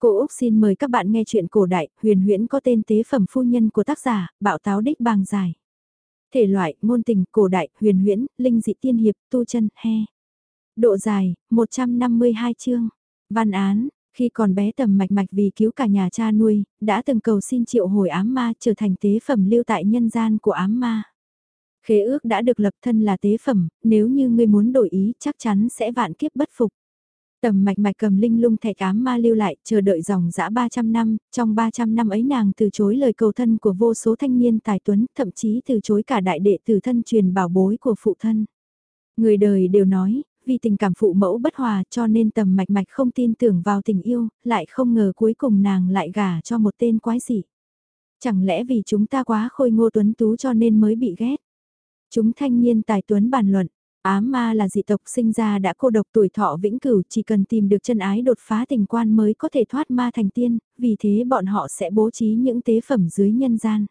Cô Úc xin mời các bạn nghe chuyện cổ đại, huyền huyễn có tên tế phẩm phu nhân của tác giả, bạo táo đích bàng dài. Thể loại, ngôn tình, cổ đại, huyền huyễn, linh dị tiên hiệp, tu chân, he. Độ dài, 152 chương. Văn án, khi còn bé tầm mạch mạch vì cứu cả nhà cha nuôi, đã từng cầu xin triệu hồi ám ma trở thành tế phẩm lưu tại nhân gian của ám ma. Khế ước đã được lập thân là tế phẩm, nếu như ngươi muốn đổi ý chắc chắn sẽ vạn kiếp bất phục. Tầm mạch mạch cầm linh lung thẻ ám ma lưu lại, chờ đợi dòng dã 300 năm, trong 300 năm ấy nàng từ chối lời cầu thân của vô số thanh niên tài tuấn, thậm chí từ chối cả đại đệ tử thân truyền bảo bối của phụ thân. Người đời đều nói, vì tình cảm phụ mẫu bất hòa cho nên tầm mạch mạch không tin tưởng vào tình yêu, lại không ngờ cuối cùng nàng lại gả cho một tên quái dị. Chẳng lẽ vì chúng ta quá khôi ngô tuấn tú cho nên mới bị ghét? Chúng thanh niên tài tuấn bàn luận, Ám ma là dị tộc sinh ra đã cô độc tuổi thọ vĩnh cửu chỉ cần tìm được chân ái đột phá tình quan mới có thể thoát ma thành tiên, vì thế bọn họ sẽ bố trí những tế phẩm dưới nhân gian.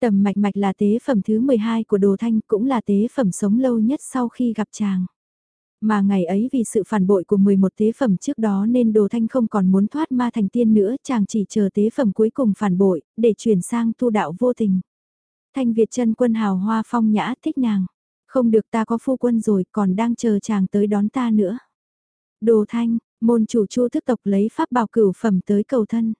Tầm mạch mạch là tế phẩm thứ 12 của Đồ Thanh cũng là tế phẩm sống lâu nhất sau khi gặp chàng. Mà ngày ấy vì sự phản bội của 11 tế phẩm trước đó nên Đồ Thanh không còn muốn thoát ma thành tiên nữa, chàng chỉ chờ tế phẩm cuối cùng phản bội, để chuyển sang tu đạo vô tình. Thanh Việt chân quân hào hoa phong nhã thích nàng. Không được ta có phu quân rồi còn đang chờ chàng tới đón ta nữa. Đồ thanh, môn chủ chu thức tộc lấy pháp bảo cửu phẩm tới cầu thân.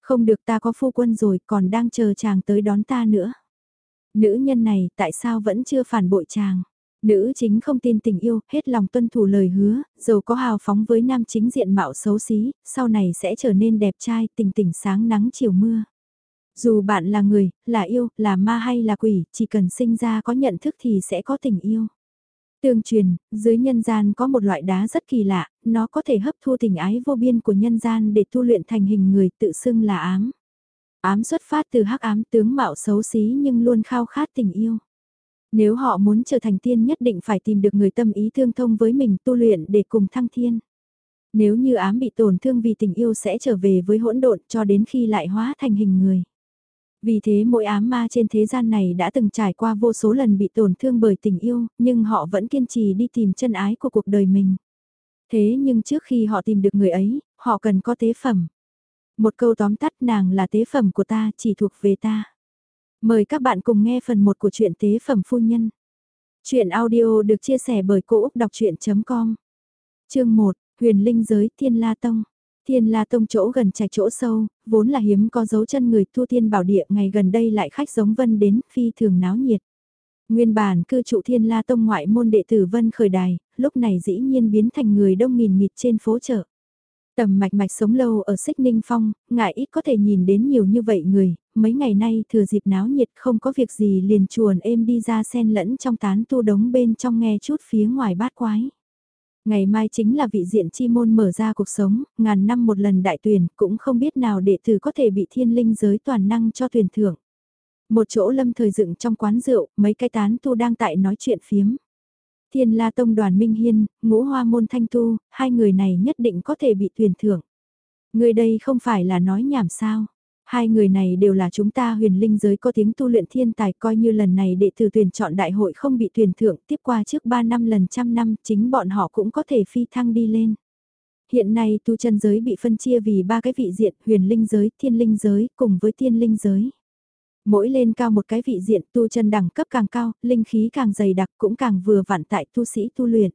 Không được ta có phu quân rồi còn đang chờ chàng tới đón ta nữa. Nữ nhân này tại sao vẫn chưa phản bội chàng? Nữ chính không tin tình yêu, hết lòng tuân thủ lời hứa, dầu có hào phóng với nam chính diện mạo xấu xí, sau này sẽ trở nên đẹp trai, tình tình sáng nắng chiều mưa. Dù bạn là người, là yêu, là ma hay là quỷ, chỉ cần sinh ra có nhận thức thì sẽ có tình yêu. Tương truyền, dưới nhân gian có một loại đá rất kỳ lạ, nó có thể hấp thu tình ái vô biên của nhân gian để tu luyện thành hình người tự xưng là ám. Ám xuất phát từ hắc ám tướng mạo xấu xí nhưng luôn khao khát tình yêu. Nếu họ muốn trở thành tiên nhất định phải tìm được người tâm ý thương thông với mình tu luyện để cùng thăng thiên. Nếu như ám bị tổn thương vì tình yêu sẽ trở về với hỗn độn cho đến khi lại hóa thành hình người. Vì thế mỗi ám ma trên thế gian này đã từng trải qua vô số lần bị tổn thương bởi tình yêu, nhưng họ vẫn kiên trì đi tìm chân ái của cuộc đời mình. Thế nhưng trước khi họ tìm được người ấy, họ cần có tế phẩm. Một câu tóm tắt nàng là tế phẩm của ta, chỉ thuộc về ta. Mời các bạn cùng nghe phần 1 của truyện tế phẩm phu nhân. Chuyện audio được chia sẻ bởi Cô Úc Đọc Chuyện.com Chương 1, Huyền Linh Giới Thiên La Tông Thiên La Tông chỗ gần trạch chỗ sâu, vốn là hiếm có dấu chân người thu thiên bảo địa ngày gần đây lại khách giống vân đến phi thường náo nhiệt. Nguyên bản cư trụ Thiên La Tông ngoại môn đệ tử vân khởi đài, lúc này dĩ nhiên biến thành người đông nghìn nghịt trên phố chợ. Tầm mạch mạch sống lâu ở Xích Ninh Phong, ngại ít có thể nhìn đến nhiều như vậy người, mấy ngày nay thừa dịp náo nhiệt không có việc gì liền chuồn êm đi ra xen lẫn trong tán tu đống bên trong nghe chút phía ngoài bát quái. Ngày mai chính là vị diện chi môn mở ra cuộc sống, ngàn năm một lần đại tuyển, cũng không biết nào đệ tử có thể bị thiên linh giới toàn năng cho tuyển thưởng. Một chỗ lâm thời dựng trong quán rượu, mấy cái tán tu đang tại nói chuyện phiếm. Thiên la tông đoàn Minh Hiên, ngũ hoa môn thanh tu, hai người này nhất định có thể bị tuyển thưởng. Người đây không phải là nói nhảm sao. Hai người này đều là chúng ta huyền linh giới có tiếng tu luyện thiên tài coi như lần này đệ tử tuyển chọn đại hội không bị tuyển thưởng tiếp qua trước 3 năm lần trăm năm chính bọn họ cũng có thể phi thăng đi lên. Hiện nay tu chân giới bị phân chia vì ba cái vị diện huyền linh giới, thiên linh giới cùng với tiên linh giới. Mỗi lên cao một cái vị diện tu chân đẳng cấp càng cao, linh khí càng dày đặc cũng càng vừa vặn tại tu sĩ tu luyện.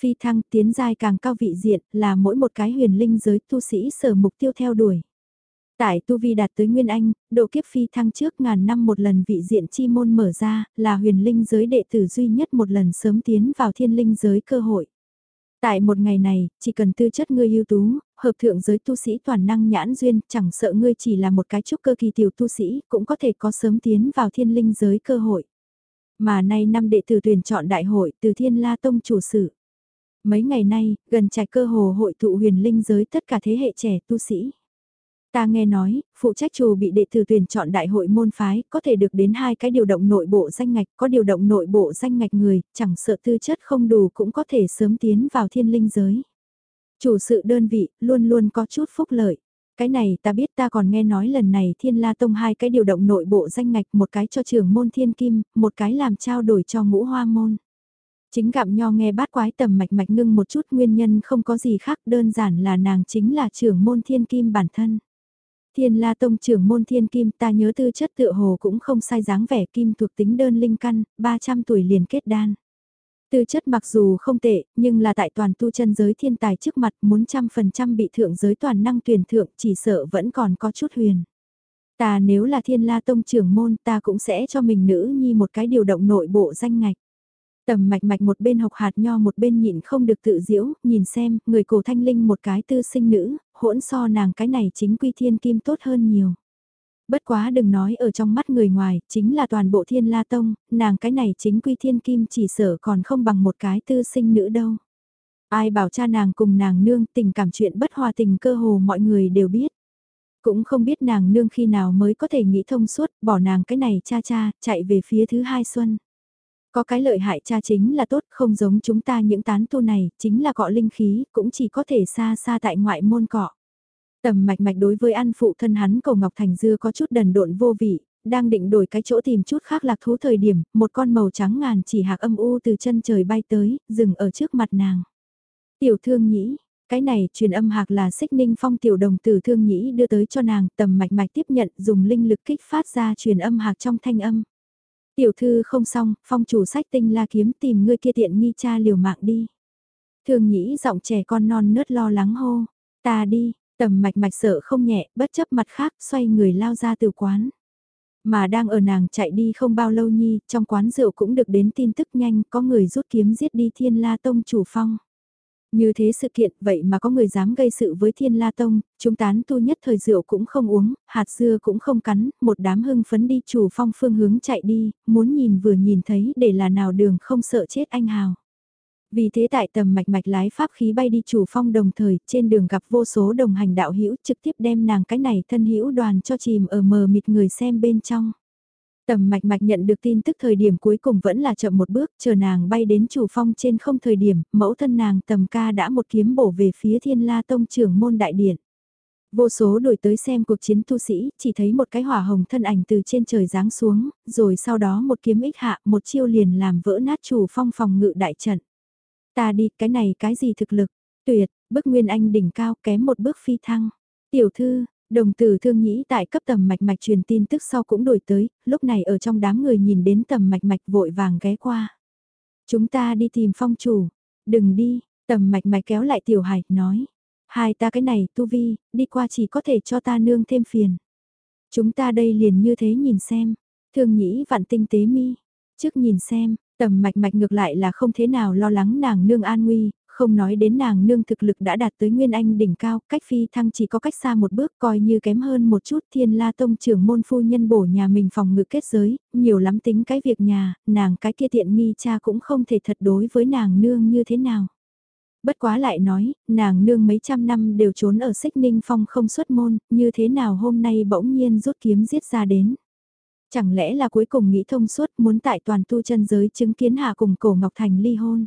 Phi thăng tiến giai càng cao vị diện là mỗi một cái huyền linh giới tu sĩ sở mục tiêu theo đuổi. Tại Tu Vi đạt tới Nguyên Anh, độ kiếp phi thăng trước ngàn năm một lần vị diện chi môn mở ra, là huyền linh giới đệ tử duy nhất một lần sớm tiến vào thiên linh giới cơ hội. Tại một ngày này, chỉ cần tư chất ngươi ưu tú, hợp thượng giới tu sĩ toàn năng nhãn duyên, chẳng sợ ngươi chỉ là một cái trúc cơ kỳ tiểu tu sĩ, cũng có thể có sớm tiến vào thiên linh giới cơ hội. Mà nay năm đệ tử tuyển chọn đại hội từ thiên la tông chủ sự. Mấy ngày nay, gần trải cơ hồ hội tụ huyền linh giới tất cả thế hệ trẻ tu sĩ. Ta nghe nói, phụ trách chủ bị đệ tử tuyển chọn đại hội môn phái, có thể được đến hai cái điều động nội bộ danh ngạch, có điều động nội bộ danh ngạch người, chẳng sợ tư chất không đủ cũng có thể sớm tiến vào thiên linh giới. Chủ sự đơn vị, luôn luôn có chút phúc lợi. Cái này ta biết ta còn nghe nói lần này thiên la tông hai cái điều động nội bộ danh ngạch, một cái cho trưởng môn thiên kim, một cái làm trao đổi cho ngũ hoa môn. Chính gặm nho nghe bát quái tầm mạch mạch ngưng một chút nguyên nhân không có gì khác đơn giản là nàng chính là trưởng môn thiên kim bản thân. Thiên la tông trưởng môn thiên kim ta nhớ tư chất tựa hồ cũng không sai dáng vẻ kim thuộc tính đơn linh căn, 300 tuổi liền kết đan. Tư chất mặc dù không tệ, nhưng là tại toàn tu chân giới thiên tài trước mặt muốn trăm phần trăm bị thượng giới toàn năng tuyển thượng chỉ sợ vẫn còn có chút huyền. Ta nếu là thiên la tông trưởng môn ta cũng sẽ cho mình nữ nhi một cái điều động nội bộ danh ngạch. Tầm mạch mạch một bên học hạt nho một bên nhịn không được tự diễu, nhìn xem, người cổ thanh linh một cái tư sinh nữ, hỗn so nàng cái này chính quy thiên kim tốt hơn nhiều. Bất quá đừng nói ở trong mắt người ngoài, chính là toàn bộ thiên la tông, nàng cái này chính quy thiên kim chỉ sở còn không bằng một cái tư sinh nữ đâu. Ai bảo cha nàng cùng nàng nương tình cảm chuyện bất hòa tình cơ hồ mọi người đều biết. Cũng không biết nàng nương khi nào mới có thể nghĩ thông suốt, bỏ nàng cái này cha cha, chạy về phía thứ hai xuân. Có cái lợi hại cha chính là tốt, không giống chúng ta những tán tu này, chính là cọ linh khí, cũng chỉ có thể xa xa tại ngoại môn cọ. Tầm mạch mạch đối với ăn phụ thân hắn cầu Ngọc Thành Dưa có chút đần độn vô vị, đang định đổi cái chỗ tìm chút khác lạc thú thời điểm, một con màu trắng ngàn chỉ hạc âm u từ chân trời bay tới, dừng ở trước mặt nàng. Tiểu thương nhĩ, cái này truyền âm hạc là xích ninh phong tiểu đồng tử thương nhĩ đưa tới cho nàng tầm mạch mạch tiếp nhận dùng linh lực kích phát ra truyền âm hạc trong thanh âm. Tiểu thư không xong, phong chủ sách tinh la kiếm tìm ngươi kia tiện nghi cha liều mạng đi. thường nhĩ giọng trẻ con non nớt lo lắng hô, ta đi, tầm mạch mạch sợ không nhẹ, bất chấp mặt khác, xoay người lao ra từ quán. Mà đang ở nàng chạy đi không bao lâu nhi, trong quán rượu cũng được đến tin tức nhanh, có người rút kiếm giết đi thiên la tông chủ phong. Như thế sự kiện vậy mà có người dám gây sự với thiên la tông, chúng tán tu nhất thời rượu cũng không uống, hạt dưa cũng không cắn, một đám hưng phấn đi chủ phong phương hướng chạy đi, muốn nhìn vừa nhìn thấy để là nào đường không sợ chết anh hào. Vì thế tại tầm mạch mạch lái pháp khí bay đi chủ phong đồng thời trên đường gặp vô số đồng hành đạo hữu trực tiếp đem nàng cái này thân hữu đoàn cho chìm ở mờ mịt người xem bên trong. Tầm mạch mạch nhận được tin tức thời điểm cuối cùng vẫn là chậm một bước, chờ nàng bay đến chủ phong trên không thời điểm, mẫu thân nàng tầm ca đã một kiếm bổ về phía thiên la tông trưởng môn đại điện. Vô số đổi tới xem cuộc chiến tu sĩ, chỉ thấy một cái hỏa hồng thân ảnh từ trên trời giáng xuống, rồi sau đó một kiếm ích hạ, một chiêu liền làm vỡ nát chủ phong phòng ngự đại trận. Ta đi, cái này cái gì thực lực? Tuyệt, bức nguyên anh đỉnh cao kém một bước phi thăng. Tiểu thư, Đồng tử thương nhĩ tại cấp tầm mạch mạch truyền tin tức sau cũng đổi tới, lúc này ở trong đám người nhìn đến tầm mạch mạch vội vàng ghé qua. Chúng ta đi tìm phong chủ, đừng đi, tầm mạch mạch kéo lại tiểu hải, nói. Hai ta cái này tu vi, đi qua chỉ có thể cho ta nương thêm phiền. Chúng ta đây liền như thế nhìn xem, thương nhĩ vạn tinh tế mi, trước nhìn xem, tầm mạch mạch ngược lại là không thế nào lo lắng nàng nương an nguy, không nói đến nàng nương thực lực đã đạt tới nguyên anh đỉnh cao, cách phi thăng chỉ có cách xa một bước coi như kém hơn một chút thiên la tông trưởng môn phu nhân bổ nhà mình phòng ngự kết giới, nhiều lắm tính cái việc nhà, nàng cái kia tiện nghi cha cũng không thể thật đối với nàng nương như thế nào. Bất quá lại nói, nàng nương mấy trăm năm đều trốn ở xích ninh phong không xuất môn, như thế nào hôm nay bỗng nhiên rút kiếm giết ra đến. Chẳng lẽ là cuối cùng nghĩ thông suốt muốn tại toàn tu chân giới chứng kiến hạ cùng cổ Ngọc Thành ly hôn.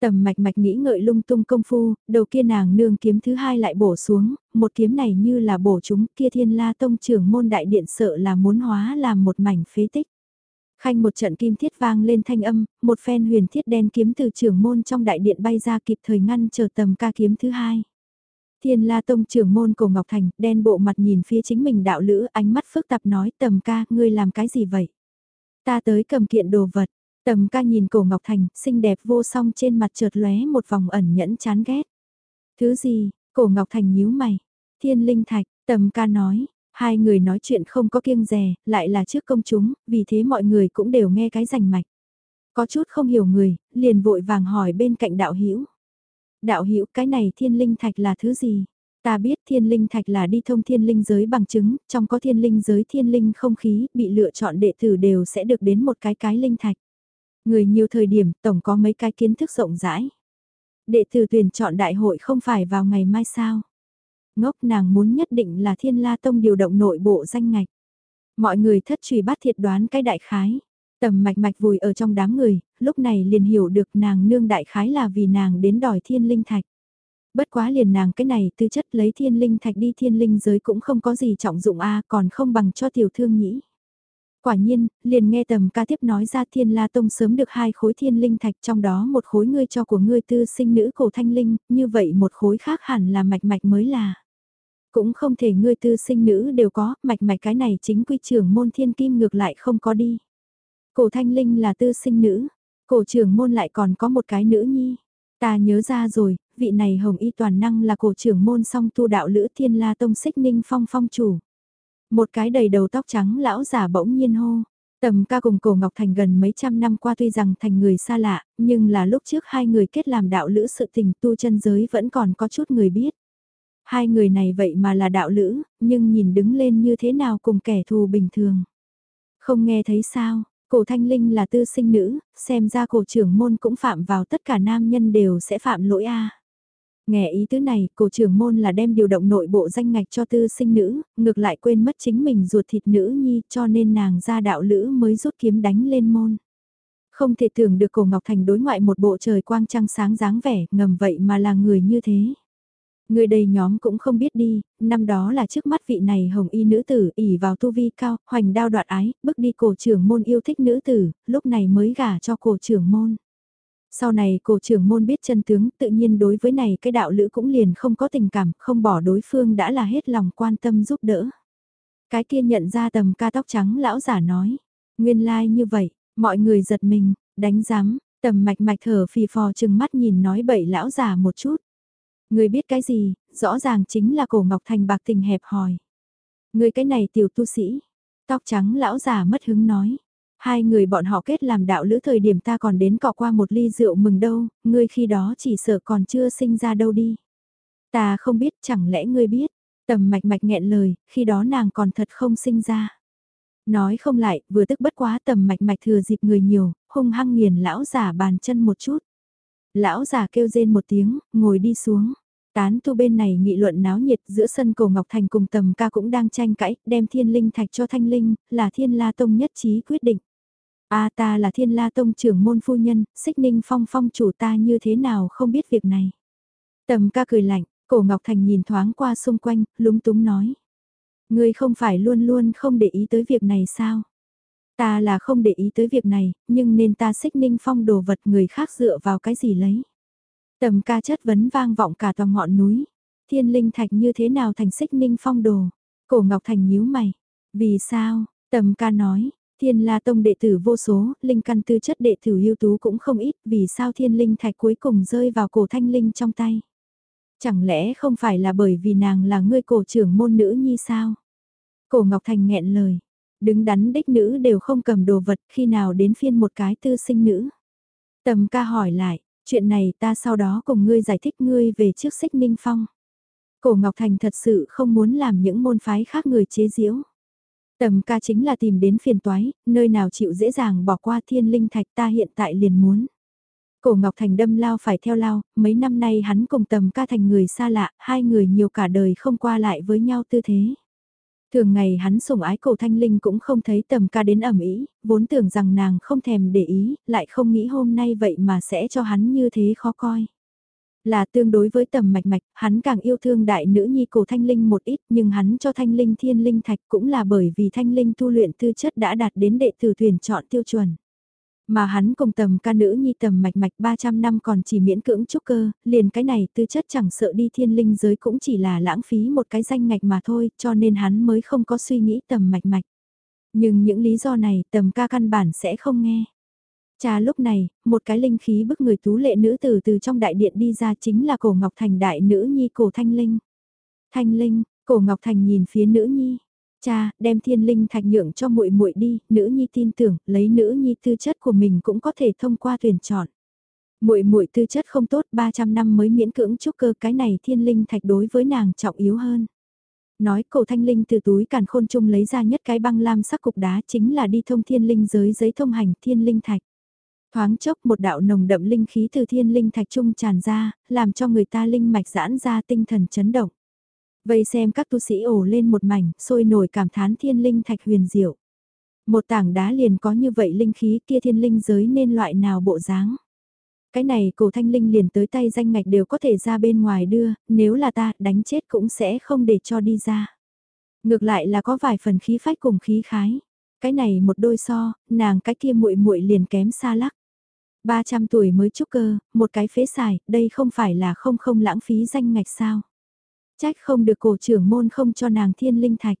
Tầm mạch mạch nghĩ ngợi lung tung công phu, đầu kia nàng nương kiếm thứ hai lại bổ xuống, một kiếm này như là bổ chúng kia thiên la tông trưởng môn đại điện sợ là muốn hóa làm một mảnh phế tích. Khanh một trận kim thiết vang lên thanh âm, một phen huyền thiết đen kiếm từ trưởng môn trong đại điện bay ra kịp thời ngăn chờ tầm ca kiếm thứ hai. Thiên la tông trưởng môn cổ Ngọc Thành, đen bộ mặt nhìn phía chính mình đạo lữ, ánh mắt phức tạp nói tầm ca, ngươi làm cái gì vậy? Ta tới cầm kiện đồ vật, Tầm ca nhìn cổ Ngọc Thành, xinh đẹp vô song trên mặt trượt lóe một vòng ẩn nhẫn chán ghét. Thứ gì, cổ Ngọc Thành nhíu mày. Thiên linh thạch, tầm ca nói, hai người nói chuyện không có kiêng rè, lại là trước công chúng, vì thế mọi người cũng đều nghe cái rành mạch. Có chút không hiểu người, liền vội vàng hỏi bên cạnh đạo hữu Đạo hữu cái này thiên linh thạch là thứ gì? Ta biết thiên linh thạch là đi thông thiên linh giới bằng chứng, trong có thiên linh giới thiên linh không khí, bị lựa chọn đệ tử đều sẽ được đến một cái cái linh thạch. Người nhiều thời điểm tổng có mấy cái kiến thức rộng rãi. Đệ tử tuyển chọn đại hội không phải vào ngày mai sao. Ngốc nàng muốn nhất định là thiên la tông điều động nội bộ danh ngạch. Mọi người thất truy bắt thiệt đoán cái đại khái. Tầm mạch mạch vùi ở trong đám người, lúc này liền hiểu được nàng nương đại khái là vì nàng đến đòi thiên linh thạch. Bất quá liền nàng cái này tư chất lấy thiên linh thạch đi thiên linh giới cũng không có gì trọng dụng a còn không bằng cho tiểu thương nhĩ. Quả nhiên, liền nghe tầm ca tiếp nói ra thiên la tông sớm được hai khối thiên linh thạch trong đó một khối ngươi cho của ngươi tư sinh nữ cổ thanh linh, như vậy một khối khác hẳn là mạch mạch mới là. Cũng không thể ngươi tư sinh nữ đều có, mạch mạch cái này chính quy trưởng môn thiên kim ngược lại không có đi. Cổ thanh linh là tư sinh nữ, cổ trưởng môn lại còn có một cái nữ nhi. Ta nhớ ra rồi, vị này hồng y toàn năng là cổ trưởng môn song tu đạo lữ thiên la tông xích ninh phong phong chủ. Một cái đầy đầu tóc trắng lão giả bỗng nhiên hô. Tầm ca cùng cổ Ngọc Thành gần mấy trăm năm qua tuy rằng thành người xa lạ, nhưng là lúc trước hai người kết làm đạo lữ sự tình tu chân giới vẫn còn có chút người biết. Hai người này vậy mà là đạo lữ, nhưng nhìn đứng lên như thế nào cùng kẻ thù bình thường. Không nghe thấy sao, cổ thanh linh là tư sinh nữ, xem ra cổ trưởng môn cũng phạm vào tất cả nam nhân đều sẽ phạm lỗi a. Nghe ý tứ này, cổ trưởng môn là đem điều động nội bộ danh ngạch cho tư sinh nữ, ngược lại quên mất chính mình ruột thịt nữ nhi cho nên nàng ra đạo lữ mới rút kiếm đánh lên môn. Không thể tưởng được cổ Ngọc Thành đối ngoại một bộ trời quang trăng sáng dáng vẻ, ngầm vậy mà là người như thế. Người đầy nhóm cũng không biết đi, năm đó là trước mắt vị này hồng y nữ tử ỉ vào tu vi cao, hoành đao đoạt ái, bước đi cổ trưởng môn yêu thích nữ tử, lúc này mới gả cho cổ trưởng môn. Sau này cổ trưởng môn biết chân tướng tự nhiên đối với này cái đạo lữ cũng liền không có tình cảm, không bỏ đối phương đã là hết lòng quan tâm giúp đỡ. Cái kia nhận ra tầm ca tóc trắng lão giả nói, nguyên lai like như vậy, mọi người giật mình, đánh giám, tầm mạch mạch thở phì phò chừng mắt nhìn nói bậy lão giả một chút. Người biết cái gì, rõ ràng chính là cổ Ngọc Thành bạc tình hẹp hòi. Người cái này tiểu tu sĩ, tóc trắng lão già mất hứng nói. Hai người bọn họ kết làm đạo lữ thời điểm ta còn đến cọ qua một ly rượu mừng đâu, ngươi khi đó chỉ sợ còn chưa sinh ra đâu đi. Ta không biết, chẳng lẽ ngươi biết, tầm mạch mạch nghẹn lời, khi đó nàng còn thật không sinh ra. Nói không lại, vừa tức bất quá tầm mạch mạch thừa dịp người nhiều, hung hăng nghiền lão giả bàn chân một chút. Lão già kêu rên một tiếng, ngồi đi xuống. Tán tu bên này nghị luận náo nhiệt giữa sân cổ Ngọc Thành cùng tầm ca cũng đang tranh cãi, đem thiên linh thạch cho thanh linh, là thiên la tông nhất trí quyết định. A ta là thiên la tông trưởng môn phu nhân, xích ninh phong phong chủ ta như thế nào không biết việc này. Tầm ca cười lạnh, cổ Ngọc Thành nhìn thoáng qua xung quanh, lúng túng nói. Ngươi không phải luôn luôn không để ý tới việc này sao? Ta là không để ý tới việc này, nhưng nên ta xích ninh phong đồ vật người khác dựa vào cái gì lấy. Tầm ca chất vấn vang vọng cả toàn ngọn núi. Thiên linh thạch như thế nào thành xích ninh phong đồ? Cổ Ngọc Thành nhíu mày. Vì sao? Tầm ca nói, thiên la tông đệ tử vô số, linh căn tư chất đệ tử ưu tú cũng không ít, vì sao thiên linh thạch cuối cùng rơi vào cổ thanh linh trong tay? Chẳng lẽ không phải là bởi vì nàng là ngươi cổ trưởng môn nữ nhi sao? Cổ Ngọc Thành nghẹn lời, đứng đắn đích nữ đều không cầm đồ vật khi nào đến phiên một cái tư sinh nữ. Tầm ca hỏi lại, chuyện này ta sau đó cùng ngươi giải thích ngươi về trước xích ninh phong. Cổ Ngọc Thành thật sự không muốn làm những môn phái khác người chế giễu. Tầm ca chính là tìm đến phiền toái, nơi nào chịu dễ dàng bỏ qua thiên linh thạch ta hiện tại liền muốn. Cổ Ngọc Thành đâm lao phải theo lao, mấy năm nay hắn cùng tầm ca thành người xa lạ, hai người nhiều cả đời không qua lại với nhau tư thế. Thường ngày hắn sủng ái cổ thanh linh cũng không thấy tầm ca đến ẩm ý, vốn tưởng rằng nàng không thèm để ý, lại không nghĩ hôm nay vậy mà sẽ cho hắn như thế khó coi. Là tương đối với tầm mạch mạch, hắn càng yêu thương đại nữ nhi cổ thanh linh một ít nhưng hắn cho thanh linh thiên linh thạch cũng là bởi vì thanh linh tu luyện tư chất đã đạt đến đệ tử tuyển chọn tiêu chuẩn. Mà hắn cùng tầm ca nữ nhi tầm mạch mạch 300 năm còn chỉ miễn cưỡng trúc cơ, liền cái này tư chất chẳng sợ đi thiên linh giới cũng chỉ là lãng phí một cái danh ngạch mà thôi, cho nên hắn mới không có suy nghĩ tầm mạch mạch. Nhưng những lý do này tầm ca căn bản sẽ không nghe. Cha lúc này, một cái linh khí bức người tú lệ nữ tử từ trong đại điện đi ra chính là cổ Ngọc Thành đại nữ nhi cổ Thanh Linh. Thanh Linh, cổ Ngọc Thành nhìn phía nữ nhi, Cha, đem thiên linh thạch nhượng cho muội muội đi, nữ nhi tin tưởng, lấy nữ nhi tư chất của mình cũng có thể thông qua tuyển chọn. Muội muội tư chất không tốt, 300 năm mới miễn cưỡng chúc cơ, cái này thiên linh thạch đối với nàng trọng yếu hơn. Nói cổ thanh linh từ túi càn khôn trung lấy ra nhất cái băng lam sắc cục đá chính là đi thông thiên linh giới giấy thông hành thiên linh thạch. Thoáng chốc một đạo nồng đậm linh khí từ thiên linh thạch trung tràn ra, làm cho người ta linh mạch giãn ra tinh thần chấn động. Vây xem các tu sĩ ổ lên một mảnh, sôi nổi cảm thán thiên linh thạch huyền diệu. Một tảng đá liền có như vậy linh khí kia thiên linh giới nên loại nào bộ dáng. Cái này cổ thanh linh liền tới tay danh ngạch đều có thể ra bên ngoài đưa, nếu là ta đánh chết cũng sẽ không để cho đi ra. Ngược lại là có vài phần khí phách cùng khí khái. Cái này một đôi so, nàng cái kia muội muội liền kém xa lắc. 300 tuổi mới trúc cơ, một cái phế xài, đây không phải là không không lãng phí danh ngạch sao. Trách không được cổ trưởng môn không cho nàng thiên linh thạch.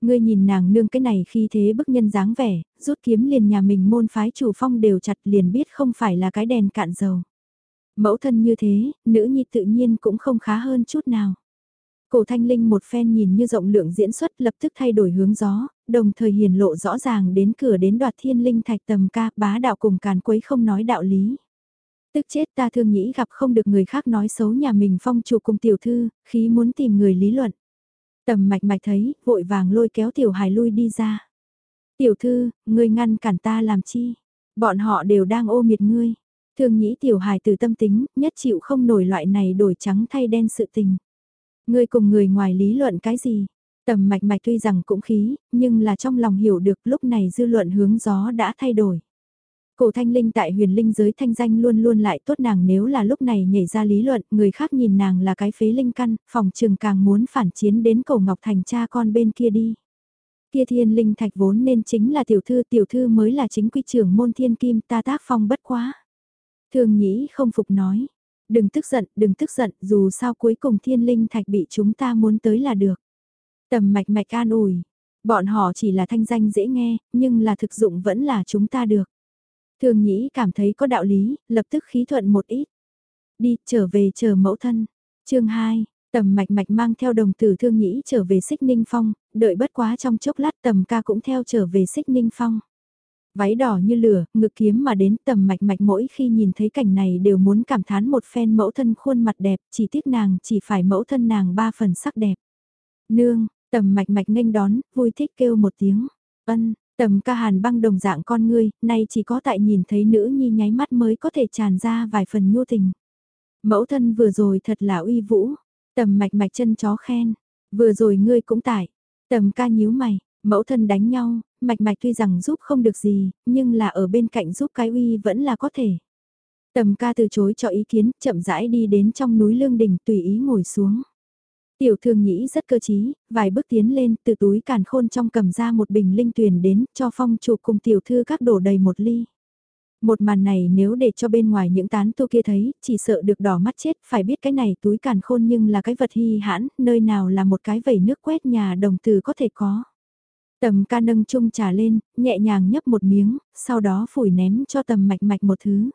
Ngươi nhìn nàng nương cái này khi thế bức nhân dáng vẻ, rút kiếm liền nhà mình môn phái chủ phong đều chặt liền biết không phải là cái đèn cạn dầu. Mẫu thân như thế, nữ nhi tự nhiên cũng không khá hơn chút nào. Cổ thanh linh một phen nhìn như rộng lượng diễn xuất lập tức thay đổi hướng gió, đồng thời hiền lộ rõ ràng đến cửa đến đoạt thiên linh thạch tầm ca bá đạo cùng càn quấy không nói đạo lý. Tức chết ta thương nghĩ gặp không được người khác nói xấu nhà mình phong chủ cùng tiểu thư, khí muốn tìm người lý luận. Tầm mạch mạch thấy, vội vàng lôi kéo tiểu hài lui đi ra. Tiểu thư, ngươi ngăn cản ta làm chi? Bọn họ đều đang ô miệt ngươi. Thường nhĩ tiểu hài từ tâm tính, nhất chịu không nổi loại này đổi trắng thay đen sự tình. Ngươi cùng người ngoài lý luận cái gì? Tầm mạch mạch tuy rằng cũng khí, nhưng là trong lòng hiểu được lúc này dư luận hướng gió đã thay đổi. Cổ thanh linh tại huyền linh giới thanh danh luôn luôn lại tốt nàng nếu là lúc này nhảy ra lý luận, người khác nhìn nàng là cái phế linh căn, phòng trường càng muốn phản chiến đến cổ ngọc thành cha con bên kia đi. Kia thiên linh thạch vốn nên chính là tiểu thư, tiểu thư mới là chính quy trưởng môn thiên kim ta tác phong bất quá. Thường nhĩ không phục nói, đừng tức giận, đừng tức giận, dù sao cuối cùng thiên linh thạch bị chúng ta muốn tới là được. Tầm mạch mạch an ủi, bọn họ chỉ là thanh danh dễ nghe, nhưng là thực dụng vẫn là chúng ta được. Thường nhĩ cảm thấy có đạo lý, lập tức khí thuận một ít. Đi, trở về chờ mẫu thân. chương 2, tầm mạch mạch mang theo đồng tử thương nhĩ trở về xích ninh phong, đợi bất quá trong chốc lát tầm ca cũng theo trở về xích ninh phong. Váy đỏ như lửa, ngực kiếm mà đến tầm mạch mạch mỗi khi nhìn thấy cảnh này đều muốn cảm thán một phen mẫu thân khuôn mặt đẹp, chỉ tiếc nàng chỉ phải mẫu thân nàng ba phần sắc đẹp. Nương, tầm mạch mạch nghênh đón, vui thích kêu một tiếng. Ân, Tầm ca hàn băng đồng dạng con ngươi, nay chỉ có tại nhìn thấy nữ nhi nháy mắt mới có thể tràn ra vài phần nhu tình. Mẫu thân vừa rồi thật là uy vũ, tầm mạch mạch chân chó khen, vừa rồi ngươi cũng tại, tầm ca nhíu mày, mẫu thân đánh nhau, mạch mạch tuy rằng giúp không được gì, nhưng là ở bên cạnh giúp cái uy vẫn là có thể. Tầm ca từ chối cho ý kiến, chậm rãi đi đến trong núi lương đình tùy ý ngồi xuống. Tiểu thương nhĩ rất cơ trí, vài bước tiến lên từ túi càn khôn trong cầm ra một bình linh tuyền đến cho phong chủ cùng tiểu thư các đổ đầy một ly. Một màn này nếu để cho bên ngoài những tán tu kia thấy, chỉ sợ được đỏ mắt chết, phải biết cái này túi càn khôn nhưng là cái vật hy hãn, nơi nào là một cái vẩy nước quét nhà đồng từ có thể có. Tầm ca nâng chung trà lên, nhẹ nhàng nhấp một miếng, sau đó phủi ném cho tầm mạch mạch một thứ.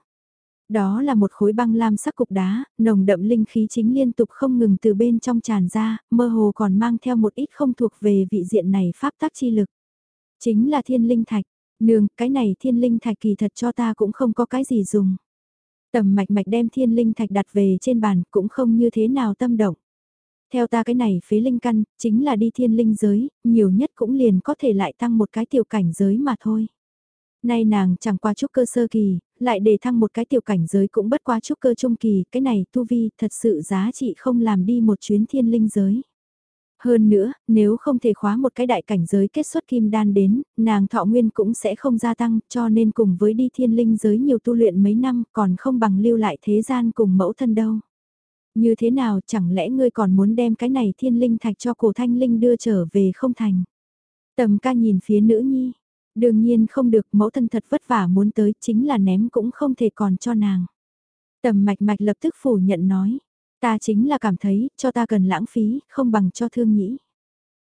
Đó là một khối băng lam sắc cục đá, nồng đậm linh khí chính liên tục không ngừng từ bên trong tràn ra, mơ hồ còn mang theo một ít không thuộc về vị diện này pháp tác chi lực. Chính là thiên linh thạch, nương, cái này thiên linh thạch kỳ thật cho ta cũng không có cái gì dùng. Tầm mạch mạch đem thiên linh thạch đặt về trên bàn cũng không như thế nào tâm động. Theo ta cái này phế linh căn, chính là đi thiên linh giới, nhiều nhất cũng liền có thể lại tăng một cái tiểu cảnh giới mà thôi. Nay nàng chẳng qua chút cơ sơ kỳ, lại để thăng một cái tiểu cảnh giới cũng bất quá chút cơ trung kỳ, cái này tu vi thật sự giá trị không làm đi một chuyến thiên linh giới. Hơn nữa, nếu không thể khóa một cái đại cảnh giới kết xuất kim đan đến, nàng thọ nguyên cũng sẽ không gia tăng, cho nên cùng với đi thiên linh giới nhiều tu luyện mấy năm còn không bằng lưu lại thế gian cùng mẫu thân đâu. Như thế nào chẳng lẽ ngươi còn muốn đem cái này thiên linh thạch cho cổ thanh linh đưa trở về không thành. Tầm ca nhìn phía nữ nhi, Đương nhiên không được mẫu thân thật vất vả muốn tới chính là ném cũng không thể còn cho nàng. Tầm mạch mạch lập tức phủ nhận nói. Ta chính là cảm thấy cho ta cần lãng phí không bằng cho thương nhĩ.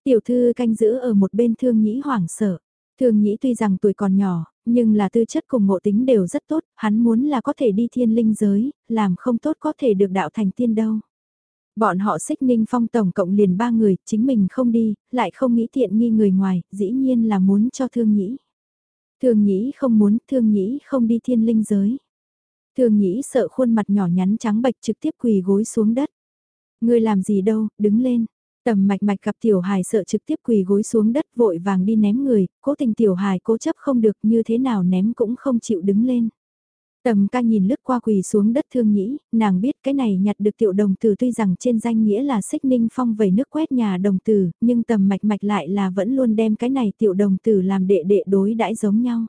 Tiểu thư canh giữ ở một bên thương nhĩ hoảng sợ. Thương nhĩ tuy rằng tuổi còn nhỏ, nhưng là tư chất cùng ngộ tính đều rất tốt, hắn muốn là có thể đi thiên linh giới, làm không tốt có thể được đạo thành tiên đâu. Bọn họ xích ninh phong tổng cộng liền ba người, chính mình không đi, lại không nghĩ tiện nghi người ngoài, dĩ nhiên là muốn cho thương nhĩ. Thương nhĩ không muốn, thương nhĩ không đi thiên linh giới. Thương nhĩ sợ khuôn mặt nhỏ nhắn trắng bạch trực tiếp quỳ gối xuống đất. Người làm gì đâu, đứng lên. Tầm mạch mạch gặp tiểu hài sợ trực tiếp quỳ gối xuống đất vội vàng đi ném người, cố tình tiểu hài cố chấp không được như thế nào ném cũng không chịu đứng lên. Tầm ca nhìn lướt qua quỳ xuống đất thương nhĩ, nàng biết cái này nhặt được tiểu đồng tử tuy rằng trên danh nghĩa là xích ninh phong vẩy nước quét nhà đồng tử, nhưng tầm mạch mạch lại là vẫn luôn đem cái này tiểu đồng tử làm đệ đệ đối đãi giống nhau.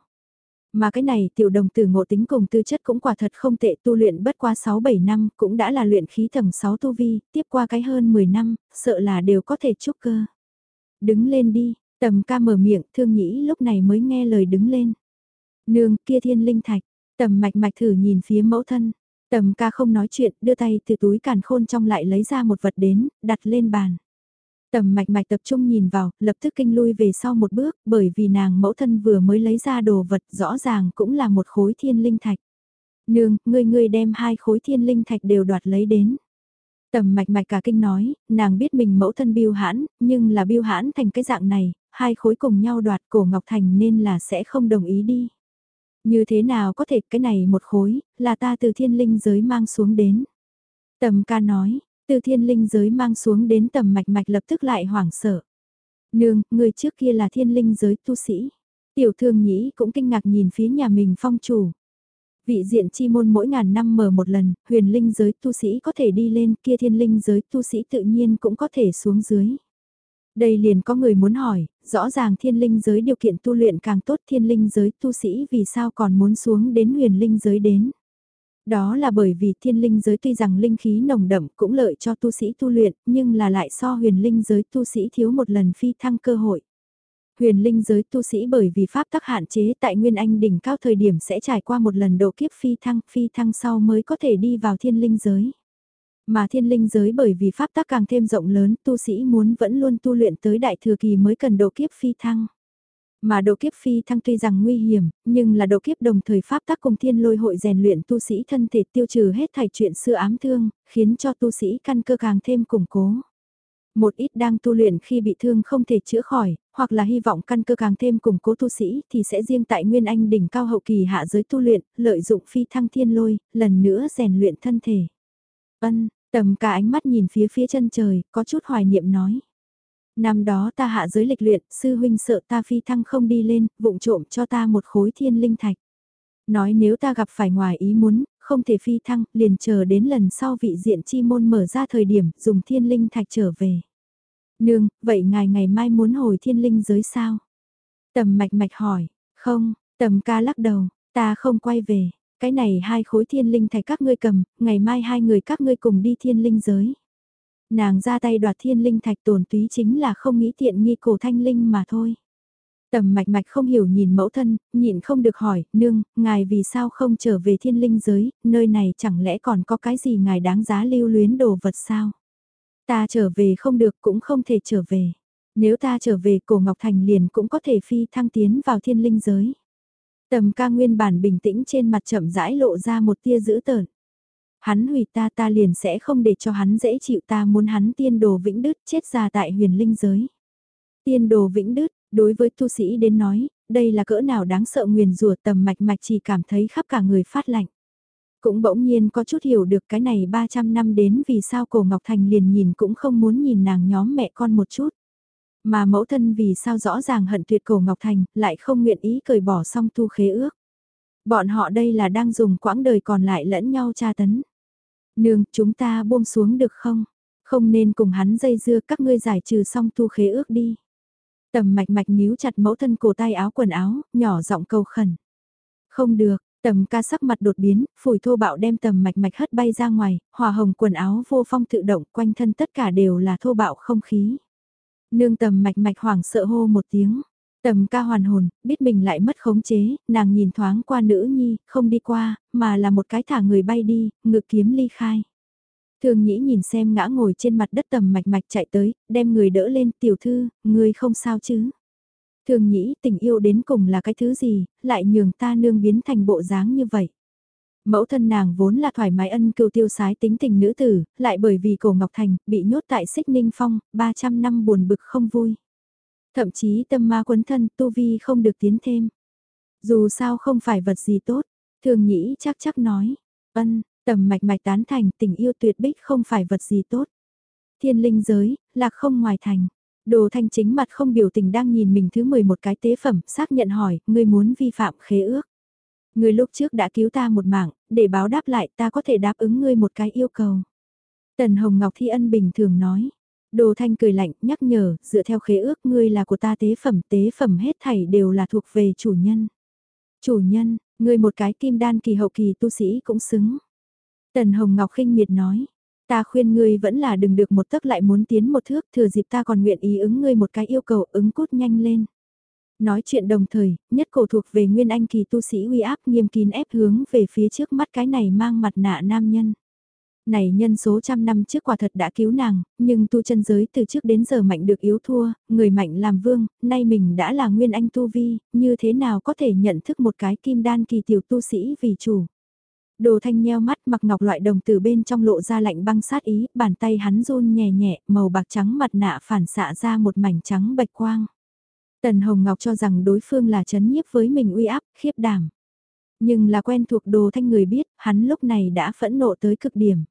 Mà cái này tiểu đồng tử ngộ tính cùng tư chất cũng quả thật không tệ tu luyện bất qua 6-7 năm cũng đã là luyện khí tầng 6 tu vi, tiếp qua cái hơn 10 năm, sợ là đều có thể trúc cơ. Đứng lên đi, Tầm ca mở miệng, thương nhĩ lúc này mới nghe lời đứng lên. Nương, kia thiên linh thạch, tầm mạch mạch thử nhìn phía mẫu thân. Tầm ca không nói chuyện, đưa tay từ túi càn khôn trong lại lấy ra một vật đến, đặt lên bàn. Tầm mạch mạch tập trung nhìn vào, lập tức kinh lui về sau một bước, bởi vì nàng mẫu thân vừa mới lấy ra đồ vật rõ ràng cũng là một khối thiên linh thạch. Nương, ngươi ngươi đem hai khối thiên linh thạch đều đoạt lấy đến. Tầm mạch mạch cả kinh nói, nàng biết mình mẫu thân biêu hãn, nhưng là biêu hãn thành cái dạng này, hai khối cùng nhau đoạt cổ Ngọc Thành nên là sẽ không đồng ý đi. Như thế nào có thể cái này một khối, là ta từ thiên linh giới mang xuống đến. Tầm ca nói, từ thiên linh giới mang xuống đến tầm mạch mạch lập tức lại hoảng sợ. Nương, người trước kia là thiên linh giới tu sĩ. Tiểu thương nhĩ cũng kinh ngạc nhìn phía nhà mình phong chủ. Vị diện chi môn mỗi ngàn năm mở một lần, huyền linh giới tu sĩ có thể đi lên, kia thiên linh giới tu sĩ tự nhiên cũng có thể xuống dưới. Đây liền có người muốn hỏi, rõ ràng thiên linh giới điều kiện tu luyện càng tốt thiên linh giới tu sĩ vì sao còn muốn xuống đến huyền linh giới đến. Đó là bởi vì thiên linh giới tuy rằng linh khí nồng đậm cũng lợi cho tu sĩ tu luyện, nhưng là lại so huyền linh giới tu sĩ thiếu một lần phi thăng cơ hội. Huyền linh giới tu sĩ bởi vì pháp tắc hạn chế tại Nguyên Anh đỉnh cao thời điểm sẽ trải qua một lần độ kiếp phi thăng, phi thăng sau mới có thể đi vào thiên linh giới. Mà thiên linh giới bởi vì pháp tắc càng thêm rộng lớn, tu sĩ muốn vẫn luôn tu luyện tới đại thừa kỳ mới cần độ kiếp phi thăng. Mà độ kiếp phi thăng tuy rằng nguy hiểm, nhưng là độ kiếp đồng thời pháp tác cùng thiên lôi hội rèn luyện tu sĩ thân thể tiêu trừ hết thảy chuyện xưa ám thương, khiến cho tu sĩ căn cơ càng thêm củng cố. Một ít đang tu luyện khi bị thương không thể chữa khỏi, hoặc là hy vọng căn cơ càng thêm củng cố tu sĩ thì sẽ riêng tại Nguyên Anh đỉnh cao hậu kỳ hạ giới tu luyện, lợi dụng phi thăng thiên lôi, lần nữa rèn luyện thân thể. Ân, tầm cả ánh mắt nhìn phía phía chân trời, có chút hoài niệm nói. Năm đó ta hạ giới lịch luyện, sư huynh sợ ta phi thăng không đi lên, vụng trộm cho ta một khối thiên linh thạch. Nói nếu ta gặp phải ngoài ý muốn, không thể phi thăng, liền chờ đến lần sau vị diện chi môn mở ra thời điểm, dùng thiên linh thạch trở về. Nương, vậy ngài ngày mai muốn hồi thiên linh giới sao? Tầm mạch mạch hỏi, không, tầm ca lắc đầu, ta không quay về, cái này hai khối thiên linh thạch các ngươi cầm, ngày mai hai người các ngươi cùng đi thiên linh giới. Nàng ra tay đoạt thiên linh thạch tổn túy chính là không nghĩ tiện nghi cổ thanh linh mà thôi. Tầm mạch mạch không hiểu nhìn mẫu thân, nhịn không được hỏi, nương, ngài vì sao không trở về thiên linh giới, nơi này chẳng lẽ còn có cái gì ngài đáng giá lưu luyến đồ vật sao? Ta trở về không được cũng không thể trở về. Nếu ta trở về cổ Ngọc Thành liền cũng có thể phi thăng tiến vào thiên linh giới. Tầm ca nguyên bản bình tĩnh trên mặt chậm rãi lộ ra một tia dữ tợn. Hắn hủy ta ta liền sẽ không để cho hắn dễ chịu ta muốn hắn tiên đồ vĩnh đức chết ra tại huyền linh giới. Tiên đồ vĩnh đức, đối với tu sĩ đến nói, đây là cỡ nào đáng sợ nguyền rủa tầm mạch mạch chỉ cảm thấy khắp cả người phát lạnh. Cũng bỗng nhiên có chút hiểu được cái này 300 năm đến vì sao cổ Ngọc Thành liền nhìn cũng không muốn nhìn nàng nhóm mẹ con một chút. Mà mẫu thân vì sao rõ ràng hận tuyệt cổ Ngọc Thành lại không nguyện ý cởi bỏ xong tu khế ước. Bọn họ đây là đang dùng quãng đời còn lại lẫn nhau tra tấn. Nương, chúng ta buông xuống được không? Không nên cùng hắn dây dưa các ngươi giải trừ xong thu khế ước đi. Tầm mạch mạch níu chặt mẫu thân cổ tay áo quần áo, nhỏ giọng cầu khẩn. Không được, tầm ca sắc mặt đột biến, phủi thô bạo đem tầm mạch mạch hất bay ra ngoài, hòa hồng quần áo vô phong tự động quanh thân tất cả đều là thô bạo không khí. Nương tầm mạch mạch hoảng sợ hô một tiếng. Tầm ca hoàn hồn, biết mình lại mất khống chế, nàng nhìn thoáng qua nữ nhi, không đi qua, mà là một cái thả người bay đi, ngự kiếm ly khai. Thường nhĩ nhìn xem ngã ngồi trên mặt đất tầm mạch mạch chạy tới, đem người đỡ lên, tiểu thư, người không sao chứ. Thường nhĩ tình yêu đến cùng là cái thứ gì, lại nhường ta nương biến thành bộ dáng như vậy. Mẫu thân nàng vốn là thoải mái ân cựu tiêu sái tính tình nữ tử, lại bởi vì cổ Ngọc Thành, bị nhốt tại xích ninh phong, 300 năm buồn bực không vui. Thậm chí tâm ma quấn thân tu vi không được tiến thêm. Dù sao không phải vật gì tốt, thường nhĩ chắc chắc nói, ân, tầm mạch mạch tán thành tình yêu tuyệt bích không phải vật gì tốt. Thiên linh giới, lạc không ngoài thành. Đồ thanh chính mặt không biểu tình đang nhìn mình thứ 11 cái tế phẩm, xác nhận hỏi, ngươi muốn vi phạm khế ước. Ngươi lúc trước đã cứu ta một mạng, để báo đáp lại ta có thể đáp ứng ngươi một cái yêu cầu. Tần Hồng Ngọc Thi Ân bình thường nói. Đồ thanh cười lạnh, nhắc nhở, dựa theo khế ước ngươi là của ta tế phẩm, tế phẩm hết thảy đều là thuộc về chủ nhân. Chủ nhân, ngươi một cái kim đan kỳ hậu kỳ tu sĩ cũng xứng. Tần Hồng Ngọc khinh miệt nói, Ta khuyên ngươi vẫn là đừng được một tấc lại muốn tiến một thước, thừa dịp ta còn nguyện ý ứng ngươi một cái yêu cầu ứng cút nhanh lên. Nói chuyện đồng thời, nhất cổ thuộc về nguyên anh kỳ tu sĩ uy áp nghiêm kín ép hướng về phía trước mắt cái này mang mặt nạ nam nhân. Này nhân số trăm năm trước quả thật đã cứu nàng, nhưng tu chân giới từ trước đến giờ mạnh được yếu thua, người mạnh làm vương, nay mình đã là nguyên anh tu vi, như thế nào có thể nhận thức một cái kim đan kỳ tiểu tu sĩ vì chủ. Đồ thanh nheo mắt mặc ngọc loại đồng từ bên trong lộ ra lạnh băng sát ý, bàn tay hắn run nhẹ nhẹ, màu bạc trắng mặt nạ phản xạ ra một mảnh trắng bạch quang. Tần Hồng Ngọc cho rằng đối phương là chấn nhiếp với mình uy áp, khiếp đảm. Nhưng là quen thuộc đồ thanh người biết, hắn lúc này đã phẫn nộ tới cực điểm.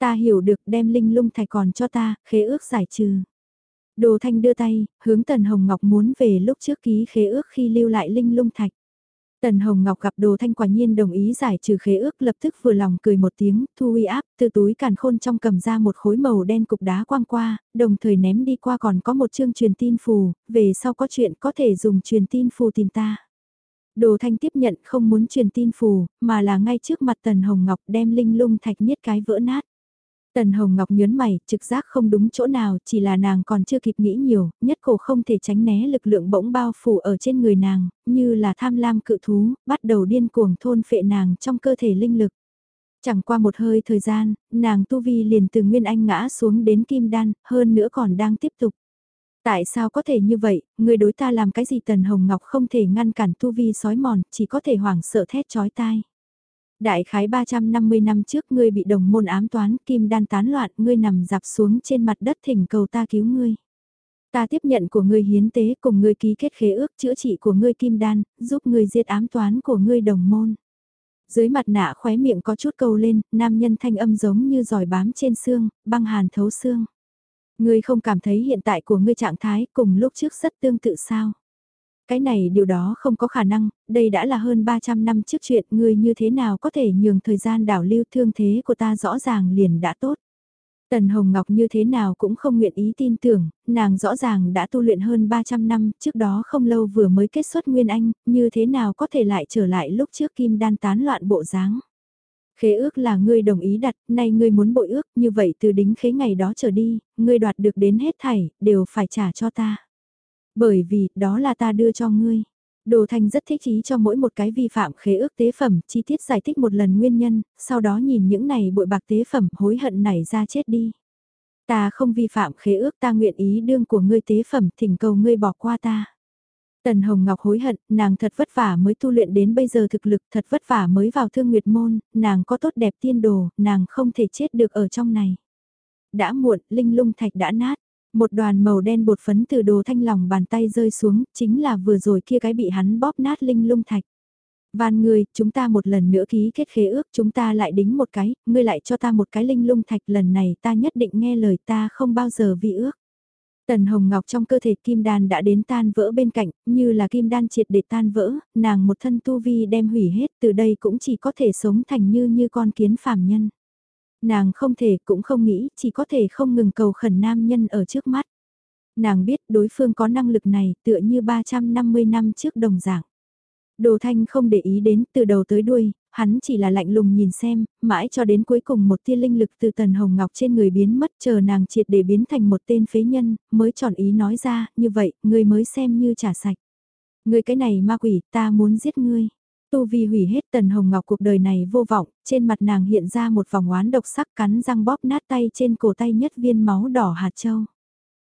Ta hiểu được đem linh lung thạch còn cho ta, khế ước giải trừ. Đồ thanh đưa tay, hướng Tần Hồng Ngọc muốn về lúc trước ký khế ước khi lưu lại linh lung thạch. Tần Hồng Ngọc gặp Đồ Thanh quả nhiên đồng ý giải trừ khế ước lập tức vừa lòng cười một tiếng, thu uy áp, từ túi càn khôn trong cầm ra một khối màu đen cục đá quang qua, đồng thời ném đi qua còn có một chương truyền tin phù, về sau có chuyện có thể dùng truyền tin phù tìm ta. Đồ Thanh tiếp nhận không muốn truyền tin phù, mà là ngay trước mặt Tần Hồng Ngọc đem linh lung thạch niết cái vỡ nát. Tần Hồng Ngọc nhớn mày, trực giác không đúng chỗ nào, chỉ là nàng còn chưa kịp nghĩ nhiều, nhất cổ không thể tránh né lực lượng bỗng bao phủ ở trên người nàng, như là tham lam cự thú, bắt đầu điên cuồng thôn phệ nàng trong cơ thể linh lực. Chẳng qua một hơi thời gian, nàng tu vi liền từ Nguyên Anh ngã xuống đến Kim Đan, hơn nữa còn đang tiếp tục. Tại sao có thể như vậy, người đối ta làm cái gì Tần Hồng Ngọc không thể ngăn cản tu vi sói mòn, chỉ có thể hoảng sợ thét chói tai. Đại khái 350 năm trước ngươi bị đồng môn ám toán, kim đan tán loạn, ngươi nằm dạp xuống trên mặt đất thỉnh cầu ta cứu ngươi. Ta tiếp nhận của ngươi hiến tế cùng ngươi ký kết khế ước chữa trị của ngươi kim đan, giúp ngươi diệt ám toán của ngươi đồng môn. Dưới mặt nạ khóe miệng có chút câu lên, nam nhân thanh âm giống như giỏi bám trên xương, băng hàn thấu xương. Ngươi không cảm thấy hiện tại của ngươi trạng thái cùng lúc trước rất tương tự sao? Cái này điều đó không có khả năng, đây đã là hơn 300 năm trước chuyện, ngươi như thế nào có thể nhường thời gian đảo lưu thương thế của ta rõ ràng liền đã tốt. Tần Hồng Ngọc như thế nào cũng không nguyện ý tin tưởng, nàng rõ ràng đã tu luyện hơn 300 năm, trước đó không lâu vừa mới kết xuất Nguyên Anh, như thế nào có thể lại trở lại lúc trước Kim Đan tán loạn bộ dáng. Khế ước là ngươi đồng ý đặt, nay ngươi muốn bội ước, như vậy từ đính khế ngày đó trở đi, ngươi đoạt được đến hết thảy, đều phải trả cho ta. Bởi vì, đó là ta đưa cho ngươi. Đồ Thanh rất thích ý cho mỗi một cái vi phạm khế ước tế phẩm, chi tiết giải thích một lần nguyên nhân, sau đó nhìn những này bội bạc tế phẩm hối hận nảy ra chết đi. Ta không vi phạm khế ước ta nguyện ý đương của ngươi tế phẩm thỉnh cầu ngươi bỏ qua ta. Tần Hồng Ngọc hối hận, nàng thật vất vả mới tu luyện đến bây giờ thực lực, thật vất vả mới vào thương nguyệt môn, nàng có tốt đẹp tiên đồ, nàng không thể chết được ở trong này. Đã muộn, linh lung thạch đã nát, một đoàn màu đen bột phấn từ đồ thanh lòng bàn tay rơi xuống, chính là vừa rồi kia cái bị hắn bóp nát linh lung thạch. Van ngươi, chúng ta một lần nữa ký kết khế ước, chúng ta lại đính một cái, ngươi lại cho ta một cái linh lung thạch, lần này ta nhất định nghe lời ta không bao giờ vi ước. Tần Hồng Ngọc trong cơ thể kim đan đã đến tan vỡ bên cạnh, như là kim đan triệt để tan vỡ, nàng một thân tu vi đem hủy hết, từ đây cũng chỉ có thể sống thành như như con kiến phàm nhân. Nàng không thể cũng không nghĩ, chỉ có thể không ngừng cầu khẩn nam nhân ở trước mắt. Nàng biết đối phương có năng lực này tựa như 350 năm trước đồng dạng. Đồ Thanh không để ý đến từ đầu tới đuôi, hắn chỉ là lạnh lùng nhìn xem, mãi cho đến cuối cùng một tia linh lực từ tần hồng ngọc trên người biến mất chờ nàng triệt để biến thành một tên phế nhân, mới chọn ý nói ra, như vậy, ngươi mới xem như trả sạch. Ngươi cái này ma quỷ, ta muốn giết ngươi. Tu vi hủy hết tần hồng ngọc cuộc đời này vô vọng, trên mặt nàng hiện ra một vòng oán độc sắc cắn răng bóp nát tay trên cổ tay nhất viên máu đỏ hạt châu.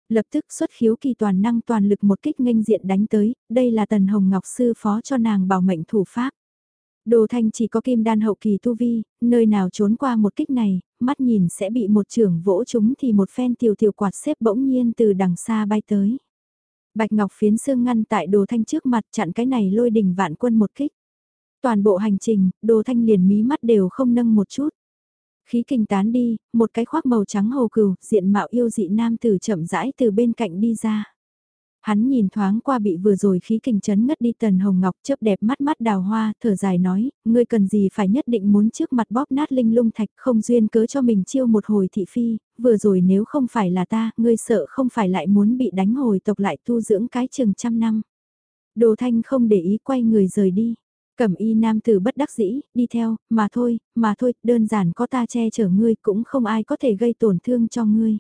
Lập tức xuất khiếu kỳ toàn năng toàn lực một kích nghênh diện đánh tới, đây là tần hồng ngọc sư phó cho nàng bảo mệnh thủ pháp. Đồ thanh chỉ có kim đan hậu kỳ tu vi, nơi nào trốn qua một kích này, mắt nhìn sẽ bị một trưởng vỗ chúng thì một phen tiểu tiểu quạt xếp bỗng nhiên từ đằng xa bay tới. Bạch Ngọc phiến xương ngăn tại đồ thanh trước mặt chặn cái này lôi đỉnh vạn quân một kích. Toàn bộ hành trình, đồ thanh liền mí mắt đều không nâng một chút. Khí kinh tán đi, một cái khoác màu trắng hồ cừu, diện mạo yêu dị nam tử chậm rãi từ bên cạnh đi ra. Hắn nhìn thoáng qua bị vừa rồi khí kinh chấn ngất đi tần hồng ngọc chớp đẹp mắt mắt đào hoa, thở dài nói, ngươi cần gì phải nhất định muốn trước mặt bóp nát linh lung thạch không duyên cớ cho mình chiêu một hồi thị phi, vừa rồi nếu không phải là ta, ngươi sợ không phải lại muốn bị đánh hồi tộc lại tu dưỡng cái chừng trăm năm. Đồ thanh không để ý quay người rời đi. Cẩm y nam tử bất đắc dĩ, đi theo, mà thôi, mà thôi, đơn giản có ta che chở ngươi cũng không ai có thể gây tổn thương cho ngươi.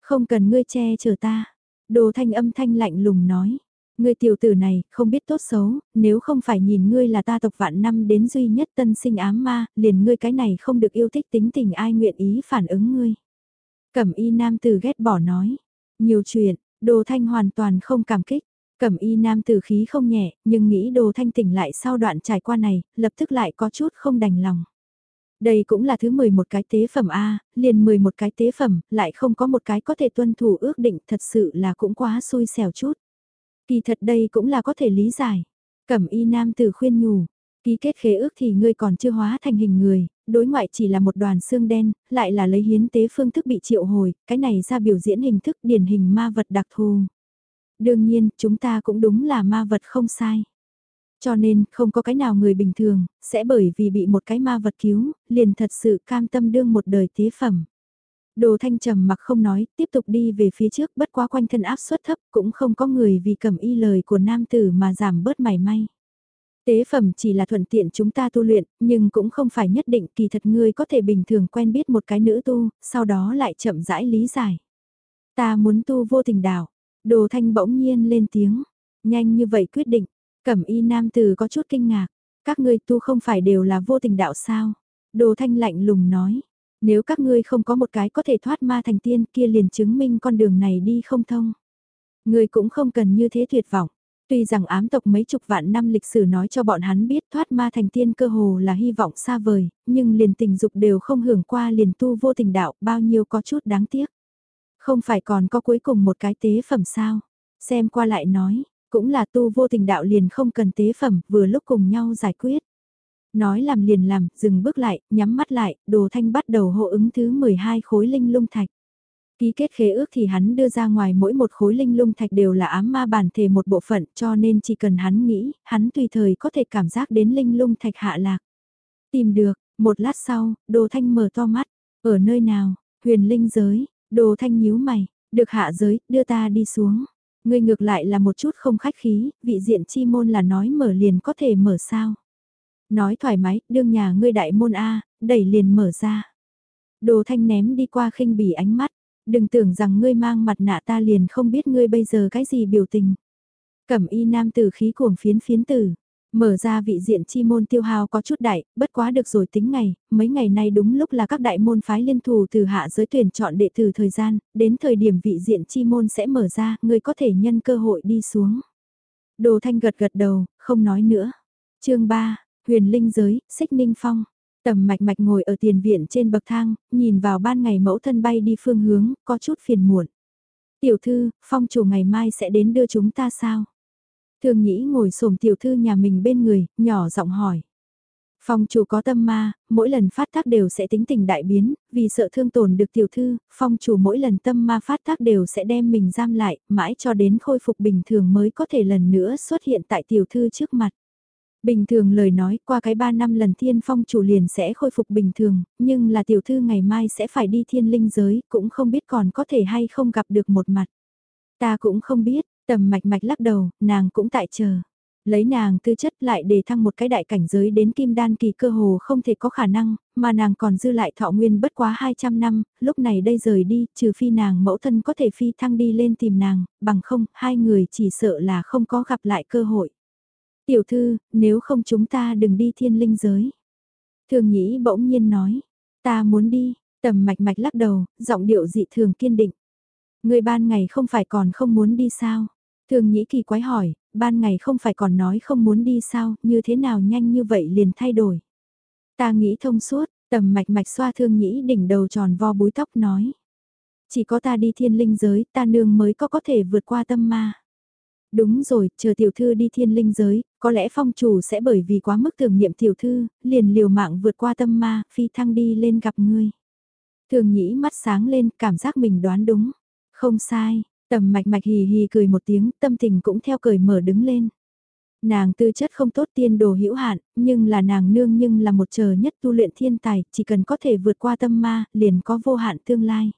Không cần ngươi che chở ta. Đồ thanh âm thanh lạnh lùng nói. Ngươi tiểu tử này, không biết tốt xấu, nếu không phải nhìn ngươi là ta tộc vạn năm đến duy nhất tân sinh ám ma, liền ngươi cái này không được yêu thích tính tình ai nguyện ý phản ứng ngươi. Cẩm y nam tử ghét bỏ nói. Nhiều chuyện, đồ thanh hoàn toàn không cảm kích. Cẩm y nam tử khí không nhẹ, nhưng nghĩ đồ thanh tỉnh lại sau đoạn trải qua này, lập tức lại có chút không đành lòng. Đây cũng là thứ 11 cái tế phẩm A, liền 11 cái tế phẩm, lại không có một cái có thể tuân thủ ước định thật sự là cũng quá xui xẻo chút. Kỳ thật đây cũng là có thể lý giải. Cẩm y nam tử khuyên nhủ, ký kết khế ước thì ngươi còn chưa hóa thành hình người, đối ngoại chỉ là một đoàn xương đen, lại là lấy hiến tế phương thức bị triệu hồi, cái này ra biểu diễn hình thức điển hình ma vật đặc thù. Đương nhiên, chúng ta cũng đúng là ma vật không sai. Cho nên, không có cái nào người bình thường, sẽ bởi vì bị một cái ma vật cứu, liền thật sự cam tâm đương một đời tế phẩm. Đồ thanh trầm mặc không nói, tiếp tục đi về phía trước bất quá quanh thân áp suất thấp, cũng không có người vì cầm y lời của nam tử mà giảm bớt mảy may. Tế phẩm chỉ là thuận tiện chúng ta tu luyện, nhưng cũng không phải nhất định kỳ thật ngươi có thể bình thường quen biết một cái nữ tu, sau đó lại chậm rãi lý giải. Ta muốn tu vô tình đạo, đồ thanh bỗng nhiên lên tiếng, nhanh như vậy quyết định, cẩm y nam tử có chút kinh ngạc, các ngươi tu không phải đều là vô tình đạo sao? Đồ thanh lạnh lùng nói, nếu các ngươi không có một cái có thể thoát ma thành tiên kia liền chứng minh con đường này đi không thông. Ngươi cũng không cần như thế tuyệt vọng. Tuy rằng ám tộc mấy chục vạn năm lịch sử nói cho bọn hắn biết thoát ma thành tiên cơ hồ là hy vọng xa vời, nhưng liền tình dục đều không hưởng qua liền tu vô tình đạo bao nhiêu có chút đáng tiếc. Không phải còn có cuối cùng một cái tế phẩm sao? Xem qua lại nói, cũng là tu vô tình đạo liền không cần tế phẩm vừa lúc cùng nhau giải quyết. Nói làm liền làm, dừng bước lại, nhắm mắt lại, đồ thanh bắt đầu hộ ứng thứ 12 khối linh lung thạch. Ký kết khế ước thì hắn đưa ra ngoài mỗi một khối linh lung thạch đều là ám ma bản thể một bộ phận cho nên chỉ cần hắn nghĩ, hắn tùy thời có thể cảm giác đến linh lung thạch hạ lạc. Tìm được, một lát sau, đồ thanh mở to mắt, ở nơi nào, huyền linh giới, đồ thanh nhíu mày, được hạ giới, đưa ta đi xuống. Ngươi ngược lại là một chút không khách khí, vị diện chi môn là nói mở liền có thể mở sao. Nói thoải mái, đương nhà ngươi đại môn A, đẩy liền mở ra. Đồ thanh ném đi qua khinh bỉ ánh mắt, đừng tưởng rằng ngươi mang mặt nạ ta liền không biết ngươi bây giờ cái gì biểu tình. Cẩm y nam tử khí cuồng phiến phiến tử, mở ra vị diện chi môn tiêu hao có chút đại, bất quá được rồi tính ngày, mấy ngày nay đúng lúc là các đại môn phái liên thủ từ hạ giới tuyển chọn đệ tử thời gian, đến thời điểm vị diện chi môn sẽ mở ra, người có thể nhân cơ hội đi xuống. Đồ thanh gật gật đầu, không nói nữa. chương 3, Huyền linh giới, xích ninh phong. Tầm mạch mạch ngồi ở tiền viện trên bậc thang, nhìn vào ban ngày mẫu thân bay đi phương hướng, có chút phiền muộn. Tiểu thư, phong chủ ngày mai sẽ đến đưa chúng ta sao? Thương nhĩ ngồi xổm tiểu thư nhà mình bên người, nhỏ giọng hỏi. Phong chủ có tâm ma, mỗi lần phát tác đều sẽ tính tình đại biến, vì sợ thương tổn được tiểu thư, phong chủ mỗi lần tâm ma phát tác đều sẽ đem mình giam lại, mãi cho đến khôi phục bình thường mới có thể lần nữa xuất hiện tại tiểu thư trước mặt. Bình thường lời nói qua cái 3 năm lần thiên phong chủ liền sẽ khôi phục bình thường, nhưng là tiểu thư ngày mai sẽ phải đi thiên linh giới, cũng không biết còn có thể hay không gặp được một mặt. Ta cũng không biết, tầm mạch mạch lắc đầu, nàng cũng tại chờ. Lấy nàng tư chất lại để thăng một cái đại cảnh giới đến kim đan kỳ cơ hồ không thể có khả năng, mà nàng còn dư lại thọ nguyên bất quá 200 năm, lúc này đây rời đi, trừ phi nàng mẫu thân có thể phi thăng đi lên tìm nàng, bằng không, hai người chỉ sợ là không có gặp lại cơ hội. Tiểu thư, nếu không chúng ta đừng đi thiên linh giới. Thường nhĩ bỗng nhiên nói, ta muốn đi, tầm mạch mạch lắc đầu, giọng điệu dị thường kiên định. Người ban ngày không phải còn không muốn đi sao? Thường nhĩ kỳ quái hỏi, ban ngày không phải còn nói không muốn đi sao, như thế nào nhanh như vậy liền thay đổi. Ta nghĩ thông suốt, tầm mạch mạch xoa thương nhĩ đỉnh đầu tròn vo búi tóc nói. Chỉ có ta đi thiên linh giới, ta nương mới có có thể vượt qua tâm ma. Đúng rồi, chờ tiểu thư đi thiên linh giới, có lẽ phong chủ sẽ bởi vì quá mức tưởng niệm tiểu thư, liền liều mạng vượt qua tâm ma, phi thăng đi lên gặp ngươi. Thường nhĩ mắt sáng lên, cảm giác mình đoán đúng. Không sai, tầm mạch mạch hì hì cười một tiếng, tâm tình cũng theo cười mở đứng lên. Nàng tư chất không tốt tiên đồ hữu hạn, nhưng là nàng nương nhưng là một chờ nhất tu luyện thiên tài, chỉ cần có thể vượt qua tâm ma, liền có vô hạn tương lai.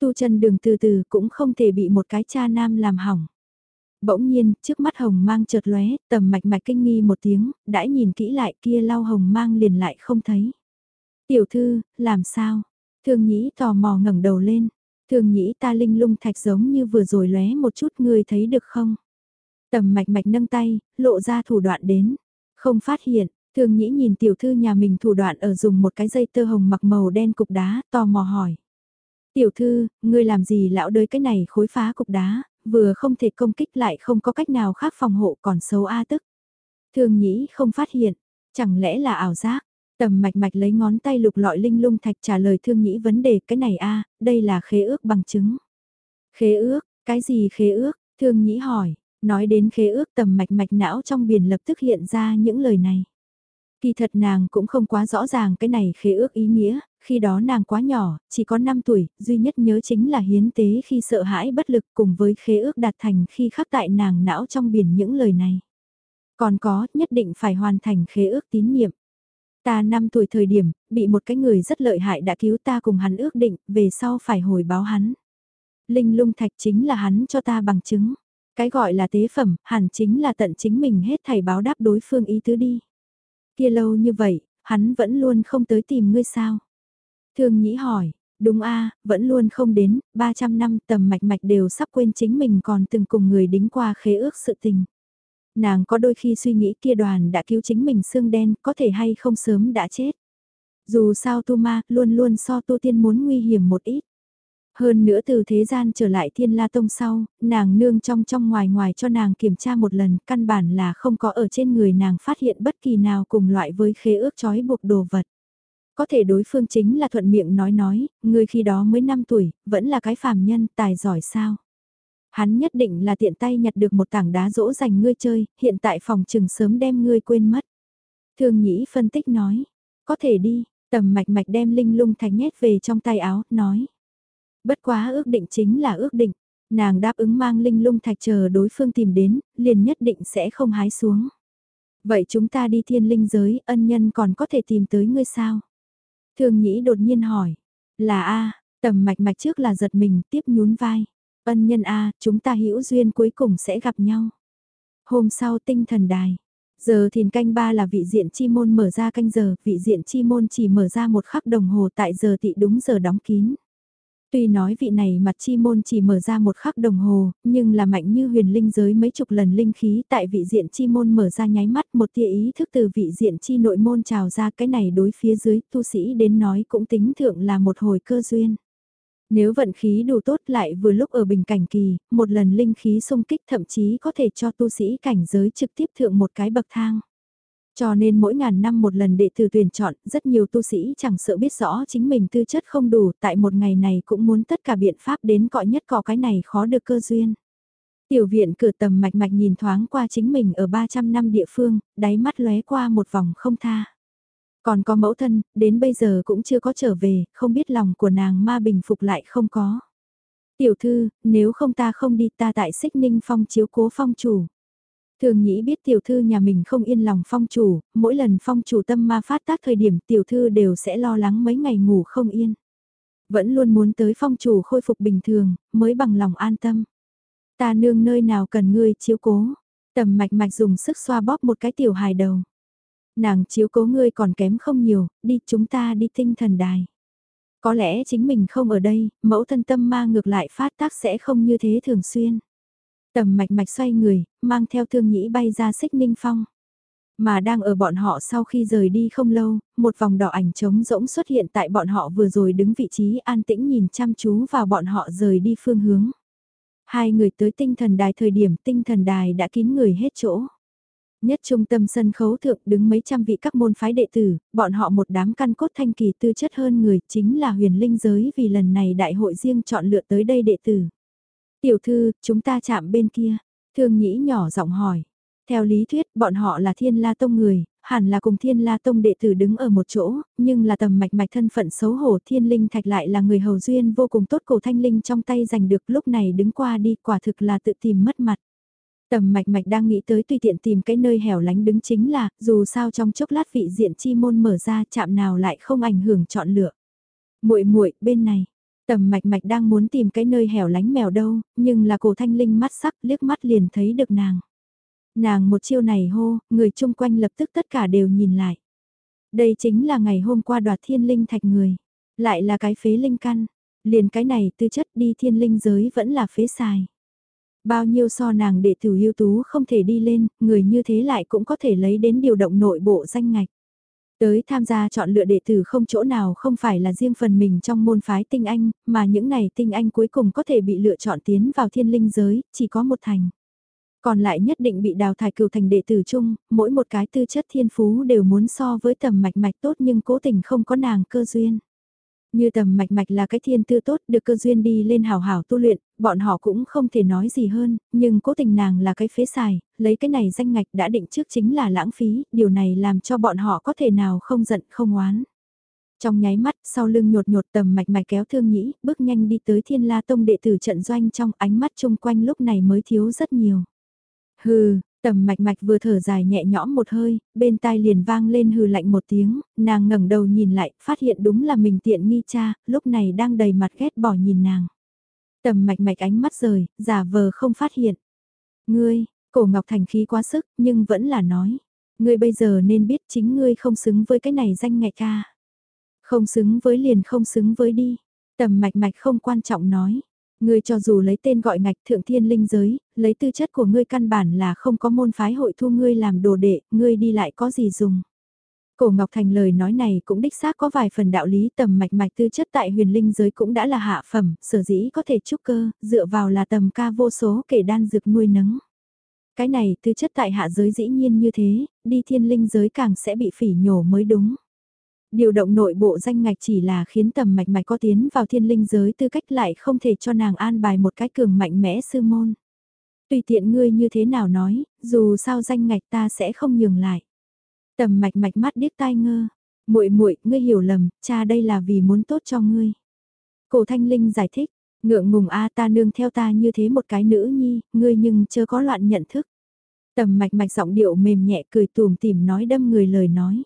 Tu chân đường từ từ cũng không thể bị một cái cha nam làm hỏng. Bỗng nhiên, trước mắt hồng mang chợt lóe, tầm mạch mạch kinh nghi một tiếng, đãi nhìn kỹ lại kia lau hồng mang liền lại không thấy. Tiểu thư, làm sao? Thương nhĩ tò mò ngẩng đầu lên thường nhĩ ta linh lung thạch giống như vừa rồi lóe một chút người thấy được không? Tầm mạch mạch nâng tay, lộ ra thủ đoạn đến. Không phát hiện, thường nhĩ nhìn tiểu thư nhà mình thủ đoạn ở dùng một cái dây tơ hồng mặc màu đen cục đá, tò mò hỏi. Tiểu thư, ngươi làm gì lão đới cái này khối phá cục đá, vừa không thể công kích lại không có cách nào khác phòng hộ còn xấu A tức. thường nhĩ không phát hiện, chẳng lẽ là ảo giác, tầm mạch mạch lấy ngón tay lục lọi linh lung thạch trả lời thương nhĩ vấn đề cái này A, à, đây là khế ước bằng chứng. Khế ước, cái gì khế ước, thương nhĩ hỏi, nói đến khế ước tầm mạch mạch não trong biển lập tức hiện ra những lời này. Kỳ thật nàng cũng không quá rõ ràng cái này khế ước ý nghĩa, khi đó nàng quá nhỏ, chỉ có 5 tuổi, duy nhất nhớ chính là hiến tế khi sợ hãi bất lực cùng với khế ước đạt thành khi khắc tại nàng não trong biển những lời này. Còn có, nhất định phải hoàn thành khế ước tín nhiệm. Ta 5 tuổi thời điểm, bị một cái người rất lợi hại đã cứu ta cùng hắn ước định, về sau phải hồi báo hắn. Linh lung thạch chính là hắn cho ta bằng chứng. Cái gọi là tế phẩm, hẳn chính là tận chính mình hết thầy báo đáp đối phương ý tứ đi. Kia lâu như vậy, hắn vẫn luôn không tới tìm ngươi sao? Thương nhĩ hỏi, đúng a vẫn luôn không đến, 300 năm tầm mạch mạch đều sắp quên chính mình còn từng cùng người đính qua khế ước sự tình. Nàng có đôi khi suy nghĩ kia đoàn đã cứu chính mình xương đen, có thể hay không sớm đã chết. Dù sao tu ma, luôn luôn so tu tiên muốn nguy hiểm một ít. Hơn nữa từ thế gian trở lại thiên la tông sau, nàng nương trong trong ngoài ngoài cho nàng kiểm tra một lần, căn bản là không có ở trên người nàng phát hiện bất kỳ nào cùng loại với khế ước trói buộc đồ vật. Có thể đối phương chính là thuận miệng nói nói, người khi đó mới 5 tuổi, vẫn là cái phàm nhân, tài giỏi sao. Hắn nhất định là tiện tay nhặt được một tảng đá dỗ dành ngươi chơi, hiện tại phòng trừng sớm đem ngươi quên mất. Thương nhĩ phân tích nói, có thể đi, tầm mạch mạch đem linh lung thạch nhét về trong tay áo, nói. Bất quá ước định chính là ước định, nàng đáp ứng mang linh lung thạch chờ đối phương tìm đến, liền nhất định sẽ không hái xuống. Vậy chúng ta đi thiên linh giới, ân nhân còn có thể tìm tới ngươi sao? Thương nhĩ đột nhiên hỏi, là A, tầm mạch mạch trước là giật mình tiếp nhún vai. Ân nhân A, chúng ta hữu duyên cuối cùng sẽ gặp nhau. Hôm sau tinh thần đài. Giờ thìn canh ba là vị diện chi môn mở ra canh giờ, vị diện chi môn chỉ mở ra một khắc đồng hồ tại giờ tị đúng giờ đóng kín. Tuy nói vị này mặt chi môn chỉ mở ra một khắc đồng hồ, nhưng là mạnh như huyền linh giới mấy chục lần linh khí tại vị diện chi môn mở ra nháy mắt một tia ý thức từ vị diện chi nội môn trào ra cái này đối phía dưới tu sĩ đến nói cũng tính thượng là một hồi cơ duyên. Nếu vận khí đủ tốt lại vừa lúc ở bình cảnh kỳ, một lần linh khí xung kích thậm chí có thể cho tu sĩ cảnh giới trực tiếp thượng một cái bậc thang. Cho nên mỗi ngàn năm một lần đệ tử tuyển chọn, rất nhiều tu sĩ chẳng sợ biết rõ chính mình tư chất không đủ, tại một ngày này cũng muốn tất cả biện pháp đến cọ nhất cọ cái này khó được cơ duyên. Tiểu viện cửa tầm mạch mạch nhìn thoáng qua chính mình ở 300 năm địa phương, đáy mắt lóe qua một vòng không tha. Còn có mẫu thân, đến bây giờ cũng chưa có trở về, không biết lòng của nàng ma bình phục lại không có. Tiểu thư, nếu không ta không đi ta tại xích ninh phong chiếu cố phong chủ. Thường nhĩ biết tiểu thư nhà mình không yên lòng phong chủ, mỗi lần phong chủ tâm ma phát tác thời điểm tiểu thư đều sẽ lo lắng mấy ngày ngủ không yên. Vẫn luôn muốn tới phong chủ khôi phục bình thường, mới bằng lòng an tâm. Ta nương nơi nào cần ngươi chiếu cố, tầm mạch mạch dùng sức xoa bóp một cái tiểu hài đầu. Nàng chiếu cố ngươi còn kém không nhiều, đi chúng ta đi tinh thần đài. Có lẽ chính mình không ở đây, mẫu thân tâm ma ngược lại phát tác sẽ không như thế thường xuyên. Tầm mạch mạch xoay người, mang theo thương nhĩ bay ra xích ninh phong. Mà đang ở bọn họ sau khi rời đi không lâu, một vòng đỏ ảnh trống rỗng xuất hiện tại bọn họ vừa rồi đứng vị trí an tĩnh nhìn chăm chú vào bọn họ rời đi phương hướng. Hai người tới tinh thần đài thời điểm tinh thần đài đã kín người hết chỗ. Nhất trung tâm sân khấu thượng đứng mấy trăm vị các môn phái đệ tử, bọn họ một đám căn cốt thanh kỳ tư chất hơn người chính là huyền linh giới vì lần này đại hội riêng chọn lựa tới đây đệ tử. Tiểu thư, chúng ta chạm bên kia. Thương nhĩ nhỏ giọng hỏi. Theo lý thuyết, bọn họ là thiên la tông người, hẳn là cùng thiên la tông đệ tử đứng ở một chỗ, nhưng là tầm mạch mạch thân phận xấu hổ thiên linh thạch lại là người hầu duyên vô cùng tốt cổ thanh linh trong tay giành được lúc này đứng qua đi quả thực là tự tìm mất mặt. Tầm mạch mạch đang nghĩ tới tùy tiện tìm cái nơi hẻo lánh đứng chính là, dù sao trong chốc lát vị diện chi môn mở ra chạm nào lại không ảnh hưởng chọn lựa. muội muội bên này, Tầm mạch mạch đang muốn tìm cái nơi hẻo lánh mèo đâu, nhưng là cổ thanh linh mắt sắc liếc mắt liền thấy được nàng. Nàng một chiêu này hô, người chung quanh lập tức tất cả đều nhìn lại. Đây chính là ngày hôm qua đoạt thiên linh thạch người. Lại là cái phế linh căn. Liền cái này tư chất đi thiên linh giới vẫn là phế xài. Bao nhiêu so nàng đệ tử ưu tú không thể đi lên, người như thế lại cũng có thể lấy đến điều động nội bộ danh ngạch. Tới tham gia chọn lựa đệ tử không chỗ nào không phải là riêng phần mình trong môn phái tinh anh, mà những này tinh anh cuối cùng có thể bị lựa chọn tiến vào thiên linh giới, chỉ có một thành. Còn lại nhất định bị đào thải cửu thành đệ tử chung, mỗi một cái tư chất thiên phú đều muốn so với tầm mạch mạch tốt nhưng cố tình không có nàng cơ duyên. Như tầm mạch mạch là cái thiên tư tốt được cơ duyên đi lên hào hào tu luyện, bọn họ cũng không thể nói gì hơn, nhưng cố tình nàng là cái phế xài, lấy cái này danh ngạch đã định trước chính là lãng phí, điều này làm cho bọn họ có thể nào không giận không oán. Trong nháy mắt, sau lưng nhột nhột tầm mạch mạch kéo thương nhĩ, bước nhanh đi tới thiên la tông đệ tử trận doanh trong ánh mắt chung quanh lúc này mới thiếu rất nhiều. Hừ, tầm mạch mạch vừa thở dài nhẹ nhõm một hơi, bên tai liền vang lên hừ lạnh một tiếng, nàng ngẩng đầu nhìn lại, phát hiện đúng là mình tiện nghi cha, lúc này đang đầy mặt ghét bỏ nhìn nàng. Tầm mạch mạch ánh mắt rời, giả vờ không phát hiện. Ngươi, cổ ngọc thành khí quá sức, nhưng vẫn là nói. Ngươi bây giờ nên biết chính ngươi không xứng với cái này danh ngạch ca. Không xứng với liền không xứng với đi. Tầm mạch mạch không quan trọng nói. Ngươi cho dù lấy tên gọi ngạch thượng thiên linh giới, lấy tư chất của ngươi căn bản là không có môn phái hội thu ngươi làm đồ đệ, ngươi đi lại có gì dùng. Cổ Ngọc Thành lời nói này cũng đích xác có vài phần đạo lý tầm mạch mạch tư chất tại huyền linh giới cũng đã là hạ phẩm, sở dĩ có thể trúc cơ, dựa vào là tầm ca vô số kể đan dược nuôi nấng. Cái này tư chất tại hạ giới dĩ nhiên như thế, đi thiên linh giới càng sẽ bị phỉ nhổ mới đúng. Điều động nội bộ danh ngạch chỉ là khiến tầm mạch mạch có tiến vào thiên linh giới tư cách lại không thể cho nàng an bài một cái cường mạnh mẽ sư môn. Tùy tiện ngươi như thế nào nói, dù sao danh ngạch ta sẽ không nhường lại. Tầm mạch mạch mắt điếc tai ngơ. muội muội ngươi hiểu lầm, cha đây là vì muốn tốt cho ngươi. Cổ thanh linh giải thích, ngượng ngùng a ta nương theo ta như thế một cái nữ nhi, ngươi nhưng chưa có loạn nhận thức. Tầm mạch mạch giọng điệu mềm nhẹ cười tùm tìm nói đâm người lời nói.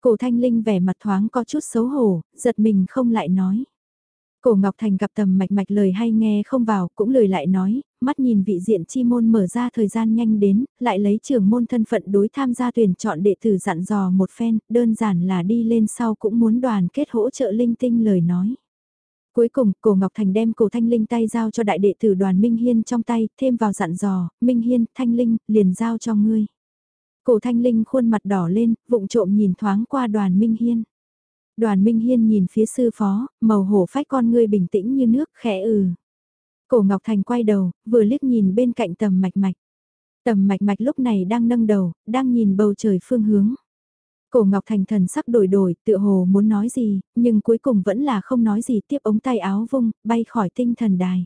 Cổ thanh linh vẻ mặt thoáng có chút xấu hổ, giật mình không lại nói. Cổ Ngọc Thành gặp tầm mạch mạch lời hay nghe không vào, cũng lời lại nói, mắt nhìn vị diện chi môn mở ra thời gian nhanh đến, lại lấy trưởng môn thân phận đối tham gia tuyển chọn đệ tử dặn dò một phen, đơn giản là đi lên sau cũng muốn đoàn kết hỗ trợ linh tinh lời nói. Cuối cùng, cổ Ngọc Thành đem cổ Thanh Linh tay giao cho đại đệ tử đoàn Minh Hiên trong tay, thêm vào dặn dò, Minh Hiên, Thanh Linh, liền giao cho ngươi. Cổ Thanh Linh khuôn mặt đỏ lên, vụng trộm nhìn thoáng qua đoàn Minh Hiên. Đoàn Minh Hiên nhìn phía sư phó, màu hổ phách con ngươi bình tĩnh như nước, khẽ ừ. Cổ Ngọc Thành quay đầu, vừa liếc nhìn bên cạnh tầm mạch mạch. Tầm mạch mạch lúc này đang nâng đầu, đang nhìn bầu trời phương hướng. Cổ Ngọc Thành thần sắc đổi đổi, tựa hồ muốn nói gì, nhưng cuối cùng vẫn là không nói gì tiếp ống tay áo vung, bay khỏi tinh thần đài.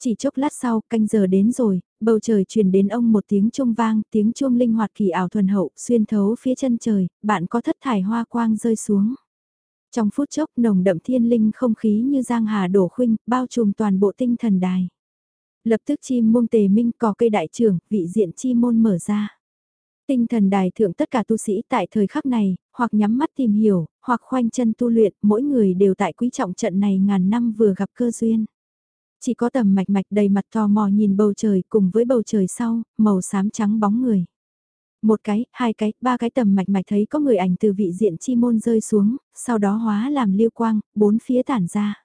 Chỉ chốc lát sau, canh giờ đến rồi, bầu trời truyền đến ông một tiếng chuông vang, tiếng chuông linh hoạt kỳ ảo thuần hậu, xuyên thấu phía chân trời, bạn có thất thải hoa quang rơi xuống. Trong phút chốc nồng đậm thiên linh không khí như giang hà đổ khuynh, bao trùm toàn bộ tinh thần đài. Lập tức chim môn tề minh cò cây đại trưởng, vị diện chi môn mở ra. Tinh thần đài thượng tất cả tu sĩ tại thời khắc này, hoặc nhắm mắt tìm hiểu, hoặc khoanh chân tu luyện, mỗi người đều tại quý trọng trận này ngàn năm vừa gặp cơ duyên. Chỉ có tầm mạch mạch đầy mặt tò mò nhìn bầu trời cùng với bầu trời sau, màu xám trắng bóng người. Một cái, hai cái, ba cái tầm mạch mạch thấy có người ảnh từ vị diện chi môn rơi xuống, sau đó hóa làm lưu quang, bốn phía tản ra.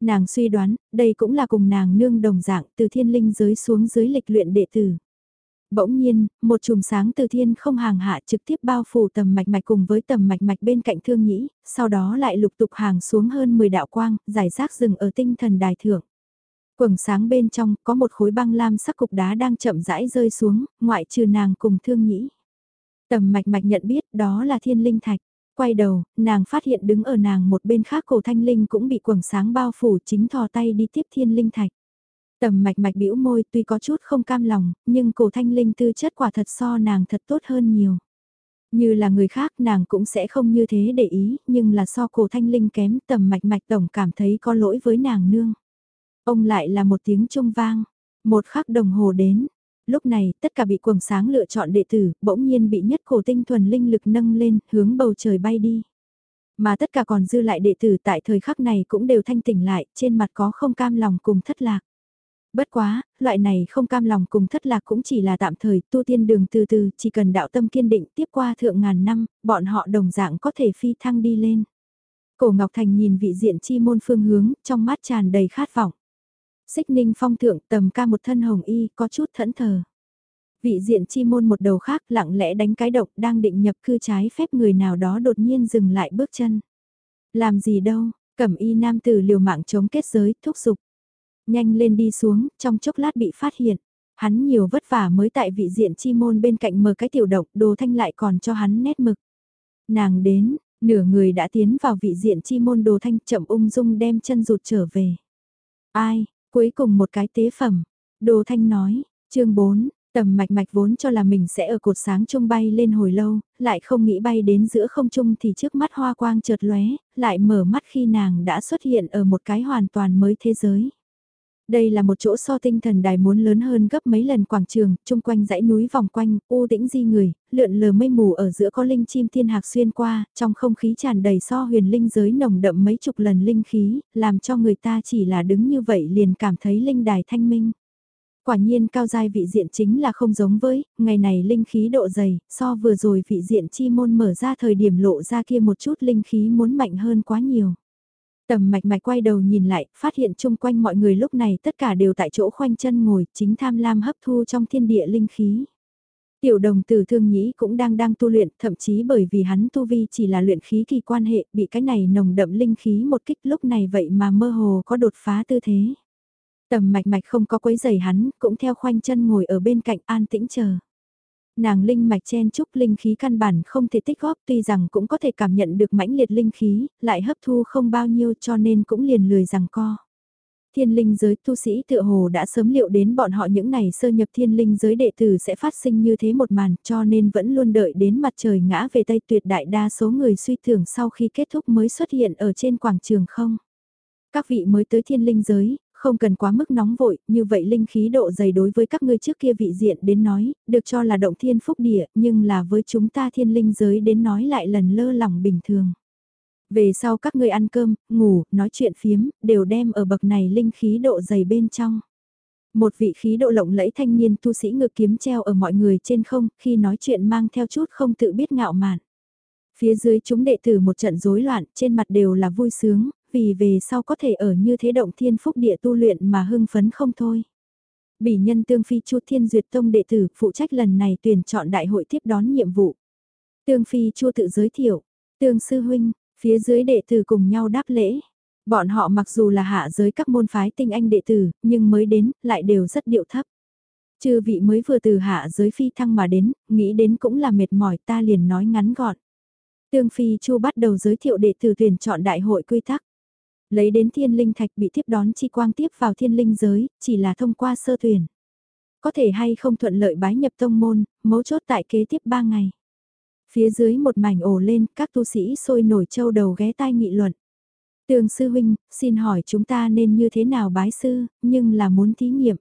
Nàng suy đoán, đây cũng là cùng nàng nương đồng dạng từ thiên linh giới xuống dưới lịch luyện đệ tử. Bỗng nhiên, một chùm sáng từ thiên không hàng hạ trực tiếp bao phủ tầm mạch mạch cùng với tầm mạch mạch bên cạnh thương nhĩ, sau đó lại lục tục hàng xuống hơn 10 đạo quang, giải rác rừng ở tinh thần đài thượng. Quầng sáng bên trong có một khối băng lam sắc cục đá đang chậm rãi rơi xuống, ngoại trừ nàng cùng thương nhĩ. Tầm mạch mạch nhận biết đó là thiên linh thạch. Quay đầu, nàng phát hiện đứng ở nàng một bên khác cổ thanh linh cũng bị quầng sáng bao phủ chính thò tay đi tiếp thiên linh thạch. Tầm mạch mạch bĩu môi tuy có chút không cam lòng, nhưng cổ thanh linh tư chất quả thật so nàng thật tốt hơn nhiều. Như là người khác nàng cũng sẽ không như thế để ý, nhưng là so cổ thanh linh kém tầm mạch mạch tổng cảm thấy có lỗi với nàng nương. Ông lại là một tiếng trung vang, một khắc đồng hồ đến. Lúc này, tất cả bị quầng sáng lựa chọn đệ tử, bỗng nhiên bị nhất cổ tinh thuần linh lực nâng lên, hướng bầu trời bay đi. Mà tất cả còn dư lại đệ tử tại thời khắc này cũng đều thanh tỉnh lại, trên mặt có không cam lòng cùng thất lạc. Bất quá, loại này không cam lòng cùng thất lạc cũng chỉ là tạm thời, tu tiên đường từ từ, chỉ cần đạo tâm kiên định tiếp qua thượng ngàn năm, bọn họ đồng dạng có thể phi thăng đi lên. Cổ Ngọc Thành nhìn vị diện chi môn phương hướng, trong mắt tràn đầy khát vọng. Xích ninh phong thượng tầm ca một thân hồng y, có chút thẫn thờ. Vị diện chi môn một đầu khác lặng lẽ đánh cái độc đang định nhập cư trái phép người nào đó đột nhiên dừng lại bước chân. Làm gì đâu, cẩm y nam tử liều mạng chống kết giới, thúc giục. Nhanh lên đi xuống, trong chốc lát bị phát hiện. Hắn nhiều vất vả mới tại vị diện chi môn bên cạnh mở cái tiểu độc, đồ thanh lại còn cho hắn nét mực. Nàng đến, nửa người đã tiến vào vị diện chi môn đồ thanh chậm ung dung đem chân rụt trở về. Ai, cuối cùng một cái tế phẩm. Đồ thanh nói, chương 4, Tầm mạch mạch vốn cho là mình sẽ ở cột sáng trung bay lên hồi lâu, lại không nghĩ bay đến giữa không trung thì trước mắt hoa quang chợt lóe, lại mở mắt khi nàng đã xuất hiện ở một cái hoàn toàn mới thế giới. Đây là một chỗ so tinh thần đài muốn lớn hơn gấp mấy lần quảng trường, chung quanh dãy núi vòng quanh, u tĩnh di người, lượn lờ mây mù ở giữa có linh chim thiên hạc xuyên qua, trong không khí tràn đầy so huyền linh giới nồng đậm mấy chục lần linh khí, làm cho người ta chỉ là đứng như vậy liền cảm thấy linh đài thanh minh. Quả nhiên cao giai vị diện chính là không giống với, ngày này linh khí độ dày, so vừa rồi vị diện chi môn mở ra thời điểm lộ ra kia một chút linh khí muốn mạnh hơn quá nhiều. Tầm mạch mạch quay đầu nhìn lại, phát hiện chung quanh mọi người lúc này tất cả đều tại chỗ khoanh chân ngồi, chính tham lam hấp thu trong thiên địa linh khí. Tiểu đồng tử thương nhĩ cũng đang đang tu luyện, thậm chí bởi vì hắn tu vi chỉ là luyện khí kỳ quan hệ, bị cái này nồng đậm linh khí một kích lúc này vậy mà mơ hồ có đột phá tư thế. Tầm mạch mạch không có quấy giày hắn, cũng theo khoanh chân ngồi ở bên cạnh an tĩnh chờ. Nàng linh mạch chen chúc linh khí căn bản không thể tích góp tuy rằng cũng có thể cảm nhận được mãnh liệt linh khí, lại hấp thu không bao nhiêu cho nên cũng liền lười rằng co. Thiên linh giới tu sĩ tựa hồ đã sớm liệu đến bọn họ những ngày sơ nhập thiên linh giới đệ tử sẽ phát sinh như thế một màn cho nên vẫn luôn đợi đến mặt trời ngã về Tây tuyệt đại đa số người suy tưởng sau khi kết thúc mới xuất hiện ở trên quảng trường không. Các vị mới tới thiên linh giới, không cần quá mức nóng vội, như vậy linh khí độ dày đối với các ngươi trước kia vị diện đến nói, được cho là động thiên phúc địa, nhưng là với chúng ta thiên linh giới đến nói lại lần lơ lỏng bình thường. Về sau các ngươi ăn cơm, ngủ, nói chuyện phiếm, đều đem ở bậc này linh khí độ dày bên trong. Một vị khí độ lộng lẫy thanh niên tu sĩ ngược kiếm treo ở mọi người trên không, khi nói chuyện mang theo chút không tự biết ngạo mạn. Phía dưới chúng đệ tử một trận rối loạn, trên mặt đều là vui sướng, vì về sau có thể ở như thế động thiên phúc địa tu luyện mà hưng phấn không thôi. Bỉ nhân tương phi chu thiên duyệt tông đệ tử phụ trách lần này tuyển chọn đại hội tiếp đón nhiệm vụ. Tương phi chu tự giới thiệu, tương sư huynh, phía dưới đệ tử cùng nhau đáp lễ. Bọn họ mặc dù là hạ giới các môn phái tinh anh đệ tử, nhưng mới đến, lại đều rất điệu thấp. Chư vị mới vừa từ hạ giới phi thăng mà đến, nghĩ đến cũng là mệt mỏi ta liền nói ngắn gọn. Tương Phi Chu bắt đầu giới thiệu đệ tử tuyển chọn đại hội quy tắc. Lấy đến thiên linh thạch bị tiếp đón chi quang tiếp vào thiên linh giới, chỉ là thông qua sơ tuyển. Có thể hay không thuận lợi bái nhập tông môn, mấu chốt tại kế tiếp 3 ngày. Phía dưới một mảnh ổ lên, các tu sĩ sôi nổi châu đầu ghé tai nghị luận. Tường sư huynh, xin hỏi chúng ta nên như thế nào bái sư, nhưng là muốn thí nghiệm.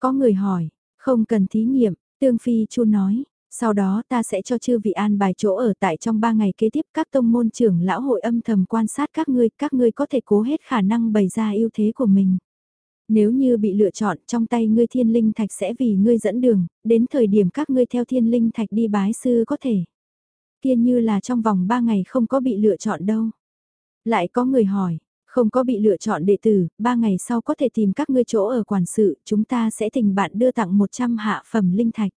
Có người hỏi, không cần thí nghiệm, tương phi chu nói, sau đó ta sẽ cho chư vị an bài chỗ ở tại trong 3 ngày kế tiếp các tông môn trưởng lão hội âm thầm quan sát các ngươi, các ngươi có thể cố hết khả năng bày ra ưu thế của mình. Nếu như bị lựa chọn trong tay ngươi thiên linh thạch sẽ vì ngươi dẫn đường, đến thời điểm các ngươi theo thiên linh thạch đi bái sư có thể. Kia như là trong vòng 3 ngày không có bị lựa chọn đâu. Lại có người hỏi, không có bị lựa chọn đệ tử, 3 ngày sau có thể tìm các ngươi chỗ ở quản sự, chúng ta sẽ tình bạn đưa tặng 100 hạ phẩm linh thạch.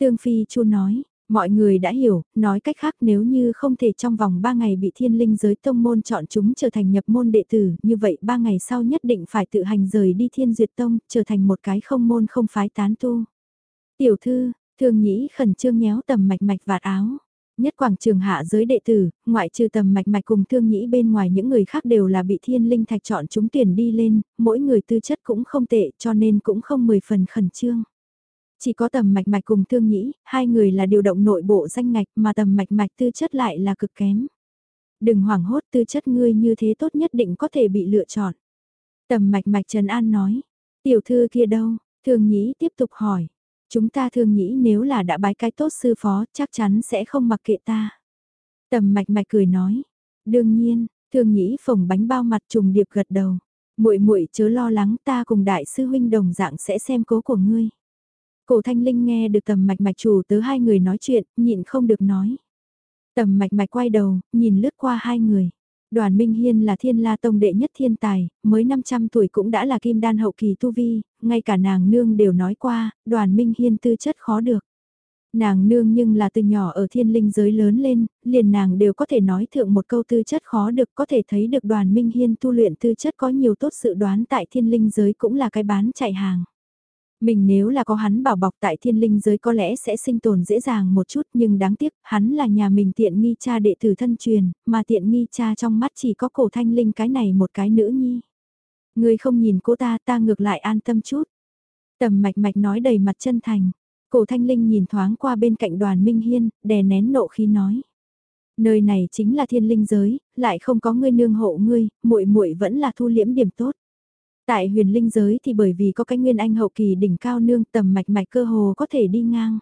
Tương Phi Chu nói, mọi người đã hiểu, nói cách khác nếu như không thể trong vòng 3 ngày bị thiên linh giới tông môn chọn chúng trở thành nhập môn đệ tử, như vậy 3 ngày sau nhất định phải tự hành rời đi thiên duyệt tông, trở thành một cái không môn không phái tán tu. Tiểu thư, thường nhĩ khẩn trương nhéo tầm mạch mạch vạt áo. Nhất quảng trường hạ giới đệ tử, ngoại trừ tầm mạch mạch cùng thương nhĩ bên ngoài những người khác đều là bị thiên linh thạch chọn chúng tuyển đi lên, mỗi người tư chất cũng không tệ cho nên cũng không mười phần khẩn trương. Chỉ có tầm mạch mạch cùng thương nhĩ, hai người là điều động nội bộ danh ngạch mà tầm mạch mạch tư chất lại là cực kém. Đừng hoảng hốt tư chất ngươi như thế tốt nhất định có thể bị lựa chọn. Tầm mạch mạch Trần An nói, tiểu thư kia đâu, thương nhĩ tiếp tục hỏi. Chúng ta thương nhĩ nếu là đã bái cái tốt sư phó chắc chắn sẽ không mặc kệ ta. Tầm mạch mạch cười nói, Đương nhiên, thương nhĩ phồng bánh bao mặt trùng điệp gật đầu. muội muội chớ lo lắng ta cùng đại sư huynh đồng dạng sẽ xem cố của ngươi. Cổ thanh linh nghe được tầm mạch mạch chủ tớ hai người nói chuyện, nhịn không được nói. Tầm mạch mạch quay đầu, nhìn lướt qua hai người. Đoàn Minh Hiên là thiên la tông đệ nhất thiên tài, mới 500 tuổi cũng đã là kim đan hậu kỳ tu vi, ngay cả nàng nương đều nói qua, đoàn Minh Hiên tư chất khó được. Nàng nương nhưng là từ nhỏ ở thiên linh giới lớn lên, liền nàng đều có thể nói thượng một câu tư chất khó được có thể thấy được đoàn Minh Hiên tu luyện tư chất có nhiều tốt sự đoán tại thiên linh giới cũng là cái bán chạy hàng. Mình nếu là có hắn bảo bọc tại thiên linh giới có lẽ sẽ sinh tồn dễ dàng một chút nhưng đáng tiếc hắn là nhà mình tiện nghi cha đệ tử thân truyền, mà tiện nghi cha trong mắt chỉ có cổ thanh linh cái này một cái nữ nhi. Người không nhìn cô ta ta ngược lại an tâm chút. Tầm mạch mạch nói đầy mặt chân thành. Cổ thanh linh nhìn thoáng qua bên cạnh đoàn Minh Hiên, đè nén nộ khí nói. Nơi này chính là thiên linh giới, lại không có ngươi nương hộ ngươi, muội muội vẫn là thu liễm điểm tốt. Tại huyền linh giới thì bởi vì có cái nguyên anh hậu kỳ đỉnh cao nương tầm mạch mạch cơ hồ có thể đi ngang.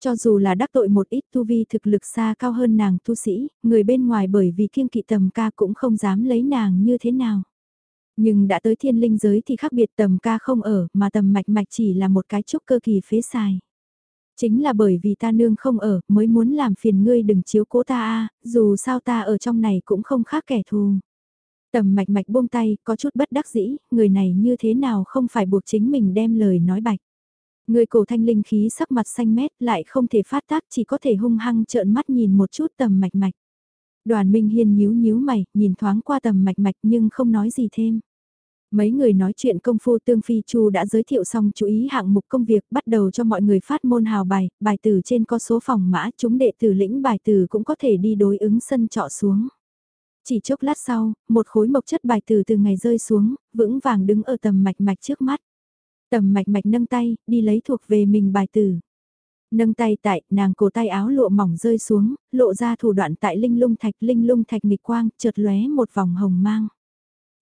Cho dù là đắc tội một ít tu vi thực lực xa cao hơn nàng tu sĩ, người bên ngoài bởi vì kiêng kỵ tầm ca cũng không dám lấy nàng như thế nào. Nhưng đã tới thiên linh giới thì khác biệt tầm ca không ở mà tầm mạch mạch chỉ là một cái trúc cơ kỳ phế xài. Chính là bởi vì ta nương không ở mới muốn làm phiền ngươi đừng chiếu cố ta a dù sao ta ở trong này cũng không khác kẻ thù. Tầm mạch mạch buông tay, có chút bất đắc dĩ, người này như thế nào không phải buộc chính mình đem lời nói bạch. Người cổ thanh linh khí sắc mặt xanh mét lại không thể phát tác chỉ có thể hung hăng trợn mắt nhìn một chút tầm mạch mạch. Đoàn Minh Hiên nhíu nhíu mày, nhìn thoáng qua tầm mạch mạch nhưng không nói gì thêm. Mấy người nói chuyện công phu Tương Phi Chu đã giới thiệu xong chú ý hạng mục công việc bắt đầu cho mọi người phát môn hào bài, bài từ trên có số phòng mã chúng đệ tử lĩnh bài từ cũng có thể đi đối ứng sân trọ xuống. Chỉ chốc lát sau, một khối mộc chất bài từ từ ngày rơi xuống, vững vàng đứng ở tầm mạch mạch trước mắt. Tầm mạch mạch nâng tay, đi lấy thuộc về mình bài từ. Nâng tay tại, nàng cổ tay áo lụa mỏng rơi xuống, lộ ra thủ đoạn tại linh lung thạch, linh lung thạch nghịch quang, chợt lóe một vòng hồng mang.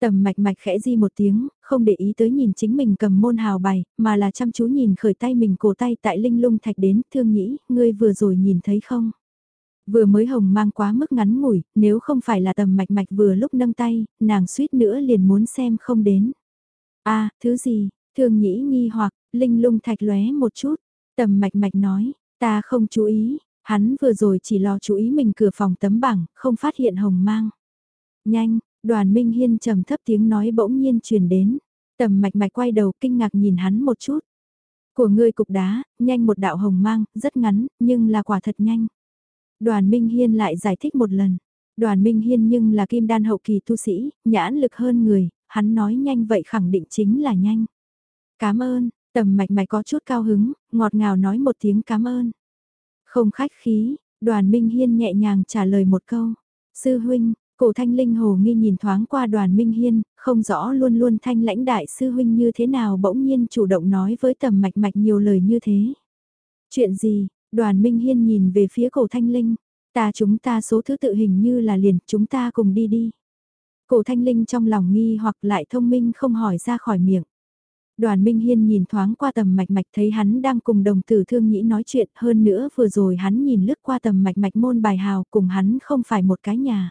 Tầm mạch mạch khẽ di một tiếng, không để ý tới nhìn chính mình cầm môn hào bài, mà là chăm chú nhìn khởi tay mình cổ tay tại linh lung thạch đến, thương nhĩ, ngươi vừa rồi nhìn thấy không? Vừa mới hồng mang quá mức ngắn ngủi, nếu không phải là tầm mạch mạch vừa lúc nâng tay, nàng suýt nữa liền muốn xem không đến. a thứ gì, thường nhĩ nghi hoặc, linh lung thạch lóe một chút, tầm mạch mạch nói, ta không chú ý, hắn vừa rồi chỉ lo chú ý mình cửa phòng tấm bảng, không phát hiện hồng mang. Nhanh, đoàn Minh Hiên trầm thấp tiếng nói bỗng nhiên truyền đến, tầm mạch mạch quay đầu kinh ngạc nhìn hắn một chút. Của ngươi cục đá, nhanh một đạo hồng mang, rất ngắn, nhưng là quả thật nhanh. Đoàn Minh Hiên lại giải thích một lần. Đoàn Minh Hiên nhưng là kim đan hậu kỳ tu sĩ, nhãn lực hơn người, hắn nói nhanh vậy khẳng định chính là nhanh. Cảm ơn, tầm mạch mạch có chút cao hứng, ngọt ngào nói một tiếng cảm ơn. Không khách khí, đoàn Minh Hiên nhẹ nhàng trả lời một câu. Sư huynh, cổ thanh linh hồ nghi nhìn thoáng qua đoàn Minh Hiên, không rõ luôn luôn thanh lãnh đại sư huynh như thế nào bỗng nhiên chủ động nói với tầm mạch mạch nhiều lời như thế. Chuyện gì, Đoàn Minh Hiên nhìn về phía cổ thanh linh. Ta chúng ta số thứ tự hình như là liền, chúng ta cùng đi đi. Cổ thanh linh trong lòng nghi hoặc lại thông minh không hỏi ra khỏi miệng. Đoàn Minh Hiên nhìn thoáng qua tầm mạch mạch thấy hắn đang cùng đồng tử thương nhĩ nói chuyện hơn nữa vừa rồi hắn nhìn lướt qua tầm mạch mạch môn bài hào cùng hắn không phải một cái nhà.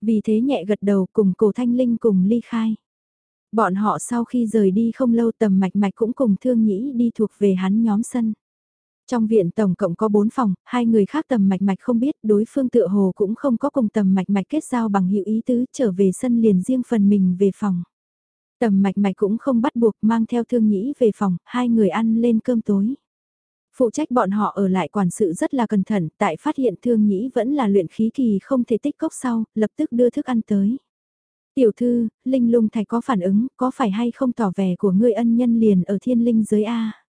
Vì thế nhẹ gật đầu cùng cổ thanh linh cùng ly khai. Bọn họ sau khi rời đi không lâu tầm mạch mạch cũng cùng thương nhĩ đi thuộc về hắn nhóm sân. Trong viện tổng cộng có 4 phòng, hai người khác tầm mạch mạch không biết đối phương tựa hồ cũng không có cùng tầm mạch mạch kết giao bằng hữu ý tứ trở về sân liền riêng phần mình về phòng. Tầm mạch mạch cũng không bắt buộc mang theo thương nhĩ về phòng, hai người ăn lên cơm tối. Phụ trách bọn họ ở lại quản sự rất là cẩn thận, tại phát hiện thương nhĩ vẫn là luyện khí kỳ không thể tích cốc sau, lập tức đưa thức ăn tới. Tiểu thư, linh lung thạch có phản ứng, có phải hay không tỏ vẻ của ngươi ân nhân liền ở thiên linh giới A?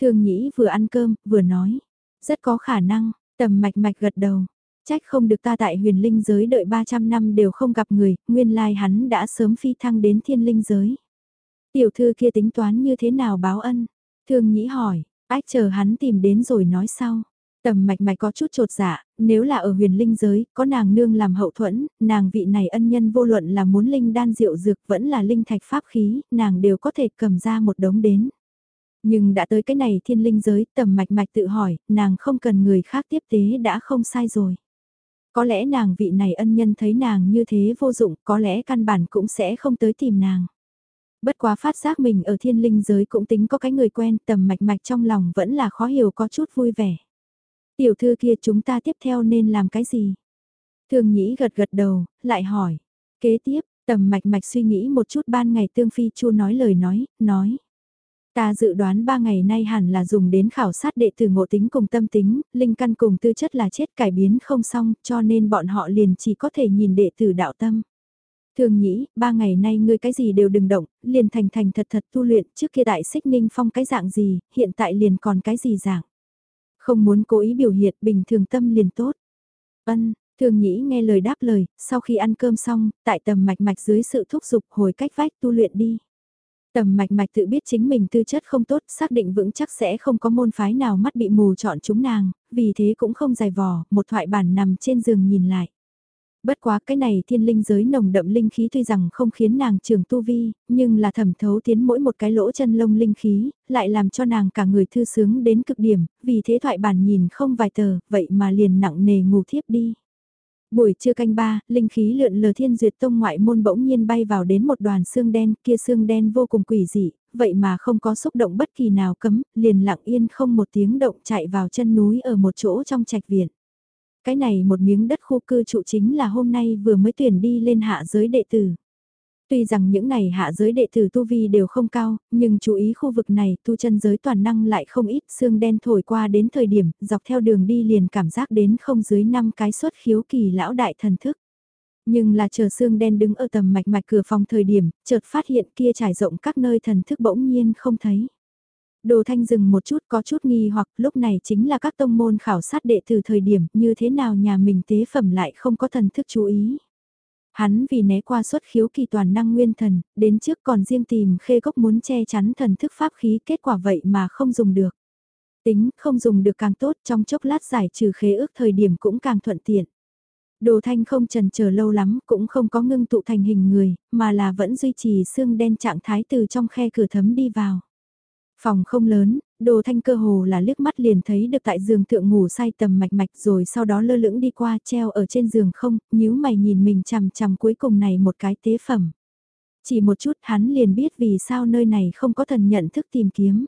Thương nhĩ vừa ăn cơm, vừa nói. Rất có khả năng, tầm mạch mạch gật đầu. Trách không được ta tại huyền linh giới đợi 300 năm đều không gặp người, nguyên lai hắn đã sớm phi thăng đến thiên linh giới. Tiểu thư kia tính toán như thế nào báo ân? Thương nhĩ hỏi, ách chờ hắn tìm đến rồi nói sau. Tầm mạch mạch có chút trột dạ, nếu là ở huyền linh giới, có nàng nương làm hậu thuẫn, nàng vị này ân nhân vô luận là muốn linh đan rượu dược vẫn là linh thạch pháp khí, nàng đều có thể cầm ra một đống đến. Nhưng đã tới cái này thiên linh giới tầm mạch mạch tự hỏi, nàng không cần người khác tiếp tế đã không sai rồi. Có lẽ nàng vị này ân nhân thấy nàng như thế vô dụng, có lẽ căn bản cũng sẽ không tới tìm nàng. Bất quá phát giác mình ở thiên linh giới cũng tính có cái người quen tầm mạch mạch trong lòng vẫn là khó hiểu có chút vui vẻ. Tiểu thư kia chúng ta tiếp theo nên làm cái gì? Thường nhĩ gật gật đầu, lại hỏi. Kế tiếp, tầm mạch mạch suy nghĩ một chút ban ngày tương phi chu nói lời nói, nói. Ta dự đoán ba ngày nay hẳn là dùng đến khảo sát đệ tử ngộ tính cùng tâm tính, linh căn cùng tư chất là chết cải biến không xong cho nên bọn họ liền chỉ có thể nhìn đệ tử đạo tâm. Thường nhĩ, ba ngày nay ngươi cái gì đều đừng động, liền thành thành thật thật tu luyện trước kia đại xích ninh phong cái dạng gì, hiện tại liền còn cái gì dạng. Không muốn cố ý biểu hiện bình thường tâm liền tốt. Ân, thường nhĩ nghe lời đáp lời, sau khi ăn cơm xong, tại tầm mạch mạch dưới sự thúc giục hồi cách vách tu luyện đi. Tầm mạch mạch tự biết chính mình tư chất không tốt, xác định vững chắc sẽ không có môn phái nào mắt bị mù chọn chúng nàng, vì thế cũng không dài vò, một thoại bản nằm trên giường nhìn lại. Bất quá cái này thiên linh giới nồng đậm linh khí tuy rằng không khiến nàng trường tu vi, nhưng là thẩm thấu tiến mỗi một cái lỗ chân lông linh khí, lại làm cho nàng cả người thư sướng đến cực điểm, vì thế thoại bản nhìn không vài tờ, vậy mà liền nặng nề ngủ thiếp đi. Buổi trưa canh ba, linh khí lượn lờ thiên duyệt tông ngoại môn bỗng nhiên bay vào đến một đoàn xương đen, kia xương đen vô cùng quỷ dị, vậy mà không có xúc động bất kỳ nào cấm, liền lặng yên không một tiếng động chạy vào chân núi ở một chỗ trong trạch viện. Cái này một miếng đất khu cư trụ chính là hôm nay vừa mới tuyển đi lên hạ giới đệ tử. Tuy rằng những này hạ giới đệ tử tu vi đều không cao, nhưng chú ý khu vực này tu chân giới toàn năng lại không ít xương đen thổi qua đến thời điểm dọc theo đường đi liền cảm giác đến không dưới năm cái xuất khiếu kỳ lão đại thần thức. Nhưng là chờ xương đen đứng ở tầm mạch mạch cửa phòng thời điểm, chợt phát hiện kia trải rộng các nơi thần thức bỗng nhiên không thấy. Đồ thanh dừng một chút có chút nghi hoặc lúc này chính là các tông môn khảo sát đệ từ thời điểm như thế nào nhà mình tế phẩm lại không có thần thức chú ý. Hắn vì né qua xuất khiếu kỳ toàn năng nguyên thần, đến trước còn riêng tìm khê cốc muốn che chắn thần thức pháp khí kết quả vậy mà không dùng được. Tính không dùng được càng tốt trong chốc lát giải trừ khế ước thời điểm cũng càng thuận tiện. Đồ thanh không trần chờ lâu lắm cũng không có ngưng tụ thành hình người, mà là vẫn duy trì xương đen trạng thái từ trong khe cửa thấm đi vào. Phòng không lớn, đồ thanh cơ hồ là liếc mắt liền thấy được tại giường thượng ngủ say tầm mạch mạch rồi sau đó lơ lưỡng đi qua treo ở trên giường không, nhíu mày nhìn mình chằm chằm cuối cùng này một cái tế phẩm. Chỉ một chút hắn liền biết vì sao nơi này không có thần nhận thức tìm kiếm.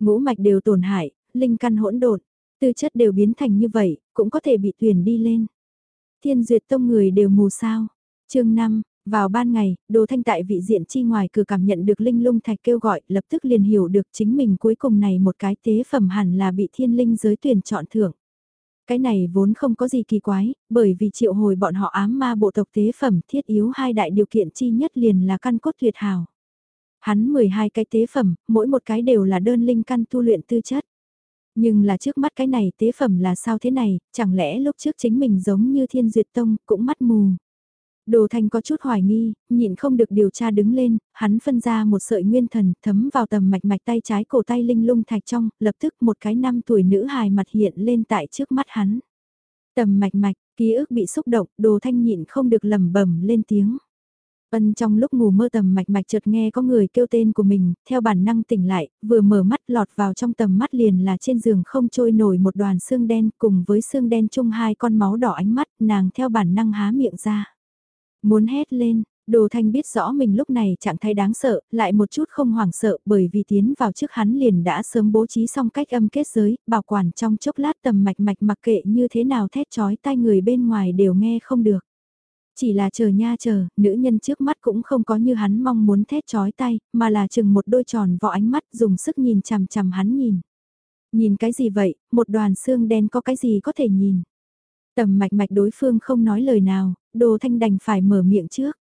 Ngũ mạch đều tổn hại, linh căn hỗn độn, tư chất đều biến thành như vậy, cũng có thể bị tuyển đi lên. Thiên duyệt tông người đều mù sao. chương 5, vào ban ngày, đồ thanh tại vị diện chi ngoài cửa cảm nhận được linh lung thạch kêu gọi, lập tức liền hiểu được chính mình cuối cùng này một cái tế phẩm hẳn là bị thiên linh giới tuyển chọn thưởng. Cái này vốn không có gì kỳ quái, bởi vì triệu hồi bọn họ ám ma bộ tộc tế phẩm thiết yếu hai đại điều kiện chi nhất liền là căn cốt tuyệt hào. Hắn 12 cái tế phẩm, mỗi một cái đều là đơn linh căn tu luyện tư chất. Nhưng là trước mắt cái này tế phẩm là sao thế này, chẳng lẽ lúc trước chính mình giống như thiên duyệt tông, cũng mắt mù. Đồ Thanh có chút hoài nghi, nhịn không được điều tra đứng lên, hắn phân ra một sợi nguyên thần thấm vào tầm mạch mạch tay trái cổ tay linh lung thạch trong, lập tức một cái năm tuổi nữ hài mặt hiện lên tại trước mắt hắn. Tầm mạch mạch, ký ức bị xúc động, Đồ Thanh nhịn không được lẩm bẩm lên tiếng. Ân trong lúc ngủ mơ tầm mạch mạch chợt nghe có người kêu tên của mình, theo bản năng tỉnh lại, vừa mở mắt lọt vào trong tầm mắt liền là trên giường không trôi nổi một đoàn xương đen cùng với xương đen chung hai con máu đỏ ánh mắt, nàng theo bản năng há miệng ra. Muốn hét lên, Đồ Thanh biết rõ mình lúc này trạng thái đáng sợ, lại một chút không hoảng sợ bởi vì tiến vào trước hắn liền đã sớm bố trí xong cách âm kết giới, bảo quản trong chốc lát tầm mạch mạch mặc kệ như thế nào thét chói tai người bên ngoài đều nghe không được. Chỉ là chờ nha chờ, nữ nhân trước mắt cũng không có như hắn mong muốn thét chói tay, mà là chừng một đôi tròn vỏ ánh mắt dùng sức nhìn chằm chằm hắn nhìn. Nhìn cái gì vậy, một đoàn xương đen có cái gì có thể nhìn. Tầm mạch mạch đối phương không nói lời nào, đồ thanh đành phải mở miệng trước.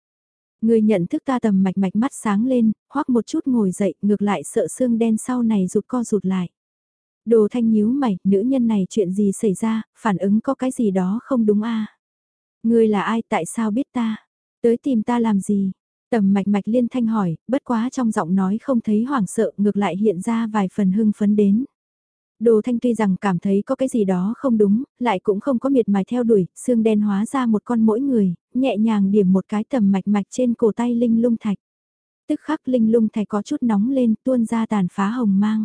Người nhận thức ta tầm mạch mạch mắt sáng lên, hoắc một chút ngồi dậy, ngược lại sợ xương đen sau này rụt co rụt lại. Đồ thanh nhíu mày, nữ nhân này chuyện gì xảy ra, phản ứng có cái gì đó không đúng a Ngươi là ai tại sao biết ta? Tới tìm ta làm gì? Tầm mạch mạch liên thanh hỏi, bất quá trong giọng nói không thấy hoảng sợ ngược lại hiện ra vài phần hưng phấn đến. Đồ thanh tuy rằng cảm thấy có cái gì đó không đúng, lại cũng không có miệt mài theo đuổi, xương đen hóa ra một con mỗi người, nhẹ nhàng điểm một cái tầm mạch mạch trên cổ tay linh lung thạch. Tức khắc linh lung thạch có chút nóng lên tuôn ra tàn phá hồng mang.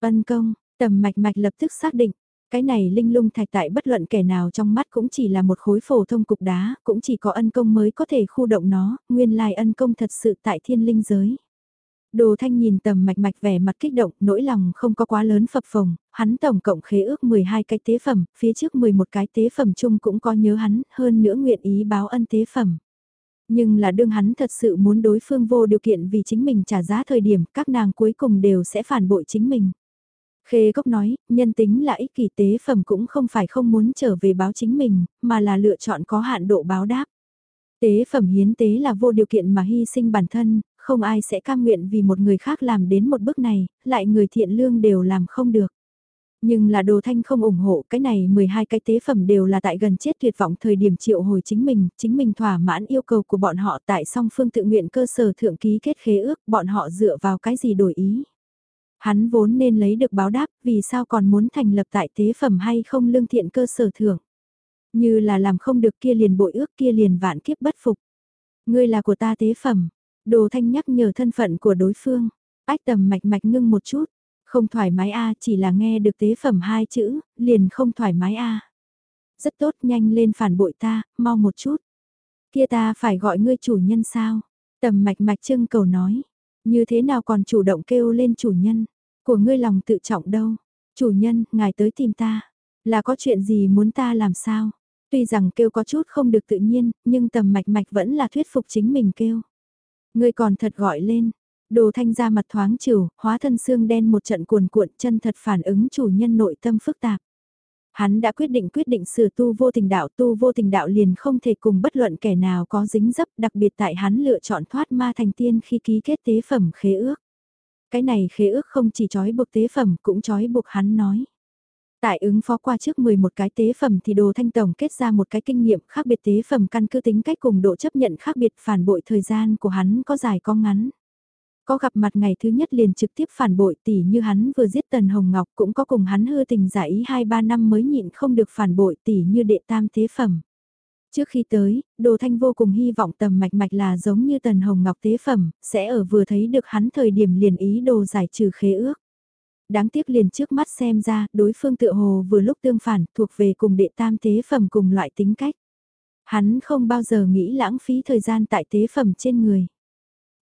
Ân công, tầm mạch mạch lập tức xác định, Cái này linh lung thạch tại bất luận kẻ nào trong mắt cũng chỉ là một khối phổ thông cục đá, cũng chỉ có ân công mới có thể khu động nó, nguyên lai ân công thật sự tại thiên linh giới. Đồ thanh nhìn tầm mạch mạch vẻ mặt kích động, nỗi lòng không có quá lớn phập phồng, hắn tổng cộng khế ước 12 cái tế phẩm, phía trước 11 cái tế phẩm chung cũng có nhớ hắn, hơn nữa nguyện ý báo ân tế phẩm. Nhưng là đương hắn thật sự muốn đối phương vô điều kiện vì chính mình trả giá thời điểm, các nàng cuối cùng đều sẽ phản bội chính mình. Khê Cốc nói, nhân tính là ích kỷ tế phẩm cũng không phải không muốn trở về báo chính mình, mà là lựa chọn có hạn độ báo đáp. Tế phẩm hiến tế là vô điều kiện mà hy sinh bản thân, không ai sẽ cam nguyện vì một người khác làm đến một bước này, lại người thiện lương đều làm không được. Nhưng là đồ thanh không ủng hộ cái này 12 cái tế phẩm đều là tại gần chết tuyệt vọng thời điểm triệu hồi chính mình, chính mình thỏa mãn yêu cầu của bọn họ tại song phương tự nguyện cơ sở thượng ký kết khế ước, bọn họ dựa vào cái gì đổi ý. Hắn vốn nên lấy được báo đáp, vì sao còn muốn thành lập tại tế phẩm hay không lương thiện cơ sở thưởng. Như là làm không được kia liền bội ước kia liền vạn kiếp bất phục. Ngươi là của ta tế phẩm, đồ thanh nhắc nhở thân phận của đối phương. Ách tầm mạch mạch ngưng một chút, không thoải mái a chỉ là nghe được tế phẩm hai chữ, liền không thoải mái a Rất tốt nhanh lên phản bội ta, mau một chút. Kia ta phải gọi ngươi chủ nhân sao? Tầm mạch mạch trưng cầu nói. Như thế nào còn chủ động kêu lên chủ nhân? Của ngươi lòng tự trọng đâu? Chủ nhân, ngài tới tìm ta. Là có chuyện gì muốn ta làm sao? Tuy rằng kêu có chút không được tự nhiên, nhưng tầm mạch mạch vẫn là thuyết phục chính mình kêu. Ngươi còn thật gọi lên, Đồ thanh ra mặt thoáng trừ, hóa thân xương đen một trận cuồn cuộn chân thật phản ứng chủ nhân nội tâm phức tạp. Hắn đã quyết định quyết định sửa tu vô tình đạo tu vô tình đạo liền không thể cùng bất luận kẻ nào có dính dấp đặc biệt tại hắn lựa chọn thoát ma thành tiên khi ký kết tế phẩm khế ước. Cái này khế ước không chỉ trói buộc tế phẩm cũng trói buộc hắn nói. Tại ứng phó qua trước 11 cái tế phẩm thì đồ thanh tổng kết ra một cái kinh nghiệm khác biệt tế phẩm căn cứ tính cách cùng độ chấp nhận khác biệt phản bội thời gian của hắn có dài có ngắn. Có gặp mặt ngày thứ nhất liền trực tiếp phản bội tỷ như hắn vừa giết Tần Hồng Ngọc cũng có cùng hắn hư tình giải ý 2-3 năm mới nhịn không được phản bội tỷ như đệ tam tế phẩm. Trước khi tới, Đồ Thanh vô cùng hy vọng tầm mạch mạch là giống như Tần Hồng Ngọc tế phẩm, sẽ ở vừa thấy được hắn thời điểm liền ý đồ giải trừ khế ước. Đáng tiếc liền trước mắt xem ra, đối phương tựa hồ vừa lúc tương phản, thuộc về cùng đệ tam tế phẩm cùng loại tính cách. Hắn không bao giờ nghĩ lãng phí thời gian tại tế phẩm trên người.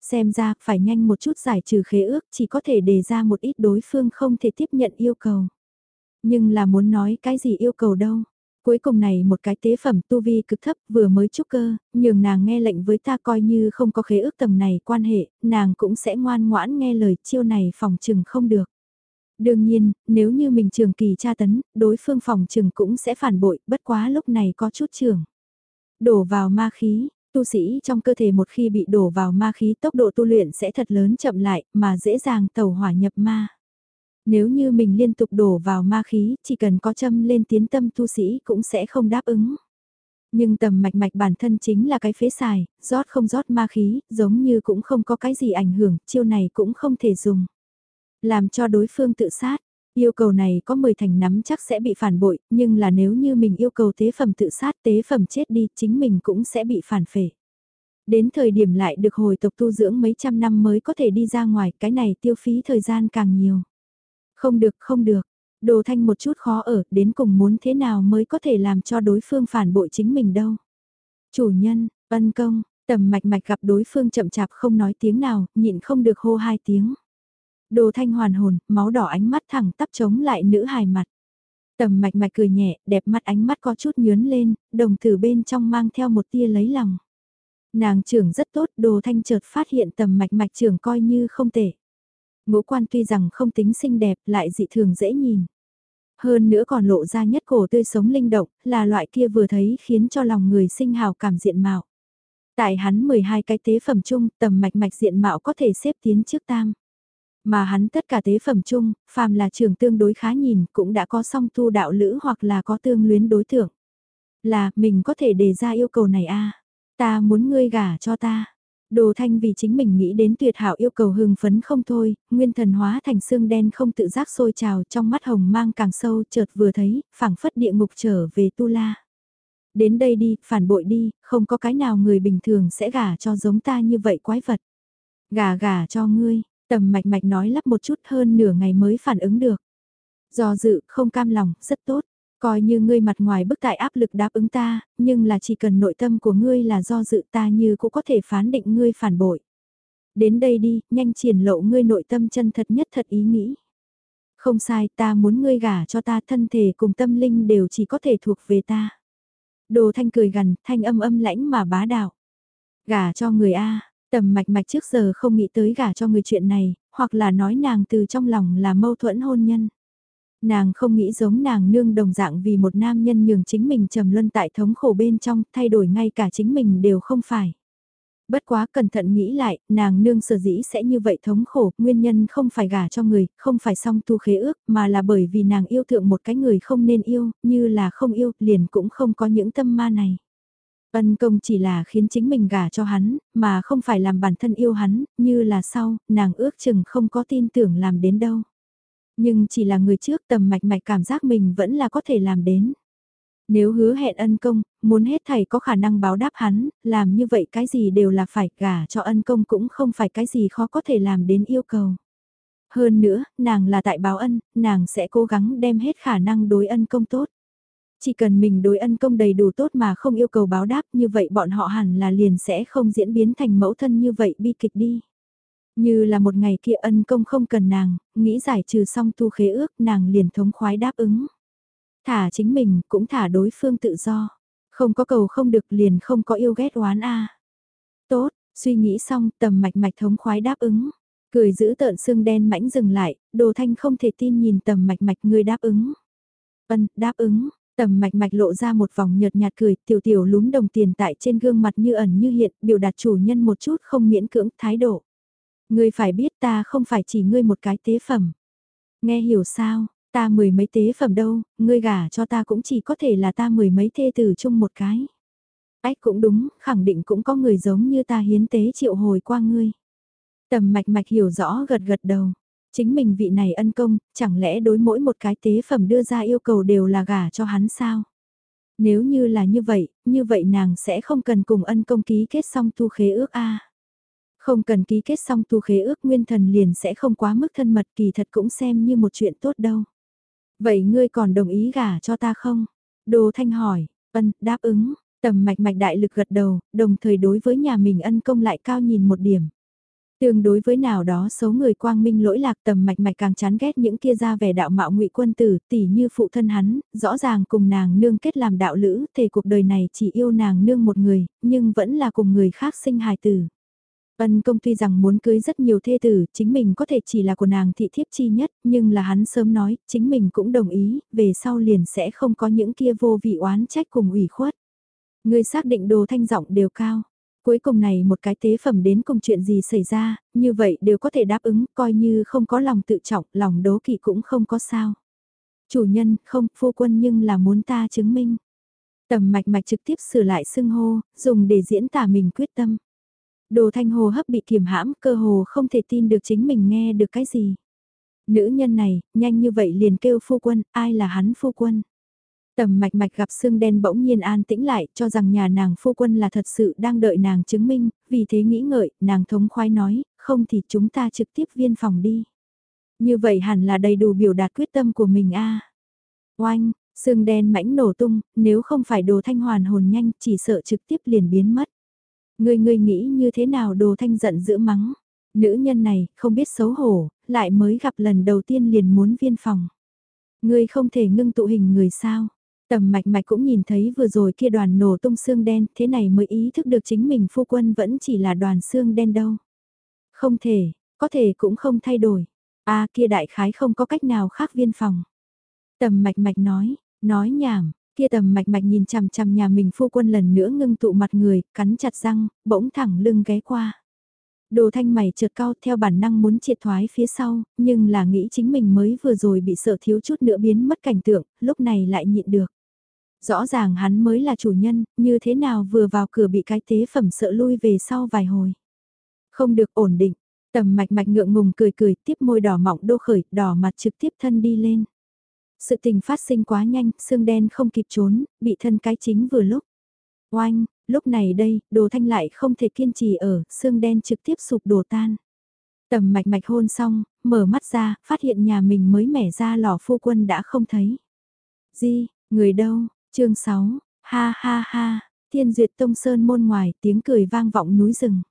Xem ra, phải nhanh một chút giải trừ khế ước chỉ có thể đề ra một ít đối phương không thể tiếp nhận yêu cầu. Nhưng là muốn nói cái gì yêu cầu đâu. Cuối cùng này một cái tế phẩm tu vi cực thấp vừa mới trúc cơ, nhường nàng nghe lệnh với ta coi như không có khế ước tầm này quan hệ, nàng cũng sẽ ngoan ngoãn nghe lời chiêu này phòng trừng không được. Đương nhiên, nếu như mình trường kỳ tra tấn, đối phương phòng trường cũng sẽ phản bội, bất quá lúc này có chút trường. Đổ vào ma khí, tu sĩ trong cơ thể một khi bị đổ vào ma khí tốc độ tu luyện sẽ thật lớn chậm lại mà dễ dàng tẩu hỏa nhập ma. Nếu như mình liên tục đổ vào ma khí, chỉ cần có châm lên tiến tâm tu sĩ cũng sẽ không đáp ứng. Nhưng tầm mạch mạch bản thân chính là cái phế xài, rót không rót ma khí, giống như cũng không có cái gì ảnh hưởng, chiêu này cũng không thể dùng. Làm cho đối phương tự sát, Yêu cầu này có 10 thành nắm chắc sẽ bị phản bội, nhưng là nếu như mình yêu cầu tế phẩm tự sát tế phẩm chết đi, chính mình cũng sẽ bị phản phệ. Đến thời điểm lại được hồi tộc tu dưỡng mấy trăm năm mới có thể đi ra ngoài, cái này tiêu phí thời gian càng nhiều. Không được, không được. Đồ thanh một chút khó ở, đến cùng muốn thế nào mới có thể làm cho đối phương phản bội chính mình đâu. Chủ nhân, ân công, tầm mạch mạch gặp đối phương chậm chạp không nói tiếng nào, nhịn không được hô hai tiếng. Đồ thanh hoàn hồn, máu đỏ ánh mắt thẳng tắp chống lại nữ hài mặt. Tầm mạch mạch cười nhẹ, đẹp mắt ánh mắt có chút nhướn lên, đồng tử bên trong mang theo một tia lấy lòng. Nàng trưởng rất tốt, đồ thanh chợt phát hiện tầm mạch mạch trưởng coi như không tệ. Ngũ quan tuy rằng không tính xinh đẹp lại dị thường dễ nhìn. Hơn nữa còn lộ ra nhất cổ tươi sống linh động, là loại kia vừa thấy khiến cho lòng người sinh hào cảm diện mạo. Tại hắn 12 cái tế phẩm chung, tầm mạch mạch diện mạo có thể xếp tiến trước tam. Mà hắn tất cả tế phẩm chung, phàm là trường tương đối khá nhìn, cũng đã có song tu đạo lữ hoặc là có tương luyến đối tượng. Là, mình có thể đề ra yêu cầu này a Ta muốn ngươi gả cho ta. Đồ thanh vì chính mình nghĩ đến tuyệt hảo yêu cầu hưng phấn không thôi, nguyên thần hóa thành xương đen không tự giác sôi trào trong mắt hồng mang càng sâu chợt vừa thấy, phảng phất địa ngục trở về tu la. Đến đây đi, phản bội đi, không có cái nào người bình thường sẽ gả cho giống ta như vậy quái vật. Gả gả cho ngươi, Tầm mạch mạch nói lắp một chút hơn nửa ngày mới phản ứng được. Do dự, không cam lòng, rất tốt. Coi như ngươi mặt ngoài bức tại áp lực đáp ứng ta, nhưng là chỉ cần nội tâm của ngươi là do dự ta như cũng có thể phán định ngươi phản bội. Đến đây đi, nhanh triển lộ ngươi nội tâm chân thật nhất thật ý nghĩ. Không sai, ta muốn ngươi gả cho ta thân thể cùng tâm linh đều chỉ có thể thuộc về ta. Đồ thanh cười gần, thanh âm âm lãnh mà bá đạo. Gả cho người A, tầm mạch mạch trước giờ không nghĩ tới gả cho người chuyện này, hoặc là nói nàng từ trong lòng là mâu thuẫn hôn nhân. Nàng không nghĩ giống nàng nương đồng dạng vì một nam nhân nhường chính mình trầm luân tại thống khổ bên trong, thay đổi ngay cả chính mình đều không phải. Bất quá cẩn thận nghĩ lại, nàng nương sở dĩ sẽ như vậy thống khổ, nguyên nhân không phải gả cho người, không phải song tu khế ước, mà là bởi vì nàng yêu thượng một cái người không nên yêu, như là không yêu, liền cũng không có những tâm ma này. Ân công chỉ là khiến chính mình gả cho hắn, mà không phải làm bản thân yêu hắn, như là sau, nàng ước chừng không có tin tưởng làm đến đâu. Nhưng chỉ là người trước tầm mạch mạch cảm giác mình vẫn là có thể làm đến. Nếu hứa hẹn ân công, muốn hết thầy có khả năng báo đáp hắn, làm như vậy cái gì đều là phải gả cho ân công cũng không phải cái gì khó có thể làm đến yêu cầu. Hơn nữa, nàng là tại báo ân, nàng sẽ cố gắng đem hết khả năng đối ân công tốt. Chỉ cần mình đối ân công đầy đủ tốt mà không yêu cầu báo đáp như vậy bọn họ hẳn là liền sẽ không diễn biến thành mẫu thân như vậy bi kịch đi. Như là một ngày kia ân công không cần nàng, nghĩ giải trừ xong tu khế ước nàng liền thống khoái đáp ứng. Thả chính mình cũng thả đối phương tự do. Không có cầu không được liền không có yêu ghét oán a Tốt, suy nghĩ xong tầm mạch mạch thống khoái đáp ứng. Cười giữ tợn xương đen mãnh dừng lại, đồ thanh không thể tin nhìn tầm mạch mạch người đáp ứng. Ân, đáp ứng, Tầm mạch mạch lộ ra một vòng nhợt nhạt cười, tiểu tiểu lúm đồng tiền tại trên gương mặt như ẩn như hiện, biểu đạt chủ nhân một chút không miễn cưỡng thái độ. Ngươi phải biết ta không phải chỉ ngươi một cái tế phẩm. Nghe hiểu sao, ta mười mấy tế phẩm đâu, ngươi gả cho ta cũng chỉ có thể là ta mười mấy thê tử chung một cái. Ách cũng đúng, khẳng định cũng có người giống như ta hiến tế triệu hồi qua ngươi. Tầm mạch mạch hiểu rõ gật gật đầu. Chính mình vị này ân công, chẳng lẽ đối mỗi một cái tế phẩm đưa ra yêu cầu đều là gả cho hắn sao? Nếu như là như vậy, như vậy nàng sẽ không cần cùng ân công ký kết xong tu khế ước a. Không cần ký kết xong tu khế ước nguyên thần liền sẽ không quá mức thân mật kỳ thật cũng xem như một chuyện tốt đâu. Vậy ngươi còn đồng ý gả cho ta không? Đồ Thanh hỏi, ân, đáp ứng, tầm mạch mạch đại lực gật đầu, đồng thời đối với nhà mình ân công lại cao nhìn một điểm. Tương đối với nào đó số người quang minh lỗi lạc tầm mạch mạch càng chán ghét những kia ra vẻ đạo mạo ngụy quân tử, tỉ như phụ thân hắn, rõ ràng cùng nàng nương kết làm đạo lữ, thể cuộc đời này chỉ yêu nàng nương một người, nhưng vẫn là cùng người khác sinh hài tử. Ân công tuy rằng muốn cưới rất nhiều thê tử, chính mình có thể chỉ là của nàng thị thiếp chi nhất, nhưng là hắn sớm nói, chính mình cũng đồng ý, về sau liền sẽ không có những kia vô vị oán trách cùng ủy khuất. Người xác định đồ thanh giọng đều cao. Cuối cùng này một cái tế phẩm đến cùng chuyện gì xảy ra, như vậy đều có thể đáp ứng, coi như không có lòng tự trọng, lòng đố kỵ cũng không có sao. Chủ nhân, không, phu quân nhưng là muốn ta chứng minh. Tầm mạch mạch trực tiếp sửa lại xưng hô, dùng để diễn tả mình quyết tâm. Đồ thanh hồ hấp bị kiềm hãm, cơ hồ không thể tin được chính mình nghe được cái gì. Nữ nhân này, nhanh như vậy liền kêu phu quân, ai là hắn phu quân. Tầm mạch mạch gặp xương đen bỗng nhiên an tĩnh lại, cho rằng nhà nàng phu quân là thật sự đang đợi nàng chứng minh, vì thế nghĩ ngợi, nàng thống khoái nói, không thì chúng ta trực tiếp viên phòng đi. Như vậy hẳn là đầy đủ biểu đạt quyết tâm của mình a. Oanh, xương đen mãnh nổ tung, nếu không phải đồ thanh hoàn hồn nhanh, chỉ sợ trực tiếp liền biến mất. Ngươi ngươi nghĩ như thế nào đồ thanh giận dữ mắng. Nữ nhân này, không biết xấu hổ, lại mới gặp lần đầu tiên liền muốn viên phòng. Ngươi không thể ngưng tụ hình người sao. Tầm mạch mạch cũng nhìn thấy vừa rồi kia đoàn nổ tung xương đen, thế này mới ý thức được chính mình phu quân vẫn chỉ là đoàn xương đen đâu. Không thể, có thể cũng không thay đổi. a kia đại khái không có cách nào khác viên phòng. Tầm mạch mạch nói, nói nhảm, kia tầm mạch mạch nhìn chằm chằm nhà mình phu quân lần nữa ngưng tụ mặt người, cắn chặt răng, bỗng thẳng lưng ghé qua. Đồ thanh mày trượt cao theo bản năng muốn triệt thoái phía sau, nhưng là nghĩ chính mình mới vừa rồi bị sợ thiếu chút nữa biến mất cảnh tượng, lúc này lại nhịn được. Rõ ràng hắn mới là chủ nhân, như thế nào vừa vào cửa bị cái tế phẩm sợ lui về sau vài hồi. Không được ổn định, tầm mạch mạch ngượng ngùng cười cười tiếp môi đỏ mọng đô khởi, đỏ mặt trực tiếp thân đi lên. Sự tình phát sinh quá nhanh, xương đen không kịp trốn, bị thân cái chính vừa lúc. Oanh, lúc này đây, đồ thanh lại không thể kiên trì ở, xương đen trực tiếp sụp đổ tan. Tầm mạch mạch hôn xong, mở mắt ra, phát hiện nhà mình mới mẻ ra lò phu quân đã không thấy. Di, người đâu, chương 6, ha ha ha, thiên duyệt tông sơn môn ngoài tiếng cười vang vọng núi rừng.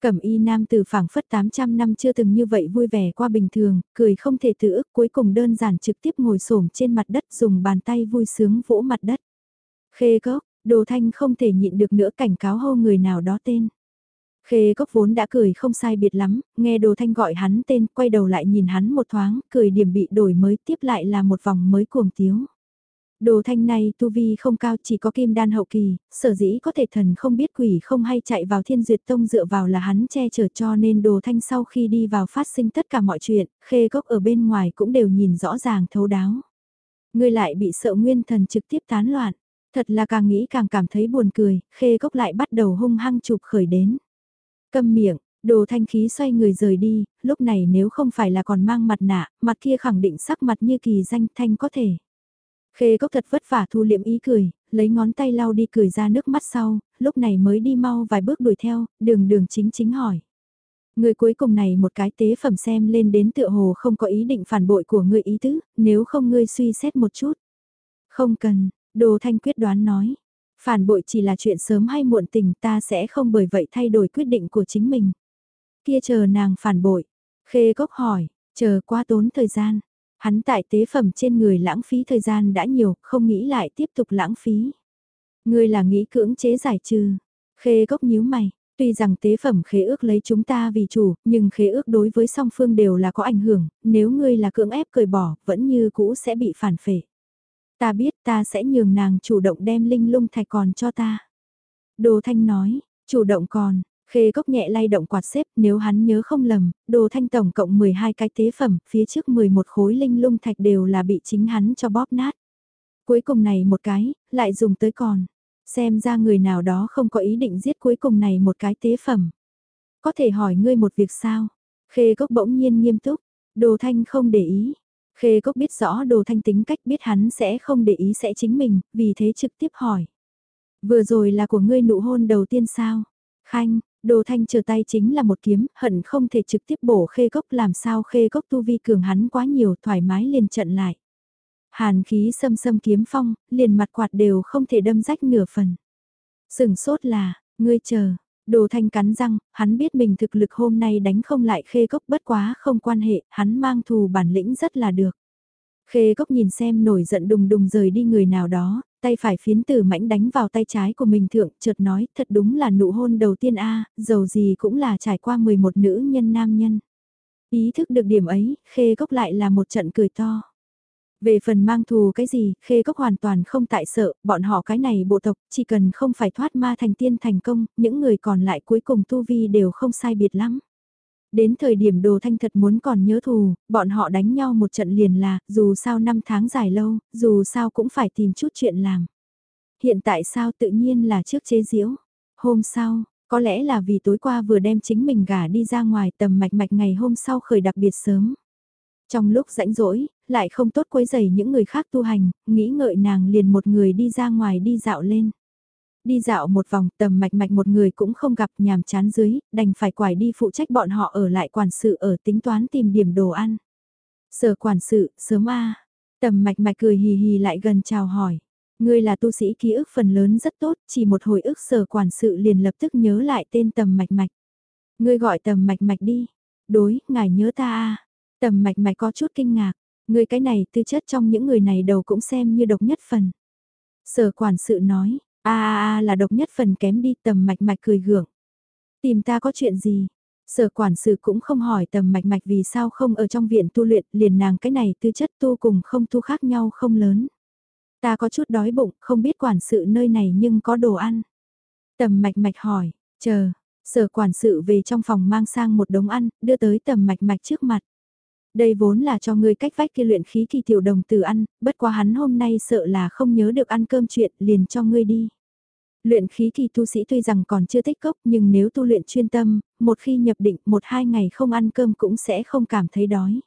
Cẩm y nam từ phảng phất 800 năm chưa từng như vậy vui vẻ qua bình thường, cười không thể tự ức cuối cùng đơn giản trực tiếp ngồi xổm trên mặt đất dùng bàn tay vui sướng vỗ mặt đất. Khê cốc, đồ thanh không thể nhịn được nữa cảnh cáo hô người nào đó tên. Khê cốc vốn đã cười không sai biệt lắm, nghe đồ thanh gọi hắn tên, quay đầu lại nhìn hắn một thoáng, cười điểm bị đổi mới tiếp lại là một vòng mới cuồng tiếu. Đồ thanh này tu vi không cao chỉ có kim đan hậu kỳ, sở dĩ có thể thần không biết quỷ không hay chạy vào thiên duyệt tông dựa vào là hắn che chở cho nên đồ thanh sau khi đi vào phát sinh tất cả mọi chuyện, khê gốc ở bên ngoài cũng đều nhìn rõ ràng thấu đáo. Người lại bị sợ nguyên thần trực tiếp tán loạn, thật là càng nghĩ càng cảm thấy buồn cười, khê gốc lại bắt đầu hung hăng chụp khởi đến. Câm miệng, Đồ thanh khí xoay người rời đi, lúc này nếu không phải là còn mang mặt nạ, mặt kia khẳng định sắc mặt như kỳ danh thanh có thể. Khê cốc thật vất vả thu liễm ý cười, lấy ngón tay lau đi cười ra nước mắt sau, lúc này mới đi mau vài bước đuổi theo, đường đường chính chính hỏi. Người cuối cùng này một cái tế phẩm xem lên đến tựa hồ không có ý định phản bội của người ý tứ, nếu không ngươi suy xét một chút. Không cần, đồ thanh quyết đoán nói. Phản bội chỉ là chuyện sớm hay muộn tình ta sẽ không bởi vậy thay đổi quyết định của chính mình. Kia chờ nàng phản bội. Khê cốc hỏi, chờ quá tốn thời gian. Hắn tại tế phẩm trên người lãng phí thời gian đã nhiều, không nghĩ lại tiếp tục lãng phí. Ngươi là nghĩ cưỡng chế giải trừ. Khê gốc nhíu mày, tuy rằng tế phẩm khế ước lấy chúng ta vì chủ, nhưng khế ước đối với song phương đều là có ảnh hưởng, nếu ngươi là cưỡng ép cởi bỏ, vẫn như cũ sẽ bị phản phệ. Ta biết ta sẽ nhường nàng chủ động đem linh lung thạch còn cho ta. Đồ Thanh nói, chủ động còn, Khê cốc nhẹ lay động quạt xếp nếu hắn nhớ không lầm, đồ thanh tổng cộng 12 cái tế phẩm, phía trước 11 khối linh lung thạch đều là bị chính hắn cho bóp nát. Cuối cùng này một cái, lại dùng tới còn. Xem ra người nào đó không có ý định giết cuối cùng này một cái tế phẩm. Có thể hỏi ngươi một việc sao? Khê cốc bỗng nhiên nghiêm túc, đồ thanh không để ý. Khê cốc biết rõ đồ thanh tính cách biết hắn sẽ không để ý sẽ chính mình, vì thế trực tiếp hỏi. Vừa rồi là của ngươi nụ hôn đầu tiên sao? Khanh, Đồ thanh chờ tay chính là một kiếm, hận không thể trực tiếp bổ khê cốc làm sao khê cốc tu vi cường hắn quá nhiều thoải mái liền trận lại. Hàn khí xâm xâm kiếm phong, liền mặt quạt đều không thể đâm rách nửa phần. Sừng sốt là, ngươi chờ, đồ thanh cắn răng, hắn biết mình thực lực hôm nay đánh không lại khê cốc bất quá không quan hệ, hắn mang thù bản lĩnh rất là được. Khê cốc nhìn xem nổi giận đùng đùng rời đi người nào đó, tay phải phiến tử mãnh đánh vào tay trái của mình thượng, chợt nói, thật đúng là nụ hôn đầu tiên a dầu gì cũng là trải qua 11 nữ nhân nam nhân. Ý thức được điểm ấy, khê cốc lại là một trận cười to. Về phần mang thù cái gì, khê cốc hoàn toàn không tại sợ, bọn họ cái này bộ tộc, chỉ cần không phải thoát ma thành tiên thành công, những người còn lại cuối cùng tu vi đều không sai biệt lắm. Đến thời điểm đồ thanh thật muốn còn nhớ thù, bọn họ đánh nhau một trận liền là, dù sao năm tháng dài lâu, dù sao cũng phải tìm chút chuyện làm. Hiện tại sao tự nhiên là trước chế diễu. Hôm sau, có lẽ là vì tối qua vừa đem chính mình gả đi ra ngoài tầm mạch mạch ngày hôm sau khởi đặc biệt sớm. Trong lúc rãnh rỗi, lại không tốt quấy rầy những người khác tu hành, nghĩ ngợi nàng liền một người đi ra ngoài đi dạo lên. Đi dạo một vòng tầm mạch mạch một người cũng không gặp nhàm chán dưới, đành phải quải đi phụ trách bọn họ ở lại quản sự ở tính toán tìm điểm đồ ăn. Sở quản sự, sớm a Tầm mạch mạch cười hì hì lại gần chào hỏi. Ngươi là tu sĩ ký ức phần lớn rất tốt, chỉ một hồi ức sở quản sự liền lập tức nhớ lại tên tầm mạch mạch. Ngươi gọi tầm mạch mạch đi. Đối, ngài nhớ ta a Tầm mạch mạch có chút kinh ngạc. Ngươi cái này tư chất trong những người này đầu cũng xem như độc nhất phần. Sở quản sự nói, a a a là độc nhất phần kém đi tầm mạch mạch cười gượng. Tìm ta có chuyện gì? Sở quản sự cũng không hỏi tầm mạch mạch vì sao không ở trong viện tu luyện liền nàng cái này tư chất tu cùng không tu khác nhau không lớn. Ta có chút đói bụng, không biết quản sự nơi này nhưng có đồ ăn. Tầm mạch mạch hỏi, chờ, sở quản sự về trong phòng mang sang một đống ăn, đưa tới tầm mạch mạch trước mặt. Đây vốn là cho ngươi cách vách kia luyện khí kỳ tiểu đồng từ ăn, bất quá hắn hôm nay sợ là không nhớ được ăn cơm chuyện liền cho ngươi đi. Luyện khí kỳ tu sĩ tuy rằng còn chưa tích cốc nhưng nếu tu luyện chuyên tâm, một khi nhập định một hai ngày không ăn cơm cũng sẽ không cảm thấy đói.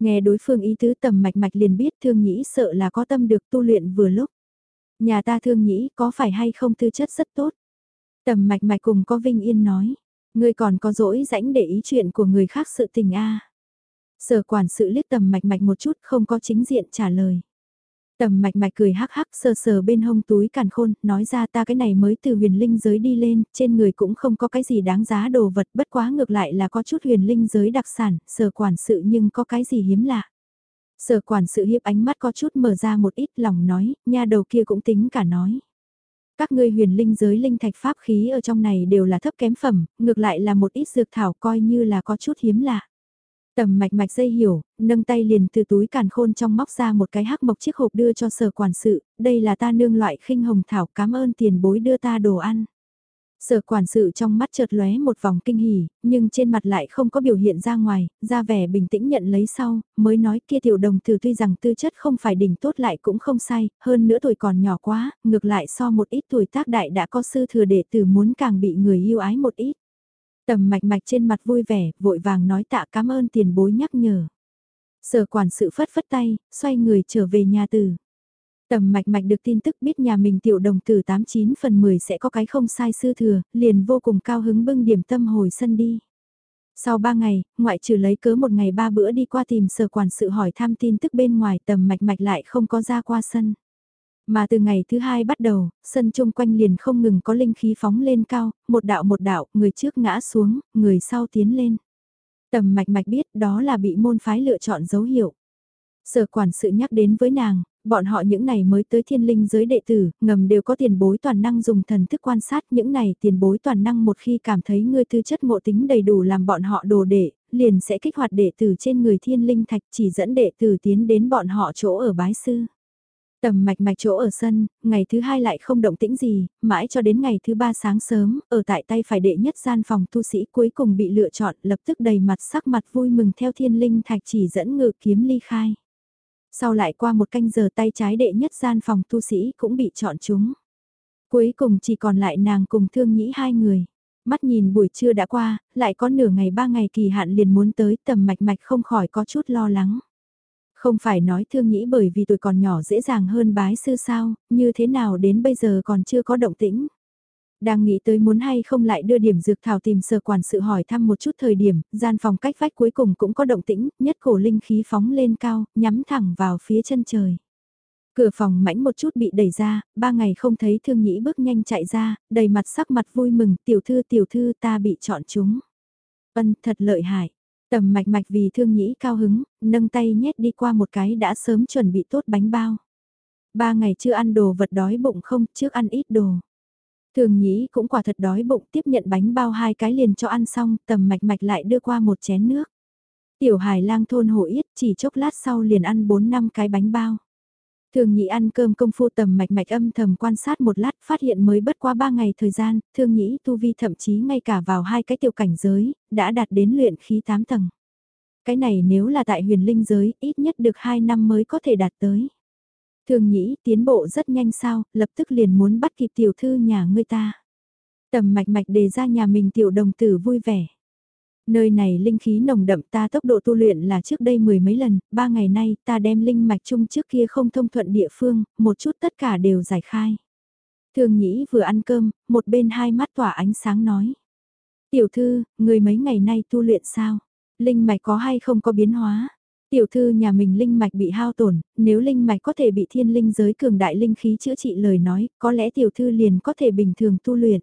Nghe đối phương ý tứ tầm mạch mạch liền biết thương nhĩ sợ là có tâm được tu luyện vừa lúc. Nhà ta thương nhĩ có phải hay không tư chất rất tốt. Tầm mạch mạch cùng có Vinh Yên nói. Ngươi còn có dỗi rãnh để ý chuyện của người khác sự tình a Sở quản sự liếc tầm mạch mạch một chút không có chính diện trả lời. Tầm mạch mạch cười hắc hắc sờ sờ bên hông túi càn khôn, nói ra ta cái này mới từ huyền linh giới đi lên, trên người cũng không có cái gì đáng giá đồ vật, bất quá ngược lại là có chút huyền linh giới đặc sản, sở quản sự nhưng có cái gì hiếm lạ. Sở quản sự hiếp ánh mắt có chút mở ra một ít lòng nói, nha đầu kia cũng tính cả nói. Các ngươi huyền linh giới linh thạch pháp khí ở trong này đều là thấp kém phẩm, ngược lại là một ít dược thảo coi như là có chút hiếm lạ. Tầm mạch mạch dây hiểu, nâng tay liền từ túi càn khôn trong móc ra một cái hắc mộc chiếc hộp đưa cho sở quản sự, đây là ta nương loại khinh hồng thảo cảm ơn tiền bối đưa ta đồ ăn. Sở quản sự trong mắt chợt lóe một vòng kinh hỉ, nhưng trên mặt lại không có biểu hiện ra ngoài, ra vẻ bình tĩnh nhận lấy sau, mới nói kia tiểu đồng từ tuy rằng tư chất không phải đỉnh tốt lại cũng không sai, hơn nữa tuổi còn nhỏ quá, ngược lại so một ít tuổi tác đại đã có sư thừa đệ tử muốn càng bị người yêu ái một ít. Tầm mạch mạch trên mặt vui vẻ, vội vàng nói tạ cảm ơn tiền bối nhắc nhở. Sở quản sự phất phất tay, xoay người trở về nhà từ. Tầm mạch mạch được tin tức biết nhà mình tiểu đồng tử 89 phần 10 sẽ có cái không sai sư thừa, liền vô cùng cao hứng bưng điểm tâm hồi sân đi. Sau 3 ngày, ngoại trừ lấy cớ một ngày ba bữa đi qua tìm sở quản sự hỏi thăm tin tức bên ngoài tầm mạch mạch lại không có ra qua sân. Mà từ ngày thứ hai bắt đầu, sân chung quanh liền không ngừng có linh khí phóng lên cao, một đạo một đạo, người trước ngã xuống, người sau tiến lên. Tầm mạch mạch biết đó là bị môn phái lựa chọn dấu hiệu. Sở quản sự nhắc đến với nàng, bọn họ những này mới tới thiên linh giới đệ tử, ngầm đều có tiền bối toàn năng dùng thần thức quan sát những này tiền bối toàn năng một khi cảm thấy ngươi tư chất ngộ tính đầy đủ làm bọn họ đồ đệ, liền sẽ kích hoạt đệ tử trên người thiên linh thạch chỉ dẫn đệ tử tiến đến bọn họ chỗ ở bái sư. Tầm mạch mạch chỗ ở sân, ngày thứ hai lại không động tĩnh gì, mãi cho đến ngày thứ ba sáng sớm, ở tại tay phải đệ nhất gian phòng tu sĩ cuối cùng bị lựa chọn, lập tức đầy mặt sắc mặt vui mừng theo thiên linh thạch chỉ dẫn ngự kiếm ly khai. Sau lại qua một canh giờ tay trái đệ nhất gian phòng tu sĩ cũng bị chọn chúng. Cuối cùng chỉ còn lại nàng cùng thương nhĩ hai người. Mắt nhìn buổi trưa đã qua, lại có nửa ngày ba ngày kỳ hạn liền muốn tới tầm mạch mạch không khỏi có chút lo lắng. Không phải nói thương nhĩ bởi vì tuổi còn nhỏ dễ dàng hơn bái sư sao, như thế nào đến bây giờ còn chưa có động tĩnh. Đang nghĩ tới muốn hay không lại đưa điểm dược thảo tìm sở quản sự hỏi thăm một chút thời điểm, gian phòng cách vách cuối cùng cũng có động tĩnh, nhất cổ linh khí phóng lên cao, nhắm thẳng vào phía chân trời. Cửa phòng mảnh một chút bị đẩy ra, ba ngày không thấy thương nhĩ bước nhanh chạy ra, đầy mặt sắc mặt vui mừng, tiểu thư tiểu thư ta bị chọn chúng. vân thật lợi hại, tầm mạch mạch vì thương nhĩ cao hứng, nâng tay nhét đi qua một cái đã sớm chuẩn bị tốt bánh bao. Ba ngày chưa ăn đồ vật đói bụng không, trước ăn ít đồ. Thường nhĩ cũng quả thật đói bụng tiếp nhận bánh bao hai cái liền cho ăn xong, tầm mạch mạch lại đưa qua một chén nước. Tiểu hài lang thôn hổ yết chỉ chốc lát sau liền ăn 4 năm cái bánh bao. Thường nhị ăn cơm công phu tầm mạch mạch âm thầm quan sát một lát phát hiện mới bất quá 3 ngày thời gian, thương nhị tu vi thậm chí ngay cả vào hai cái tiểu cảnh giới, đã đạt đến luyện khí 8 tầng. Cái này nếu là tại huyền linh giới, ít nhất được 2 năm mới có thể đạt tới. Thường nhĩ tiến bộ rất nhanh sao, lập tức liền muốn bắt kịp tiểu thư nhà ngươi ta. Tầm mạch mạch đề ra nhà mình tiểu đồng tử vui vẻ. Nơi này linh khí nồng đậm ta tốc độ tu luyện là trước đây mười mấy lần, ba ngày nay ta đem linh mạch chung trước kia không thông thuận địa phương, một chút tất cả đều giải khai. Thường nhĩ vừa ăn cơm, một bên hai mắt tỏa ánh sáng nói. Tiểu thư, người mấy ngày nay tu luyện sao? Linh mạch có hay không có biến hóa? Tiểu thư nhà mình linh mạch bị hao tổn, nếu linh mạch có thể bị thiên linh giới cường đại linh khí chữa trị lời nói, có lẽ tiểu thư liền có thể bình thường tu luyện.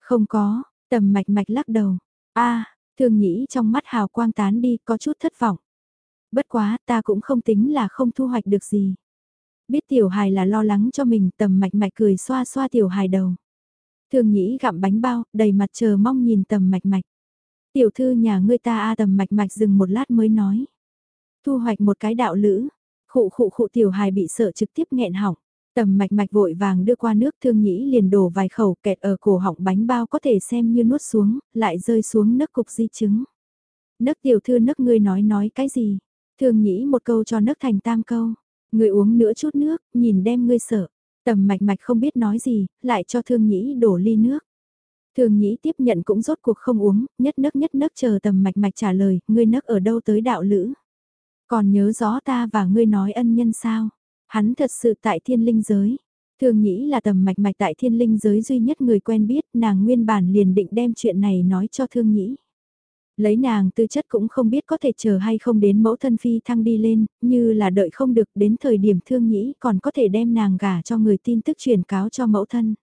Không có, tầm mạch mạch lắc đầu. a thương nhĩ trong mắt hào quang tán đi có chút thất vọng. Bất quá ta cũng không tính là không thu hoạch được gì. Biết tiểu hài là lo lắng cho mình tầm mạch mạch cười xoa xoa tiểu hài đầu. Thương nhĩ gặm bánh bao, đầy mặt chờ mong nhìn tầm mạch mạch. Tiểu thư nhà ngươi ta a tầm mạch mạch dừng một lát mới nói. Thu hoạch một cái đạo lữ, khụ khụ khụ tiểu hài bị sợ trực tiếp nghẹn hỏng. Tầm mạch mạch vội vàng đưa qua nước thương nhĩ liền đổ vài khẩu kẹt ở cổ họng bánh bao có thể xem như nuốt xuống, lại rơi xuống nấc cục di chứng. nấc tiểu thư nấc ngươi nói nói cái gì? Thương nhĩ một câu cho nấc thành tam câu. Ngươi uống nữa chút nước, nhìn đem ngươi sợ. Tầm mạch mạch không biết nói gì, lại cho thương nhĩ đổ ly nước. Thương nhĩ tiếp nhận cũng rốt cuộc không uống, nhất nấc nhất nấc chờ tầm mạch mạch trả lời, ngươi nấc ở đâu tới đạo lữ. Còn nhớ rõ ta và ngươi nói ân nhân sao? Hắn thật sự tại thiên linh giới. Thường nghĩ là tầm mạch mạch tại thiên linh giới duy nhất người quen biết, nàng nguyên bản liền định đem chuyện này nói cho thương nhĩ. Lấy nàng tư chất cũng không biết có thể chờ hay không đến mẫu thân phi thăng đi lên, như là đợi không được đến thời điểm thương nhĩ còn có thể đem nàng gả cho người tin tức truyền cáo cho mẫu thân.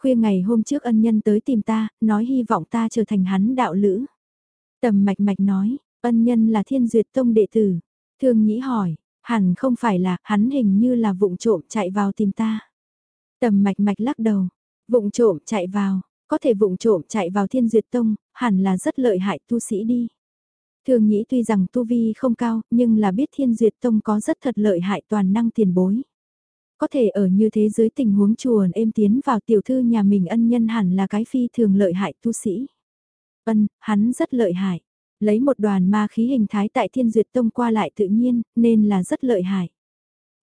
Khuya ngày hôm trước ân nhân tới tìm ta, nói hy vọng ta trở thành hắn đạo lữ. Tầm mạch mạch nói, ân nhân là thiên duyệt tông đệ tử. Thương nhĩ hỏi, hẳn không phải là, hắn hình như là vụng trộm chạy vào tìm ta. Tầm mạch mạch lắc đầu, vụng trộm chạy vào, có thể vụng trộm chạy vào thiên duyệt tông, hẳn là rất lợi hại tu sĩ đi. Thường nhĩ tuy rằng tu vi không cao, nhưng là biết thiên duyệt tông có rất thật lợi hại toàn năng tiền bối. Có thể ở như thế dưới tình huống chuồn êm tiến vào tiểu thư nhà mình ân nhân hẳn là cái phi thường lợi hại tu sĩ. Ân, hắn rất lợi hại. Lấy một đoàn ma khí hình thái tại thiên duyệt tông qua lại tự nhiên, nên là rất lợi hại.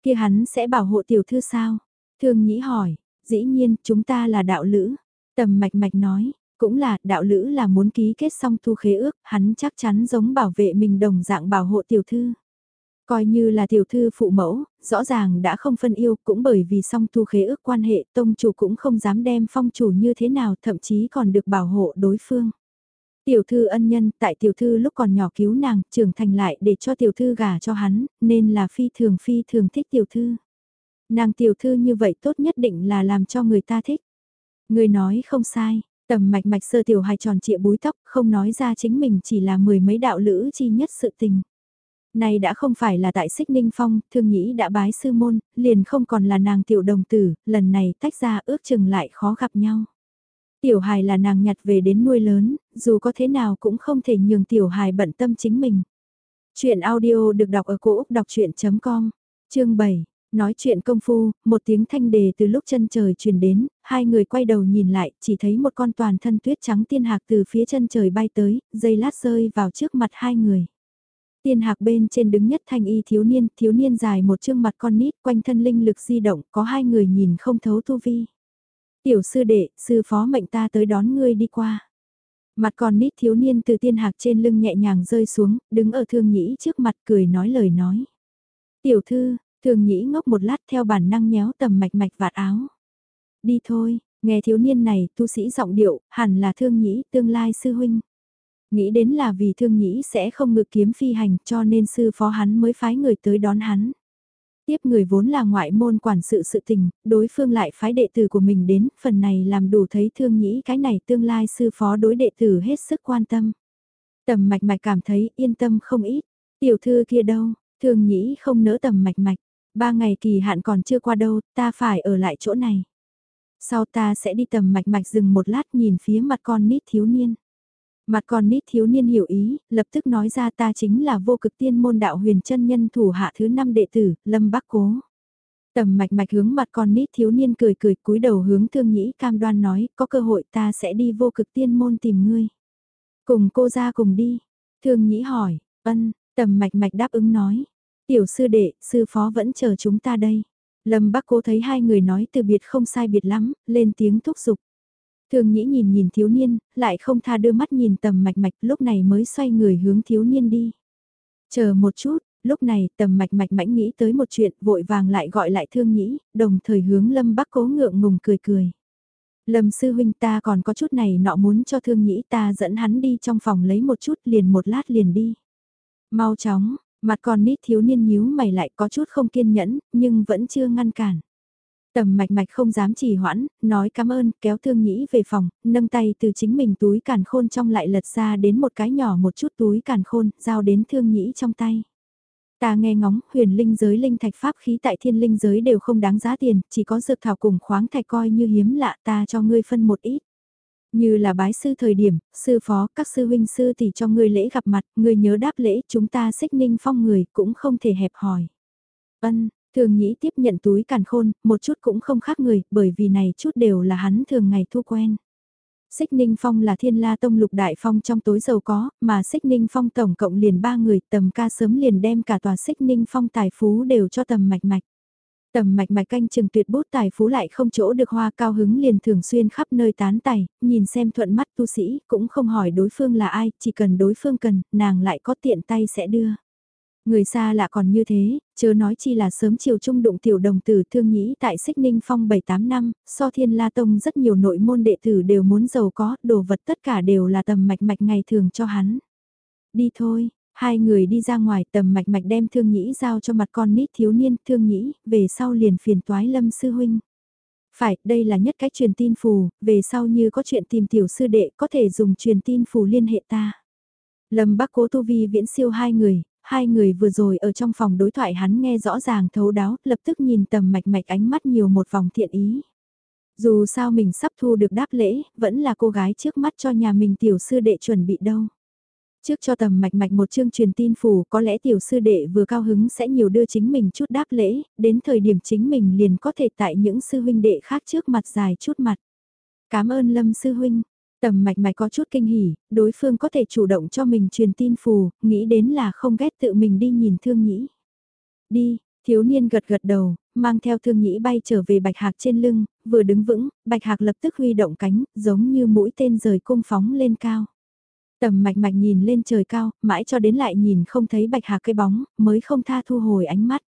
kia hắn sẽ bảo hộ tiểu thư sao? Thương nhĩ hỏi, dĩ nhiên chúng ta là đạo lữ. Tầm mạch mạch nói, cũng là đạo lữ là muốn ký kết xong thu khế ước, hắn chắc chắn giống bảo vệ mình đồng dạng bảo hộ tiểu thư. Coi như là tiểu thư phụ mẫu, rõ ràng đã không phân yêu cũng bởi vì song thu khế ước quan hệ tông chủ cũng không dám đem phong chủ như thế nào thậm chí còn được bảo hộ đối phương. Tiểu thư ân nhân tại tiểu thư lúc còn nhỏ cứu nàng trưởng thành lại để cho tiểu thư gả cho hắn nên là phi thường phi thường thích tiểu thư. Nàng tiểu thư như vậy tốt nhất định là làm cho người ta thích. Người nói không sai, tầm mạch mạch sơ tiểu hài tròn trịa búi tóc không nói ra chính mình chỉ là mười mấy đạo lữ chi nhất sự tình. Này đã không phải là tại xích ninh phong, thương nhĩ đã bái sư môn, liền không còn là nàng tiểu đồng tử, lần này tách ra ước chừng lại khó gặp nhau. Tiểu hài là nàng nhặt về đến nuôi lớn, dù có thế nào cũng không thể nhường tiểu hài bận tâm chính mình. Chuyện audio được đọc ở cổ Úc đọc chuyện.com, chương 7. Nói chuyện công phu, một tiếng thanh đề từ lúc chân trời truyền đến, hai người quay đầu nhìn lại, chỉ thấy một con toàn thân tuyết trắng tiên hạc từ phía chân trời bay tới, dây lát rơi vào trước mặt hai người. Tiên hạc bên trên đứng nhất thanh y thiếu niên, thiếu niên dài một chương mặt con nít, quanh thân linh lực di động, có hai người nhìn không thấu tu vi. Tiểu sư đệ, sư phó mệnh ta tới đón ngươi đi qua. Mặt con nít thiếu niên từ tiên hạc trên lưng nhẹ nhàng rơi xuống, đứng ở thương nhĩ trước mặt cười nói lời nói. Tiểu thư, thương nhĩ ngốc một lát theo bản năng nhéo tầm mạch mạch vạt áo. Đi thôi, nghe thiếu niên này tu sĩ giọng điệu, hẳn là thương nhĩ tương lai sư huynh. Nghĩ đến là vì thương nhĩ sẽ không ngự kiếm phi hành cho nên sư phó hắn mới phái người tới đón hắn. Tiếp người vốn là ngoại môn quản sự sự tình, đối phương lại phái đệ tử của mình đến, phần này làm đủ thấy thương nhĩ cái này tương lai sư phó đối đệ tử hết sức quan tâm. Tầm mạch mạch cảm thấy yên tâm không ít, tiểu thư kia đâu, thương nhĩ không nỡ tầm mạch mạch, Ba ngày kỳ hạn còn chưa qua đâu, ta phải ở lại chỗ này. Sau ta sẽ đi tầm mạch mạch dừng một lát nhìn phía mặt con nít thiếu niên. Mặt con nít thiếu niên hiểu ý, lập tức nói ra ta chính là vô cực tiên môn đạo huyền chân nhân thủ hạ thứ năm đệ tử, Lâm Bắc Cố. Tầm mạch mạch hướng mặt con nít thiếu niên cười cười cúi đầu hướng thương nhĩ cam đoan nói, có cơ hội ta sẽ đi vô cực tiên môn tìm ngươi. Cùng cô ra cùng đi. Thương nhĩ hỏi, ân, tầm mạch mạch đáp ứng nói. Tiểu sư đệ, sư phó vẫn chờ chúng ta đây. Lâm Bắc Cố thấy hai người nói từ biệt không sai biệt lắm, lên tiếng thúc giục. Thường nhĩ nhìn nhìn thiếu niên, lại không tha đưa mắt nhìn tầm mạch mạch lúc này mới xoay người hướng thiếu niên đi. Chờ một chút, lúc này tầm mạch mạch mãnh nghĩ tới một chuyện vội vàng lại gọi lại thương nhĩ, đồng thời hướng Lâm Bắc Cố ngượng ngùng cười cười. Lâm sư huynh ta còn có chút này nọ muốn cho thương nhĩ ta dẫn hắn đi trong phòng lấy một chút liền một lát liền đi. Mau chóng, Mặt con nít thiếu niên nhíu mày lại có chút không kiên nhẫn, nhưng vẫn chưa ngăn cản. Tầm mạch mạch không dám trì hoãn, nói cảm ơn, kéo thương nhĩ về phòng, nâng tay từ chính mình túi càn khôn trong lại lật ra đến một cái nhỏ một chút túi càn khôn, giao đến thương nhĩ trong tay. Ta nghe ngóng, huyền linh giới linh thạch pháp khí tại thiên linh giới đều không đáng giá tiền, chỉ có dược thảo cùng khoáng thạch coi như hiếm lạ ta cho ngươi phân một ít. Như là bái sư thời điểm, sư phó, các sư huynh sư tỷ cho ngươi lễ gặp mặt, ngươi nhớ đáp lễ, chúng ta xích ninh phong người cũng không thể hẹp hòi. Ân, thường nhĩ tiếp nhận túi càn khôn, một chút cũng không khác người, bởi vì này chút đều là hắn thường ngày thu quen. Xích Ninh Phong là thiên la tông lục đại phong trong tối giàu có, mà Xích Ninh Phong tổng cộng liền ba người tầm ca sớm liền đem cả tòa Xích Ninh Phong tài phú đều cho tầm mạch mạch. Tầm mạch mạch canh chừng tuyệt bút tài phú lại không chỗ được hoa cao hứng liền thường xuyên khắp nơi tán tài, nhìn xem thuận mắt tu sĩ, cũng không hỏi đối phương là ai, chỉ cần đối phương cần, nàng lại có tiện tay sẽ đưa. Người xa lạ còn như thế, chớ nói chi là sớm chiều trung đụng tiểu đồng tử thương nhĩ tại Xích Ninh Phong 7-8 năm, so thiên la tông rất nhiều nội môn đệ tử đều muốn giàu có, đồ vật tất cả đều là tầm mạch mạch ngày thường cho hắn. Đi thôi, hai người đi ra ngoài tầm mạch mạch đem thương nhĩ giao cho mặt con nít thiếu niên thương nhĩ, về sau liền phiền toái lâm sư huynh. Phải, đây là nhất cách truyền tin phù, về sau như có chuyện tìm tiểu sư đệ có thể dùng truyền tin phù liên hệ ta. Lâm Bắc Cố Tu Vi viễn siêu hai người, hai người vừa rồi ở trong phòng đối thoại hắn nghe rõ ràng thấu đáo, lập tức nhìn tầm mạch mạch ánh mắt nhiều một vòng thiện ý. Dù sao mình sắp thu được đáp lễ, vẫn là cô gái trước mắt cho nhà mình tiểu sư đệ chuẩn bị đâu. Trước cho tầm mạch mạch một chương truyền tin phủ có lẽ tiểu sư đệ vừa cao hứng sẽ nhiều đưa chính mình chút đáp lễ, đến thời điểm chính mình liền có thể tại những sư huynh đệ khác trước mặt dài chút mặt. Cảm ơn Lâm sư huynh, tầm mạch mạch có chút kinh hỉ, đối phương có thể chủ động cho mình truyền tin phù, nghĩ đến là không ghét tự mình đi nhìn thương nhĩ. Đi, thiếu niên gật gật đầu, mang theo thương nhĩ bay trở về bạch hạc trên lưng, vừa đứng vững, bạch hạc lập tức huy động cánh, giống như mũi tên rời cung phóng lên cao. Tầm mạch mạch nhìn lên trời cao, mãi cho đến lại nhìn không thấy bạch hạc cái bóng, mới không tha thu hồi ánh mắt.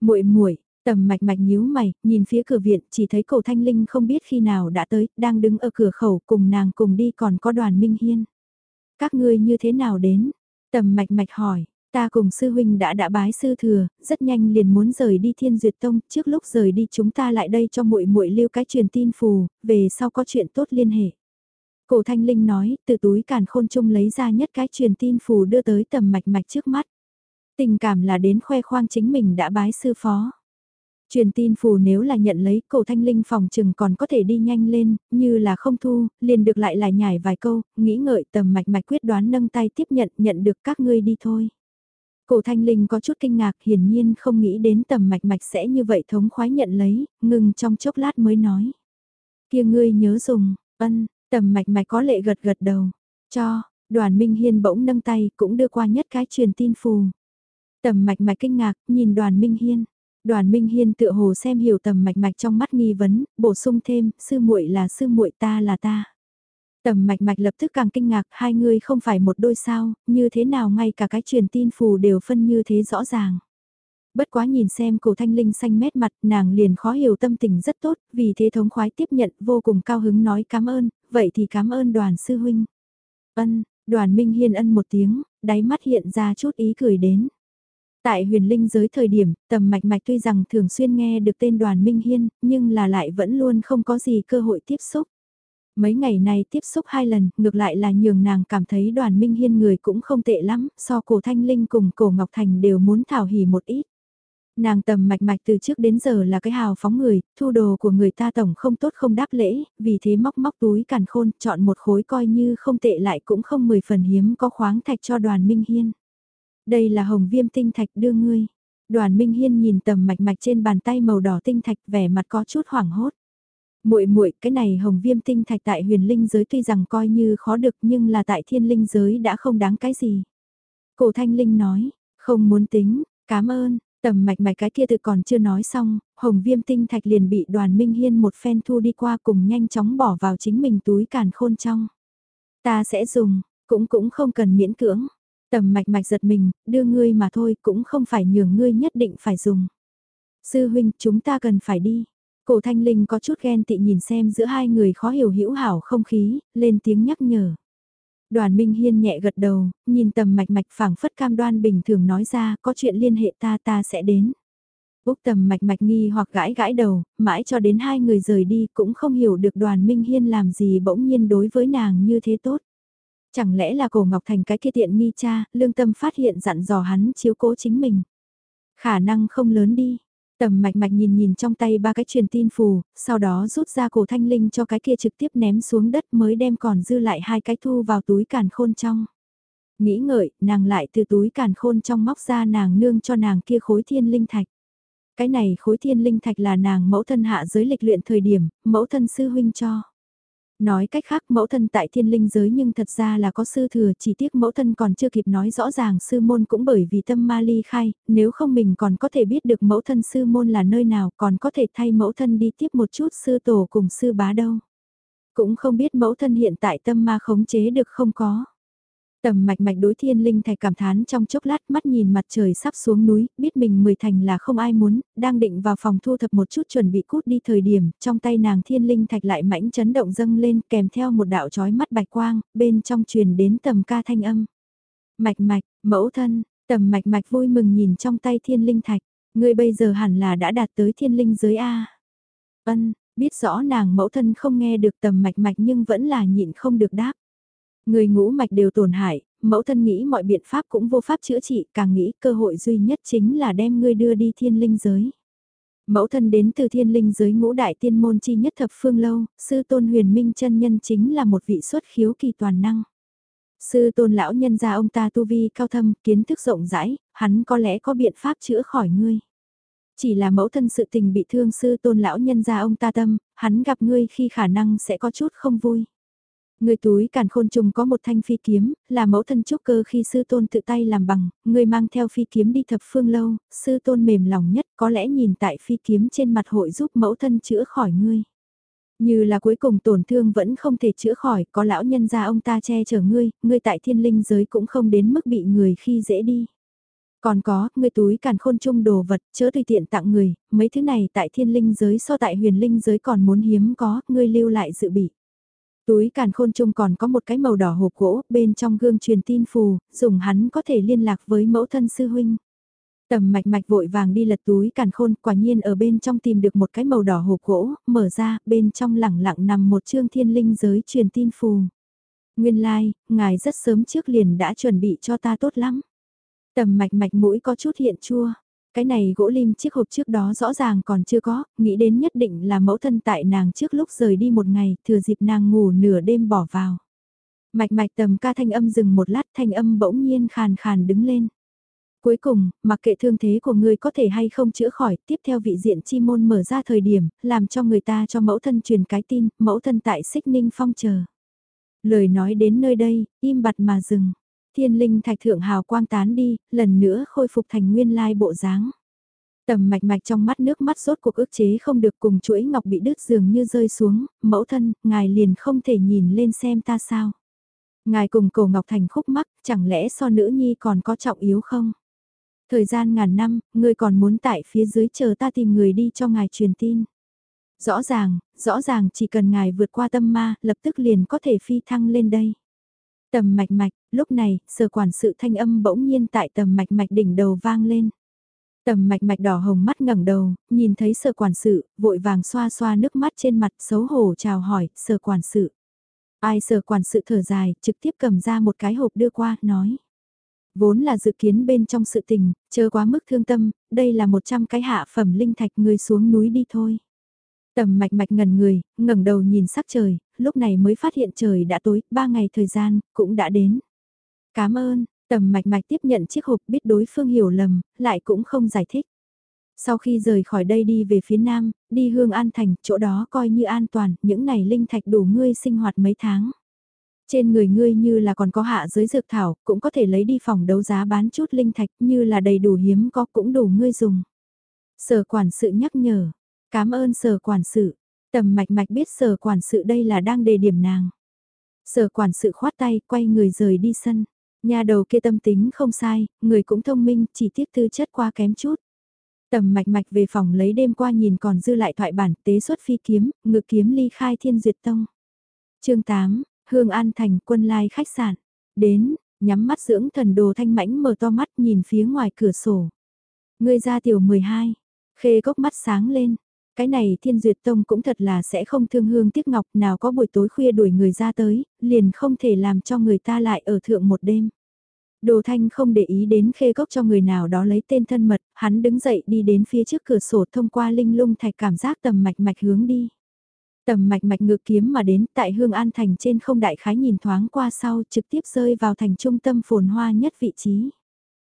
muội muội tầm mạch mạch nhíu mày, nhìn phía cửa viện, chỉ thấy cổ thanh linh không biết khi nào đã tới, đang đứng ở cửa khẩu cùng nàng cùng đi còn có đoàn minh hiên. Các ngươi như thế nào đến? Tầm mạch mạch hỏi, ta cùng sư huynh đã đã bái sư thừa, rất nhanh liền muốn rời đi thiên duyệt tông, trước lúc rời đi chúng ta lại đây cho muội muội lưu cái truyền tin phù, về sau có chuyện tốt liên hệ. Cổ Thanh Linh nói, từ túi càn khôn chung lấy ra nhất cái truyền tin phù đưa tới tầm mạch mạch trước mắt. Tình cảm là đến khoe khoang chính mình đã bái sư phó. Truyền tin phù nếu là nhận lấy cổ thanh linh phòng chừng còn có thể đi nhanh lên, như là không thu, liền được lại lại nhảy vài câu, nghĩ ngợi tầm mạch mạch quyết đoán nâng tay tiếp nhận, nhận được các ngươi đi thôi. Cổ thanh linh có chút kinh ngạc hiển nhiên không nghĩ đến tầm mạch mạch sẽ như vậy thống khoái nhận lấy, ngừng trong chốc lát mới nói. kia ngươi nhớ dùng, ân, Tầm mạch mạch có lệ gật gật đầu. Cho, đoàn Minh Hiên bỗng nâng tay cũng đưa qua nhất cái truyền tin phù. Tầm mạch mạch kinh ngạc, nhìn đoàn Minh Hiên. Đoàn Minh Hiên tựa hồ xem hiểu tầm mạch mạch trong mắt nghi vấn, bổ sung thêm, sư muội là sư muội ta là ta. Tầm mạch mạch lập tức càng kinh ngạc, hai người không phải một đôi sao, như thế nào ngay cả cái truyền tin phù đều phân như thế rõ ràng bất quá nhìn xem cổ thanh linh xanh mét mặt nàng liền khó hiểu tâm tình rất tốt, vì thế thống khoái tiếp nhận vô cùng cao hứng nói cảm ơn, vậy thì cảm ơn đoàn sư huynh. Ân, đoàn minh hiên ân một tiếng, đáy mắt hiện ra chút ý cười đến. Tại huyền linh giới thời điểm, tầm mạch mạch tuy rằng thường xuyên nghe được tên đoàn minh hiên, nhưng là lại vẫn luôn không có gì cơ hội tiếp xúc. Mấy ngày này tiếp xúc hai lần, ngược lại là nhường nàng cảm thấy đoàn minh hiên người cũng không tệ lắm, so cổ thanh linh cùng cổ ngọc thành đều muốn thảo hỉ một ít. Nàng tầm mạch mạch từ trước đến giờ là cái hào phóng người, thu đồ của người ta tổng không tốt không đáp lễ, vì thế móc móc túi càn khôn, chọn một khối coi như không tệ lại cũng không mười phần hiếm có khoáng thạch cho đoàn Minh Hiên. Đây là hồng viêm tinh thạch đưa ngươi. Đoàn Minh Hiên nhìn tầm mạch mạch trên bàn tay màu đỏ tinh thạch vẻ mặt có chút hoảng hốt. Muội muội, cái này hồng viêm tinh thạch tại huyền linh giới tuy rằng coi như khó được nhưng là tại thiên linh giới đã không đáng cái gì. Cổ thanh linh nói, không muốn tính, cảm ơn, Tầm mạch mạch cái kia tự còn chưa nói xong, hồng viêm tinh thạch liền bị đoàn minh hiên một phen thu đi qua cùng nhanh chóng bỏ vào chính mình túi càn khôn trong. Ta sẽ dùng, cũng cũng không cần miễn cưỡng. Tầm mạch mạch giật mình, đưa ngươi mà thôi cũng không phải nhường ngươi nhất định phải dùng. Sư huynh chúng ta cần phải đi. Cổ thanh linh có chút ghen tị nhìn xem giữa hai người khó hiểu hữu hảo không khí, lên tiếng nhắc nhở. Đoàn Minh Hiên nhẹ gật đầu, nhìn tầm mạch mạch phảng phất cam đoan bình thường nói ra có chuyện liên hệ ta ta sẽ đến. Úc tầm mạch mạch nghi hoặc gãi gãi đầu, mãi cho đến hai người rời đi cũng không hiểu được đoàn Minh Hiên làm gì bỗng nhiên đối với nàng như thế tốt. Chẳng lẽ là cổ Ngọc Thành cái kia tiện nghi cha, lương tâm phát hiện dặn dò hắn chiếu cố chính mình. Khả năng không lớn đi, Tầm mạch mạch nhìn nhìn trong tay ba cái truyền tin phù, sau đó rút ra cổ thanh linh cho cái kia trực tiếp ném xuống đất mới đem còn dư lại hai cái thu vào túi càn khôn trong. Nghĩ ngợi, nàng lại từ túi càn khôn trong móc ra nàng nương cho nàng kia khối thiên linh thạch. Cái này khối thiên linh thạch là nàng mẫu thân hạ giới lịch luyện thời điểm, mẫu thân sư huynh cho. Nói cách khác mẫu thân tại thiên linh giới nhưng thật ra là có sư thừa chỉ tiếc mẫu thân còn chưa kịp nói rõ ràng sư môn cũng bởi vì tâm ma ly khai, nếu không mình còn có thể biết được mẫu thân sư môn là nơi nào còn có thể thay mẫu thân đi tiếp một chút sư tổ cùng sư bá đâu. Cũng không biết mẫu thân hiện tại tâm ma khống chế được không có. Tầm mạch mạch đối thiên linh thạch cảm thán trong chốc lát mắt nhìn mặt trời sắp xuống núi, biết mình mười thành là không ai muốn, đang định vào phòng thu thập một chút chuẩn bị cút đi thời điểm, trong tay nàng thiên linh thạch lại mãnh chấn động dâng lên kèm theo một đạo chói mắt bạch quang, bên trong truyền đến tầm ca thanh âm. Mạch mạch, mẫu thân, tầm mạch mạch vui mừng nhìn trong tay thiên linh thạch, người bây giờ hẳn là đã đạt tới thiên linh giới A. Ân, biết rõ nàng mẫu thân không nghe được tầm mạch mạch nhưng vẫn là nhịn không được đáp. Người ngũ mạch đều tổn hại, mẫu thân nghĩ mọi biện pháp cũng vô pháp chữa trị, càng nghĩ cơ hội duy nhất chính là đem ngươi đưa đi thiên linh giới. Mẫu thân đến từ thiên linh giới ngũ đại tiên môn chi nhất thập phương lâu, sư tôn huyền minh chân nhân chính là một vị xuất khiếu kỳ toàn năng. Sư tôn lão nhân gia ông ta tu vi cao thâm, kiến thức rộng rãi, hắn có lẽ có biện pháp chữa khỏi ngươi. Chỉ là mẫu thân sự tình bị thương sư tôn lão nhân gia ông ta tâm, hắn gặp ngươi khi khả năng sẽ có chút không vui. Người túi càn khôn trùng có một thanh phi kiếm, là mẫu thân trúc cơ khi sư tôn tự tay làm bằng, người mang theo phi kiếm đi thập phương lâu, sư tôn mềm lòng nhất có lẽ nhìn tại phi kiếm trên mặt hội giúp mẫu thân chữa khỏi ngươi. Như là cuối cùng tổn thương vẫn không thể chữa khỏi, có lão nhân gia ông ta che chở ngươi, ngươi tại thiên linh giới cũng không đến mức bị người khi dễ đi. Còn có, ngươi túi càn khôn chung đồ vật, chớ tùy tiện tặng người, mấy thứ này tại thiên linh giới so tại huyền linh giới còn muốn hiếm có, ngươi lưu lại dự bị. Túi càn khôn chung còn có một cái màu đỏ hộp gỗ, bên trong gương truyền tin phù, dùng hắn có thể liên lạc với mẫu thân sư huynh. Tầm mạch mạch vội vàng đi lật túi càn khôn, quả nhiên ở bên trong tìm được một cái màu đỏ hộp gỗ, mở ra, bên trong lẳng lặng nằm một chương thiên linh giới truyền tin phù. Nguyên lai, like, ngài rất sớm trước liền đã chuẩn bị cho ta tốt lắm. Tầm mạch mạch mũi có chút hiện chua. Cái này gỗ lim chiếc hộp trước đó rõ ràng còn chưa có, nghĩ đến nhất định là mẫu thân tại nàng trước lúc rời đi một ngày, thừa dịp nàng ngủ nửa đêm bỏ vào. Mạch mạch tầm ca thanh âm dừng một lát thanh âm bỗng nhiên khàn khàn đứng lên. Cuối cùng, mặc kệ thương thế của ngươi có thể hay không chữa khỏi, tiếp theo vị diện chi môn mở ra thời điểm, làm cho người ta cho mẫu thân truyền cái tin, mẫu thân tại xích ninh phong chờ. Lời nói đến nơi đây, im bặt mà dừng. Thiên linh thạch thượng hào quang tán đi, lần nữa khôi phục thành nguyên lai bộ dáng. Tầm mạch mạch trong mắt nước mắt rốt cuộc ức chế không được cùng chuỗi ngọc bị đứt dường như rơi xuống, mẫu thân, ngài liền không thể nhìn lên xem ta sao. Ngài cùng cổ ngọc thành khúc mắc, chẳng lẽ so nữ nhi còn có trọng yếu không? Thời gian ngàn năm, ngươi còn muốn tại phía dưới chờ ta tìm người đi cho ngài truyền tin. Rõ ràng, rõ ràng chỉ cần ngài vượt qua tâm ma, lập tức liền có thể phi thăng lên đây. Tầm mạch mạch, lúc này, sở quản sự thanh âm bỗng nhiên tại tầm mạch mạch đỉnh đầu vang lên. Tầm mạch mạch đỏ hồng mắt ngẩng đầu, nhìn thấy sở quản sự, vội vàng xoa xoa nước mắt trên mặt xấu hổ chào hỏi, sở quản sự. Ai sở quản sự thở dài, trực tiếp cầm ra một cái hộp đưa qua, nói. Vốn là dự kiến bên trong sự tình, chờ quá mức thương tâm, đây là 100 cái hạ phẩm linh thạch người xuống núi đi thôi. Tầm mạch mạch ngần người, ngẩng đầu nhìn sắc trời, lúc này mới phát hiện trời đã tối, ba ngày thời gian, cũng đã đến. Cảm ơn, tầm mạch mạch tiếp nhận chiếc hộp biết đối phương hiểu lầm, lại cũng không giải thích. Sau khi rời khỏi đây đi về phía nam, đi hương an thành, chỗ đó coi như an toàn, những này linh thạch đủ ngươi sinh hoạt mấy tháng. Trên người ngươi như là còn có hạ giới dược thảo, cũng có thể lấy đi phòng đấu giá bán chút linh thạch như là đầy đủ hiếm có cũng đủ ngươi dùng. Sở quản sự nhắc nhở, cảm ơn sở quản sự, tầm mạch mạch biết sở quản sự đây là đang đề điểm nàng. Sở quản sự khoát tay quay người rời đi sân. Nhà đầu kia tâm tính không sai, người cũng thông minh, chỉ tiếc tư chất qua kém chút. Tầm mạch mạch về phòng lấy đêm qua nhìn còn dư lại thoại bản tế xuất phi kiếm, ngự kiếm ly khai thiên duyệt tông. chương 8, Hương An Thành quân lai khách sạn. Đến, nhắm mắt dưỡng thần đồ thanh mãnh mở to mắt nhìn phía ngoài cửa sổ. Người ra tiểu 12, khê gốc mắt sáng lên. Cái này thiên duyệt tông cũng thật là sẽ không thương hương tiếc ngọc nào có buổi tối khuya đuổi người ra tới, liền không thể làm cho người ta lại ở thượng một đêm. Đồ thanh không để ý đến khê gốc cho người nào đó lấy tên thân mật, hắn đứng dậy đi đến phía trước cửa sổ thông qua linh lung thạch cảm giác tầm mạch mạch hướng đi. Tầm mạch mạch ngược kiếm mà đến tại Hương An Thành trên không đại khái nhìn thoáng qua sau trực tiếp rơi vào thành trung tâm phồn hoa nhất vị trí.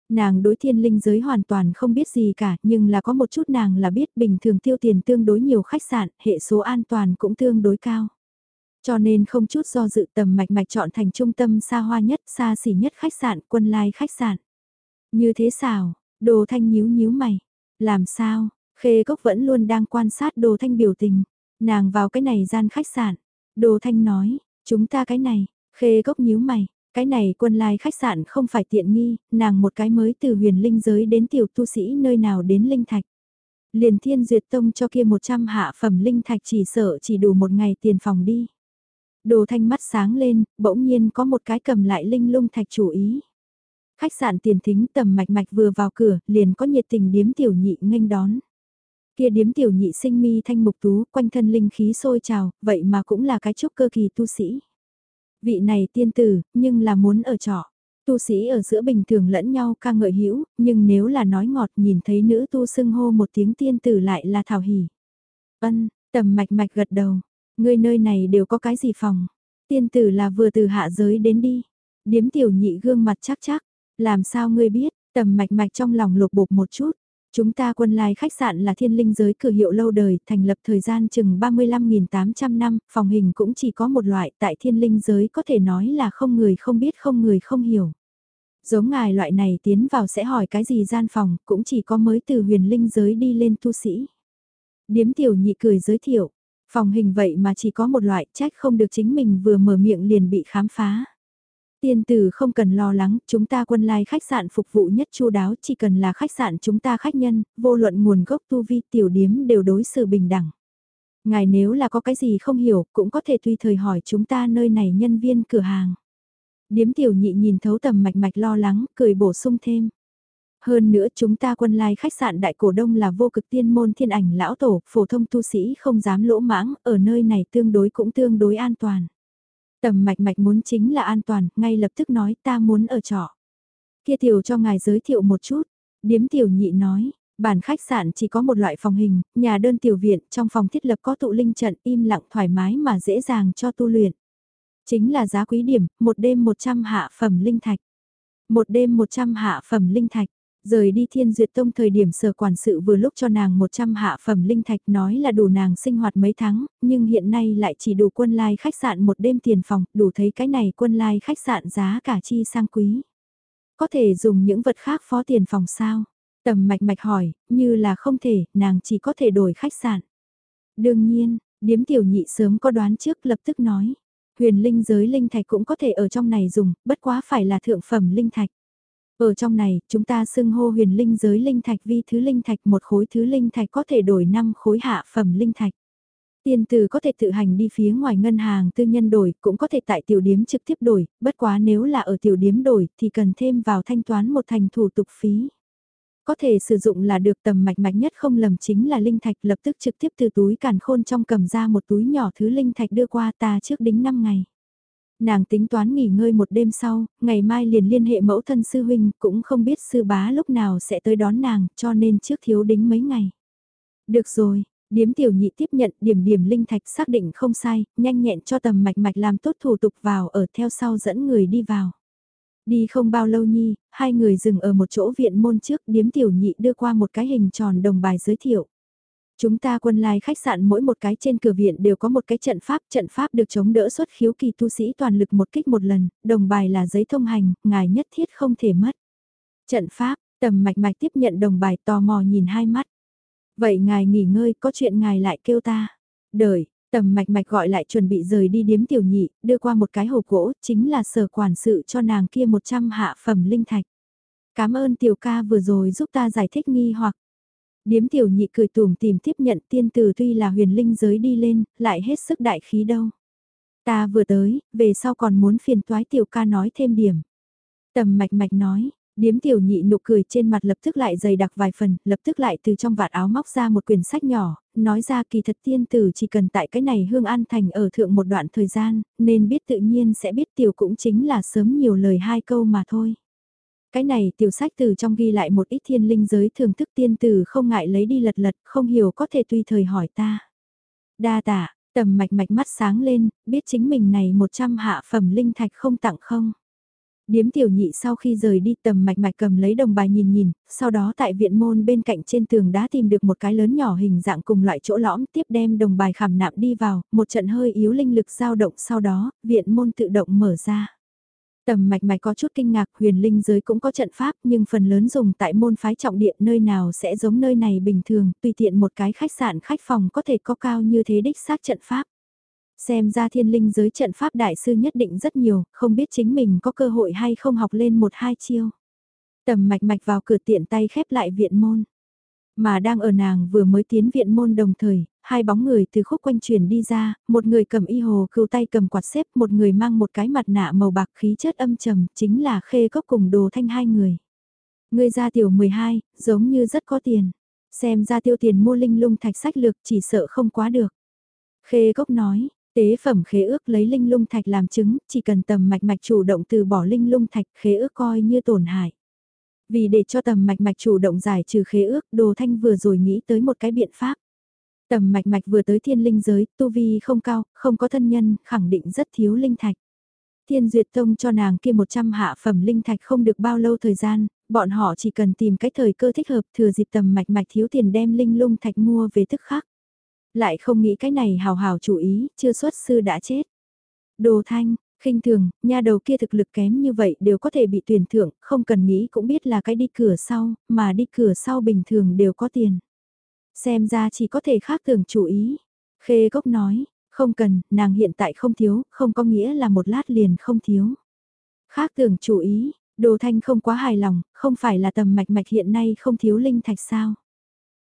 Nàng đối thiên linh giới hoàn toàn không biết gì cả nhưng là có một chút nàng là biết bình thường tiêu tiền tương đối nhiều khách sạn, hệ số an toàn cũng tương đối cao. Cho nên không chút do dự tầm mạch mạch chọn thành trung tâm xa hoa nhất, xa xỉ nhất khách sạn, quân lai khách sạn. Như thế sao, đồ thanh nhíu nhíu mày. Làm sao, khê cốc vẫn luôn đang quan sát đồ thanh biểu tình. Nàng vào cái này gian khách sạn. Đồ Thanh nói, chúng ta cái này, khê gốc nhíu mày, cái này quân lai khách sạn không phải tiện nghi, nàng một cái mới từ huyền linh giới đến tiểu tu sĩ nơi nào đến linh thạch. Liền thiên duyệt tông cho kia 100 hạ phẩm linh thạch chỉ sợ chỉ đủ một ngày tiền phòng đi. Đồ thanh mắt sáng lên, bỗng nhiên có một cái cầm lại linh lung thạch chủ ý. Khách sạn tiền thính tầm mạch mạch vừa vào cửa, liền có nhiệt tình điếm tiểu nhị nghênh đón. Kia điếm tiểu nhị sinh mi thanh mục tú, quanh thân linh khí sôi trào, vậy mà cũng là cái trúc cơ kỳ tu sĩ. Vị này tiên tử, nhưng là muốn ở trọ. Tu sĩ ở giữa bình thường lẫn nhau ca ngợi hữu nhưng nếu là nói ngọt nhìn thấy nữ tu xưng hô một tiếng tiên tử lại là thảo hỉ. Ân, tầm mạch mạch gật đầu. Người nơi này đều có cái gì phòng? Tiên tử là vừa từ hạ giới đến đi. Điếm tiểu nhị gương mặt chắc chắc. Làm sao ngươi biết, tầm mạch mạch trong lòng lục bục một chút. Chúng ta quân lai khách sạn là thiên linh giới cửa hiệu lâu đời, thành lập thời gian chừng 35.800 năm, phòng hình cũng chỉ có một loại, tại thiên linh giới có thể nói là không người không biết không người không hiểu. Giống ngài loại này tiến vào sẽ hỏi cái gì gian phòng, cũng chỉ có mới từ huyền linh giới đi lên tu sĩ. Điếm tiểu nhị cười giới thiệu, phòng hình vậy mà chỉ có một loại trách không được chính mình vừa mở miệng liền bị khám phá. Tiên tử không cần lo lắng, chúng ta quân lai khách sạn phục vụ nhất chu đáo, chỉ cần là khách sạn chúng ta khách nhân, vô luận nguồn gốc tu vi tiểu điếm đều đối xử bình đẳng. Ngài nếu là có cái gì không hiểu, cũng có thể tùy thời hỏi chúng ta nơi này nhân viên cửa hàng. Điếm tiểu nhị nhìn thấu tầm mạch mạch lo lắng, cười bổ sung thêm. Hơn nữa chúng ta quân lai khách sạn đại cổ đông là vô cực tiên môn thiên ảnh lão tổ, phổ thông tu sĩ không dám lỗ mãng, ở nơi này tương đối cũng tương đối an toàn. Tầm mạch mạch muốn chính là an toàn, ngay lập tức nói ta muốn ở trọ. Kia tiểu cho ngài giới thiệu một chút. Điếm tiểu nhị nói, bản khách sạn chỉ có một loại phòng hình, nhà đơn tiểu viện, trong phòng thiết lập có tụ linh trận im lặng thoải mái mà dễ dàng cho tu luyện. Chính là giá quý điểm, một đêm 100 hạ phẩm linh thạch. Một đêm 100 hạ phẩm linh thạch. Rời đi thiên duyệt tông thời điểm sở quản sự vừa lúc cho nàng 100 hạ phẩm linh thạch nói là đủ nàng sinh hoạt mấy tháng, nhưng hiện nay lại chỉ đủ quân lai khách sạn một đêm tiền phòng, đủ thấy cái này quân lai khách sạn giá cả chi sang quý. Có thể dùng những vật khác phó tiền phòng sao? Tầm mạch mạch hỏi, như là không thể, nàng chỉ có thể đổi khách sạn. Đương nhiên, điếm tiểu nhị sớm có đoán trước lập tức nói. Huyền linh giới linh thạch cũng có thể ở trong này dùng, bất quá phải là thượng phẩm linh thạch. Ở trong này, chúng ta xưng hô huyền linh giới linh thạch vi thứ linh thạch một khối thứ linh thạch có thể đổi 5 khối hạ phẩm linh thạch. Tiền từ có thể tự hành đi phía ngoài ngân hàng tư nhân đổi, cũng có thể tại tiểu điếm trực tiếp đổi, bất quá nếu là ở tiểu điếm đổi thì cần thêm vào thanh toán một thành thủ tục phí. Có thể sử dụng là được tầm mạch mạch nhất không lầm chính là linh thạch lập tức trực tiếp từ túi càn khôn trong cầm ra một túi nhỏ thứ linh thạch đưa qua ta trước đính 5 ngày. Nàng tính toán nghỉ ngơi một đêm sau, ngày mai liền liên hệ mẫu thân sư huynh, cũng không biết sư bá lúc nào sẽ tới đón nàng, cho nên trước thiếu đính mấy ngày. Được rồi, điếm tiểu nhị tiếp nhận điểm điểm linh thạch xác định không sai, nhanh nhẹn cho tầm mạch mạch làm tốt thủ tục vào ở theo sau dẫn người đi vào. Đi không bao lâu nhi, hai người dừng ở một chỗ viện môn trước điếm tiểu nhị đưa qua một cái hình tròn đồng bài giới thiệu. Chúng ta quân lai khách sạn mỗi một cái trên cửa viện đều có một cái trận pháp, trận pháp được chống đỡ xuất khiếu kỳ tu sĩ toàn lực một kích một lần, đồng bài là giấy thông hành, ngài nhất thiết không thể mất. Trận pháp, tầm mạch mạch tiếp nhận đồng bài tò mò nhìn hai mắt. Vậy ngài nghỉ ngơi, có chuyện ngài lại kêu ta. Đợi, tầm mạch mạch gọi lại chuẩn bị rời đi điếm tiểu nhị, đưa qua một cái hộp gỗ, chính là sở quản sự cho nàng kia 100 hạ phẩm linh thạch. Cảm ơn tiểu ca vừa rồi giúp ta giải thích nghi hoặc Điếm tiểu nhị cười tùm tìm tiếp nhận tiên tử tuy là huyền linh giới đi lên, lại hết sức đại khí đâu. Ta vừa tới, về sau còn muốn phiền toái tiểu ca nói thêm điểm. Tầm mạch mạch nói, điếm tiểu nhị nụ cười trên mặt lập tức lại dày đặc vài phần, lập tức lại từ trong vạt áo móc ra một quyển sách nhỏ, nói ra kỳ thật tiên tử chỉ cần tại cái này hương an thành ở thượng một đoạn thời gian, nên biết tự nhiên sẽ biết tiểu cũng chính là sớm nhiều lời hai câu mà thôi. Cái này tiểu sách từ trong ghi lại một ít thiên linh giới thường thức tiên tử không ngại lấy đi lật lật, không hiểu có thể tùy thời hỏi ta. Đa tạ, tầm mạch mạch mắt sáng lên, biết chính mình này 100 hạ phẩm linh thạch không tặng không. Điếm tiểu nhị sau khi rời đi tầm mạch mạch cầm lấy đồng bài nhìn nhìn, sau đó tại viện môn bên cạnh trên tường đá tìm được một cái lớn nhỏ hình dạng cùng loại chỗ lõm tiếp đem đồng bài khảm nạm đi vào, một trận hơi yếu linh lực dao động sau đó, viện môn tự động mở ra. Tầm mạch mạch có chút kinh ngạc huyền linh giới cũng có trận pháp nhưng phần lớn dùng tại môn phái trọng điện nơi nào sẽ giống nơi này bình thường, tùy tiện một cái khách sạn khách phòng có thể có cao như thế đích xác trận pháp. Xem ra thiên linh giới trận pháp đại sư nhất định rất nhiều, không biết chính mình có cơ hội hay không học lên một hai chiêu. Tầm mạch mạch vào cửa tiện tay khép lại viện môn. Mà đang ở nàng vừa mới tiến viện môn đồng thời, hai bóng người từ khúc quanh chuyển đi ra, một người cầm y hồ cưu tay cầm quạt xếp, một người mang một cái mặt nạ màu bạc khí chất âm trầm, chính là khê cốc cùng đồ thanh hai người. Người ra tiểu 12, giống như rất có tiền. Xem ra tiêu tiền mua linh lung thạch sách lược chỉ sợ không quá được. Khê cốc nói, tế phẩm khế ước lấy linh lung thạch làm chứng, chỉ cần tầm mạch mạch chủ động từ bỏ linh lung thạch khế ước coi như tổn hại. Vì để cho tầm mạch mạch chủ động giải trừ khế ước, Đồ Thanh vừa rồi nghĩ tới một cái biện pháp. Tầm mạch mạch vừa tới thiên linh giới, tu vi không cao, không có thân nhân, khẳng định rất thiếu linh thạch. Thiên duyệt tông cho nàng kia 100 hạ phẩm linh thạch không được bao lâu thời gian, bọn họ chỉ cần tìm cái thời cơ thích hợp thừa dịp tầm mạch mạch thiếu tiền đem linh lung thạch mua về tức khắc. Lại không nghĩ cái này hào hào chủ ý, chưa xuất sư đã chết. Đồ thanh, khinh thường, nha đầu kia thực lực kém như vậy đều có thể bị tuyển thưởng, không cần nghĩ cũng biết là cái đi cửa sau, mà đi cửa sau bình thường đều có tiền. Xem ra chỉ có thể khác thường chú ý. Khê Cốc nói, không cần, nàng hiện tại không thiếu, không có nghĩa là một lát liền không thiếu. Khác thường chú ý, Đồ Thanh không quá hài lòng, không phải là tầm mạch mạch hiện nay không thiếu linh thạch sao.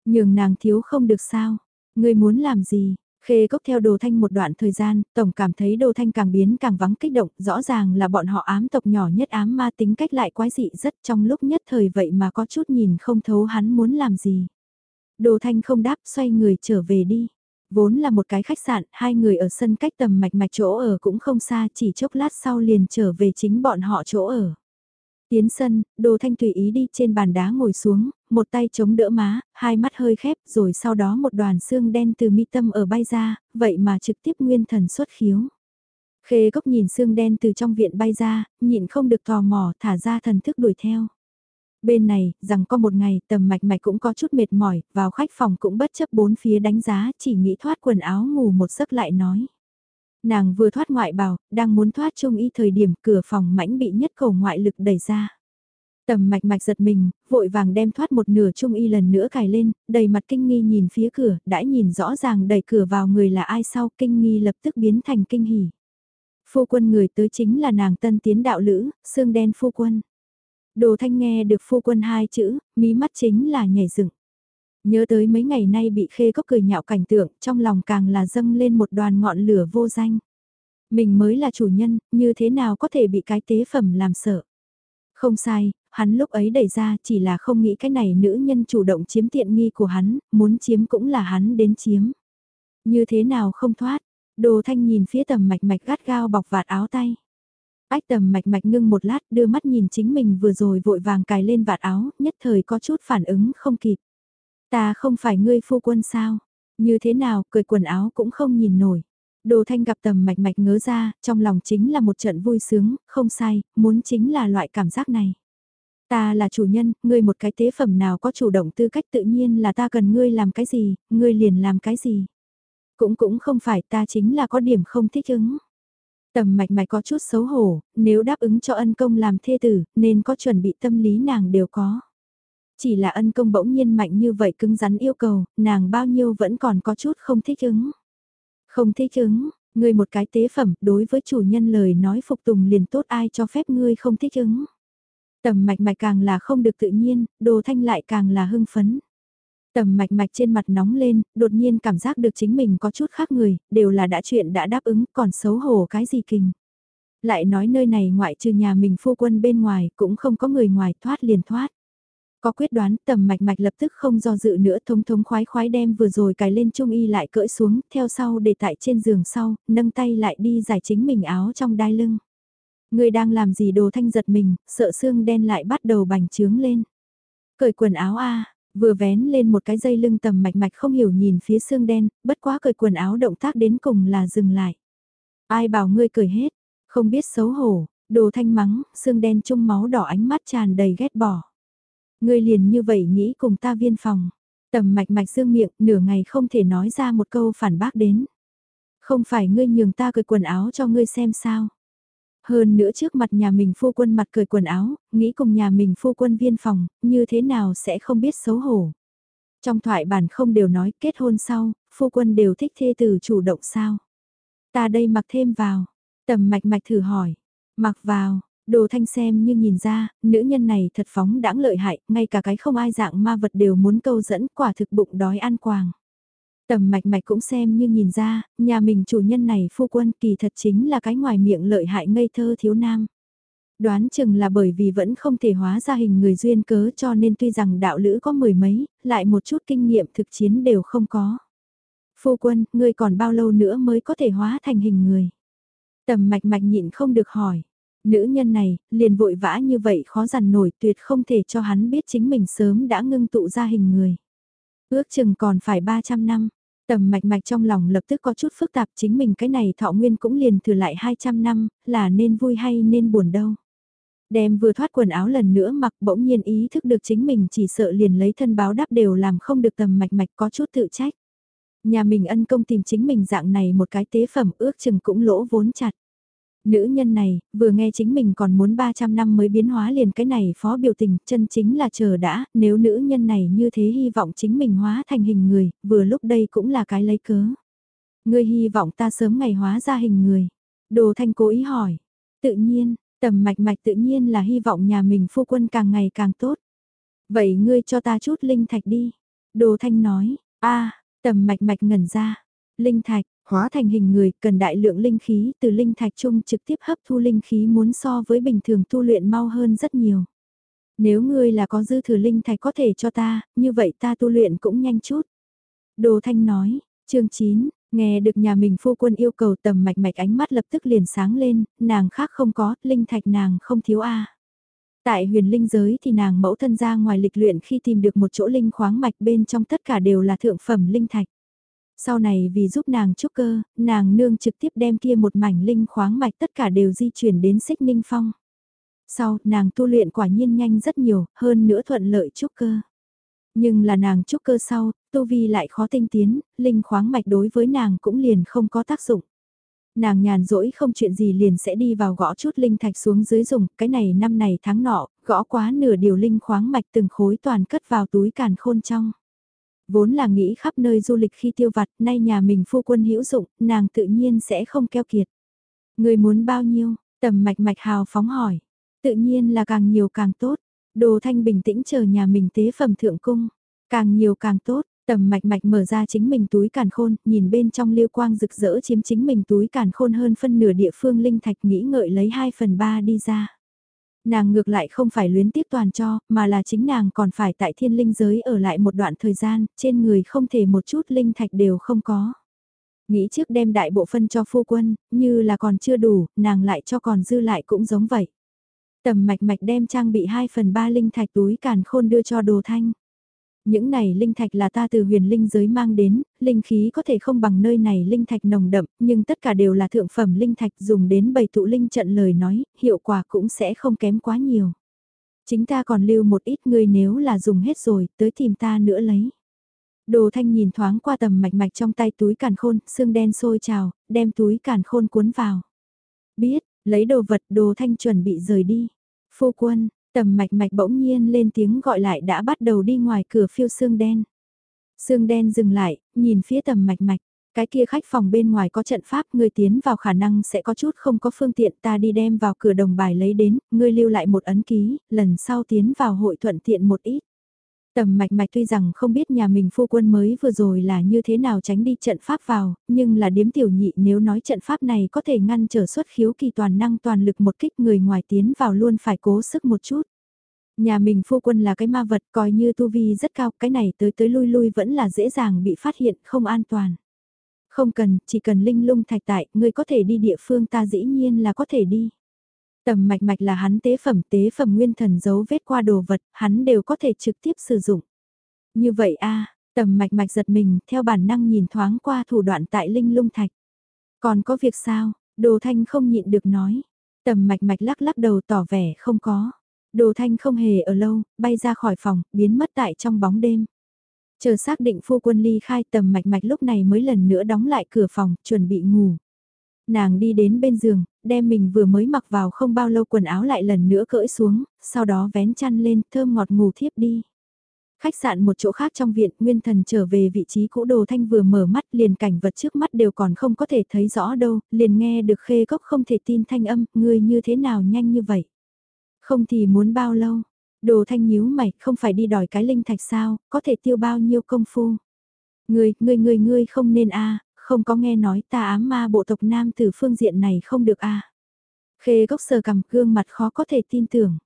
Nhường nàng thiếu không được sao, người muốn làm gì, Khê cốc theo đồ thanh một đoạn thời gian, tổng cảm thấy đồ thanh càng biến càng vắng kích động, rõ ràng là bọn họ ám tộc nhỏ nhất ám ma tính cách lại quái dị rất trong lúc nhất thời vậy mà có chút nhìn không thấu hắn muốn làm gì. Đồ thanh không đáp xoay người trở về đi. Vốn là một cái khách sạn, hai người ở sân cách tầm mạch mạch chỗ ở cũng không xa chỉ chốc lát sau liền trở về chính bọn họ chỗ ở. Tiến sân, đồ thanh tùy ý đi trên bàn đá ngồi xuống, một tay chống đỡ má, hai mắt hơi khép rồi sau đó một đoàn xương đen từ mi tâm ở bay ra, vậy mà trực tiếp nguyên thần xuất khiếu. Khê gốc nhìn xương đen từ trong viện bay ra, nhịn không được tò mò thả ra thần thức đuổi theo. Bên này, rằng có một ngày tầm mạch mạch cũng có chút mệt mỏi, vào khách phòng cũng bất chấp bốn phía đánh giá, chỉ nghĩ thoát quần áo ngủ một giấc lại nói. Nàng vừa thoát ngoại bào, đang muốn thoát trung y thời điểm cửa phòng mãnh bị nhất cầu ngoại lực đẩy ra. Tầm mạch mạch giật mình, vội vàng đem thoát một nửa trung y lần nữa cài lên, đầy mặt kinh nghi nhìn phía cửa, đã nhìn rõ ràng đẩy cửa vào người là ai sau, kinh nghi lập tức biến thành kinh hỉ. Phu quân người tới chính là nàng tân tiến đạo lữ, xương đen phu quân. Đồ thanh nghe được phu quân hai chữ, mí mắt chính là nhảy dựng. Nhớ tới mấy ngày nay bị khê cốc cười nhạo cảnh tượng, trong lòng càng là dâng lên một đoàn ngọn lửa vô danh. Mình mới là chủ nhân, như thế nào có thể bị cái tế phẩm làm sợ. Không sai, hắn lúc ấy đẩy ra chỉ là không nghĩ cái này nữ nhân chủ động chiếm tiện nghi của hắn, muốn chiếm cũng là hắn đến chiếm. Như thế nào không thoát, đồ thanh nhìn phía tầm mạch mạch gắt gao bọc vạt áo tay. Ách tầm mạch mạch ngưng một lát đưa mắt nhìn chính mình vừa rồi vội vàng cài lên vạt áo, nhất thời có chút phản ứng không kịp. Ta không phải ngươi phu quân sao? Như thế nào, cười quần áo cũng không nhìn nổi. Đồ thanh gặp tầm mạch mạch ngớ ra, trong lòng chính là một trận vui sướng, không sai, muốn chính là loại cảm giác này. Ta là chủ nhân, ngươi một cái tế phẩm nào có chủ động tư cách tự nhiên là ta cần ngươi làm cái gì, ngươi liền làm cái gì. Cũng cũng không phải ta chính là có điểm không thích ứng. Tầm mạch mạch có chút xấu hổ, nếu đáp ứng cho ân công làm thê tử, nên có chuẩn bị tâm lý nàng đều có. Chỉ là ân công bỗng nhiên mạnh như vậy cứng rắn yêu cầu, nàng bao nhiêu vẫn còn có chút không thích ứng. Không thích ứng, ngươi một cái tế phẩm, đối với chủ nhân lời nói phục tùng liền tốt ai cho phép ngươi không thích ứng. Tầm mạch mạch càng là không được tự nhiên, đồ thanh lại càng là hưng phấn. Tầm mạch mạch trên mặt nóng lên, đột nhiên cảm giác được chính mình có chút khác người, đều là đã chuyện đã đáp ứng, còn xấu hổ cái gì kình. Lại nói nơi này ngoại trừ nhà mình phu quân bên ngoài, cũng không có người ngoài thoát liền thoát. Có quyết đoán, tầm mạch mạch lập tức không do dự nữa thống thống khoái khoái đem vừa rồi cài lên trung y lại cỡi xuống, theo sau để tại trên giường sau, nâng tay lại đi giải chính mình áo trong đai lưng. Người đang làm gì đồ thanh giật mình, sợ xương đen lại bắt đầu bành trướng lên. Cởi quần áo a vừa vén lên một cái dây lưng tầm mạch mạch không hiểu nhìn phía xương đen, bất quá cởi quần áo động tác đến cùng là dừng lại. Ai bảo ngươi cởi hết, không biết xấu hổ, đồ thanh mắng, xương đen trung máu đỏ ánh mắt tràn đầy ghét bỏ. Ngươi liền như vậy nghĩ cùng ta viên phòng. Tầm mạch mạch dương miệng, nửa ngày không thể nói ra một câu phản bác đến. Không phải ngươi nhường ta cởi quần áo cho ngươi xem sao. Hơn nữa trước mặt nhà mình phu quân mặt cởi quần áo, nghĩ cùng nhà mình phu quân viên phòng, như thế nào sẽ không biết xấu hổ. Trong thoại bản không đều nói kết hôn sau, phu quân đều thích thê từ chủ động sao. Ta đây mặc thêm vào. Tầm mạch mạch thử hỏi. Mặc vào, đồ thanh xem như nhìn ra, nữ nhân này thật phóng đãng lợi hại, ngay cả cái không ai dạng ma vật đều muốn câu dẫn quả thực bụng đói ăn quàng. Tầm mạch mạch cũng xem như nhìn ra, nhà mình chủ nhân này phu quân kỳ thật chính là cái ngoài miệng lợi hại ngây thơ thiếu nam. Đoán chừng là bởi vì vẫn không thể hóa ra hình người duyên cớ cho nên tuy rằng đạo lữ có mười mấy, lại một chút kinh nghiệm thực chiến đều không có. Phu quân, ngươi còn bao lâu nữa mới có thể hóa thành hình người? Tầm mạch mạch nhịn không được hỏi. Nữ nhân này, liền vội vã như vậy khó dằn nổi tuyệt không thể cho hắn biết chính mình sớm đã ngưng tụ ra hình người. Ước chừng còn phải 300 năm, Tầm mạch mạch trong lòng lập tức có chút phức tạp chính mình cái này thọ nguyên cũng liền thừa lại 200 năm, là nên vui hay nên buồn đâu. Đem vừa thoát quần áo lần nữa mặc bỗng nhiên ý thức được chính mình chỉ sợ liền lấy thân báo đáp đều làm không được tầm mạch mạch có chút tự trách. Nhà mình ân công tìm chính mình dạng này một cái tế phẩm ước chừng cũng lỗ vốn chặt. Nữ nhân này, vừa nghe chính mình còn muốn 300 năm mới biến hóa liền cái này phó biểu tình, chân chính là chờ đã, nếu nữ nhân này như thế hy vọng chính mình hóa thành hình người, vừa lúc đây cũng là cái lấy cớ. Ngươi hy vọng ta sớm ngày hóa ra hình người. Đồ thanh cố ý hỏi. Tự nhiên, tầm mạch mạch tự nhiên là hy vọng nhà mình phu quân càng ngày càng tốt. Vậy ngươi cho ta chút linh thạch đi. Đồ thanh nói, a tầm mạch mạch ngẩn ra. Linh thạch, Hóa thành hình người cần đại lượng linh khí từ linh thạch chung trực tiếp hấp thu linh khí muốn so với bình thường tu luyện mau hơn rất nhiều. Nếu ngươi là có dư thừa linh thạch có thể cho ta, như vậy ta tu luyện cũng nhanh chút. Đồ Thanh nói, chương 9, nghe được nhà mình phu quân yêu cầu tầm mạch mạch ánh mắt lập tức liền sáng lên, nàng khác không có, linh thạch nàng không thiếu a. Tại huyền linh giới thì nàng mẫu thân ra ngoài lịch luyện khi tìm được một chỗ linh khoáng mạch bên trong tất cả đều là thượng phẩm linh thạch. Sau này vì giúp nàng trúc cơ, nàng nương trực tiếp đem kia một mảnh linh khoáng mạch tất cả đều di chuyển đến xích ninh phong. Sau, nàng tu luyện quả nhiên nhanh rất nhiều, hơn nữa thuận lợi trúc cơ. Nhưng là nàng trúc cơ sau, tu vi lại khó tinh tiến, linh khoáng mạch đối với nàng cũng liền không có tác dụng. Nàng nhàn rỗi không chuyện gì liền sẽ đi vào gõ chút linh thạch xuống dưới dùng, cái này năm này tháng nọ, gõ quá nửa điều linh khoáng mạch từng khối toàn cất vào túi càn khôn trong. Vốn là nghĩ khắp nơi du lịch khi tiêu vặt, nay nhà mình phu quân hữu dụng, nàng tự nhiên sẽ không keo kiệt. Người muốn bao nhiêu? Tầm mạch mạch hào phóng hỏi. Tự nhiên là càng nhiều càng tốt. Đồ thanh bình tĩnh chờ nhà mình tế phẩm thượng cung. Càng nhiều càng tốt. Tầm mạch mạch mở ra chính mình túi càn khôn, nhìn bên trong liêu quang rực rỡ chiếm chính mình túi càn khôn hơn phân nửa địa phương linh thạch nghĩ ngợi lấy 2 phần 3 đi ra. Nàng ngược lại không phải luyến tiếp toàn cho, mà là chính nàng còn phải tại thiên linh giới ở lại một đoạn thời gian, trên người không thể một chút linh thạch đều không có. Nghĩ trước đem đại bộ phân cho phu quân, như là còn chưa đủ, nàng lại cho còn dư lại cũng giống vậy. Tầm mạch mạch đem trang bị 2 phần 3 linh thạch túi càn khôn đưa cho đồ thanh. Những này linh thạch là ta từ huyền linh giới mang đến, linh khí có thể không bằng nơi này linh thạch nồng đậm, nhưng tất cả đều là thượng phẩm linh thạch dùng đến bầy tụ linh trận lời nói, hiệu quả cũng sẽ không kém quá nhiều. Chính ta còn lưu một ít người nếu là dùng hết rồi, tới tìm ta nữa lấy. Đồ thanh nhìn thoáng qua tầm mạch mạch trong tay túi càn khôn, xương đen sôi trào, đem túi càn khôn cuốn vào. Biết, lấy đồ vật đồ thanh chuẩn bị rời đi. Phu quân, Tầm mạch mạch bỗng nhiên lên tiếng gọi lại đã bắt đầu đi ngoài cửa phiêu xương đen. Xương đen dừng lại, nhìn phía tầm mạch mạch. Cái kia khách phòng bên ngoài có trận pháp, người tiến vào khả năng sẽ có chút không có phương tiện ta đi đem vào cửa đồng bài lấy đến, ngươi lưu lại một ấn ký, lần sau tiến vào hội thuận tiện một ít. Tầm mạch mạch tuy rằng không biết nhà mình phu quân mới vừa rồi là như thế nào tránh đi trận pháp vào, nhưng là điếm tiểu nhị nếu nói trận pháp này có thể ngăn trở xuất khiếu kỳ toàn năng toàn lực một kích người ngoài tiến vào luôn phải cố sức một chút. Nhà mình phu quân là cái ma vật coi như tu vi rất cao, cái này tới tới lui lui vẫn là dễ dàng bị phát hiện, không an toàn. Không cần, chỉ cần linh lung thạch tại, người có thể đi địa phương ta dĩ nhiên là có thể đi. Tầm mạch mạch là hắn tế phẩm tế phẩm nguyên thần dấu vết qua đồ vật, hắn đều có thể trực tiếp sử dụng. Như vậy a tầm mạch mạch giật mình, theo bản năng nhìn thoáng qua thủ đoạn tại linh lung thạch. Còn có việc sao, đồ thanh không nhịn được nói. Tầm mạch mạch lắc lắc đầu tỏ vẻ không có. Đồ thanh không hề ở lâu, bay ra khỏi phòng, biến mất tại trong bóng đêm. Chờ xác định phu quân ly khai tầm mạch mạch lúc này mới lần nữa đóng lại cửa phòng, chuẩn bị ngủ. Nàng đi đến bên giường, đem mình vừa mới mặc vào không bao lâu quần áo lại lần nữa cởi xuống, sau đó vén chăn lên thơm ngọt ngủ thiếp đi. Khách sạn một chỗ khác trong viện, Nguyên Thần trở về vị trí cũ Đồ Thanh vừa mở mắt liền cảnh vật trước mắt đều còn không có thể thấy rõ đâu, liền nghe được khê cốc không thể tin thanh âm, người như thế nào nhanh như vậy. Không thì muốn bao lâu, Đồ Thanh nhíu mày, không phải đi đòi cái linh thạch sao, có thể tiêu bao nhiêu công phu. Ngươi, ngươi ngươi ngươi không nên a không có nghe nói ta ám ma bộ tộc nam từ phương diện này không được a Khê gốc sờ cầm gương mặt khó có thể tin tưởng.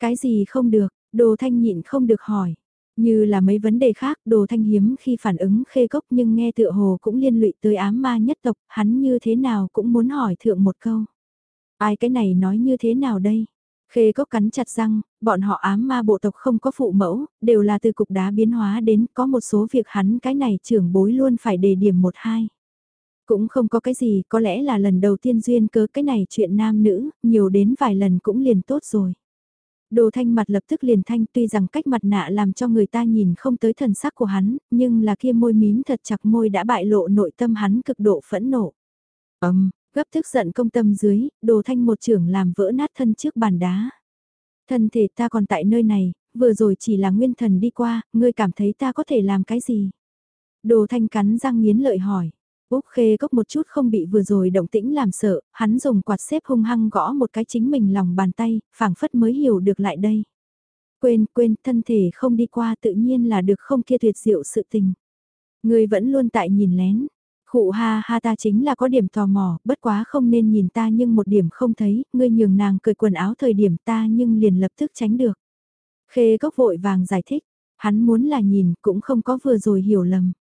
Cái gì không được, đồ thanh nhịn không được hỏi. Như là mấy vấn đề khác, đồ thanh hiếm khi phản ứng khê gốc nhưng nghe tựa hồ cũng liên lụy tới ám ma nhất tộc, hắn như thế nào cũng muốn hỏi thượng một câu. Ai cái này nói như thế nào đây? Khê có cắn chặt răng, bọn họ ám ma bộ tộc không có phụ mẫu, đều là từ cục đá biến hóa đến có một số việc hắn cái này trưởng bối luôn phải đề điểm một hai. Cũng không có cái gì, có lẽ là lần đầu tiên duyên cớ cái này chuyện nam nữ, nhiều đến vài lần cũng liền tốt rồi. Đồ thanh mặt lập tức liền thanh tuy rằng cách mặt nạ làm cho người ta nhìn không tới thần sắc của hắn, nhưng là kia môi mím thật chặt môi đã bại lộ nội tâm hắn cực độ phẫn nộ. Ấm, Gấp tức giận công tâm dưới, đồ thanh một trưởng làm vỡ nát thân trước bàn đá. Thân thể ta còn tại nơi này, vừa rồi chỉ là nguyên thần đi qua, ngươi cảm thấy ta có thể làm cái gì? Đồ thanh cắn răng nghiến lợi hỏi. Úc khê cốc một chút không bị vừa rồi động tĩnh làm sợ, hắn dùng quạt xếp hung hăng gõ một cái chính mình lòng bàn tay, phảng phất mới hiểu được lại đây. Quên, quên, thân thể không đi qua tự nhiên là được không kia tuyệt diệu sự tình. Người vẫn luôn tại nhìn lén, Khụ ha ha ta chính là có điểm tò mò, bất quá không nên nhìn ta nhưng một điểm không thấy, ngươi nhường nàng cởi quần áo thời điểm ta nhưng liền lập tức tránh được. Khê gốc vội vàng giải thích, hắn muốn là nhìn cũng không có vừa rồi hiểu lầm.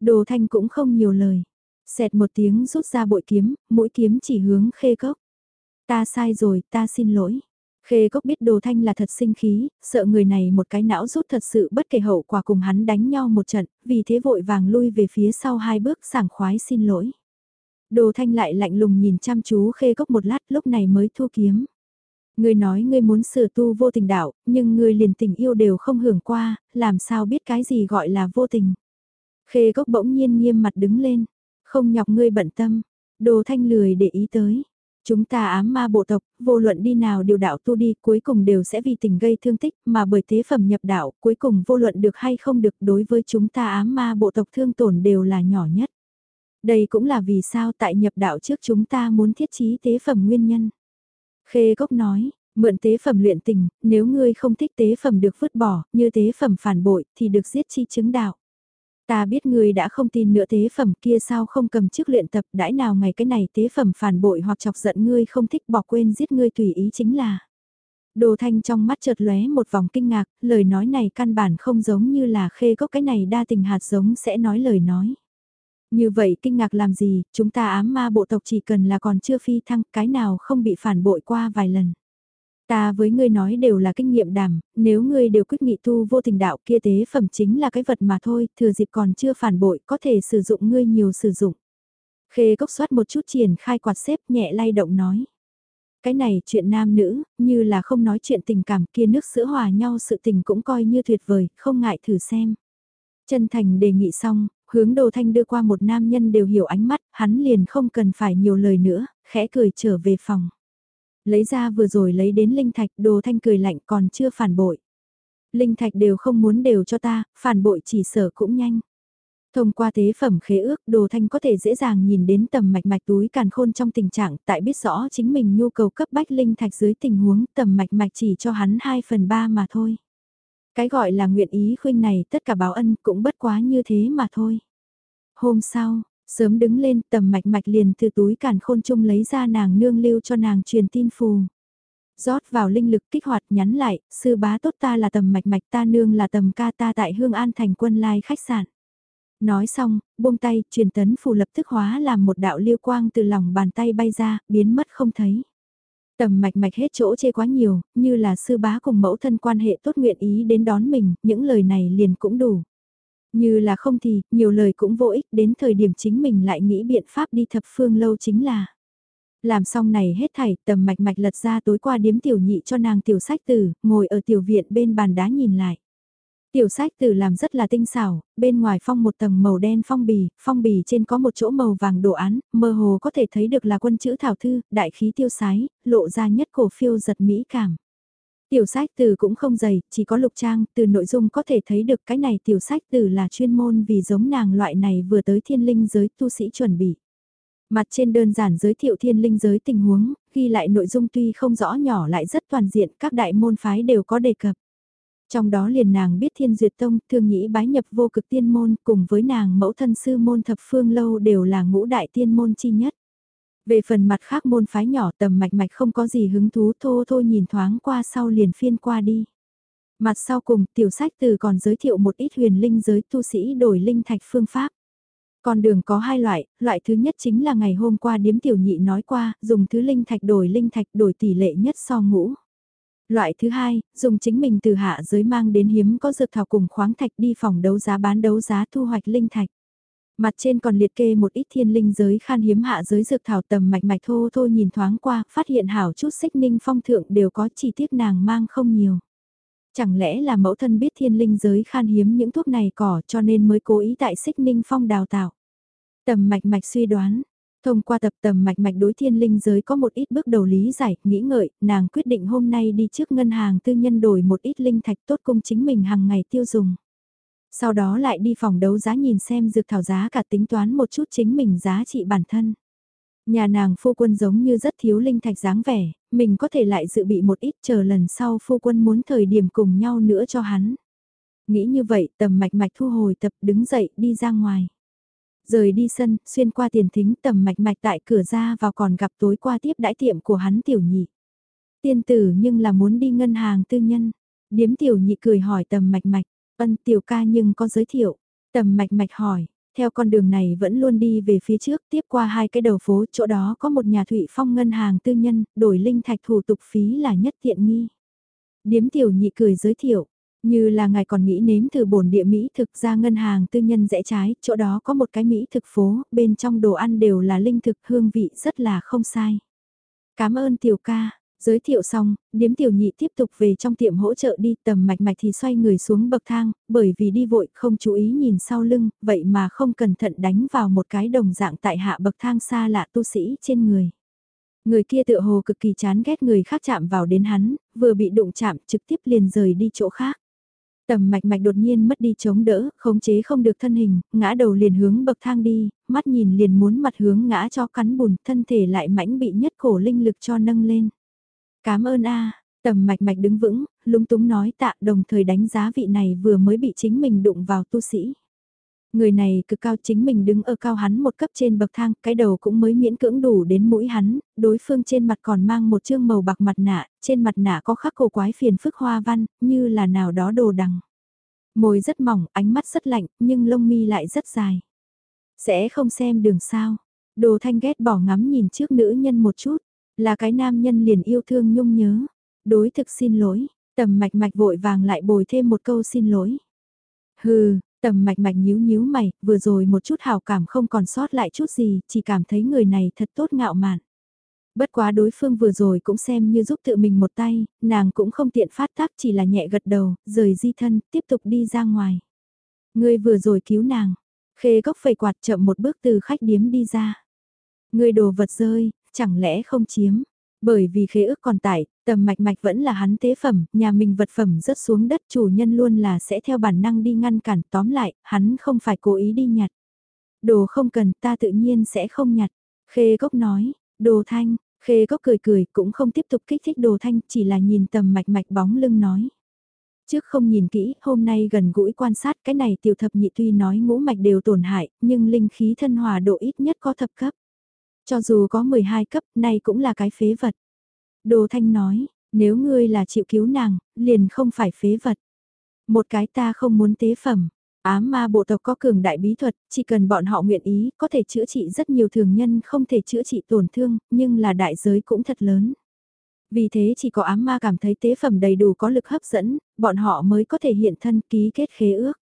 Đồ thanh cũng không nhiều lời, xẹt một tiếng rút ra bội kiếm, mũi kiếm chỉ hướng khê gốc. Ta sai rồi, ta xin lỗi. Khê Cốc biết Đồ Thanh là thật sinh khí, sợ người này một cái não rút thật sự bất kể hậu quả cùng hắn đánh nhau một trận, vì thế vội vàng lui về phía sau hai bước sảng khoái xin lỗi. Đồ Thanh lại lạnh lùng nhìn chăm chú Khê Cốc một lát lúc này mới thu kiếm. Ngươi nói ngươi muốn sửa tu vô tình đạo, nhưng ngươi liền tình yêu đều không hưởng qua, làm sao biết cái gì gọi là vô tình. Khê Cốc bỗng nhiên nghiêm mặt đứng lên, không nhọc ngươi bận tâm, Đồ Thanh lười để ý tới. Chúng ta ám ma bộ tộc, vô luận đi nào điều đạo tu đi, cuối cùng đều sẽ vì tình gây thương tích, mà bởi thế phẩm nhập đạo, cuối cùng vô luận được hay không được đối với chúng ta ám ma bộ tộc thương tổn đều là nhỏ nhất. Đây cũng là vì sao tại nhập đạo trước chúng ta muốn thiết trí tế phẩm nguyên nhân. Khê Gốc nói, mượn tế phẩm luyện tình, nếu ngươi không thích tế phẩm được vứt bỏ, như tế phẩm phản bội, thì được giết chi chứng đạo. Ta biết ngươi đã không tin nữa tế phẩm kia sao không cầm chức luyện tập đãi nào ngày cái này tế phẩm phản bội hoặc chọc giận ngươi không thích bỏ quên giết ngươi tùy ý chính là. Đồ thanh trong mắt chợt lóe một vòng kinh ngạc, lời nói này căn bản không giống như là khê gốc cái này đa tình hạt giống sẽ nói lời nói. Như vậy kinh ngạc làm gì, chúng ta ám ma bộ tộc chỉ cần là còn chưa phi thăng, cái nào không bị phản bội qua vài lần. Ta với ngươi nói đều là kinh nghiệm đàm, nếu ngươi đều quyết nghị tu vô tình đạo kia tế phẩm chính là cái vật mà thôi, thừa dịp còn chưa phản bội, có thể sử dụng ngươi nhiều sử dụng. Khê cốc xoát một chút triển khai quạt xếp nhẹ lay động nói. Cái này chuyện nam nữ, như là không nói chuyện tình cảm kia nước sữa hòa nhau sự tình cũng coi như tuyệt vời, không ngại thử xem. Chân thành đề nghị xong, hướng đồ thanh đưa qua một nam nhân đều hiểu ánh mắt, hắn liền không cần phải nhiều lời nữa, khẽ cười trở về phòng. Lấy ra vừa rồi lấy đến linh thạch đồ thanh cười lạnh còn chưa phản bội. Linh thạch đều không muốn đều cho ta, phản bội chỉ sở cũng nhanh. Thông qua tế phẩm khế ước, Đồ Thanh có thể dễ dàng nhìn đến tầm mạch mạch túi càn khôn trong tình trạng tại biết rõ chính mình nhu cầu cấp bách linh thạch dưới tình huống tầm mạch mạch chỉ cho hắn 2 phần 3 mà thôi. Cái gọi là nguyện ý khuyên này tất cả báo ân cũng bất quá như thế mà thôi. Hôm sau, Sớm đứng lên tầm mạch mạch liền từ túi càn khôn chung lấy ra nàng nương lưu cho nàng truyền tin phù. rót vào linh lực kích hoạt nhắn lại, sư bá tốt ta là tầm mạch mạch ta nương là tầm ca ta tại Hương An thành quân lai khách sạn. Nói xong, buông tay, truyền tấn phù lập tức hóa làm một đạo lưu quang từ lòng bàn tay bay ra, biến mất không thấy. Tầm mạch mạch hết chỗ chê quá nhiều, như là sư bá cùng mẫu thân quan hệ tốt nguyện ý đến đón mình, những lời này liền cũng đủ. Như là không thì, nhiều lời cũng vô ích, đến thời điểm chính mình lại nghĩ biện pháp đi thập phương lâu chính là. Làm xong này hết thảy, tầm mạch mạch lật ra tối qua điếm tiểu nhị cho nàng tiểu sách tử, ngồi ở tiểu viện bên bàn đá nhìn lại. Tiểu sách tử làm rất là tinh xảo, bên ngoài phong một tầng màu đen phong bì, phong bì trên có một chỗ màu vàng đồ án, mơ hồ có thể thấy được là quân chữ thảo thư, đại khí tiêu sái, lộ ra nhất cổ phiêu giật mỹ cảm. Tiểu sách từ cũng không dày, chỉ có lục trang, từ nội dung có thể thấy được cái này tiểu sách từ là chuyên môn vì giống nàng loại này vừa tới thiên linh giới tu sĩ chuẩn bị. Mặt trên đơn giản giới thiệu thiên linh giới tình huống, ghi lại nội dung tuy không rõ nhỏ lại rất toàn diện, các đại môn phái đều có đề cập. Trong đó liền nàng biết thiên duyệt tông, thương nhĩ bái nhập vô cực tiên môn, cùng với nàng mẫu thân sư môn thập phương lâu đều là ngũ đại tiên môn chi nhất. Về phần mặt khác môn phái nhỏ tầm mạch mạch không có gì hứng thú thô thô nhìn thoáng qua sau liền phiên qua đi. Mặt sau cùng tiểu sách từ còn giới thiệu một ít huyền linh giới tu sĩ đổi linh thạch phương pháp. Con đường có hai loại, loại thứ nhất chính là ngày hôm qua điếm tiểu nhị nói qua, dùng thứ linh thạch đổi linh thạch đổi tỷ lệ nhất so ngũ. Loại thứ hai, dùng chính mình từ hạ giới mang đến hiếm có dược thảo cùng khoáng thạch đi phòng đấu giá bán đấu giá thu hoạch linh thạch. Mặt trên còn liệt kê một ít thiên linh giới khan hiếm hạ giới dược thảo tầm mạch mạch thô thô nhìn thoáng qua, phát hiện hảo chút xích ninh phong thượng đều có chỉ tiếc nàng mang không nhiều. Chẳng lẽ là mẫu thân biết thiên linh giới khan hiếm những thuốc này cỏ cho nên mới cố ý tại xích ninh phong đào tạo. Tầm mạch mạch suy đoán, thông qua tập tầm mạch mạch đối thiên linh giới có một ít bước đầu lý giải, nghĩ ngợi, nàng quyết định hôm nay đi trước ngân hàng tư nhân đổi một ít linh thạch tốt cung chính mình hàng ngày tiêu dùng. Sau đó lại đi phòng đấu giá nhìn xem dược thảo giá cả tính toán một chút chính mình giá trị bản thân. Nhà nàng phu quân giống như rất thiếu linh thạch dáng vẻ, mình có thể lại dự bị một ít chờ lần sau phu quân muốn thời điểm cùng nhau nữa cho hắn. Nghĩ như vậy tầm mạch mạch thu hồi tập đứng dậy đi ra ngoài. Rời đi sân, xuyên qua tiền thính tầm mạch mạch tại cửa ra vào còn gặp tối qua tiếp đãi tiệm của hắn tiểu nhị. Tiên tử nhưng là muốn đi ngân hàng tư nhân. Điếm tiểu nhị cười hỏi tầm mạch mạch, ân tiểu ca nhưng có giới thiệu. Tầm mạch mạch hỏi, theo con đường này vẫn luôn đi về phía trước tiếp qua hai cái đầu phố chỗ đó có một nhà thụy phong ngân hàng tư nhân, đổi linh thạch thủ tục phí là nhất tiện nghi. Điếm tiểu nhị cười giới thiệu, như là ngài còn nghĩ nếm thử bổn địa Mỹ thực ra ngân hàng tư nhân rẽ trái, chỗ đó có một cái Mỹ thực phố, bên trong đồ ăn đều là linh thực hương vị rất là không sai. Cảm ơn tiểu ca, giới thiệu xong, điếm tiểu nhị tiếp tục về trong tiệm hỗ trợ đi tầm mạch mạch thì xoay người xuống bậc thang, bởi vì đi vội không chú ý nhìn sau lưng, vậy mà không cẩn thận đánh vào một cái đồng dạng tại hạ bậc thang xa lạ tu sĩ trên người. Người kia tựa hồ cực kỳ chán ghét người khác chạm vào đến hắn, vừa bị đụng chạm trực tiếp liền rời đi chỗ khác. Tầm mạch mạch đột nhiên mất đi chống đỡ, khống chế không được thân hình, ngã đầu liền hướng bậc thang đi, mắt nhìn liền muốn mặt hướng ngã cho cắn bùn, thân thể lại mãnh bị nhất cổ linh lực cho nâng lên. Cảm ơn a tầm mạch mạch đứng vững, lúng túng nói tạ đồng thời đánh giá vị này vừa mới bị chính mình đụng vào tu sĩ. Người này cực cao chính mình đứng ở cao hắn một cấp trên bậc thang, cái đầu cũng mới miễn cưỡng đủ đến mũi hắn, đối phương trên mặt còn mang một chương màu bạc mặt nạ, trên mặt nạ có khắc cổ quái phiền phức hoa văn, như là nào đó đồ đằng. Môi rất mỏng, ánh mắt rất lạnh, nhưng lông mi lại rất dài. Sẽ không xem đường sao. Đồ thanh ghét bỏ ngắm nhìn trước nữ nhân một chút, là cái nam nhân liền yêu thương nhung nhớ. Đối thực xin lỗi, tầm mạch mạch vội vàng lại bồi thêm một câu xin lỗi. Hừ, Tầm mạch mạch nhíu nhíu mày, vừa rồi một chút hào cảm không còn sót lại chút gì, chỉ cảm thấy người này thật tốt ngạo mạn. Bất quá đối phương vừa rồi cũng xem như giúp tự mình một tay, nàng cũng không tiện phát tác chỉ là nhẹ gật đầu, rời di thân, tiếp tục đi ra ngoài. Người vừa rồi cứu nàng, khê gốc phẩy quạt chậm một bước từ khách điếm đi ra. Người đồ vật rơi, chẳng lẽ không chiếm, bởi vì khế ước còn tại, tầm mạch mạch vẫn là hắn tế phẩm, nhà mình vật phẩm rớt xuống đất chủ nhân luôn là sẽ theo bản năng đi ngăn cản tóm lại, hắn không phải cố ý đi nhặt. Đồ không cần ta tự nhiên sẽ không nhặt. Khê gốc nói, đồ thanh, khê gốc cười cười cũng không tiếp tục kích thích đồ thanh chỉ là nhìn tầm mạch mạch bóng lưng nói. Trước không nhìn kỹ, hôm nay gần gũi quan sát cái này tiểu thập nhị tuy nói ngũ mạch đều tổn hại, nhưng linh khí thân hòa độ ít nhất có thập cấp. Cho dù có 12 cấp, nay cũng là cái phế vật. Đồ Thanh nói, nếu ngươi là chịu cứu nàng, liền không phải phế vật. Một cái ta không muốn tế phẩm. Ám ma bộ tộc có cường đại bí thuật, chỉ cần bọn họ nguyện ý, có thể chữa trị rất nhiều thường nhân không thể chữa trị tổn thương, nhưng là đại giới cũng thật lớn. Vì thế chỉ có ám ma cảm thấy tế phẩm đầy đủ có lực hấp dẫn, bọn họ mới có thể hiện thân ký kết khế ước.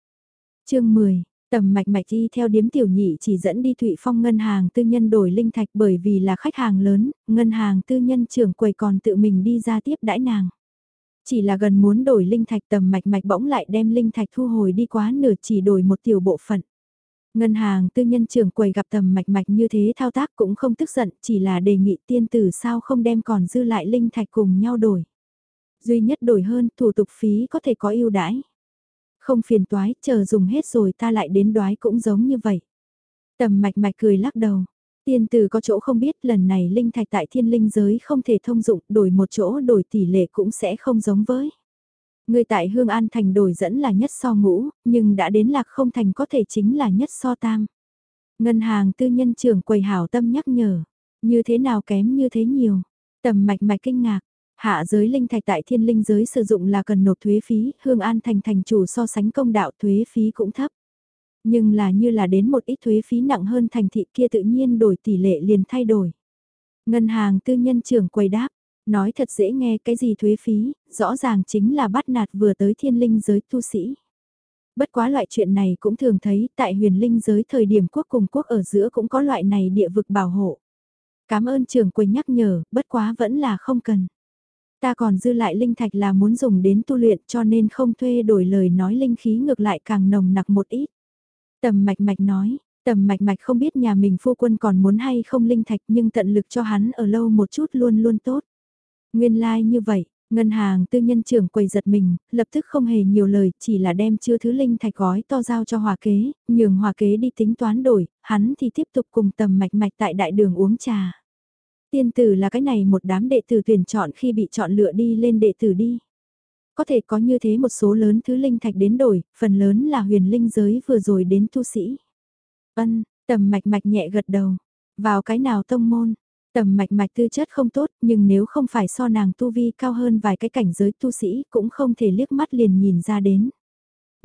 chương 10, Tầm mạch mạch đi theo điếm tiểu nhị chỉ dẫn đi Thụy Phong ngân hàng tư nhân đổi linh thạch bởi vì là khách hàng lớn, ngân hàng tư nhân trưởng quầy còn tự mình đi ra tiếp đãi nàng. Chỉ là gần muốn đổi linh thạch tầm mạch mạch bỗng lại đem linh thạch thu hồi đi quá nửa chỉ đổi một tiểu bộ phận. Ngân hàng tư nhân trưởng quầy gặp tầm mạch mạch như thế thao tác cũng không tức giận, chỉ là đề nghị tiên tử sao không đem còn dư lại linh thạch cùng nhau đổi. Duy nhất đổi hơn thủ tục phí có thể có ưu đãi. Không phiền toái, chờ dùng hết rồi ta lại đến đoái cũng giống như vậy. Tầm mạch mạch cười lắc đầu. Tiên tử có chỗ không biết lần này linh thạch tại thiên linh giới không thể thông dụng, đổi một chỗ đổi tỷ lệ cũng sẽ không giống với. Người tại Hương An Thành đổi dẫn là nhất so ngũ, nhưng đã đến lạc không thành có thể chính là nhất so tam. Ngân hàng tư nhân trưởng quầy hảo tâm nhắc nhở, như thế nào kém như thế nhiều. Tầm mạch mạch kinh ngạc, hạ giới linh thạch tại thiên linh giới sử dụng là cần nộp thuế phí, Hương An Thành thành chủ so sánh công đạo thuế phí cũng thấp. Nhưng là như là đến một ít thuế phí nặng hơn thành thị kia tự nhiên đổi tỷ lệ liền thay đổi. Ngân hàng tư nhân trưởng quầy đáp, nói thật dễ nghe cái gì thuế phí, rõ ràng chính là bắt nạt vừa tới thiên linh giới tu sĩ. Bất quá loại chuyện này cũng thường thấy tại huyền linh giới thời điểm quốc cùng quốc ở giữa cũng có loại này địa vực bảo hộ. Cảm ơn trưởng quầy nhắc nhở, bất quá vẫn là không cần. Ta còn dư lại linh thạch là muốn dùng đến tu luyện cho nên không thuê đổi lời nói linh khí ngược lại càng nồng nặc một ít. Tầm mạch mạch nói, tầm mạch mạch không biết nhà mình phu quân còn muốn hay không linh thạch nhưng tận lực cho hắn ở lâu một chút luôn luôn tốt. Nguyên lai like như vậy, ngân hàng tư nhân trưởng quầy giật mình, lập tức không hề nhiều lời, chỉ là đem chưa thứ linh thạch gói to giao cho hòa kế, nhường hòa kế đi tính toán đổi, hắn thì tiếp tục cùng tầm mạch mạch tại đại đường uống trà. Tiên tử là cái này một đám đệ tử tuyển chọn khi bị chọn lựa đi lên đệ tử đi. Có thể có như thế một số lớn thứ linh thạch đến đổi, phần lớn là huyền linh giới vừa rồi đến tu sĩ. Ân, tầm mạch mạch nhẹ gật đầu. Vào cái nào tông môn, tầm mạch mạch tư chất không tốt nhưng nếu không phải so nàng tu vi cao hơn vài cái cảnh giới tu sĩ cũng không thể liếc mắt liền nhìn ra đến.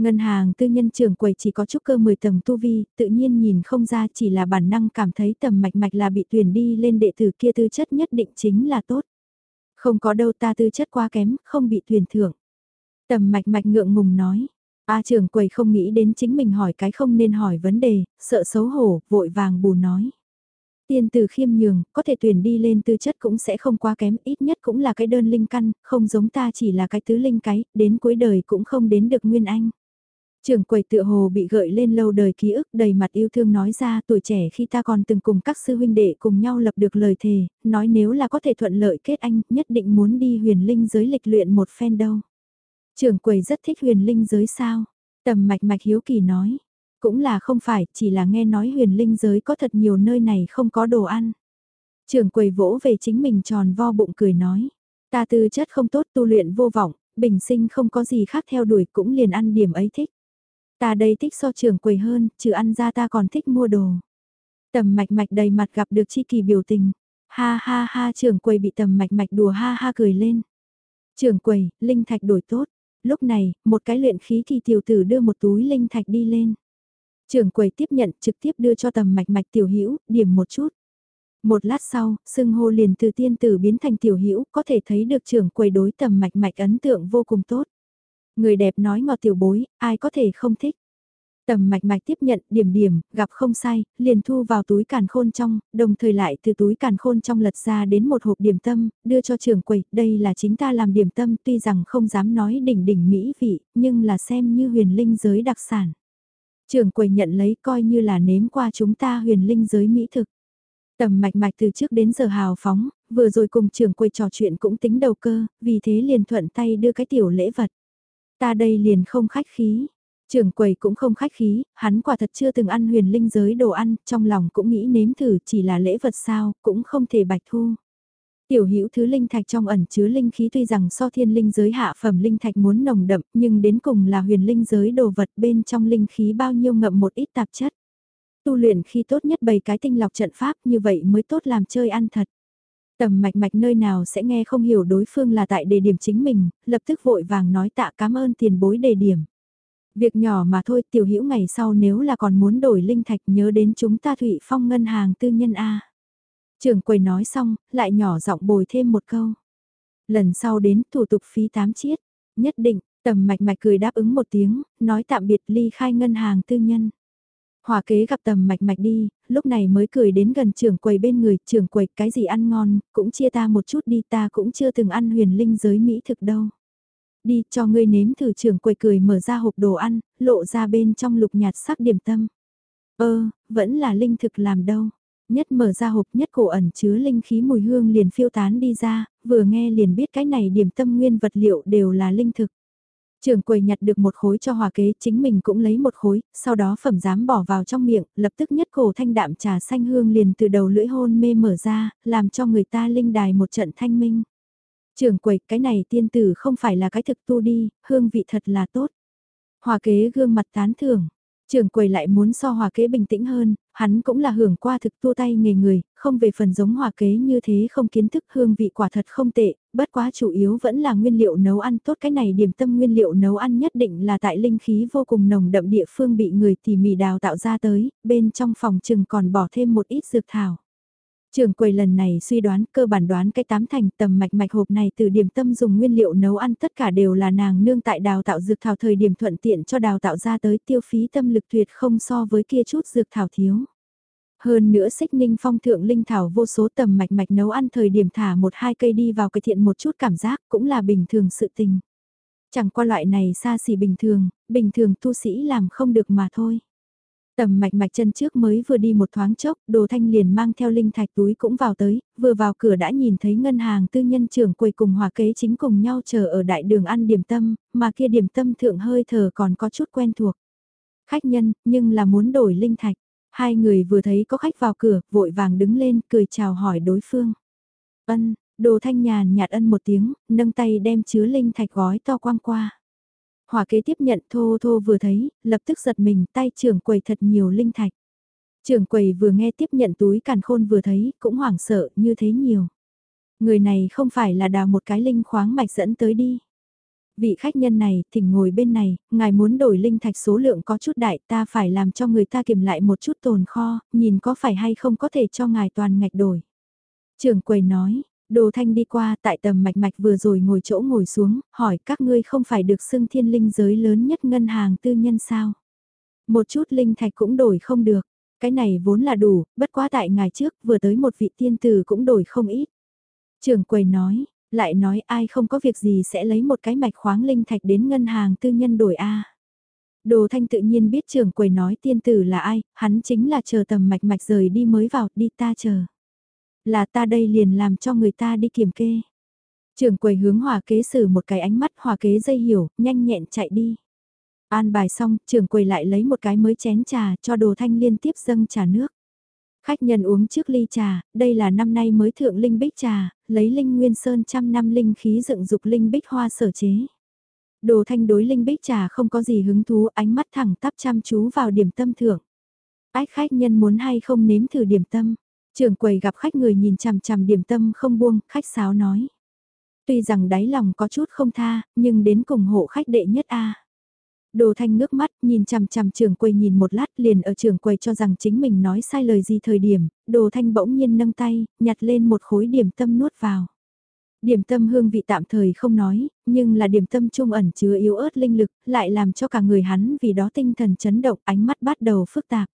Ngân hàng tư nhân trưởng quầy chỉ có chút cơ 10 tầng tu vi, tự nhiên nhìn không ra chỉ là bản năng cảm thấy tầm mạch mạch là bị tuyển đi lên đệ tử kia tư chất nhất định chính là tốt. Không có đâu ta tư chất quá kém, không bị tuyển thưởng. Tầm mạch mạch ngượng ngùng nói. A trưởng quầy không nghĩ đến chính mình hỏi cái không nên hỏi vấn đề, sợ xấu hổ, vội vàng bù nói. Tiên từ khiêm nhường, có thể tuyển đi lên tư chất cũng sẽ không quá kém, ít nhất cũng là cái đơn linh căn, không giống ta chỉ là cái tứ linh cái, đến cuối đời cũng không đến được nguyên anh. Trường quầy tựa hồ bị gợi lên lâu đời ký ức đầy mặt yêu thương nói ra tuổi trẻ khi ta còn từng cùng các sư huynh đệ cùng nhau lập được lời thề, nói nếu là có thể thuận lợi kết anh nhất định muốn đi huyền linh giới lịch luyện một phen đâu. Trường quầy rất thích huyền linh giới sao? Tầm mạch mạch hiếu kỳ nói. Cũng là không phải, chỉ là nghe nói huyền linh giới có thật nhiều nơi này không có đồ ăn. Trường quầy vỗ về chính mình tròn vo bụng cười nói. Ta tư chất không tốt tu luyện vô vọng, bình sinh không có gì khác theo đuổi cũng liền ăn điểm ấy thích. Ta đây thích so trưởng quầy hơn, trừ ăn ra ta còn thích mua đồ. Tầm mạch mạch đầy mặt gặp được chi kỳ biểu tình. Ha ha ha trưởng quầy bị tầm mạch mạch đùa ha ha cười lên. Trưởng quầy, linh thạch đổi tốt. Lúc này, một cái luyện khí kỳ tiểu tử đưa một túi linh thạch đi lên. Trưởng quầy tiếp nhận trực tiếp đưa cho tầm mạch mạch tiểu hữu điểm một chút. Một lát sau, sưng hô liền từ tiên tử biến thành tiểu hữu có thể thấy được trưởng quầy đối tầm mạch mạch ấn tượng vô cùng tốt. Người đẹp nói ngọt tiểu bối, ai có thể không thích. Tầm mạch mạch tiếp nhận điểm điểm, gặp không sai, liền thu vào túi càn khôn trong, đồng thời lại từ túi càn khôn trong lật ra đến một hộp điểm tâm, đưa cho trưởng quầy, đây là chính ta làm điểm tâm tuy rằng không dám nói đỉnh đỉnh mỹ vị, nhưng là xem như huyền linh giới đặc sản. Trưởng quầy nhận lấy coi như là nếm qua chúng ta huyền linh giới mỹ thực. Tầm mạch mạch từ trước đến giờ hào phóng, vừa rồi cùng trưởng quầy trò chuyện cũng tính đầu cơ, vì thế liền thuận tay đưa cái tiểu lễ vật. Ta đây liền không khách khí, Trưởng quầy cũng không khách khí, hắn quả thật chưa từng ăn huyền linh giới đồ ăn, trong lòng cũng nghĩ nếm thử chỉ là lễ vật sao, cũng không thể bạch thu. Tiểu hữu thứ linh thạch trong ẩn chứa linh khí tuy rằng so thiên linh giới hạ phẩm linh thạch muốn nồng đậm, nhưng đến cùng là huyền linh giới đồ vật bên trong linh khí bao nhiêu ngậm một ít tạp chất. Tu luyện khi tốt nhất bày cái tinh lọc trận pháp như vậy mới tốt làm chơi ăn thật. Tầm mạch mạch nơi nào sẽ nghe không hiểu đối phương là tại đề điểm chính mình, lập tức vội vàng nói tạ cảm ơn tiền bối đề điểm. Việc nhỏ mà thôi tiểu hữu ngày sau nếu là còn muốn đổi linh thạch nhớ đến chúng ta Thụy Phong ngân hàng tư nhân A. Trưởng quầy nói xong, lại nhỏ giọng bồi thêm một câu. Lần sau đến thủ tục phí tám chiết, nhất định, tầm mạch mạch cười đáp ứng một tiếng, nói tạm biệt ly khai ngân hàng tư nhân. Hòa kế gặp tầm mạch mạch đi, lúc này mới cười đến gần trưởng quầy bên người, trưởng quầy cái gì ăn ngon, cũng chia ta một chút đi ta cũng chưa từng ăn huyền linh giới Mỹ thực đâu. Đi cho ngươi nếm thử trưởng quầy cười mở ra hộp đồ ăn, lộ ra bên trong lục nhạt sắc điểm tâm. Ơ, vẫn là linh thực làm đâu. Nhất mở ra hộp nhất cổ ẩn chứa linh khí mùi hương liền phiêu tán đi ra, vừa nghe liền biết cái này điểm tâm nguyên vật liệu đều là linh thực. Trường quầy nhặt được một khối cho hòa kế, chính mình cũng lấy một khối, sau đó phẩm dám bỏ vào trong miệng, lập tức nhất cổ thanh đạm trà xanh hương liền từ đầu lưỡi hôn mê mở ra, làm cho người ta linh đài một trận thanh minh. Trường quầy, cái này tiên tử không phải là cái thực tu đi, hương vị thật là tốt. Hòa kế gương mặt tán thưởng, Trường quầy lại muốn so hòa kế bình tĩnh hơn, hắn cũng là hưởng qua thực tu tay nghề người, không về phần giống hòa kế như thế không kiến thức hương vị quả thật không tệ, bất quá chủ yếu vẫn là nguyên liệu nấu ăn tốt cái này điểm tâm nguyên liệu nấu ăn nhất định là tại linh khí vô cùng nồng đậm địa phương bị người tỉ mỉ đào tạo ra tới, bên trong phòng trừng còn bỏ thêm một ít dược thảo. Trường quầy lần này suy đoán cơ bản đoán cái tám thành tầm mạch mạch hộp này từ điểm tâm dùng nguyên liệu nấu ăn tất cả đều là nàng nương tại đào tạo dược thảo thời điểm thuận tiện cho đào tạo ra tới tiêu phí tâm lực tuyệt không so với kia chút dược thảo thiếu. Hơn nữa xích ninh phong thượng linh thảo vô số tầm mạch mạch nấu ăn thời điểm thả một hai cây đi vào cải thiện một chút cảm giác cũng là bình thường sự tình. Chẳng qua loại này xa xỉ bình thường, bình thường tu sĩ làm không được mà thôi. Tầm mạch mạch chân trước mới vừa đi một thoáng chốc, đồ thanh liền mang theo linh thạch túi cũng vào tới, vừa vào cửa đã nhìn thấy ngân hàng tư nhân trưởng quầy cùng hòa kế chính cùng nhau chờ ở đại đường ăn điểm tâm, mà kia điểm tâm thượng hơi thở còn có chút quen thuộc. Khách nhân, nhưng là muốn đổi linh thạch. Hai người vừa thấy có khách vào cửa, vội vàng đứng lên, cười chào hỏi đối phương. Ân, đồ thanh nhàn nhạt ân một tiếng, nâng tay đem chứa linh thạch gói to quang qua. Hòa kế tiếp nhận thô thô vừa thấy, lập tức giật mình tay trưởng quầy thật nhiều linh thạch. Trưởng quầy vừa nghe tiếp nhận túi càn khôn vừa thấy, cũng hoảng sợ như thế nhiều. Người này không phải là đào một cái linh khoáng mạch dẫn tới đi. Vị khách nhân này, thỉnh ngồi bên này, ngài muốn đổi linh thạch số lượng có chút đại ta phải làm cho người ta kiểm lại một chút tồn kho, nhìn có phải hay không có thể cho ngài toàn ngạch đổi. Trưởng quầy nói, Đồ Thanh đi qua tại tầm mạch mạch vừa rồi ngồi chỗ ngồi xuống, hỏi các ngươi không phải được xưng thiên linh giới lớn nhất ngân hàng tư nhân sao? Một chút linh thạch cũng đổi không được, cái này vốn là đủ, bất quá tại ngày trước vừa tới một vị tiên tử cũng đổi không ít. Trường quầy nói, lại nói ai không có việc gì sẽ lấy một cái mạch khoáng linh thạch đến ngân hàng tư nhân đổi A. Đồ thanh tự nhiên biết trường quầy nói tiên tử là ai, hắn chính là chờ tầm mạch mạch rời đi mới vào, đi ta chờ. Là ta đây liền làm cho người ta đi kiểm kê. Trường quầy hướng hòa kế sử một cái ánh mắt hòa kế dây hiểu, nhanh nhẹn chạy đi. An bài xong, trường quầy lại lấy một cái mới chén trà cho đồ thanh liên tiếp dâng trà nước. Khách nhân uống trước ly trà, đây là năm nay mới thượng linh bích trà, lấy linh nguyên sơn trăm năm linh khí dựng dục linh bích hoa sở chế. Đồ thanh đối linh bích trà không có gì hứng thú ánh mắt thẳng tắp chăm chú vào điểm tâm thưởng. Ách khách nhân muốn hay không nếm thử điểm tâm, Trường quầy gặp khách người nhìn chằm chằm điểm tâm không buông, khách sáo nói. Tuy rằng đáy lòng có chút không tha, nhưng đến cùng hộ khách đệ nhất a. Đồ thanh ngước mắt, nhìn chằm chằm trường quầy nhìn một lát liền ở trường quầy cho rằng chính mình nói sai lời gì thời điểm, đồ thanh bỗng nhiên nâng tay, nhặt lên một khối điểm tâm nuốt vào. Điểm tâm hương vị tạm thời không nói, nhưng là điểm tâm trung ẩn chứa yếu ớt linh lực, lại làm cho cả người hắn vì đó tinh thần chấn động ánh mắt bắt đầu phức tạp.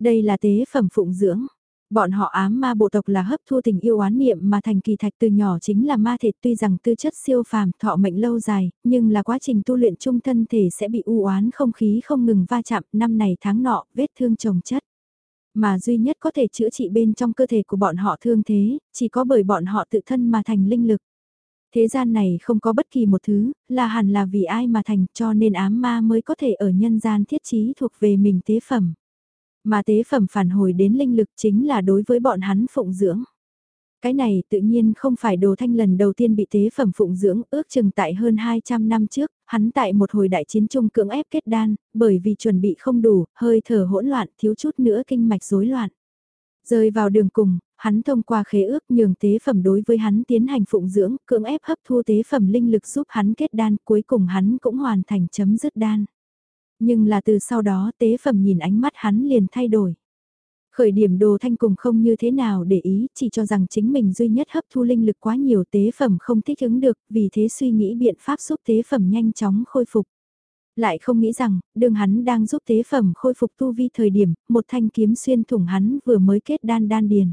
Đây là tế phẩm phụng dưỡng. Bọn họ ám ma bộ tộc là hấp thu tình yêu oán niệm mà thành kỳ thạch từ nhỏ chính là ma thể tuy rằng tư chất siêu phàm thọ mệnh lâu dài, nhưng là quá trình tu luyện chung thân thể sẽ bị u oán không khí không ngừng va chạm năm này tháng nọ vết thương trồng chất. Mà duy nhất có thể chữa trị bên trong cơ thể của bọn họ thương thế, chỉ có bởi bọn họ tự thân mà thành linh lực. Thế gian này không có bất kỳ một thứ, là hẳn là vì ai mà thành cho nên ám ma mới có thể ở nhân gian thiết trí thuộc về mình tế phẩm. Mà tế phẩm phản hồi đến linh lực chính là đối với bọn hắn phụng dưỡng. Cái này tự nhiên không phải đồ thanh lần đầu tiên bị tế phẩm phụng dưỡng ước chừng tại hơn 200 năm trước, hắn tại một hồi đại chiến chung cưỡng ép kết đan, bởi vì chuẩn bị không đủ, hơi thở hỗn loạn, thiếu chút nữa kinh mạch rối loạn. Rơi vào đường cùng, hắn thông qua khế ước nhường tế phẩm đối với hắn tiến hành phụng dưỡng, cưỡng ép hấp thu tế phẩm linh lực giúp hắn kết đan, cuối cùng hắn cũng hoàn thành chấm dứt đan. Nhưng là từ sau đó tế phẩm nhìn ánh mắt hắn liền thay đổi. Khởi điểm đồ thanh cùng không như thế nào để ý, chỉ cho rằng chính mình duy nhất hấp thu linh lực quá nhiều tế phẩm không thích ứng được, vì thế suy nghĩ biện pháp giúp tế phẩm nhanh chóng khôi phục. Lại không nghĩ rằng, đường hắn đang giúp tế phẩm khôi phục tu vi thời điểm, một thanh kiếm xuyên thủng hắn vừa mới kết đan đan điền.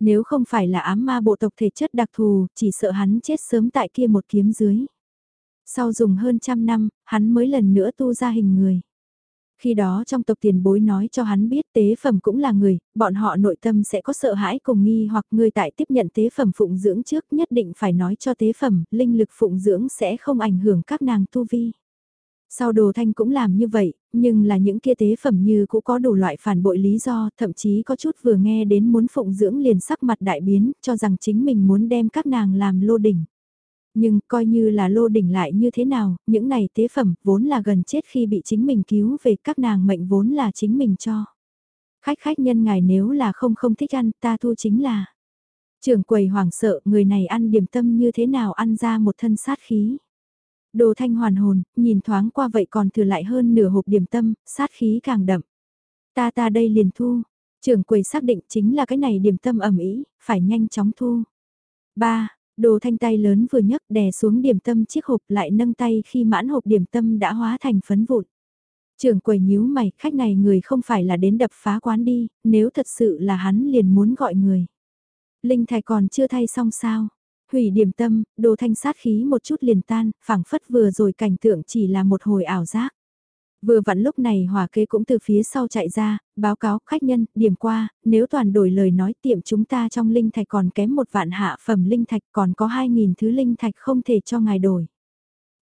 Nếu không phải là ám ma bộ tộc thể chất đặc thù, chỉ sợ hắn chết sớm tại kia một kiếm dưới. Sau dùng hơn trăm năm, hắn mới lần nữa tu ra hình người. Khi đó trong tộc tiền bối nói cho hắn biết tế phẩm cũng là người, bọn họ nội tâm sẽ có sợ hãi cùng nghi hoặc người tại tiếp nhận tế phẩm phụng dưỡng trước nhất định phải nói cho tế phẩm, linh lực phụng dưỡng sẽ không ảnh hưởng các nàng tu vi. Sau đồ thanh cũng làm như vậy, nhưng là những kia tế phẩm như cũng có đủ loại phản bội lý do, thậm chí có chút vừa nghe đến muốn phụng dưỡng liền sắc mặt đại biến, cho rằng chính mình muốn đem các nàng làm lô đỉnh. Nhưng coi như là lô đỉnh lại như thế nào, những này tế phẩm vốn là gần chết khi bị chính mình cứu về các nàng mệnh vốn là chính mình cho. Khách khách nhân ngài nếu là không không thích ăn ta thu chính là. Trưởng quầy hoảng sợ người này ăn điểm tâm như thế nào ăn ra một thân sát khí. Đồ thanh hoàn hồn, nhìn thoáng qua vậy còn thừa lại hơn nửa hộp điểm tâm, sát khí càng đậm. Ta ta đây liền thu, trưởng quầy xác định chính là cái này điểm tâm ẩm ý, phải nhanh chóng thu. 3. Đồ thanh tay lớn vừa nhấc đè xuống điểm tâm chiếc hộp lại nâng tay khi mãn hộp điểm tâm đã hóa thành phấn vụn. Trưởng quầy nhíu mày, khách này người không phải là đến đập phá quán đi, nếu thật sự là hắn liền muốn gọi người. Linh thạch còn chưa thay xong sao? Hủy điểm tâm, đồ thanh sát khí một chút liền tan, phảng phất vừa rồi cảnh tượng chỉ là một hồi ảo giác. Vừa vặn lúc này hỏa kế cũng từ phía sau chạy ra, báo cáo khách nhân, điểm qua, nếu toàn đổi lời nói tiệm chúng ta trong linh thạch còn kém một vạn hạ phẩm linh thạch còn có hai nghìn thứ linh thạch không thể cho ngài đổi.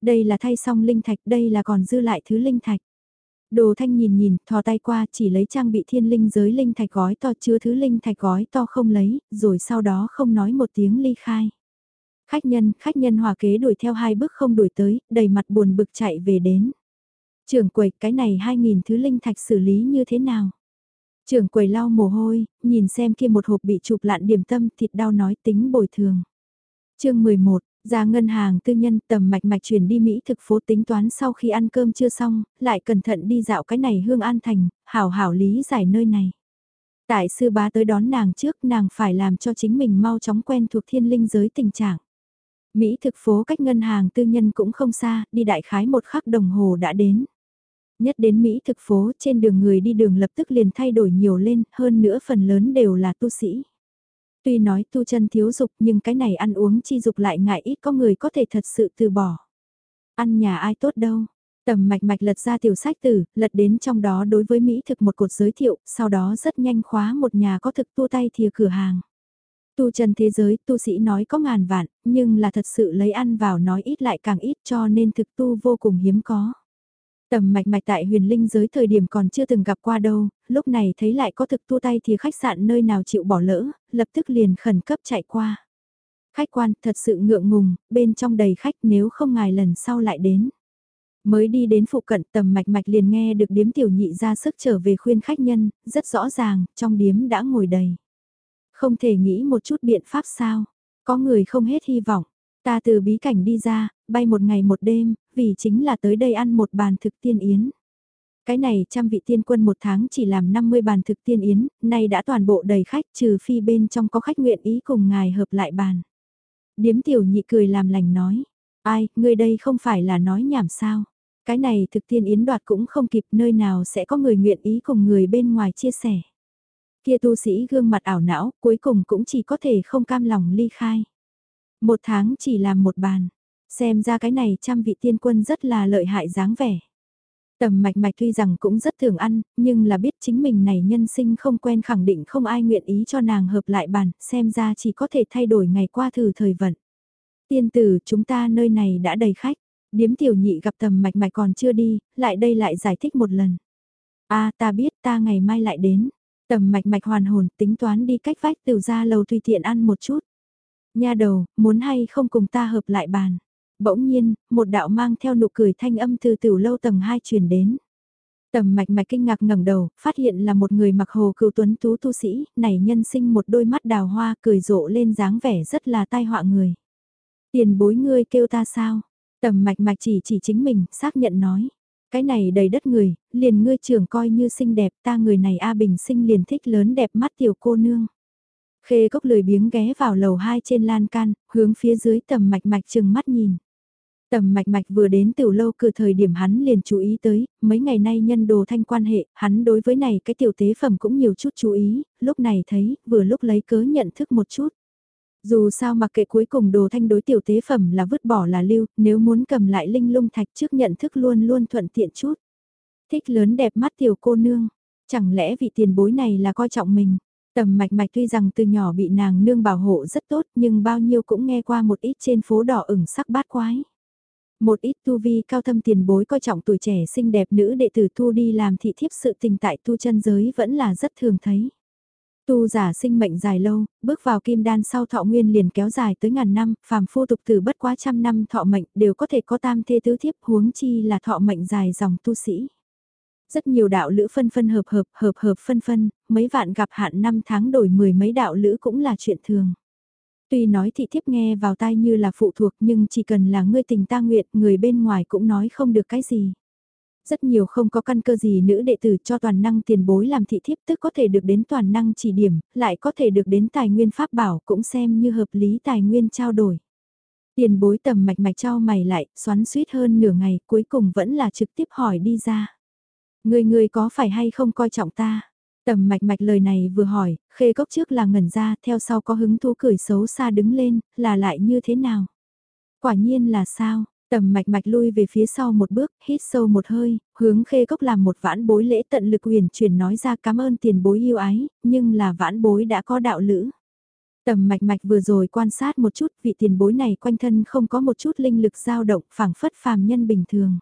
Đây là thay xong linh thạch, đây là còn dư lại thứ linh thạch. Đồ thanh nhìn nhìn, thò tay qua chỉ lấy trang bị thiên linh giới linh thạch gói to chứa thứ linh thạch gói to không lấy, rồi sau đó không nói một tiếng ly khai. Khách nhân, khách nhân hòa kế đuổi theo hai bước không đuổi tới, đầy mặt buồn bực chạy về đến. Trưởng quầy, cái này 2.000 thứ linh thạch xử lý như thế nào? Trưởng quầy lau mồ hôi, nhìn xem kia một hộp bị chụp lạn điểm tâm thịt đau nói tính bồi thường. chương 11, ra ngân hàng tư nhân tầm mạch mạch chuyển đi Mỹ thực phố tính toán sau khi ăn cơm chưa xong, lại cẩn thận đi dạo cái này hương an thành, hảo hảo lý giải nơi này. Tại sư bá tới đón nàng trước nàng phải làm cho chính mình mau chóng quen thuộc thiên linh giới tình trạng. Mỹ thực phố cách ngân hàng tư nhân cũng không xa, đi đại khái một khắc đồng hồ đã đến. Nhất đến Mỹ thực phố trên đường người đi đường lập tức liền thay đổi nhiều lên, hơn nữa phần lớn đều là tu sĩ. Tuy nói tu chân thiếu dục nhưng cái này ăn uống chi dục lại ngại ít có người có thể thật sự từ bỏ. Ăn nhà ai tốt đâu. Tầm mạch mạch lật ra tiểu sách tử, lật đến trong đó đối với Mỹ thực một cột giới thiệu, sau đó rất nhanh khóa một nhà có thực tu tay thìa cửa hàng. Tu chân thế giới, tu sĩ nói có ngàn vạn, nhưng là thật sự lấy ăn vào nói ít lại càng ít cho nên thực tu vô cùng hiếm có. Tầm mạch mạch tại huyền linh giới thời điểm còn chưa từng gặp qua đâu, lúc này thấy lại có thực tu tay thì khách sạn nơi nào chịu bỏ lỡ, lập tức liền khẩn cấp chạy qua. Khách quan thật sự ngượng ngùng, bên trong đầy khách nếu không ngài lần sau lại đến. Mới đi đến phụ cận tầm mạch mạch liền nghe được điếm tiểu nhị ra sức trở về khuyên khách nhân, rất rõ ràng, trong điếm đã ngồi đầy. Không thể nghĩ một chút biện pháp sao, có người không hết hy vọng. Ta từ bí cảnh đi ra, bay một ngày một đêm, vì chính là tới đây ăn một bàn thực tiên yến. Cái này trăm vị tiên quân một tháng chỉ làm 50 bàn thực tiên yến, nay đã toàn bộ đầy khách trừ phi bên trong có khách nguyện ý cùng ngài hợp lại bàn. Điếm tiểu nhị cười làm lành nói, ai, người đây không phải là nói nhảm sao. Cái này thực tiên yến đoạt cũng không kịp nơi nào sẽ có người nguyện ý cùng người bên ngoài chia sẻ. Kia tu sĩ gương mặt ảo não, cuối cùng cũng chỉ có thể không cam lòng ly khai. Một tháng chỉ làm một bàn, xem ra cái này trăm vị tiên quân rất là lợi hại dáng vẻ. Tầm mạch mạch tuy rằng cũng rất thường ăn, nhưng là biết chính mình này nhân sinh không quen khẳng định không ai nguyện ý cho nàng hợp lại bàn, xem ra chỉ có thể thay đổi ngày qua thử thời vận. Tiên tử chúng ta nơi này đã đầy khách, điếm tiểu nhị gặp tầm mạch mạch còn chưa đi, lại đây lại giải thích một lần. a ta biết ta ngày mai lại đến, tầm mạch mạch hoàn hồn tính toán đi cách vách từ ra lầu tùy tiện ăn một chút. Nha đầu, muốn hay không cùng ta hợp lại bàn. Bỗng nhiên, một đạo mang theo nụ cười thanh âm từ tiểu lâu tầng 2 truyền đến. Tầm mạch mạch kinh ngạc ngẩng đầu, phát hiện là một người mặc hồ cựu tuấn tú tu sĩ, này nhân sinh một đôi mắt đào hoa cười rộ lên dáng vẻ rất là tai họa người. Tiền bối ngươi kêu ta sao? Tầm mạch mạch chỉ chỉ chính mình, xác nhận nói. Cái này đầy đất người, liền ngươi trưởng coi như xinh đẹp, ta người này A Bình sinh liền thích lớn đẹp mắt tiểu cô nương. Khê cốc lười biếng ghé vào lầu hai trên lan can, hướng phía dưới tầm mạch mạch chừng mắt nhìn. Tầm mạch mạch vừa đến tiểu lâu cửa thời điểm hắn liền chú ý tới, mấy ngày nay nhân đồ thanh quan hệ, hắn đối với này cái tiểu tế phẩm cũng nhiều chút chú ý, lúc này thấy, vừa lúc lấy cớ nhận thức một chút. Dù sao mặc kệ cuối cùng đồ thanh đối tiểu tế phẩm là vứt bỏ là lưu, nếu muốn cầm lại linh lung thạch trước nhận thức luôn luôn thuận tiện chút. Thích lớn đẹp mắt tiểu cô nương, chẳng lẽ vị tiền bối này là coi trọng mình. Tầm mạch mạch tuy rằng từ nhỏ bị nàng nương bảo hộ rất tốt nhưng bao nhiêu cũng nghe qua một ít trên phố đỏ ửng sắc bát quái. Một ít tu vi cao thâm tiền bối coi trọng tuổi trẻ xinh đẹp nữ đệ tử thu đi làm thị thiếp sự tình tại tu chân giới vẫn là rất thường thấy. Tu giả sinh mệnh dài lâu, bước vào kim đan sau thọ nguyên liền kéo dài tới ngàn năm, phàm phu tục tử bất quá trăm năm thọ mệnh đều có thể có tam thê tứ thiếp huống chi là thọ mệnh dài dòng tu sĩ. Rất nhiều đạo lữ phân phân hợp hợp, hợp hợp phân phân, mấy vạn gặp hạn năm tháng đổi mười mấy đạo lữ cũng là chuyện thường. Tuy nói thị thiếp nghe vào tai như là phụ thuộc nhưng chỉ cần là ngươi tình ta nguyện, người bên ngoài cũng nói không được cái gì. Rất nhiều không có căn cơ gì nữ đệ tử cho toàn năng tiền bối làm thị thiếp tức có thể được đến toàn năng chỉ điểm, lại có thể được đến tài nguyên pháp bảo cũng xem như hợp lý tài nguyên trao đổi. Tiền bối tầm mạch mạch trao mày lại, xoắn suýt hơn nửa ngày, cuối cùng vẫn là trực tiếp hỏi đi ra. Người người có phải hay không coi trọng ta? Tầm mạch mạch lời này vừa hỏi, khê cốc trước là ngẩn ra, theo sau có hứng thú cười xấu xa đứng lên, là lại như thế nào? Quả nhiên là sao? Tầm mạch mạch lui về phía sau một bước, hít sâu một hơi, hướng khê cốc làm một vãn bối lễ tận lực huyền chuyển nói ra cảm ơn tiền bối yêu ái, nhưng là vãn bối đã có đạo lữ. Tầm mạch mạch vừa rồi quan sát một chút vị tiền bối này quanh thân không có một chút linh lực dao động phảng phất phàm nhân bình thường.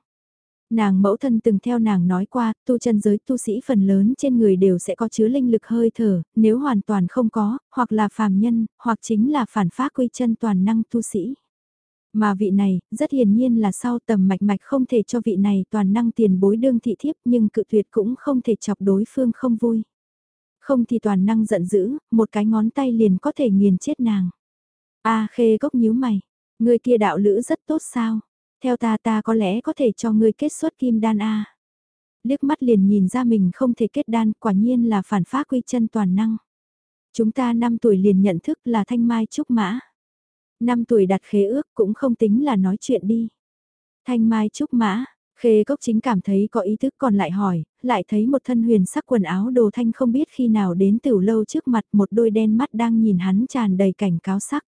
Nàng mẫu thân từng theo nàng nói qua, tu chân giới tu sĩ phần lớn trên người đều sẽ có chứa linh lực hơi thở, nếu hoàn toàn không có, hoặc là phàm nhân, hoặc chính là phản phá quy chân toàn năng tu sĩ. Mà vị này, rất hiển nhiên là sau tầm mạch mạch không thể cho vị này toàn năng tiền bối đương thị thiếp nhưng cự tuyệt cũng không thể chọc đối phương không vui. Không thì toàn năng giận dữ, một cái ngón tay liền có thể nghiền chết nàng. a khê gốc nhíu mày, người kia đạo lữ rất tốt sao? Theo ta ta có lẽ có thể cho ngươi kết xuất kim đan A. Liếc mắt liền nhìn ra mình không thể kết đan, quả nhiên là phản phá quy chân toàn năng. Chúng ta 5 tuổi liền nhận thức là thanh mai trúc mã. 5 tuổi đặt khế ước cũng không tính là nói chuyện đi. Thanh mai trúc mã, khế cốc chính cảm thấy có ý thức còn lại hỏi, lại thấy một thân huyền sắc quần áo đồ thanh không biết khi nào đến từ lâu trước mặt một đôi đen mắt đang nhìn hắn tràn đầy cảnh cáo sắc.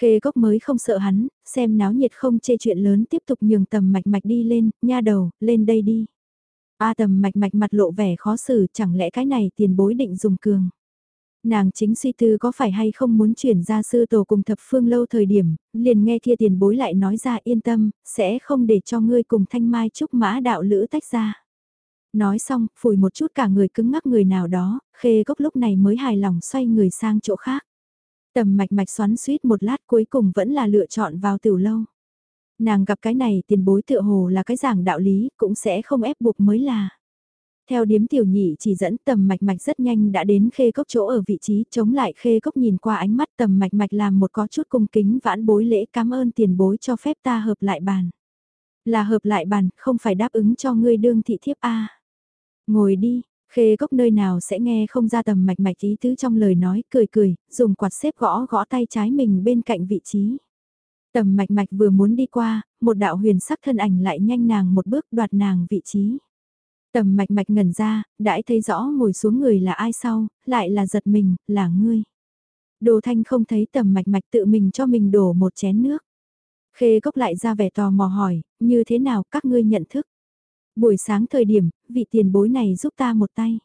Khê cốc mới không sợ hắn, xem náo nhiệt không chê chuyện lớn tiếp tục nhường tầm mạch mạch đi lên, nha đầu, lên đây đi. A à, tầm mạch mạch mặt lộ vẻ khó xử, chẳng lẽ cái này tiền bối định dùng cường. Nàng chính suy tư có phải hay không muốn chuyển ra sư tổ cùng thập phương lâu thời điểm, liền nghe kia tiền bối lại nói ra yên tâm, sẽ không để cho ngươi cùng thanh mai trúc mã đạo lữ tách ra. Nói xong, phủi một chút cả người cứng ngắc người nào đó, khê gốc lúc này mới hài lòng xoay người sang chỗ khác. Tầm mạch mạch xoắn suýt một lát cuối cùng vẫn là lựa chọn vào tiểu lâu. Nàng gặp cái này tiền bối tựa hồ là cái giảng đạo lý cũng sẽ không ép buộc mới là. Theo điếm tiểu nhị chỉ dẫn tầm mạch mạch rất nhanh đã đến khê cốc chỗ ở vị trí chống lại khê cốc nhìn qua ánh mắt tầm mạch mạch làm một có chút cung kính vãn bối lễ cảm ơn tiền bối cho phép ta hợp lại bàn. Là hợp lại bàn, không phải đáp ứng cho ngươi đương thị thiếp A. Ngồi đi, Khê gốc nơi nào sẽ nghe không ra tầm mạch mạch ý tứ trong lời nói, cười cười, dùng quạt xếp gõ gõ tay trái mình bên cạnh vị trí. Tầm mạch mạch vừa muốn đi qua, một đạo huyền sắc thân ảnh lại nhanh nàng một bước đoạt nàng vị trí. Tầm mạch mạch ngẩn ra, đãi thấy rõ ngồi xuống người là ai sau, lại là giật mình, là ngươi. Đồ thanh không thấy tầm mạch mạch tự mình cho mình đổ một chén nước. Khê gốc lại ra vẻ tò mò hỏi, như thế nào các ngươi nhận thức? Buổi sáng thời điểm, vị tiền bối này giúp ta một tay.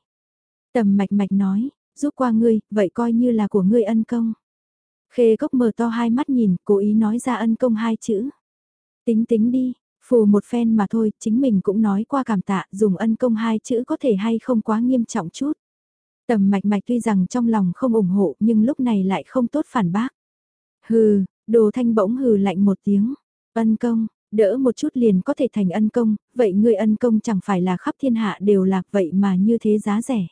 Tầm mạch mạch nói, giúp qua ngươi, vậy coi như là của ngươi ân công. Khê cốc mở to hai mắt nhìn, cố ý nói ra ân công hai chữ. Tính tính đi, phù một phen mà thôi, chính mình cũng nói qua cảm tạ, dùng ân công hai chữ có thể hay không quá nghiêm trọng chút. Tầm mạch mạch tuy rằng trong lòng không ủng hộ nhưng lúc này lại không tốt phản bác. Hừ, đồ thanh bỗng hừ lạnh một tiếng. Ân công, Đỡ một chút liền có thể thành ân công, vậy người ân công chẳng phải là khắp thiên hạ đều lạc vậy mà như thế giá rẻ.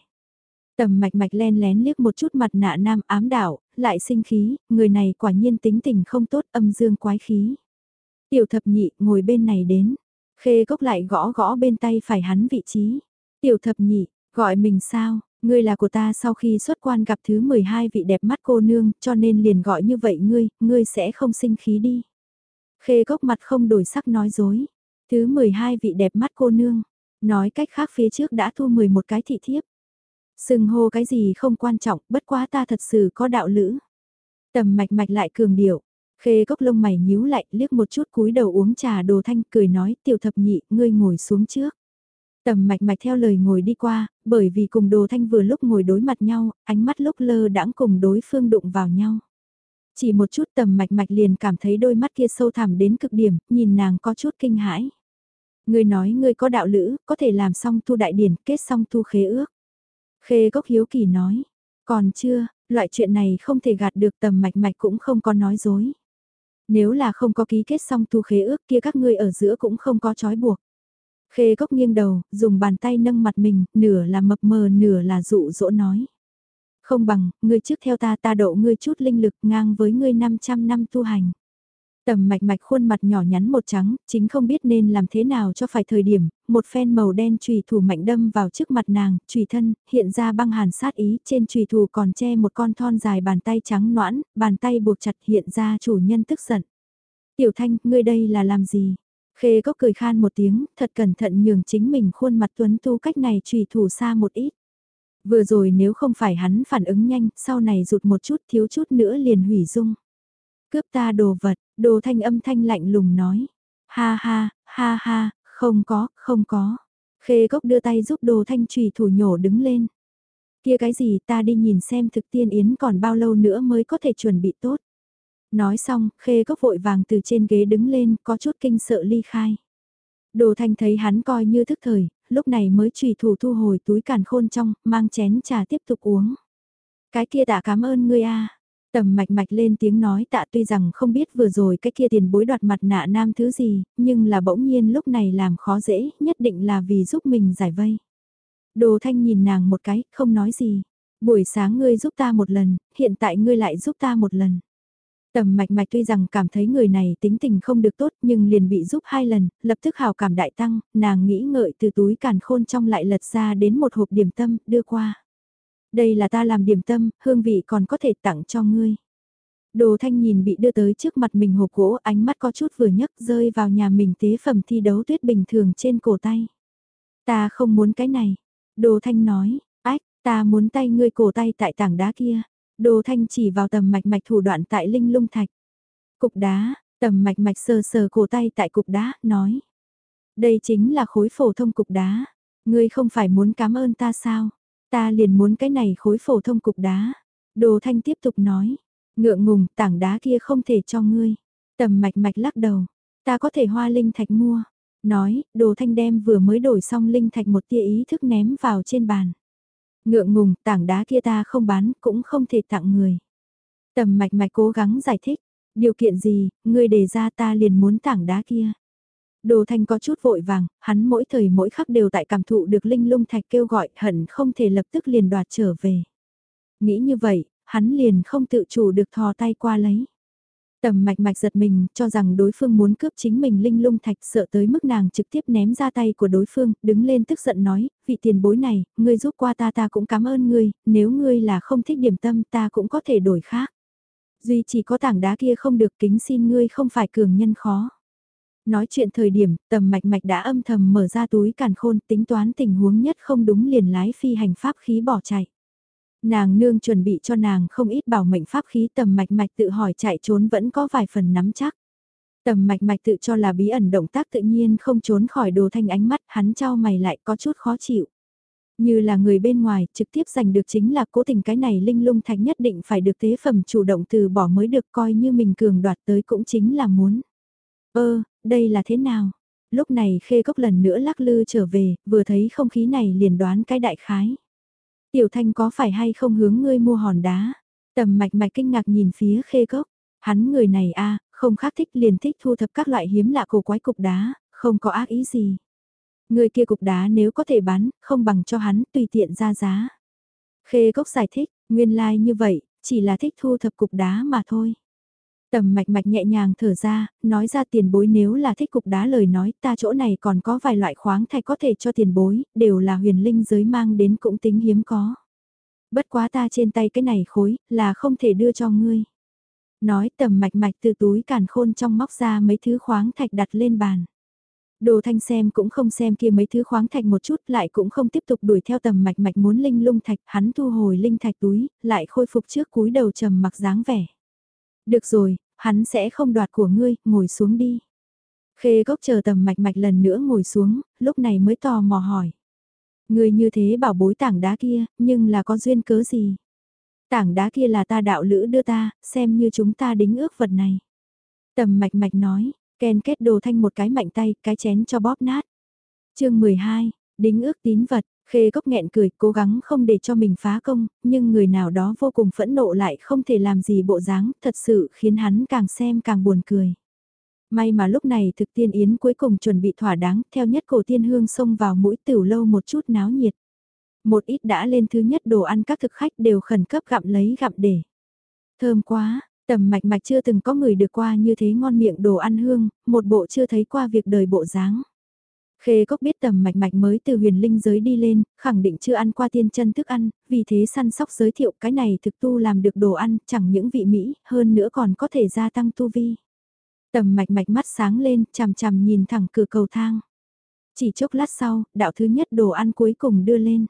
Tầm mạch mạch len lén liếc một chút mặt nạ nam ám đảo, lại sinh khí, người này quả nhiên tính tình không tốt âm dương quái khí. Tiểu thập nhị ngồi bên này đến, khê gốc lại gõ gõ bên tay phải hắn vị trí. Tiểu thập nhị, gọi mình sao, ngươi là của ta sau khi xuất quan gặp thứ 12 vị đẹp mắt cô nương cho nên liền gọi như vậy ngươi, ngươi sẽ không sinh khí đi. Khê gốc mặt không đổi sắc nói dối. Thứ 12 vị đẹp mắt cô nương. Nói cách khác phía trước đã thu 11 cái thị thiếp. Sừng hô cái gì không quan trọng, bất quá ta thật sự có đạo lữ. Tầm mạch mạch lại cường điệu. Khê gốc lông mày nhíu lại, liếc một chút cúi đầu uống trà đồ thanh cười nói tiểu thập nhị, ngươi ngồi xuống trước. Tầm mạch mạch theo lời ngồi đi qua, bởi vì cùng đồ thanh vừa lúc ngồi đối mặt nhau, ánh mắt lúc lơ đãng cùng đối phương đụng vào nhau. Chỉ một chút tầm mạch mạch liền cảm thấy đôi mắt kia sâu thẳm đến cực điểm, nhìn nàng có chút kinh hãi. Ngươi nói ngươi có đạo lữ, có thể làm xong thu đại điển, kết xong thu khế ước. Khê gốc hiếu kỳ nói, còn chưa, loại chuyện này không thể gạt được tầm mạch mạch cũng không có nói dối. Nếu là không có ký kết xong thu khế ước kia các ngươi ở giữa cũng không có trói buộc. Khê gốc nghiêng đầu, dùng bàn tay nâng mặt mình, nửa là mập mờ nửa là dụ dỗ nói. Không bằng, ngươi trước theo ta ta độ ngươi chút linh lực ngang với ngươi 500 năm tu hành. Tầm mạch mạch khuôn mặt nhỏ nhắn một trắng, chính không biết nên làm thế nào cho phải thời điểm, một phen màu đen trùy thủ mạnh đâm vào trước mặt nàng, trùy thân, hiện ra băng hàn sát ý, trên trùy thủ còn che một con thon dài bàn tay trắng noãn, bàn tay buộc chặt hiện ra chủ nhân tức giận. Tiểu thanh, ngươi đây là làm gì? Khê có cười khan một tiếng, thật cẩn thận nhường chính mình khuôn mặt tuấn tu cách này trùy thủ xa một ít. Vừa rồi nếu không phải hắn phản ứng nhanh, sau này rụt một chút thiếu chút nữa liền hủy dung. Cướp ta đồ vật, đồ thanh âm thanh lạnh lùng nói. Ha ha, ha ha, không có, không có. Khê gốc đưa tay giúp đồ thanh trùy thủ nhổ đứng lên. Kia cái gì ta đi nhìn xem thực tiên yến còn bao lâu nữa mới có thể chuẩn bị tốt. Nói xong, khê gốc vội vàng từ trên ghế đứng lên, có chút kinh sợ ly khai. Đồ thanh thấy hắn coi như thức thời, lúc này mới trùy thủ thu hồi túi càn khôn trong, mang chén trà tiếp tục uống. Cái kia tạ cảm ơn ngươi a Tầm mạch mạch lên tiếng nói tạ tuy rằng không biết vừa rồi cái kia tiền bối đoạt mặt nạ nam thứ gì, nhưng là bỗng nhiên lúc này làm khó dễ, nhất định là vì giúp mình giải vây. Đồ thanh nhìn nàng một cái, không nói gì. Buổi sáng ngươi giúp ta một lần, hiện tại ngươi lại giúp ta một lần. Tầm mạch mạch tuy rằng cảm thấy người này tính tình không được tốt nhưng liền bị giúp hai lần, lập tức hào cảm đại tăng, nàng nghĩ ngợi từ túi càn khôn trong lại lật ra đến một hộp điểm tâm, đưa qua. Đây là ta làm điểm tâm, hương vị còn có thể tặng cho ngươi. Đồ thanh nhìn bị đưa tới trước mặt mình hộp gỗ ánh mắt có chút vừa nhấc rơi vào nhà mình tế phẩm thi đấu tuyết bình thường trên cổ tay. Ta không muốn cái này. Đồ thanh nói, ách, ta muốn tay ngươi cổ tay tại tảng đá kia. Đồ thanh chỉ vào tầm mạch mạch thủ đoạn tại linh lung thạch. Cục đá, tầm mạch mạch sờ sờ cổ tay tại cục đá, nói. Đây chính là khối phổ thông cục đá. Ngươi không phải muốn cảm ơn ta sao? Ta liền muốn cái này khối phổ thông cục đá. Đồ thanh tiếp tục nói. Ngượng ngùng, tảng đá kia không thể cho ngươi. Tầm mạch mạch lắc đầu. Ta có thể hoa linh thạch mua. Nói, đồ thanh đem vừa mới đổi xong linh thạch một tia ý thức ném vào trên bàn. Ngượng ngùng, tảng đá kia ta không bán, cũng không thể tặng người. Tầm mạch mạch cố gắng giải thích. Điều kiện gì, người đề ra ta liền muốn tảng đá kia. Đồ thanh có chút vội vàng, hắn mỗi thời mỗi khắc đều tại cảm thụ được linh lung thạch kêu gọi hận không thể lập tức liền đoạt trở về. Nghĩ như vậy, hắn liền không tự chủ được thò tay qua lấy. Tầm mạch mạch giật mình, cho rằng đối phương muốn cướp chính mình linh lung thạch sợ tới mức nàng trực tiếp ném ra tay của đối phương, đứng lên tức giận nói, vị tiền bối này, ngươi giúp qua ta ta cũng cảm ơn ngươi, nếu ngươi là không thích điểm tâm ta cũng có thể đổi khác. Duy chỉ có tảng đá kia không được kính xin ngươi không phải cường nhân khó. Nói chuyện thời điểm, tầm mạch mạch đã âm thầm mở ra túi càn khôn tính toán tình huống nhất không đúng liền lái phi hành pháp khí bỏ chạy. Nàng nương chuẩn bị cho nàng không ít bảo mệnh pháp khí tầm mạch mạch tự hỏi chạy trốn vẫn có vài phần nắm chắc. Tầm mạch mạch tự cho là bí ẩn động tác tự nhiên không trốn khỏi đồ thanh ánh mắt hắn trao mày lại có chút khó chịu. Như là người bên ngoài trực tiếp giành được chính là cố tình cái này linh lung thạch nhất định phải được tế phẩm chủ động từ bỏ mới được coi như mình cường đoạt tới cũng chính là muốn. Ơ, đây là thế nào? Lúc này khê cốc lần nữa lắc lư trở về, vừa thấy không khí này liền đoán cái đại khái. Tiểu thanh có phải hay không hướng ngươi mua hòn đá? Tầm mạch mạch kinh ngạc nhìn phía khê cốc. Hắn người này a không khác thích liền thích thu thập các loại hiếm lạ cổ quái cục đá, không có ác ý gì. Người kia cục đá nếu có thể bán, không bằng cho hắn tùy tiện ra giá. Khê cốc giải thích, nguyên lai like như vậy, chỉ là thích thu thập cục đá mà thôi. Tầm mạch mạch nhẹ nhàng thở ra, nói ra tiền bối nếu là thích cục đá lời nói ta chỗ này còn có vài loại khoáng thạch có thể cho tiền bối, đều là huyền linh giới mang đến cũng tính hiếm có. Bất quá ta trên tay cái này khối, là không thể đưa cho ngươi. Nói tầm mạch mạch từ túi càn khôn trong móc ra mấy thứ khoáng thạch đặt lên bàn. Đồ thanh xem cũng không xem kia mấy thứ khoáng thạch một chút lại cũng không tiếp tục đuổi theo tầm mạch mạch muốn linh lung thạch hắn thu hồi linh thạch túi, lại khôi phục trước cúi đầu trầm mặc dáng vẻ. Được rồi, hắn sẽ không đoạt của ngươi, ngồi xuống đi. Khê gốc chờ tầm mạch mạch lần nữa ngồi xuống, lúc này mới tò mò hỏi. Người như thế bảo bối tảng đá kia, nhưng là có duyên cớ gì? Tảng đá kia là ta đạo lữ đưa ta, xem như chúng ta đính ước vật này. Tầm mạch mạch nói, Ken kết đồ thanh một cái mạnh tay, cái chén cho bóp nát. chương 12, đính ước tín vật, khê cốc nghẹn cười, cố gắng không để cho mình phá công, nhưng người nào đó vô cùng phẫn nộ lại không thể làm gì bộ dáng, thật sự khiến hắn càng xem càng buồn cười. May mà lúc này thực tiên yến cuối cùng chuẩn bị thỏa đáng, theo nhất cổ tiên hương xông vào mũi tiểu lâu một chút náo nhiệt. Một ít đã lên thứ nhất đồ ăn các thực khách đều khẩn cấp gặm lấy gặm để. Thơm quá, tầm mạch mạch chưa từng có người được qua như thế ngon miệng đồ ăn hương, một bộ chưa thấy qua việc đời bộ dáng. Khê Cốc biết tầm mạch mạch mới từ huyền linh giới đi lên, khẳng định chưa ăn qua tiên chân thức ăn, vì thế săn sóc giới thiệu cái này thực tu làm được đồ ăn, chẳng những vị Mỹ, hơn nữa còn có thể gia tăng tu vi. Tầm mạch mạch mắt sáng lên, chằm chằm nhìn thẳng cửa cầu thang. Chỉ chốc lát sau, đạo thứ nhất đồ ăn cuối cùng đưa lên.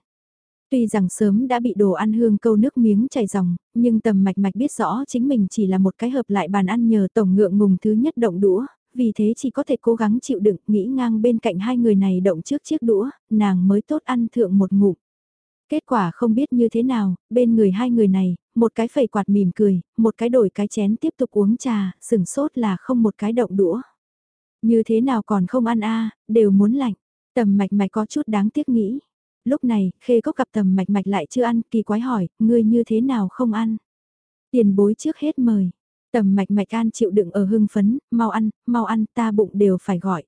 Tuy rằng sớm đã bị đồ ăn hương câu nước miếng chảy ròng, nhưng tầm mạch mạch biết rõ chính mình chỉ là một cái hợp lại bàn ăn nhờ tổng ngượng ngùng thứ nhất động đũa, vì thế chỉ có thể cố gắng chịu đựng, nghĩ ngang bên cạnh hai người này động trước chiếc đũa, nàng mới tốt ăn thượng một ngụm. Kết quả không biết như thế nào, bên người hai người này, một cái phẩy quạt mỉm cười, một cái đổi cái chén tiếp tục uống trà, sừng sốt là không một cái động đũa. Như thế nào còn không ăn a đều muốn lạnh. Tầm mạch mạch có chút đáng tiếc nghĩ. Lúc này, khê cốc gặp tầm mạch mạch lại chưa ăn, kỳ quái hỏi, ngươi như thế nào không ăn? Tiền bối trước hết mời. Tầm mạch mạch an chịu đựng ở hưng phấn, mau ăn, mau ăn, ta bụng đều phải gọi.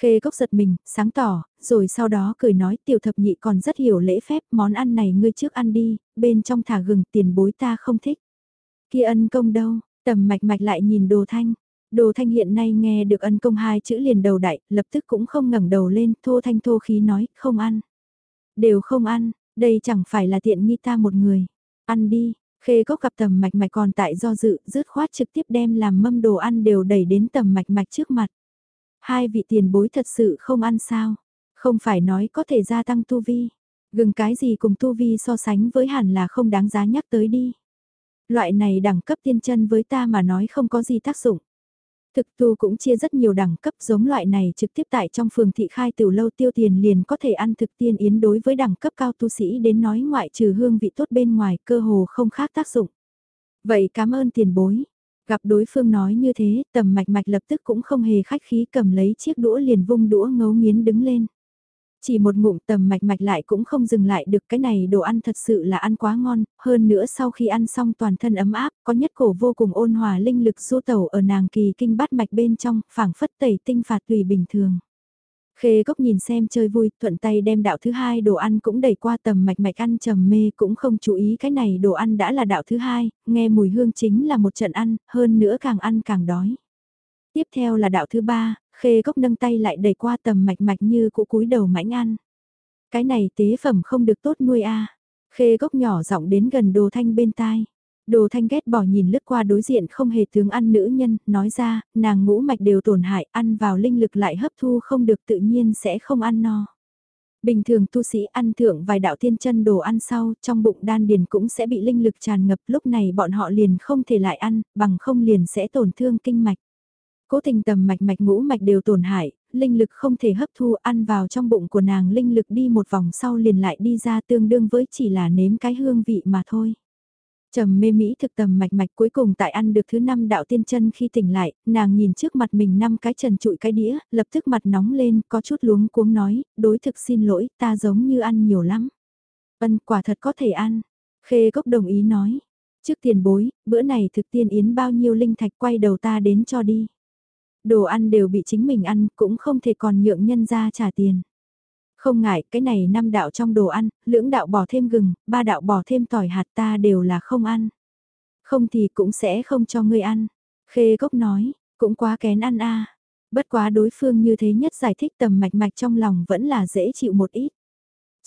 Khê cốc giật mình, sáng tỏ, rồi sau đó cười nói tiểu thập nhị còn rất hiểu lễ phép, món ăn này ngươi trước ăn đi, bên trong thả gừng tiền bối ta không thích. Kia ân công đâu, tầm mạch mạch lại nhìn đồ thanh. Đồ thanh hiện nay nghe được ân công hai chữ liền đầu đại, lập tức cũng không ngẩng đầu lên, thô thanh thô khí nói, không ăn. Đều không ăn, đây chẳng phải là tiện nghi ta một người. Ăn đi, khê cốc gặp tầm mạch mạch còn tại do dự, rứt khoát trực tiếp đem làm mâm đồ ăn đều đẩy đến tầm mạch mạch trước mặt. Hai vị tiền bối thật sự không ăn sao? Không phải nói có thể gia tăng tu vi. Gừng cái gì cùng tu vi so sánh với hẳn là không đáng giá nhắc tới đi. Loại này đẳng cấp tiên chân với ta mà nói không có gì tác dụng. Thực tu cũng chia rất nhiều đẳng cấp giống loại này trực tiếp tại trong phường thị khai tiểu lâu tiêu tiền liền có thể ăn thực tiên yến đối với đẳng cấp cao tu sĩ đến nói ngoại trừ hương vị tốt bên ngoài cơ hồ không khác tác dụng. Vậy cảm ơn tiền bối, Gặp đối phương nói như thế, tầm mạch mạch lập tức cũng không hề khách khí cầm lấy chiếc đũa liền vung đũa ngấu nghiến đứng lên. Chỉ một ngụm tầm mạch mạch lại cũng không dừng lại được cái này đồ ăn thật sự là ăn quá ngon, hơn nữa sau khi ăn xong toàn thân ấm áp, có nhất cổ vô cùng ôn hòa linh lực du tẩu ở nàng kỳ kinh bát mạch bên trong, phảng phất tẩy tinh phạt tùy bình thường. Khê gốc nhìn xem chơi vui, thuận tay đem đạo thứ hai đồ ăn cũng đẩy qua tầm mạch mạch ăn trầm mê cũng không chú ý cái này đồ ăn đã là đạo thứ hai, nghe mùi hương chính là một trận ăn, hơn nữa càng ăn càng đói. Tiếp theo là đạo thứ ba, khê gốc nâng tay lại đẩy qua tầm mạch mạch như cũ cúi đầu mãnh ăn. Cái này tế phẩm không được tốt nuôi a Khê gốc nhỏ giọng đến gần đồ thanh bên tai. Đồ thanh ghét bỏ nhìn lướt qua đối diện không hề tướng ăn nữ nhân, nói ra, nàng ngũ mạch đều tổn hại, ăn vào linh lực lại hấp thu không được tự nhiên sẽ không ăn no. Bình thường tu sĩ ăn thượng vài đạo tiên chân đồ ăn sau, trong bụng đan điền cũng sẽ bị linh lực tràn ngập, lúc này bọn họ liền không thể lại ăn, bằng không liền sẽ tổn thương kinh mạch. Cố tình tầm mạch mạch ngũ mạch đều tổn hại, linh lực không thể hấp thu ăn vào trong bụng của nàng linh lực đi một vòng sau liền lại đi ra tương đương với chỉ là nếm cái hương vị mà thôi. Trầm mê Mỹ thực tầm mạch mạch cuối cùng tại ăn được thứ năm đạo tiên chân khi tỉnh lại, nàng nhìn trước mặt mình năm cái trần trụi cái đĩa, lập tức mặt nóng lên, có chút luống cuống nói, đối thực xin lỗi, ta giống như ăn nhiều lắm. Ân quả thật có thể ăn. Khê Cốc đồng ý nói. Trước tiền bối, bữa này thực tiên yến bao nhiêu linh thạch quay đầu ta đến cho đi. Đồ ăn đều bị chính mình ăn, cũng không thể còn nhượng nhân ra trả tiền. Không ngại, cái này năm đạo trong đồ ăn, lưỡng đạo bỏ thêm gừng, ba đạo bỏ thêm tỏi hạt ta đều là không ăn. Không thì cũng sẽ không cho ngươi ăn. Khê gốc nói, cũng quá kén ăn a. Bất quá đối phương như thế nhất giải thích tầm mạch mạch trong lòng vẫn là dễ chịu một ít.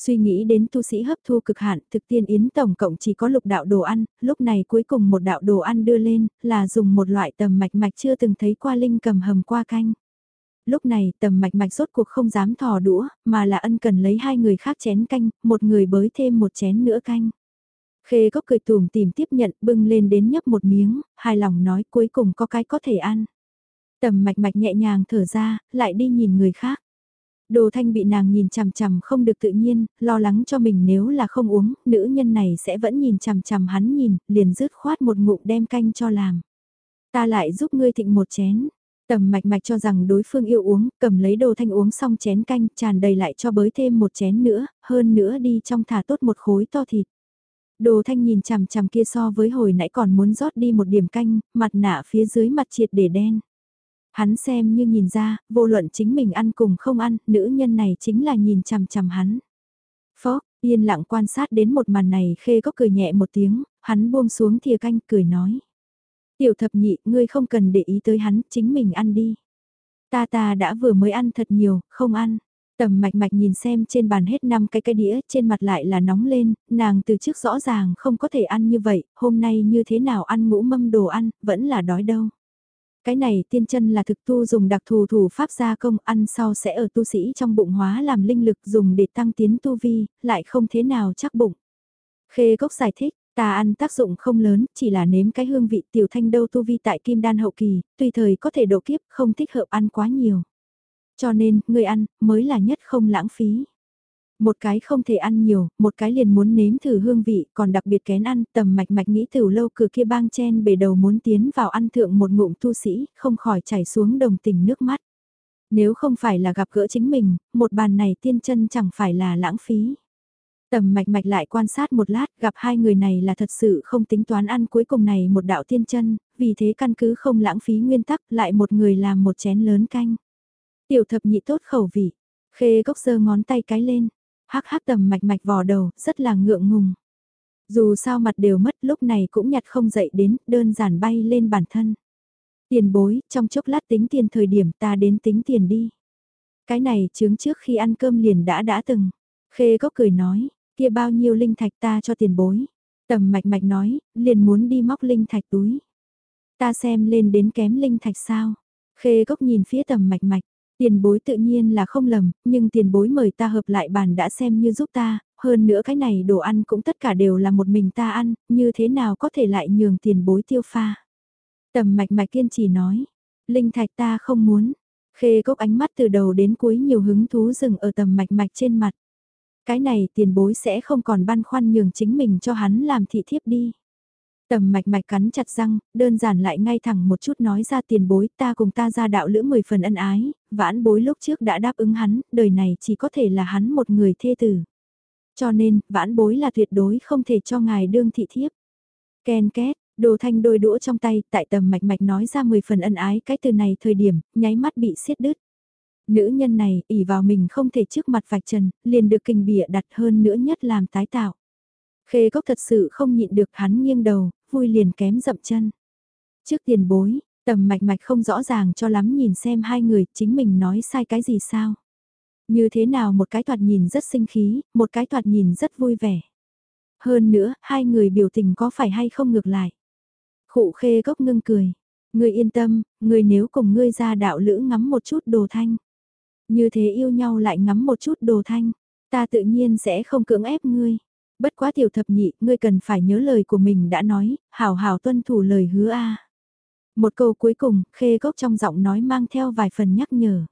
Suy nghĩ đến tu sĩ hấp thu cực hạn, thực tiên yến tổng cộng chỉ có lục đạo đồ ăn, lúc này cuối cùng một đạo đồ ăn đưa lên, là dùng một loại tầm mạch mạch chưa từng thấy qua linh cầm hầm qua canh. Lúc này tầm mạch mạch rốt cuộc không dám thò đũa, mà là ân cần lấy hai người khác chén canh, một người bới thêm một chén nữa canh. Khê gốc cười tùm tìm tiếp nhận bưng lên đến nhấp một miếng, hài lòng nói cuối cùng có cái có thể ăn. Tầm mạch mạch nhẹ nhàng thở ra, lại đi nhìn người khác. Đồ thanh bị nàng nhìn chằm chằm không được tự nhiên, lo lắng cho mình nếu là không uống, nữ nhân này sẽ vẫn nhìn chằm chằm hắn nhìn, liền rứt khoát một ngụm đem canh cho làm. Ta lại giúp ngươi thịnh một chén. Tầm mạch mạch cho rằng đối phương yêu uống, cầm lấy đồ thanh uống xong chén canh, tràn đầy lại cho bới thêm một chén nữa, hơn nữa đi trong thả tốt một khối to thịt. Đồ thanh nhìn chằm chằm kia so với hồi nãy còn muốn rót đi một điểm canh, mặt nạ phía dưới mặt triệt để đen. Hắn xem như nhìn ra, vô luận chính mình ăn cùng không ăn, nữ nhân này chính là nhìn chằm chằm hắn. Phó, yên lặng quan sát đến một màn này khê có cười nhẹ một tiếng, hắn buông xuống thìa canh cười nói. Tiểu thập nhị, ngươi không cần để ý tới hắn, chính mình ăn đi. Ta ta đã vừa mới ăn thật nhiều, không ăn. Tầm mạch mạch nhìn xem trên bàn hết năm cái cái đĩa, trên mặt lại là nóng lên, nàng từ trước rõ ràng không có thể ăn như vậy, hôm nay như thế nào ăn ngũ mâm đồ ăn, vẫn là đói đâu. Cái này tiên chân là thực tu dùng đặc thù thủ pháp gia công ăn sau sẽ ở tu sĩ trong bụng hóa làm linh lực dùng để tăng tiến tu vi, lại không thế nào chắc bụng. Khê gốc giải thích, ta ăn tác dụng không lớn, chỉ là nếm cái hương vị tiểu thanh đâu tu vi tại kim đan hậu kỳ, tùy thời có thể độ kiếp, không thích hợp ăn quá nhiều. Cho nên, người ăn, mới là nhất không lãng phí. Một cái không thể ăn nhiều, một cái liền muốn nếm thử hương vị, còn đặc biệt kén ăn, tầm mạch mạch nghĩ từ lâu cửa kia bang chen bể đầu muốn tiến vào ăn thượng một ngụm tu sĩ, không khỏi chảy xuống đồng tình nước mắt. Nếu không phải là gặp gỡ chính mình, một bàn này tiên chân chẳng phải là lãng phí. Tầm mạch mạch lại quan sát một lát, gặp hai người này là thật sự không tính toán ăn cuối cùng này một đạo tiên chân, vì thế căn cứ không lãng phí nguyên tắc lại một người làm một chén lớn canh. Tiểu thập nhị tốt khẩu vị, khê gốc sơ ngón tay cái lên, hắc hắc tầm mạch mạch vò đầu, rất là ngượng ngùng. Dù sao mặt đều mất lúc này cũng nhặt không dậy đến, đơn giản bay lên bản thân. Tiền bối, trong chốc lát tính tiền thời điểm ta đến tính tiền đi. Cái này chứng trước khi ăn cơm liền đã đã từng. Khê gốc cười nói, kia bao nhiêu linh thạch ta cho tiền bối. Tầm mạch mạch nói, liền muốn đi móc linh thạch túi. Ta xem lên đến kém linh thạch sao. Khê gốc nhìn phía tầm mạch mạch, Tiền bối tự nhiên là không lầm, nhưng tiền bối mời ta hợp lại bàn đã xem như giúp ta, hơn nữa cái này đồ ăn cũng tất cả đều là một mình ta ăn, như thế nào có thể lại nhường tiền bối tiêu pha. Tầm mạch mạch kiên trì nói, linh thạch ta không muốn, khê cốc ánh mắt từ đầu đến cuối nhiều hứng thú dừng ở tầm mạch mạch trên mặt. Cái này tiền bối sẽ không còn băn khoăn nhường chính mình cho hắn làm thị thiếp đi. Tầm mạch mạch cắn chặt răng, đơn giản lại ngay thẳng một chút nói ra tiền bối ta cùng ta ra đạo lưỡng mười phần ân ái, vãn bối lúc trước đã đáp ứng hắn, đời này chỉ có thể là hắn một người thê tử. Cho nên, vãn bối là tuyệt đối không thể cho ngài đương thị thiếp. Ken két, đồ thanh đôi đũa trong tay, tại tầm mạch mạch nói ra mười phần ân ái cái từ này thời điểm, nháy mắt bị siết đứt. Nữ nhân này, ỉ vào mình không thể trước mặt vạch trần, liền được kinh bịa đặt hơn nữa nhất làm tái tạo. Khê cốc thật sự không nhịn được hắn nghiêng đầu, vui liền kém dậm chân. Trước tiền bối, tầm mạch mạch không rõ ràng cho lắm nhìn xem hai người chính mình nói sai cái gì sao. Như thế nào một cái thoạt nhìn rất sinh khí, một cái thoạt nhìn rất vui vẻ. Hơn nữa, hai người biểu tình có phải hay không ngược lại. Khụ khê gốc ngưng cười. Ngươi yên tâm, ngươi nếu cùng ngươi ra đạo lữ ngắm một chút đồ thanh. Như thế yêu nhau lại ngắm một chút đồ thanh. Ta tự nhiên sẽ không cưỡng ép ngươi. Bất quá tiểu thập nhị, ngươi cần phải nhớ lời của mình đã nói, hảo hảo tuân thủ lời hứa a. Một câu cuối cùng, khê gốc trong giọng nói mang theo vài phần nhắc nhở.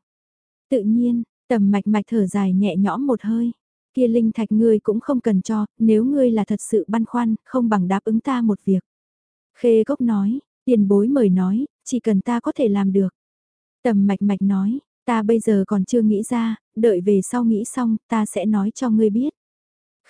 Tự nhiên, tầm mạch mạch thở dài nhẹ nhõm một hơi. Kia linh thạch ngươi cũng không cần cho, nếu ngươi là thật sự băn khoăn, không bằng đáp ứng ta một việc. Khê gốc nói, tiền bối mời nói, chỉ cần ta có thể làm được. Tầm mạch mạch nói, ta bây giờ còn chưa nghĩ ra, đợi về sau nghĩ xong, ta sẽ nói cho ngươi biết.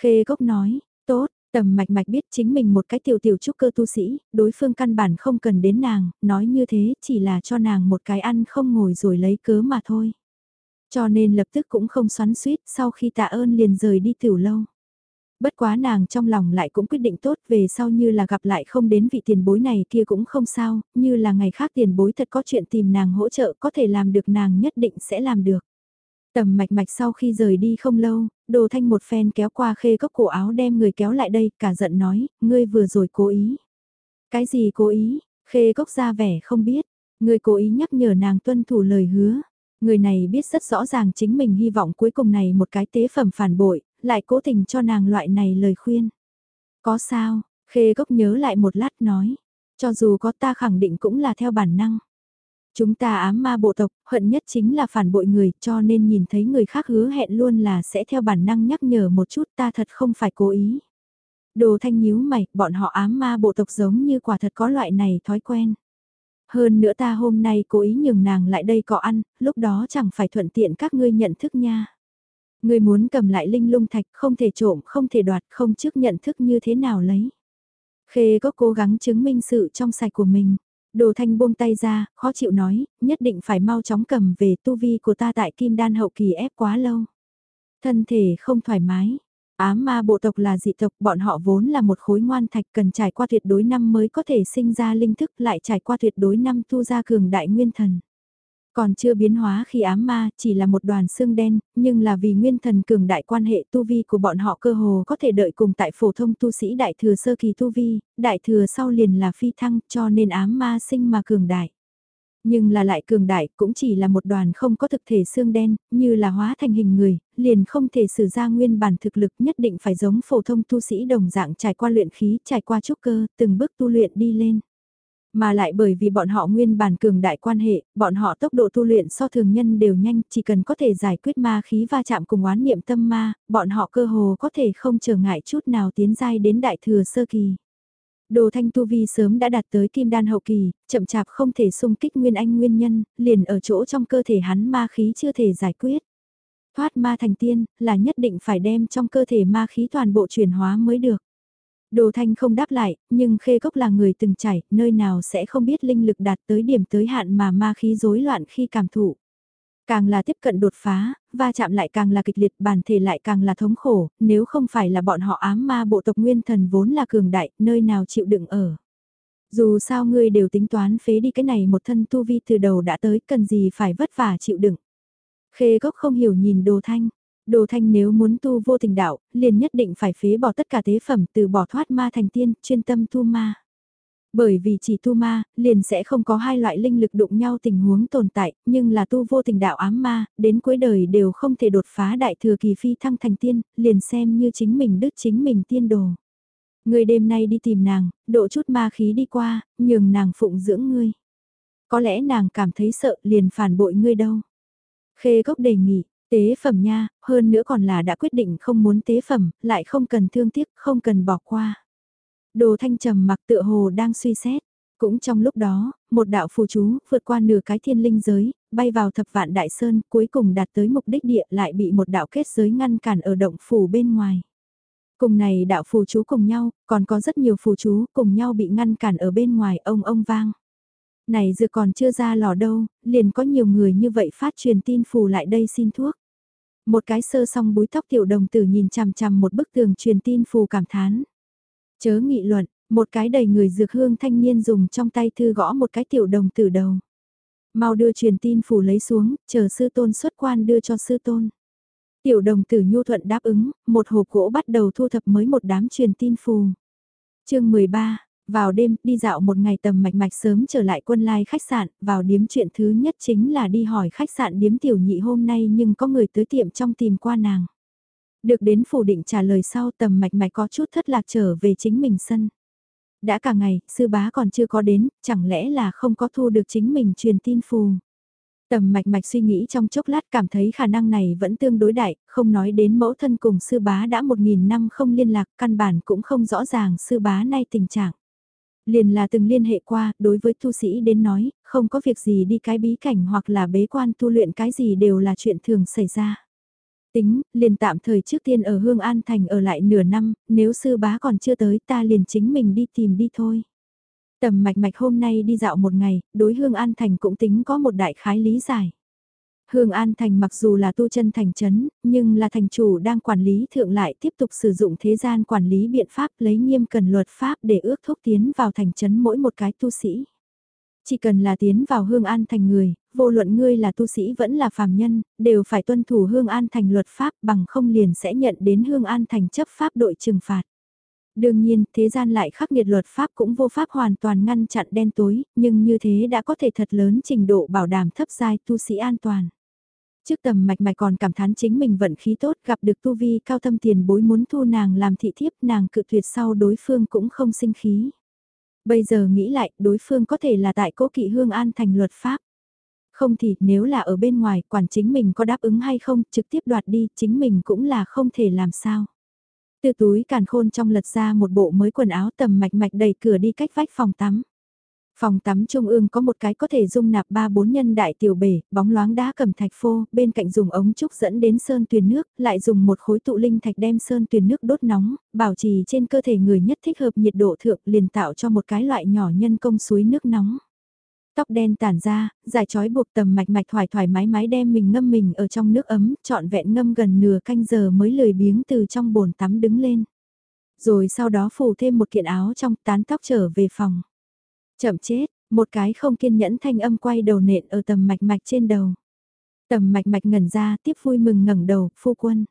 Khê gốc nói, tốt, tầm mạch mạch biết chính mình một cái tiểu tiểu trúc cơ tu sĩ, đối phương căn bản không cần đến nàng, nói như thế chỉ là cho nàng một cái ăn không ngồi rồi lấy cớ mà thôi. Cho nên lập tức cũng không xoắn suýt sau khi tạ ơn liền rời đi tiểu lâu. Bất quá nàng trong lòng lại cũng quyết định tốt về sau như là gặp lại không đến vị tiền bối này kia cũng không sao, như là ngày khác tiền bối thật có chuyện tìm nàng hỗ trợ có thể làm được nàng nhất định sẽ làm được. Tầm mạch mạch sau khi rời đi không lâu, đồ thanh một phen kéo qua khê gốc cổ áo đem người kéo lại đây, cả giận nói, ngươi vừa rồi cố ý. Cái gì cố ý, khê gốc ra vẻ không biết, ngươi cố ý nhắc nhở nàng tuân thủ lời hứa. Người này biết rất rõ ràng chính mình hy vọng cuối cùng này một cái tế phẩm phản bội, lại cố tình cho nàng loại này lời khuyên. Có sao, khê gốc nhớ lại một lát nói, cho dù có ta khẳng định cũng là theo bản năng. Chúng ta ám ma bộ tộc, hận nhất chính là phản bội người, cho nên nhìn thấy người khác hứa hẹn luôn là sẽ theo bản năng nhắc nhở một chút ta thật không phải cố ý. Đồ thanh nhíu mày, bọn họ ám ma bộ tộc giống như quả thật có loại này thói quen. Hơn nữa ta hôm nay cố ý nhường nàng lại đây có ăn, lúc đó chẳng phải thuận tiện các ngươi nhận thức nha. Ngươi muốn cầm lại linh lung thạch không thể trộm, không thể đoạt, không trước nhận thức như thế nào lấy. Khê có cố gắng chứng minh sự trong sạch của mình. Đồ thanh buông tay ra, khó chịu nói, nhất định phải mau chóng cầm về tu vi của ta tại kim đan hậu kỳ ép quá lâu. Thân thể không thoải mái. Ám ma bộ tộc là dị tộc, bọn họ vốn là một khối ngoan thạch cần trải qua tuyệt đối năm mới có thể sinh ra linh thức lại trải qua tuyệt đối năm tu ra cường đại nguyên thần. Còn chưa biến hóa khi ám ma chỉ là một đoàn xương đen, nhưng là vì nguyên thần cường đại quan hệ tu vi của bọn họ cơ hồ có thể đợi cùng tại phổ thông tu sĩ đại thừa sơ kỳ tu vi, đại thừa sau liền là phi thăng cho nên ám ma sinh mà cường đại. Nhưng là lại cường đại cũng chỉ là một đoàn không có thực thể xương đen, như là hóa thành hình người, liền không thể sử ra nguyên bản thực lực nhất định phải giống phổ thông tu sĩ đồng dạng trải qua luyện khí, trải qua trúc cơ, từng bước tu luyện đi lên. Mà lại bởi vì bọn họ nguyên bản cường đại quan hệ, bọn họ tốc độ tu luyện so thường nhân đều nhanh, chỉ cần có thể giải quyết ma khí va chạm cùng oán niệm tâm ma, bọn họ cơ hồ có thể không trở ngại chút nào tiến giai đến đại thừa sơ kỳ. Đồ thanh tu vi sớm đã đạt tới kim đan hậu kỳ, chậm chạp không thể xung kích nguyên anh nguyên nhân, liền ở chỗ trong cơ thể hắn ma khí chưa thể giải quyết. Thoát ma thành tiên, là nhất định phải đem trong cơ thể ma khí toàn bộ chuyển hóa mới được. Đồ thanh không đáp lại, nhưng khê cốc là người từng trải, nơi nào sẽ không biết linh lực đạt tới điểm tới hạn mà ma khí rối loạn khi cảm thụ. Càng là tiếp cận đột phá, va chạm lại càng là kịch liệt, bản thể lại càng là thống khổ, nếu không phải là bọn họ ám ma bộ tộc nguyên thần vốn là cường đại, nơi nào chịu đựng ở. Dù sao ngươi đều tính toán phế đi cái này một thân tu vi từ đầu đã tới, cần gì phải vất vả chịu đựng. Khê Cốc không hiểu nhìn đồ thanh, Đồ thanh nếu muốn tu vô tình đạo, liền nhất định phải phế bỏ tất cả tế phẩm từ bỏ thoát ma thành tiên, chuyên tâm tu ma. Bởi vì chỉ tu ma, liền sẽ không có hai loại linh lực đụng nhau tình huống tồn tại, nhưng là tu vô tình đạo ám ma, đến cuối đời đều không thể đột phá đại thừa kỳ phi thăng thành tiên, liền xem như chính mình đức chính mình tiên đồ. Người đêm nay đi tìm nàng, độ chút ma khí đi qua, nhường nàng phụng dưỡng ngươi. Có lẽ nàng cảm thấy sợ liền phản bội ngươi đâu. Khê gốc đề nghị, Tế phẩm nha, hơn nữa còn là đã quyết định không muốn tế phẩm, lại không cần thương tiếc, không cần bỏ qua. Đồ thanh trầm mặc tựa hồ đang suy xét. Cũng trong lúc đó, một đạo phù chú vượt qua nửa cái thiên linh giới, bay vào thập vạn đại sơn, cuối cùng đạt tới mục đích địa lại bị một đạo kết giới ngăn cản ở động phủ bên ngoài. Cùng này đạo phù chú cùng nhau, còn có rất nhiều phù chú cùng nhau bị ngăn cản ở bên ngoài ông ông vang. Này dược còn chưa ra lò đâu, liền có nhiều người như vậy phát truyền tin phù lại đây xin thuốc. Một cái sơ song búi tóc tiểu đồng tử nhìn chằm chằm một bức tường truyền tin phù cảm thán. Chớ nghị luận, một cái đầy người dược hương thanh niên dùng trong tay thư gõ một cái tiểu đồng tử đầu. Mau đưa truyền tin phù lấy xuống, chờ sư tôn xuất quan đưa cho sư tôn. Tiểu đồng tử nhu thuận đáp ứng, một hộp gỗ bắt đầu thu thập mới một đám truyền tin phù. chương 13, vào đêm, đi dạo một ngày tầm mạch mạch sớm trở lại quân lai khách sạn, vào điếm chuyện thứ nhất chính là đi hỏi khách sạn điếm tiểu nhị hôm nay nhưng có người tới tiệm trong tìm qua nàng. Được đến phủ định trả lời sau tầm mạch mạch có chút thất lạc trở về chính mình sân. Đã cả ngày, sư bá còn chưa có đến, chẳng lẽ là không có thu được chính mình truyền tin phù. Tầm mạch mạch suy nghĩ trong chốc lát cảm thấy khả năng này vẫn tương đối đại, không nói đến mẫu thân cùng sư bá đã một nghìn năm không liên lạc, căn bản cũng không rõ ràng sư bá nay tình trạng. Liền là từng liên hệ qua, đối với tu sĩ đến nói, không có việc gì đi cái bí cảnh hoặc là bế quan tu luyện cái gì đều là chuyện thường xảy ra. Tính, liền tạm thời trước tiên ở Hương An Thành ở lại nửa năm, nếu sư bá còn chưa tới ta liền chính mình đi tìm đi thôi. Tầm mạch mạch hôm nay đi dạo một ngày, đối Hương An Thành cũng tính có một đại khái lý giải. Hương An Thành mặc dù là tu chân thành trấn, nhưng là thành chủ đang quản lý thượng lại tiếp tục sử dụng thế gian quản lý biện pháp lấy nghiêm cần luật pháp để ước thúc tiến vào thành trấn mỗi một cái tu sĩ. Chỉ cần là tiến vào Hương An Thành người, vô luận ngươi là tu sĩ vẫn là phàm nhân, đều phải tuân thủ Hương An Thành luật pháp bằng không liền sẽ nhận đến Hương An Thành chấp pháp đội trừng phạt. Đương nhiên, thế gian lại khắc nghiệt luật pháp cũng vô pháp hoàn toàn ngăn chặn đen tối, nhưng như thế đã có thể thật lớn trình độ bảo đảm thấp giai tu sĩ an toàn. Trước tầm mạch mạch còn cảm thán chính mình vận khí tốt, gặp được tu vi cao thâm tiền bối muốn thu nàng làm thị thiếp, nàng cự tuyệt sau đối phương cũng không sinh khí. Bây giờ nghĩ lại, đối phương có thể là tại cố kỵ hương an thành luật pháp. Không thì, nếu là ở bên ngoài, quản chính mình có đáp ứng hay không, trực tiếp đoạt đi, chính mình cũng là không thể làm sao. Từ túi càn khôn trong lật ra một bộ mới quần áo tầm mạch mạch đẩy cửa đi cách vách phòng tắm. Phòng tắm trung ương có một cái có thể dung nạp 3-4 nhân đại tiểu bể, bóng loáng đá cầm thạch phô, bên cạnh dùng ống trúc dẫn đến sơn tuyền nước, lại dùng một khối tụ linh thạch đem sơn tuyền nước đốt nóng, bảo trì trên cơ thể người nhất thích hợp nhiệt độ thượng liền tạo cho một cái loại nhỏ nhân công suối nước nóng. Tóc đen tản ra, dài chói buộc tầm mạch mạch thoải thoải mái mái đem mình ngâm mình ở trong nước ấm, trọn vẹn ngâm gần nửa canh giờ mới lười biếng từ trong bồn tắm đứng lên. Rồi sau đó phủ thêm một kiện áo trong tán tóc trở về phòng. Chậm chết, một cái không kiên nhẫn thanh âm quay đầu nện ở tầm mạch mạch trên đầu. Tầm mạch mạch ngẩn ra tiếp vui mừng ngẩng đầu, phu quân.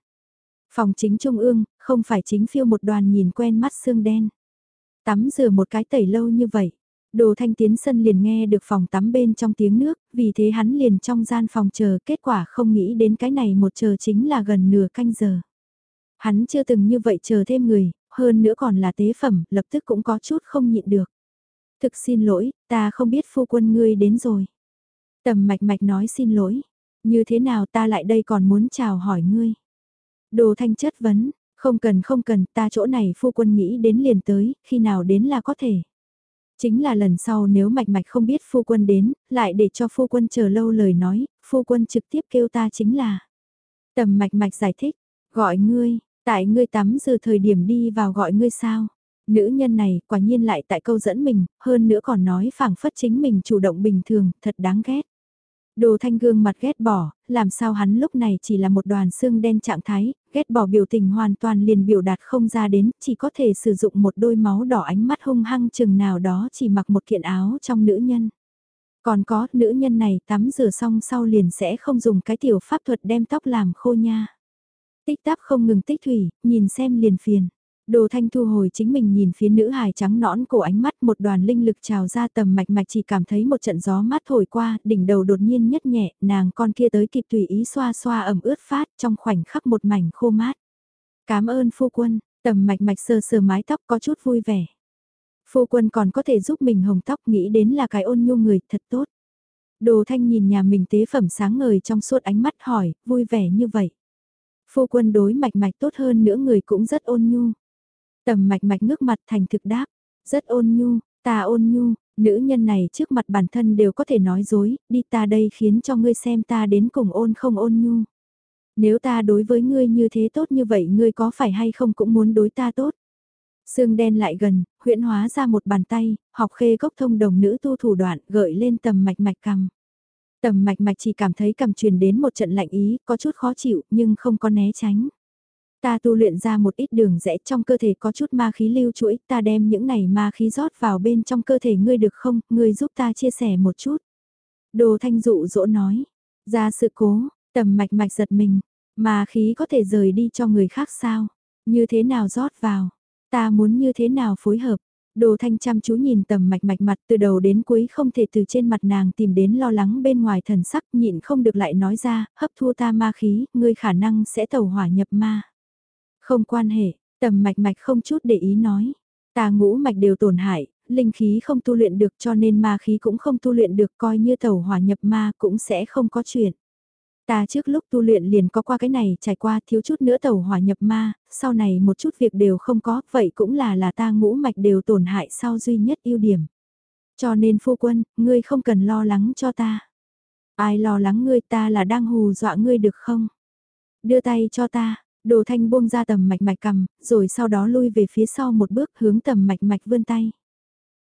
Phòng chính trung ương, không phải chính phiêu một đoàn nhìn quen mắt xương đen. Tắm rửa một cái tẩy lâu như vậy. Đồ thanh tiến sân liền nghe được phòng tắm bên trong tiếng nước, vì thế hắn liền trong gian phòng chờ kết quả không nghĩ đến cái này một chờ chính là gần nửa canh giờ. Hắn chưa từng như vậy chờ thêm người, hơn nữa còn là tế phẩm, lập tức cũng có chút không nhịn được. Thực xin lỗi, ta không biết phu quân ngươi đến rồi. Tầm mạch mạch nói xin lỗi. Như thế nào ta lại đây còn muốn chào hỏi ngươi. Đồ thanh chất vấn, không cần không cần, ta chỗ này phu quân nghĩ đến liền tới, khi nào đến là có thể. Chính là lần sau nếu mạch mạch không biết phu quân đến, lại để cho phu quân chờ lâu lời nói, phu quân trực tiếp kêu ta chính là. Tầm mạch mạch giải thích, gọi ngươi, tại ngươi tắm giờ thời điểm đi vào gọi ngươi sao. Nữ nhân này quả nhiên lại tại câu dẫn mình, hơn nữa còn nói phảng phất chính mình chủ động bình thường, thật đáng ghét. Đồ thanh gương mặt ghét bỏ, làm sao hắn lúc này chỉ là một đoàn xương đen trạng thái, ghét bỏ biểu tình hoàn toàn liền biểu đạt không ra đến, chỉ có thể sử dụng một đôi máu đỏ ánh mắt hung hăng chừng nào đó chỉ mặc một kiện áo trong nữ nhân. Còn có, nữ nhân này tắm rửa xong sau liền sẽ không dùng cái tiểu pháp thuật đem tóc làm khô nha. Tích táp không ngừng tích thủy, nhìn xem liền phiền. Đồ thanh thu hồi chính mình nhìn phía nữ hài trắng nõn cổ ánh mắt một đoàn linh lực trào ra tầm mạch mạch chỉ cảm thấy một trận gió mát thổi qua, đỉnh đầu đột nhiên nhất nhẹ, nàng con kia tới kịp tùy ý xoa xoa ẩm ướt phát trong khoảnh khắc một mảnh khô mát. Cảm ơn phu quân, tầm mạch mạch sờ sờ mái tóc có chút vui vẻ. Phu quân còn có thể giúp mình hồng tóc nghĩ đến là cái ôn nhu người thật tốt. Đồ thanh nhìn nhà mình tế phẩm sáng ngời trong suốt ánh mắt hỏi, vui vẻ như vậy. Phu quân đối mạch mạch tốt hơn nữa người cũng rất ôn nhu. Tầm mạch mạch ngước mặt thành thực đáp, rất ôn nhu, ta ôn nhu, nữ nhân này trước mặt bản thân đều có thể nói dối, đi ta đây khiến cho ngươi xem ta đến cùng ôn không ôn nhu. Nếu ta đối với ngươi như thế tốt như vậy ngươi có phải hay không cũng muốn đối ta tốt. Sương đen lại gần, huyễn hóa ra một bàn tay, học khê gốc thông đồng nữ tu thủ đoạn gợi lên tầm mạch mạch cằm. Tầm mạch mạch chỉ cảm thấy cầm truyền đến một trận lạnh ý, có chút khó chịu nhưng không có né tránh. Ta tu luyện ra một ít đường rẽ trong cơ thể có chút ma khí lưu chuỗi, ta đem những này ma khí rót vào bên trong cơ thể ngươi được không, ngươi giúp ta chia sẻ một chút. Đồ thanh dụ dỗ nói, ra sự cố, tầm mạch mạch giật mình, ma khí có thể rời đi cho người khác sao, như thế nào rót vào, ta muốn như thế nào phối hợp. Đồ thanh chăm chú nhìn tầm mạch mạch mặt từ đầu đến cuối không thể từ trên mặt nàng tìm đến lo lắng bên ngoài thần sắc nhịn không được lại nói ra, hấp thu ta ma khí, ngươi khả năng sẽ tẩu hỏa nhập ma. Không quan hệ, tầm mạch mạch không chút để ý nói. Ta ngũ mạch đều tổn hại, linh khí không tu luyện được cho nên ma khí cũng không tu luyện được coi như tẩu hỏa nhập ma cũng sẽ không có chuyện. Ta trước lúc tu luyện liền có qua cái này trải qua thiếu chút nữa tẩu hỏa nhập ma, sau này một chút việc đều không có, vậy cũng là là ta ngũ mạch đều tổn hại sau duy nhất ưu điểm. Cho nên phu quân, ngươi không cần lo lắng cho ta. Ai lo lắng ngươi ta là đang hù dọa ngươi được không? Đưa tay cho ta, Đồ thanh buông ra tầm mạch mạch cầm, rồi sau đó lui về phía sau một bước hướng tầm mạch mạch vươn tay.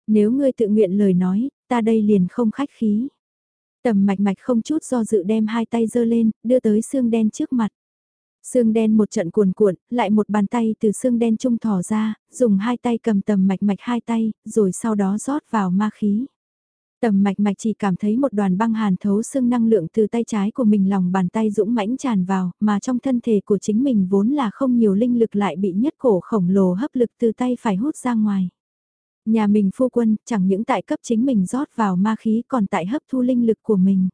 Nếu ngươi tự nguyện lời nói, ta đây liền không khách khí. Tầm mạch mạch không chút do dự đem hai tay giơ lên, đưa tới xương đen trước mặt. Xương đen một trận cuồn cuộn, lại một bàn tay từ xương đen trung thỏ ra, dùng hai tay cầm tầm mạch mạch hai tay, rồi sau đó rót vào ma khí. Tầm mạch mạch chỉ cảm thấy một đoàn băng hàn thấu xương năng lượng từ tay trái của mình lòng bàn tay dũng mãnh tràn vào, mà trong thân thể của chính mình vốn là không nhiều linh lực lại bị nhất cổ khổng lồ hấp lực từ tay phải hút ra ngoài. Nhà mình phu quân chẳng những tại cấp chính mình rót vào ma khí còn tại hấp thu linh lực của mình.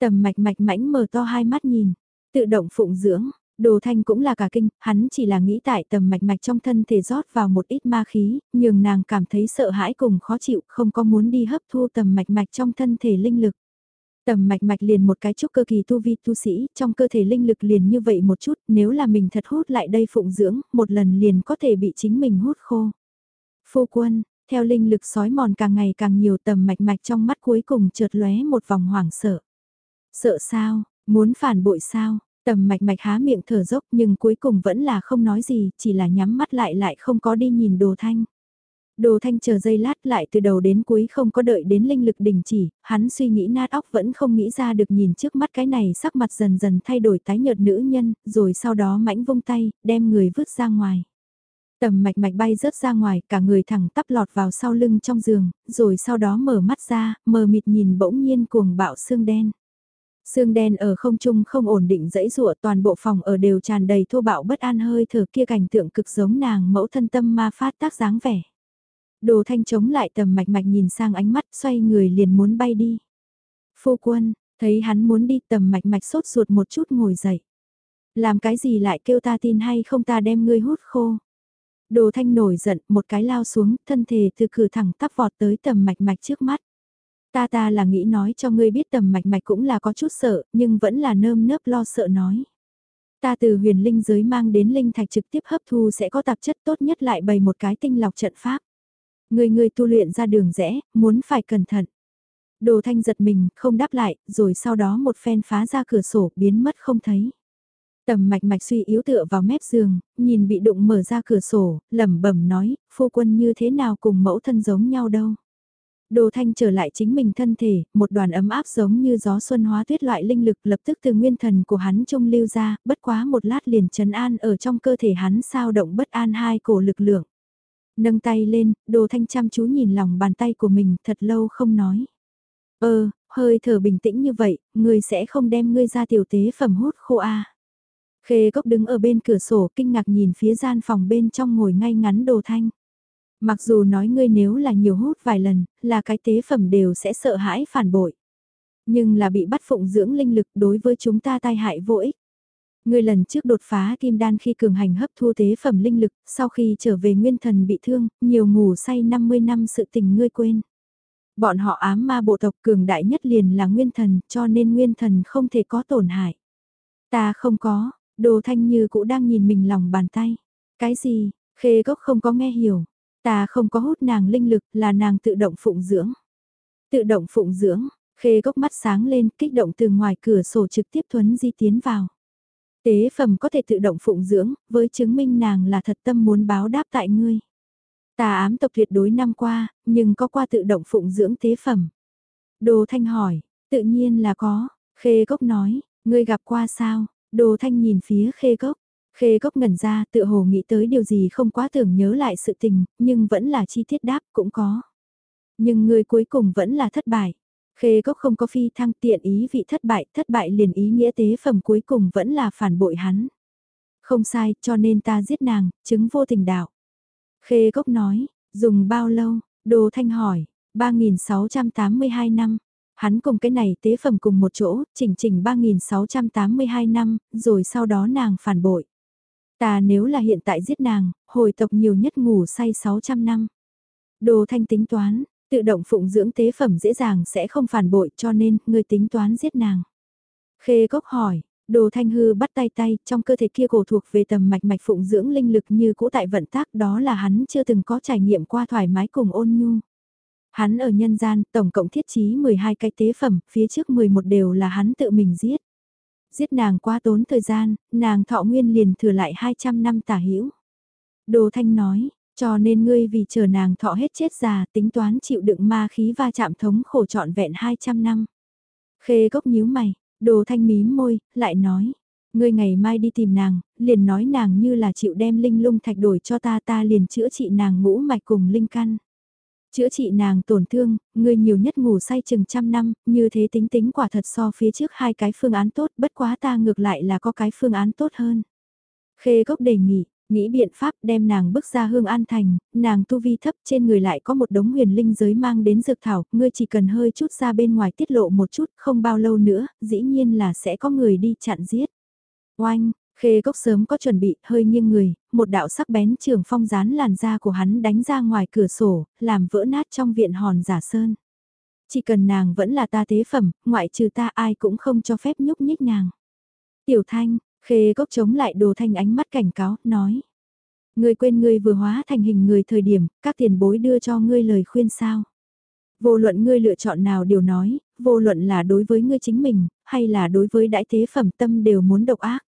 Tầm mạch mạch mãnh mở to hai mắt nhìn, tự động phụng dưỡng, Đồ thanh cũng là cả kinh, hắn chỉ là nghĩ tại tầm mạch mạch trong thân thể rót vào một ít ma khí, nhường nàng cảm thấy sợ hãi cùng khó chịu, không có muốn đi hấp thu tầm mạch mạch trong thân thể linh lực. Tầm mạch mạch liền một cái chút cơ kỳ tu vi tu sĩ, trong cơ thể linh lực liền như vậy một chút, nếu là mình thật hút lại đây phụng dưỡng, một lần liền có thể bị chính mình hút khô. Phu quân, theo linh lực sói mòn càng ngày càng nhiều tầm mạch mạch trong mắt cuối cùng chợt lóe một vòng hoảng sợ. Sợ sao, muốn phản bội sao, tầm mạch mạch há miệng thở dốc nhưng cuối cùng vẫn là không nói gì, chỉ là nhắm mắt lại lại không có đi nhìn đồ thanh. Đồ thanh chờ giây lát lại từ đầu đến cuối không có đợi đến linh lực đình chỉ, hắn suy nghĩ nát óc vẫn không nghĩ ra được nhìn trước mắt cái này sắc mặt dần dần thay đổi tái nhợt nữ nhân, rồi sau đó mãnh vung tay, đem người vứt ra ngoài. Tầm mạch mạch bay rớt ra ngoài, cả người thẳng tắp lọt vào sau lưng trong giường, rồi sau đó mở mắt ra, mờ mịt nhìn bỗng nhiên cuồng bạo xương đen. Sương đen ở không trung không ổn định dãy rụa toàn bộ phòng ở đều tràn đầy thô bạo bất an hơi thở kia cảnh tượng cực giống nàng mẫu thân tâm ma phát tác dáng vẻ. Đồ thanh chống lại tầm mạch mạch nhìn sang ánh mắt xoay người liền muốn bay đi. Phu quân, thấy hắn muốn đi tầm mạch mạch sốt ruột một chút ngồi dậy. Làm cái gì lại kêu ta tin hay không ta đem ngươi hút khô. Đồ thanh nổi giận một cái lao xuống thân thể từ cử thẳng tắp vọt tới tầm mạch mạch trước mắt. Ta ta là nghĩ nói cho ngươi biết tầm mạch mạch cũng là có chút sợ, nhưng vẫn là nơm nớp lo sợ nói. Ta từ huyền linh giới mang đến linh thạch trực tiếp hấp thu sẽ có tạp chất tốt nhất lại bày một cái tinh lọc trận pháp. Người người tu luyện ra đường rẽ, muốn phải cẩn thận. Đồ thanh giật mình, không đáp lại, rồi sau đó một phen phá ra cửa sổ, biến mất không thấy. Tầm mạch mạch suy yếu tựa vào mép giường, nhìn bị đụng mở ra cửa sổ, lẩm bẩm nói, phu quân như thế nào cùng mẫu thân giống nhau đâu. Đồ thanh trở lại chính mình thân thể, một đoàn ấm áp giống như gió xuân hóa tuyết loại linh lực lập tức từ nguyên thần của hắn trung lưu ra, bất quá một lát liền trấn an ở trong cơ thể hắn sao động bất an hai cổ lực lượng. Nâng tay lên, đồ thanh chăm chú nhìn lòng bàn tay của mình thật lâu không nói. Ơ, hơi thở bình tĩnh như vậy, ngươi sẽ không đem ngươi ra tiểu tế phẩm hút khô a Khê gốc đứng ở bên cửa sổ kinh ngạc nhìn phía gian phòng bên trong ngồi ngay ngắn đồ thanh. Mặc dù nói ngươi nếu là nhiều hút vài lần, là cái tế phẩm đều sẽ sợ hãi phản bội. Nhưng là bị bắt phụng dưỡng linh lực đối với chúng ta tai hại vô ích. Ngươi lần trước đột phá kim đan khi cường hành hấp thu tế phẩm linh lực, sau khi trở về nguyên thần bị thương, nhiều ngủ say 50 năm sự tình ngươi quên. Bọn họ ám ma bộ tộc cường đại nhất liền là nguyên thần, cho nên nguyên thần không thể có tổn hại. Ta không có, đồ thanh như cũng đang nhìn mình lòng bàn tay. Cái gì, khê gốc không có nghe hiểu. Ta không có hút nàng linh lực là nàng tự động phụng dưỡng. Tự động phụng dưỡng, khê gốc mắt sáng lên kích động từ ngoài cửa sổ trực tiếp thuấn di tiến vào. Tế phẩm có thể tự động phụng dưỡng, với chứng minh nàng là thật tâm muốn báo đáp tại ngươi. Ta ám tộc tuyệt đối năm qua, nhưng có qua tự động phụng dưỡng tế phẩm. Đồ Thanh hỏi, tự nhiên là có, Khê Cốc nói, ngươi gặp qua sao? Đồ Thanh nhìn phía Khê Cốc, Khê gốc ngẩn ra tự hồ nghĩ tới điều gì không quá tưởng nhớ lại sự tình, nhưng vẫn là chi tiết đáp cũng có. Nhưng người cuối cùng vẫn là thất bại. Khê gốc không có phi thăng tiện ý vị thất bại, thất bại liền ý nghĩa tế phẩm cuối cùng vẫn là phản bội hắn. Không sai, cho nên ta giết nàng, chứng vô tình đạo. Khê gốc nói, dùng bao lâu, Đồ Thanh hỏi, 3.682 năm. Hắn cùng cái này tế phẩm cùng một chỗ, chỉnh chỉnh 3.682 năm, rồi sau đó nàng phản bội. Ta nếu là hiện tại giết nàng, hồi tộc nhiều nhất ngủ say 600 năm. Đồ Thanh tính toán, Tự động phụng dưỡng tế phẩm dễ dàng sẽ không phản bội cho nên người tính toán giết nàng. Khê Cốc hỏi, Đồ Thanh Hư bắt tay tay, trong cơ thể kia cổ thuộc về tầm mạch mạch phụng dưỡng linh lực như cũ tại vận tác đó là hắn chưa từng có trải nghiệm qua thoải mái cùng ôn nhu. Hắn ở nhân gian, tổng cộng thiết trí 12 cái tế phẩm, phía trước 11 đều là hắn tự mình giết. Giết nàng quá tốn thời gian, nàng thọ nguyên liền thừa lại 200 năm tả hữu Đồ Thanh nói, cho nên ngươi vì chờ nàng thọ hết chết già tính toán chịu đựng ma khí va chạm thống khổ trọn vẹn 200 năm. Khê gốc nhíu mày, đồ thanh mím môi, lại nói. Ngươi ngày mai đi tìm nàng, liền nói nàng như là chịu đem linh lung thạch đổi cho ta ta liền chữa trị nàng ngũ mạch cùng linh căn. Chữa trị nàng tổn thương, ngươi nhiều nhất ngủ say chừng trăm năm, như thế tính tính quả thật so phía trước hai cái phương án tốt bất quá ta ngược lại là có cái phương án tốt hơn. Khê gốc đề nghị, Nghĩ biện pháp đem nàng bước ra hương an thành, nàng tu vi thấp trên người lại có một đống huyền linh giới mang đến dược thảo, ngươi chỉ cần hơi chút ra bên ngoài tiết lộ một chút, không bao lâu nữa, dĩ nhiên là sẽ có người đi chặn giết. Oanh, khê gốc sớm có chuẩn bị, hơi nghiêng người, một đạo sắc bén trường phong dán làn da của hắn đánh ra ngoài cửa sổ, làm vỡ nát trong viện hòn giả sơn. Chỉ cần nàng vẫn là ta tế phẩm, ngoại trừ ta ai cũng không cho phép nhúc nhích nàng. Tiểu thanh, khê gốc chống lại đồ thanh ánh mắt cảnh cáo, nói. Ngươi quên ngươi vừa hóa thành hình người thời điểm, các tiền bối đưa cho ngươi lời khuyên sao. Vô luận ngươi lựa chọn nào đều nói, vô luận là đối với ngươi chính mình, hay là đối với đại tế phẩm tâm đều muốn độc ác.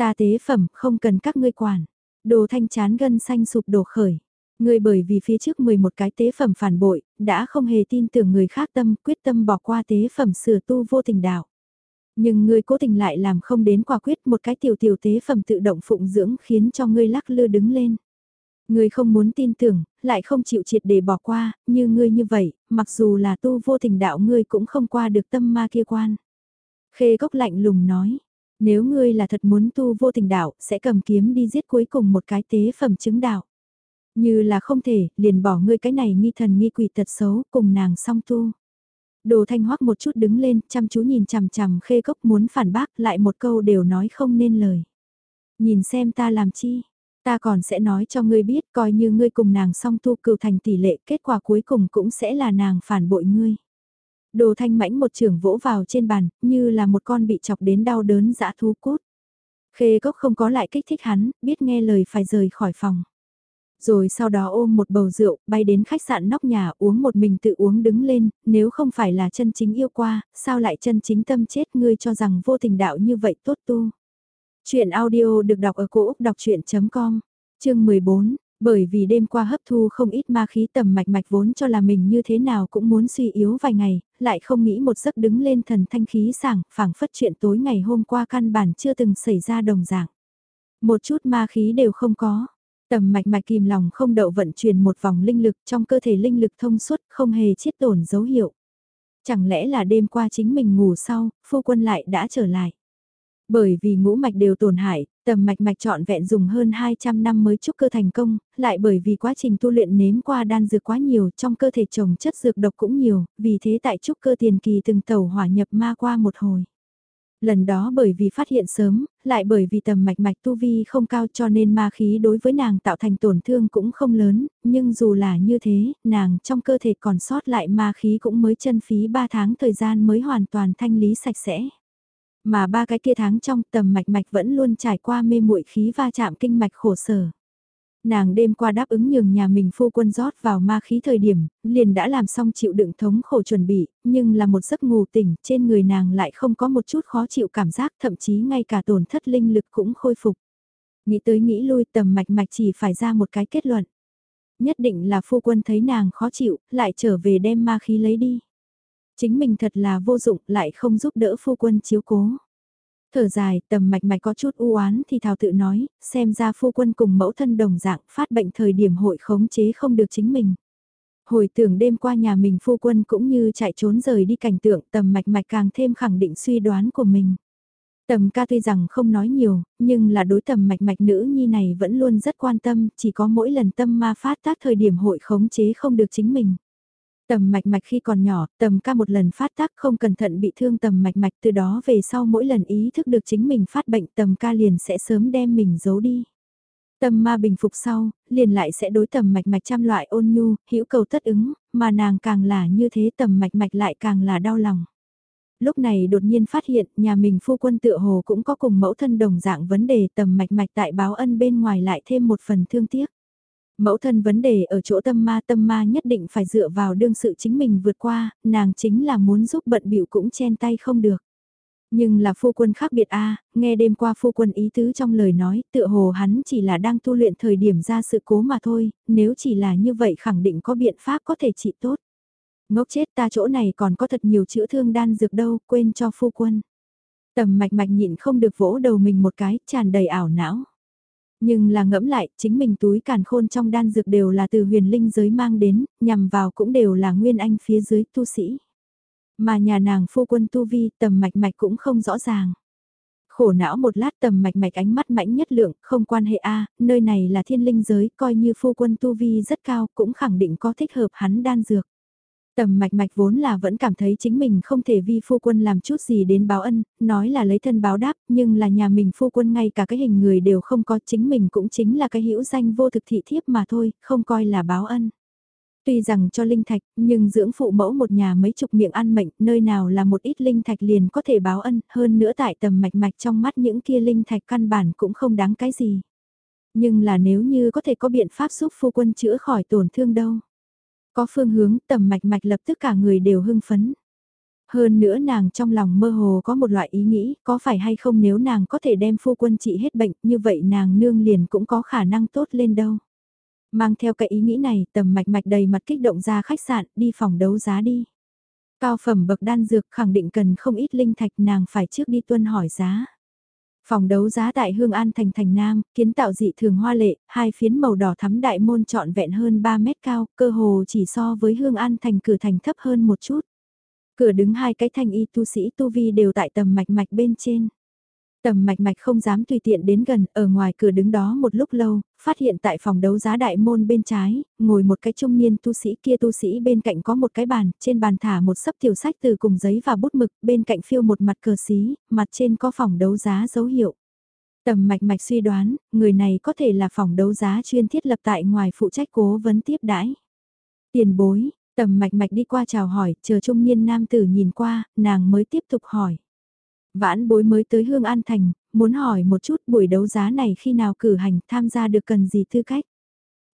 Ta tế phẩm không cần các ngươi quản. Đồ thanh chán gân xanh sụp đổ khởi. người bởi vì phía trước 11 cái tế phẩm phản bội, đã không hề tin tưởng người khác tâm, quyết tâm bỏ qua tế phẩm sửa tu vô tình đạo. Nhưng ngươi cố tình lại làm không đến quả quyết một cái tiểu tiểu tế phẩm tự động phụng dưỡng khiến cho ngươi lắc lư đứng lên. Ngươi không muốn tin tưởng, lại không chịu triệt để bỏ qua, như ngươi như vậy, mặc dù là tu vô tình đạo ngươi cũng không qua được tâm ma kia quan. Khê gốc lạnh lùng nói, nếu ngươi là thật muốn tu vô tình đạo, sẽ cầm kiếm đi giết cuối cùng một cái tế phẩm chứng đạo. Như là không thể, liền bỏ ngươi cái này nghi thần nghi quỷ tật xấu, cùng nàng song tu. Đồ thanh hoắc một chút đứng lên, chăm chú nhìn chằm chằm khê cốc muốn phản bác, lại một câu đều nói không nên lời. Nhìn xem ta làm chi, ta còn sẽ nói cho ngươi biết, coi như ngươi cùng nàng song tu cựu thành tỷ lệ, kết quả cuối cùng cũng sẽ là nàng phản bội ngươi. Đồ thanh mãnh một trường vỗ vào trên bàn, như là một con bị chọc đến đau đớn dã thú cút. Khê cốc không có lại kích thích hắn, biết nghe lời phải rời khỏi phòng. Rồi sau đó ôm một bầu rượu, bay đến khách sạn nóc nhà uống một mình tự uống đứng lên, nếu không phải là chân chính yêu qua, sao lại chân chính tâm chết ngươi cho rằng vô tình đạo như vậy tốt tu. Chuyện audio được đọc ở cổ Úc đọc chuyện.com, chương 14, bởi vì đêm qua hấp thu không ít ma khí tầm mạch mạch vốn cho là mình như thế nào cũng muốn suy yếu vài ngày, lại không nghĩ một giấc đứng lên thần thanh khí sảng, phảng phất chuyện tối ngày hôm qua căn bản chưa từng xảy ra đồng dạng. Một chút ma khí đều không có, Tầm mạch mạch kìm lòng không đậu vận chuyển một vòng linh lực trong cơ thể linh lực thông suốt không hề chiết tổn dấu hiệu. Chẳng lẽ là đêm qua chính mình ngủ sau, phu quân lại đã trở lại. Bởi vì ngũ mạch đều tổn hại, tầm mạch mạch trọn vẹn dùng hơn 200 năm mới trúc cơ thành công, lại bởi vì quá trình tu luyện nếm qua đan dược quá nhiều trong cơ thể trồng chất dược độc cũng nhiều, vì thế tại trúc cơ tiền kỳ từng tàu hỏa nhập ma qua một hồi. Lần đó bởi vì phát hiện sớm, lại bởi vì tầm mạch mạch tu vi không cao cho nên ma khí đối với nàng tạo thành tổn thương cũng không lớn, nhưng dù là như thế, nàng trong cơ thể còn sót lại ma khí cũng mới chân phí 3 tháng thời gian mới hoàn toàn thanh lý sạch sẽ. Mà ba cái kia tháng trong tầm mạch mạch vẫn luôn trải qua mê muội khí va chạm kinh mạch khổ sở. Nàng đêm qua đáp ứng nhường nhà mình phu quân rót vào ma khí thời điểm, liền đã làm xong chịu đựng thống khổ chuẩn bị, nhưng là một giấc ngủ tỉnh, trên người nàng lại không có một chút khó chịu cảm giác, thậm chí ngay cả tổn thất linh lực cũng khôi phục. Nghĩ tới nghĩ lui tầm mạch mạch chỉ phải ra một cái kết luận. Nhất định là phu quân thấy nàng khó chịu, lại trở về đem ma khí lấy đi. Chính mình thật là vô dụng, lại không giúp đỡ phu quân chiếu cố. Thở dài, tầm mạch mạch có chút u oán thì thảo tự nói, xem ra phu quân cùng mẫu thân đồng dạng phát bệnh thời điểm hội khống chế không được chính mình. Hồi tưởng đêm qua nhà mình phu quân cũng như chạy trốn rời đi cảnh tượng tầm mạch mạch càng thêm khẳng định suy đoán của mình. Tầm ca tuy rằng không nói nhiều, nhưng là đối tầm mạch mạch nữ nhi này vẫn luôn rất quan tâm, chỉ có mỗi lần tâm ma phát tác thời điểm hội khống chế không được chính mình. Tầm mạch mạch khi còn nhỏ, tầm ca một lần phát tác không cẩn thận bị thương tầm mạch mạch từ đó về sau mỗi lần ý thức được chính mình phát bệnh tầm ca liền sẽ sớm đem mình giấu đi. Tầm ma bình phục sau, liền lại sẽ đối tầm mạch mạch trăm loại ôn nhu, hữu cầu tất ứng, mà nàng càng là như thế tầm mạch mạch lại càng là đau lòng. Lúc này đột nhiên phát hiện nhà mình phu quân tựa hồ cũng có cùng mẫu thân đồng dạng vấn đề tầm mạch mạch tại báo ân bên ngoài lại thêm một phần thương tiếc. Mẫu thân vấn đề ở chỗ tâm ma tâm ma nhất định phải dựa vào đương sự chính mình vượt qua, nàng chính là muốn giúp bận biểu cũng chen tay không được. Nhưng là phu quân khác biệt a nghe đêm qua phu quân ý tứ trong lời nói, tựa hồ hắn chỉ là đang tu luyện thời điểm ra sự cố mà thôi, nếu chỉ là như vậy khẳng định có biện pháp có thể trị tốt. Ngốc chết ta chỗ này còn có thật nhiều chữa thương đan dược đâu, quên cho phu quân. Tầm mạch mạch nhịn không được vỗ đầu mình một cái, tràn đầy ảo não. Nhưng là ngẫm lại, chính mình túi càn khôn trong đan dược đều là từ huyền linh giới mang đến, nhằm vào cũng đều là nguyên anh phía dưới tu sĩ. Mà nhà nàng phu quân tu vi tầm mạch mạch cũng không rõ ràng. Khổ não một lát tầm mạch mạch ánh mắt mãnh nhất lượng, không quan hệ a nơi này là thiên linh giới, coi như phu quân tu vi rất cao, cũng khẳng định có thích hợp hắn đan dược. Tầm mạch mạch vốn là vẫn cảm thấy chính mình không thể vi phu quân làm chút gì đến báo ân, nói là lấy thân báo đáp, nhưng là nhà mình phu quân ngay cả cái hình người đều không có chính mình cũng chính là cái hữu danh vô thực thị thiếp mà thôi, không coi là báo ân. Tuy rằng cho linh thạch, nhưng dưỡng phụ mẫu một nhà mấy chục miệng ăn mệnh, nơi nào là một ít linh thạch liền có thể báo ân, hơn nữa tại tầm mạch mạch trong mắt những kia linh thạch căn bản cũng không đáng cái gì. Nhưng là nếu như có thể có biện pháp giúp phu quân chữa khỏi tổn thương đâu. Có phương hướng tầm mạch mạch lập tức cả người đều hưng phấn. Hơn nữa nàng trong lòng mơ hồ có một loại ý nghĩ, có phải hay không nếu nàng có thể đem phu quân trị hết bệnh, như vậy nàng nương liền cũng có khả năng tốt lên đâu. Mang theo cái ý nghĩ này, tầm mạch mạch đầy mặt kích động ra khách sạn, đi phòng đấu giá đi. Cao phẩm bậc đan dược khẳng định cần không ít linh thạch nàng phải trước đi tuân hỏi giá. Phòng đấu giá tại Hương An thành thành Nam, kiến tạo dị thường hoa lệ, hai phiến màu đỏ thắm đại môn trọn vẹn hơn 3 mét cao, cơ hồ chỉ so với Hương An thành cửa thành thấp hơn một chút. Cửa đứng hai cái thanh y tu sĩ tu vi đều tại tầm mạch mạch bên trên. Tầm mạch mạch không dám tùy tiện đến gần, ở ngoài cửa đứng đó một lúc lâu, phát hiện tại phòng đấu giá đại môn bên trái, ngồi một cái trung niên tu sĩ kia tu sĩ bên cạnh có một cái bàn, trên bàn thả một sấp tiểu sách từ cùng giấy và bút mực, bên cạnh phiêu một mặt cờ xí, mặt trên có phòng đấu giá dấu hiệu. Tầm mạch mạch suy đoán, người này có thể là phòng đấu giá chuyên thiết lập tại ngoài phụ trách cố vấn tiếp đãi. Tiền bối, tầm mạch mạch đi qua chào hỏi, chờ trung niên nam tử nhìn qua, nàng mới tiếp tục hỏi. Vãn bối mới tới Hương An Thành, muốn hỏi một chút buổi đấu giá này khi nào cử hành tham gia được cần gì tư cách.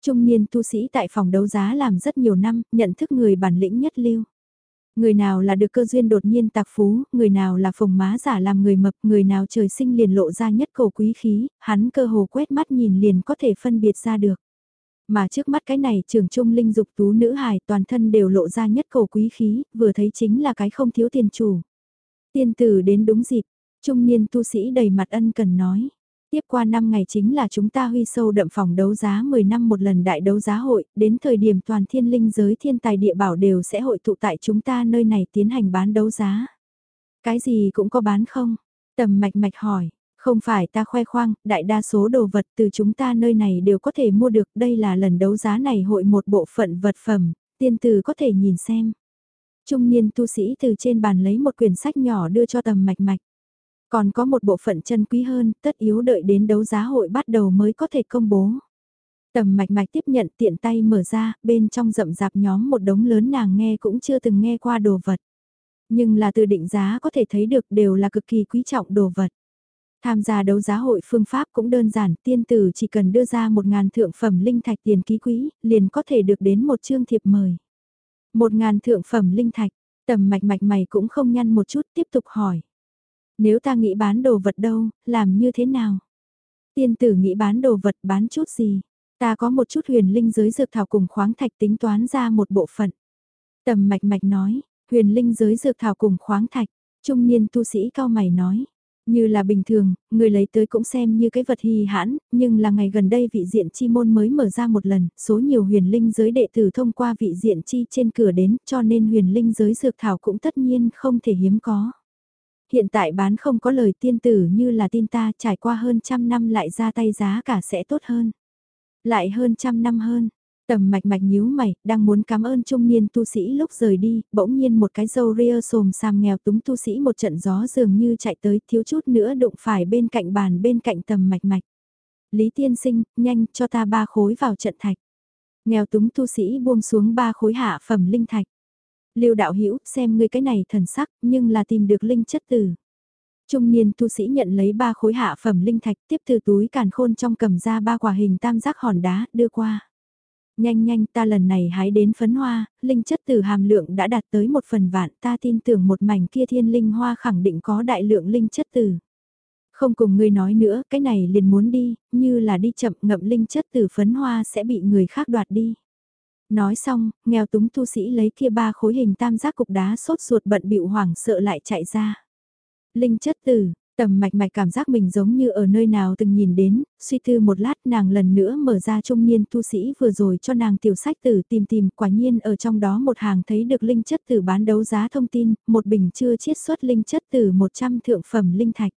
Trung niên tu sĩ tại phòng đấu giá làm rất nhiều năm, nhận thức người bản lĩnh nhất lưu. Người nào là được cơ duyên đột nhiên tạc phú, người nào là phồng má giả làm người mập, người nào trời sinh liền lộ ra nhất cổ quý khí, hắn cơ hồ quét mắt nhìn liền có thể phân biệt ra được. Mà trước mắt cái này trường trung linh dục tú nữ hài toàn thân đều lộ ra nhất cổ quý khí, vừa thấy chính là cái không thiếu tiền chủ. Tiên tử đến đúng dịp, trung niên tu sĩ đầy mặt ân cần nói. Tiếp qua 5 ngày chính là chúng ta huy sâu đậm phòng đấu giá 10 năm một lần đại đấu giá hội, đến thời điểm toàn thiên linh giới thiên tài địa bảo đều sẽ hội tụ tại chúng ta nơi này tiến hành bán đấu giá. Cái gì cũng có bán không? Tầm mạch mạch hỏi, không phải ta khoe khoang, đại đa số đồ vật từ chúng ta nơi này đều có thể mua được, đây là lần đấu giá này hội một bộ phận vật phẩm, tiên tử có thể nhìn xem. Trung niên tu sĩ từ trên bàn lấy một quyển sách nhỏ đưa cho tầm mạch mạch. Còn có một bộ phận chân quý hơn, tất yếu đợi đến đấu giá hội bắt đầu mới có thể công bố. Tầm mạch mạch tiếp nhận tiện tay mở ra, bên trong rậm rạp nhóm một đống lớn nàng nghe cũng chưa từng nghe qua đồ vật. Nhưng là từ định giá có thể thấy được đều là cực kỳ quý trọng đồ vật. Tham gia đấu giá hội phương pháp cũng đơn giản, tiên tử chỉ cần đưa ra một ngàn thượng phẩm linh thạch tiền ký quý liền có thể được đến một chương thiệp mời. Một ngàn thượng phẩm linh thạch, tầm mạch mạch mày cũng không nhăn một chút tiếp tục hỏi. Nếu ta nghĩ bán đồ vật đâu, làm như thế nào? Tiên tử nghĩ bán đồ vật bán chút gì? Ta có một chút huyền linh giới dược thảo cùng khoáng thạch tính toán ra một bộ phận. Tầm mạch mạch nói, huyền linh giới dược thảo cùng khoáng thạch, trung niên tu sĩ cao mày nói. Như là bình thường, người lấy tới cũng xem như cái vật hy hãn, nhưng là ngày gần đây vị diện chi môn mới mở ra một lần, số nhiều huyền linh giới đệ tử thông qua vị diện chi trên cửa đến, cho nên huyền linh giới dược thảo cũng tất nhiên không thể hiếm có. Hiện tại bán không có lời tiên tử như là tin ta trải qua hơn trăm năm lại ra tay giá cả sẽ tốt hơn. Lại hơn trăm năm hơn, Tầm mạch mạch nhíu mày, đang muốn cảm ơn trung niên tu sĩ lúc rời đi, bỗng nhiên một cái dâu ria sồm xàm nghèo túng tu sĩ một trận gió dường như chạy tới thiếu chút nữa đụng phải bên cạnh bàn bên cạnh tầm mạch mạch. Lý tiên sinh, nhanh cho ta ba khối vào trận thạch. Nghèo túng tu sĩ buông xuống ba khối hạ phẩm linh thạch. Lưu đạo hữu xem ngươi cái này thần sắc, nhưng là tìm được linh chất tử. Trung niên tu sĩ nhận lấy ba khối hạ phẩm linh thạch tiếp từ túi càn khôn trong cầm ra ba quả hình tam giác hòn đá đưa qua. Nhanh nhanh ta lần này hái đến phấn hoa, linh chất từ hàm lượng đã đạt tới một phần vạn ta tin tưởng một mảnh kia thiên linh hoa khẳng định có đại lượng linh chất từ. Không cùng ngươi nói nữa, cái này liền muốn đi, như là đi chậm ngậm linh chất từ phấn hoa sẽ bị người khác đoạt đi. Nói xong, nghèo túng tu sĩ lấy kia ba khối hình tam giác cục đá sốt ruột bận bịu hoảng sợ lại chạy ra. Linh chất từ, Tầm mạch mạch cảm giác mình giống như ở nơi nào từng nhìn đến, suy tư một lát nàng lần nữa mở ra trung niên tu sĩ vừa rồi cho nàng tiểu sách tử tìm tìm quả nhiên ở trong đó một hàng thấy được linh chất tử bán đấu giá thông tin, một bình chưa chiết xuất linh chất tử 100 thượng phẩm linh thạch.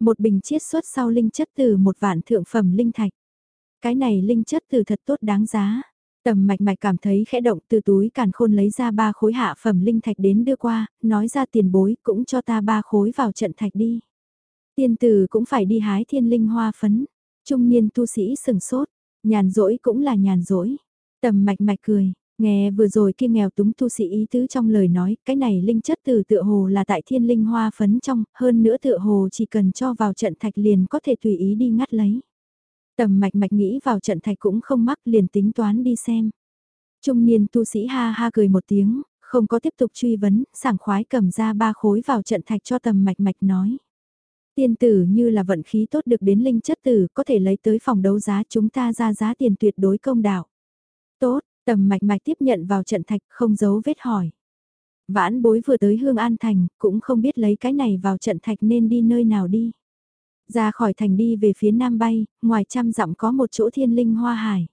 Một bình chiết xuất sau linh chất tử một vạn thượng phẩm linh thạch. Cái này linh chất tử thật tốt đáng giá. Tầm mạch mạch cảm thấy khẽ động từ túi càn khôn lấy ra ba khối hạ phẩm linh thạch đến đưa qua, nói ra tiền bối cũng cho ta ba khối vào trận thạch đi. Tiên tử cũng phải đi hái thiên linh hoa phấn. Trung niên tu sĩ sừng sốt, nhàn rỗi cũng là nhàn rỗi. Tầm mạch mạch cười, Nghe vừa rồi kia nghèo túng tu sĩ ý tứ trong lời nói, cái này linh chất từ tựa hồ là tại thiên linh hoa phấn trong, hơn nữa tựa hồ chỉ cần cho vào trận thạch liền có thể tùy ý đi ngắt lấy. Tầm mạch mạch nghĩ vào trận thạch cũng không mắc liền tính toán đi xem. Trung niên tu sĩ ha ha cười một tiếng, không có tiếp tục truy vấn, sảng khoái cầm ra ba khối vào trận thạch cho tầm mạch mạch nói. Tiên tử như là vận khí tốt được đến linh chất tử, có thể lấy tới phòng đấu giá chúng ta ra giá tiền tuyệt đối công đạo. Tốt, tầm mạch mạch tiếp nhận vào trận thạch không giấu vết hỏi. Vãn bối vừa tới Hương An Thành, cũng không biết lấy cái này vào trận thạch nên đi nơi nào đi. Ra khỏi thành đi về phía nam bay, ngoài trăm dặm có một chỗ thiên linh hoa hải.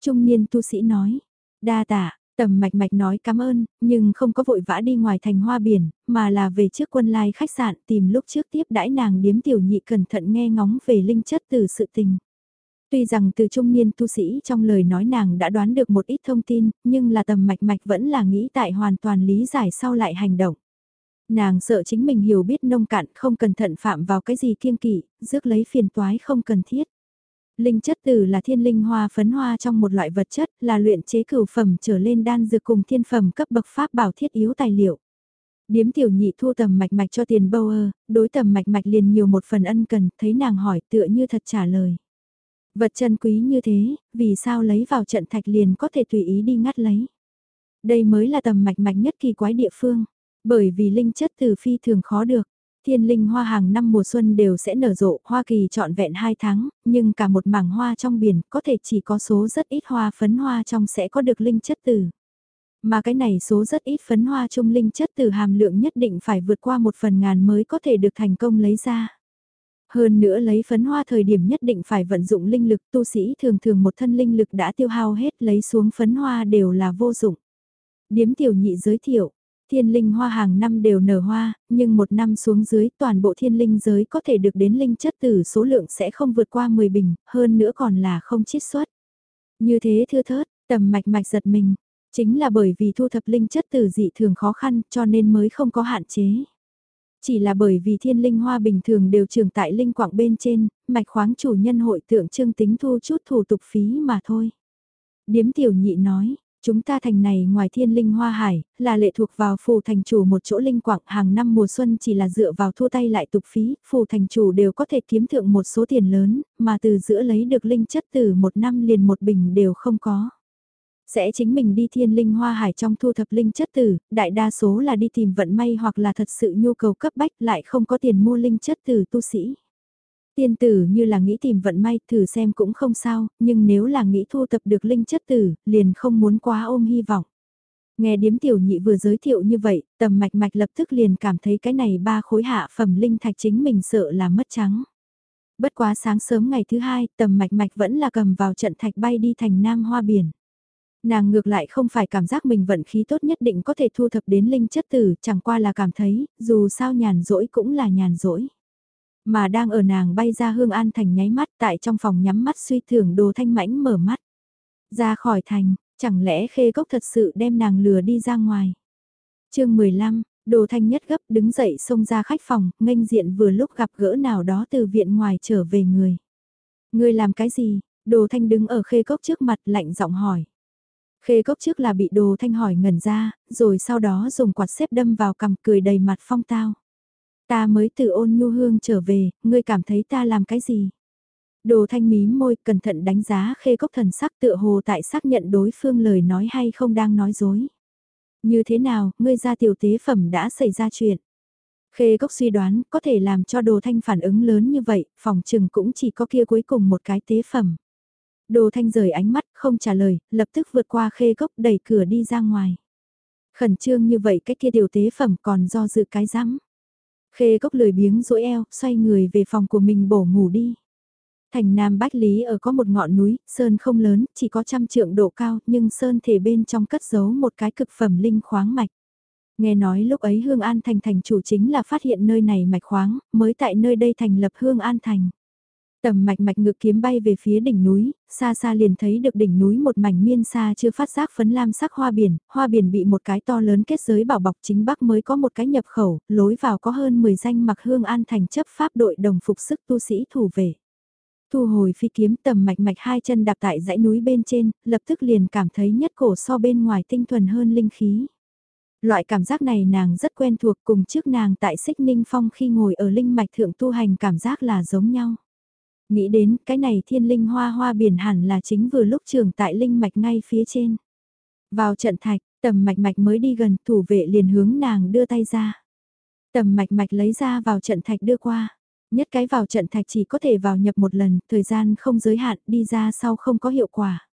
Trung niên tu sĩ nói, đa tạ, tầm mạch mạch nói cảm ơn, nhưng không có vội vã đi ngoài thành hoa biển, mà là về trước quân lai khách sạn tìm lúc trước tiếp đãi nàng điếm tiểu nhị cẩn thận nghe ngóng về linh chất từ sự tình. Tuy rằng từ trung niên tu sĩ trong lời nói nàng đã đoán được một ít thông tin, nhưng là tầm mạch mạch vẫn là nghĩ tại hoàn toàn lý giải sau lại hành động. Nàng sợ chính mình hiểu biết nông cạn không cẩn thận phạm vào cái gì kiêng kỵ, rước lấy phiền toái không cần thiết. Linh chất tử là thiên linh hoa phấn hoa trong một loại vật chất là luyện chế cửu phẩm trở lên đan dược cùng thiên phẩm cấp bậc pháp bảo thiết yếu tài liệu. Điếm tiểu nhị thu tầm mạch mạch cho tiền bâu ơ, đối tầm mạch mạch liền nhiều một phần ân cần, thấy nàng hỏi tựa như thật trả lời. Vật chân quý như thế, vì sao lấy vào trận thạch liền có thể tùy ý đi ngắt lấy. Đây mới là tầm mạch mạch nhất kỳ quái địa phương. Bởi vì linh chất từ phi thường khó được. Thiên linh hoa hàng năm mùa xuân đều sẽ nở rộ, Hoa Kỳ trọn vẹn 2 tháng, nhưng cả một mảng hoa trong biển có thể chỉ có số rất ít hoa phấn hoa trong sẽ có được linh chất từ. Mà cái này số rất ít phấn hoa trung linh chất từ hàm lượng nhất định phải vượt qua một phần ngàn mới có thể được thành công lấy ra. Hơn nữa lấy phấn hoa thời điểm nhất định phải vận dụng linh lực tu sĩ thường thường một thân linh lực đã tiêu hao hết lấy xuống phấn hoa đều là vô dụng. Điếm tiểu nhị giới thiệu, thiên linh hoa hàng năm đều nở hoa, nhưng một năm xuống dưới toàn bộ thiên linh giới có thể được đến linh chất tử số lượng sẽ không vượt qua 10 bình, hơn nữa còn là không chiết xuất. Như thế thưa thớt, tầm mạch mạch giật mình, chính là bởi vì thu thập linh chất tử dị thường khó khăn cho nên mới không có hạn chế. Chỉ là bởi vì thiên linh hoa bình thường đều trường tại linh quảng bên trên, mạch khoáng chủ nhân hội tượng trưng tính thu chút thủ tục phí mà thôi. Điếm tiểu nhị nói, Chúng ta thành này ngoài thiên linh hoa hải, là lệ thuộc vào phù thành chủ một chỗ linh quảng hàng năm mùa xuân chỉ là dựa vào thua tay lại tục phí, phù thành chủ đều có thể kiếm thượng một số tiền lớn, mà từ giữa lấy được linh chất từ một năm liền một bình đều không có. Sẽ chính mình đi thiên linh hoa hải trong thu thập linh chất tử, đại đa số là đi tìm vận may hoặc là thật sự nhu cầu cấp bách lại không có tiền mua linh chất tử tu sĩ. Tiên tử như là nghĩ tìm vận may thử xem cũng không sao, nhưng nếu là nghĩ thu tập được linh chất tử, liền không muốn quá ôm hy vọng. Nghe điếm tiểu nhị vừa giới thiệu như vậy, tầm mạch mạch lập tức liền cảm thấy cái này ba khối hạ phẩm linh thạch chính mình sợ là mất trắng. Bất quá sáng sớm ngày thứ hai, tầm mạch mạch vẫn là cầm vào trận thạch bay đi thành nam hoa biển. Nàng ngược lại không phải cảm giác mình vận khí tốt nhất định có thể thu thập đến linh chất tử, chẳng qua là cảm thấy, dù sao nhàn rỗi cũng là nhàn rỗi. Mà đang ở nàng bay ra hương an thành nháy mắt tại trong phòng nhắm mắt suy tưởng đồ thanh mãnh mở mắt. Ra khỏi thành, chẳng lẽ khê cốc thật sự đem nàng lừa đi ra ngoài. chương 15, đồ thanh nhất gấp đứng dậy xông ra khách phòng, nghênh diện vừa lúc gặp gỡ nào đó từ viện ngoài trở về người. Người làm cái gì? Đồ thanh đứng ở khê cốc trước mặt lạnh giọng hỏi. Khê cốc trước là bị đồ thanh hỏi ngẩn ra, rồi sau đó dùng quạt xếp đâm vào cằm cười đầy mặt phong tao. Ta mới từ ôn nhu hương trở về, ngươi cảm thấy ta làm cái gì? Đồ thanh mí môi cẩn thận đánh giá khê cốc thần sắc tựa hồ tại xác nhận đối phương lời nói hay không đang nói dối. Như thế nào, ngươi ra tiểu tế phẩm đã xảy ra chuyện. Khê cốc suy đoán có thể làm cho đồ thanh phản ứng lớn như vậy, phòng trừng cũng chỉ có kia cuối cùng một cái tế phẩm. Đồ thanh rời ánh mắt, không trả lời, lập tức vượt qua khê cốc đẩy cửa đi ra ngoài. Khẩn trương như vậy cái kia tiểu tế phẩm còn do dự cái rắm Khê cốc lười biếng rỗi eo, xoay người về phòng của mình bổ ngủ đi. Thành Nam Bách Lý ở có một ngọn núi, sơn không lớn, chỉ có trăm trượng độ cao, nhưng sơn thể bên trong cất giấu một cái cực phẩm linh khoáng mạch. Nghe nói lúc ấy Hương An Thành thành chủ chính là phát hiện nơi này mạch khoáng, mới tại nơi đây thành lập Hương An Thành. Tầm mạch mạch ngực kiếm bay về phía đỉnh núi, xa xa liền thấy được đỉnh núi một mảnh miên xa chưa phát giác phấn lam sắc hoa biển, hoa biển bị một cái to lớn kết giới bảo bọc chính bắc mới có một cái nhập khẩu, lối vào có hơn 10 danh mặc hương an thành chấp pháp đội đồng phục sức tu sĩ thủ về Thu hồi phi kiếm tầm mạch mạch hai chân đạp tại dãy núi bên trên, lập tức liền cảm thấy nhất cổ so bên ngoài tinh thuần hơn linh khí. Loại cảm giác này nàng rất quen thuộc cùng trước nàng tại xích ninh phong khi ngồi ở linh mạch thượng tu hành cảm giác là giống nhau. Nghĩ đến cái này thiên linh hoa hoa biển hẳn là chính vừa lúc trường tại linh mạch ngay phía trên. Vào trận thạch, tầm mạch mạch mới đi gần thủ vệ liền hướng nàng đưa tay ra. Tầm mạch mạch lấy ra vào trận thạch đưa qua. Nhất cái vào trận thạch chỉ có thể vào nhập một lần, thời gian không giới hạn, đi ra sau không có hiệu quả.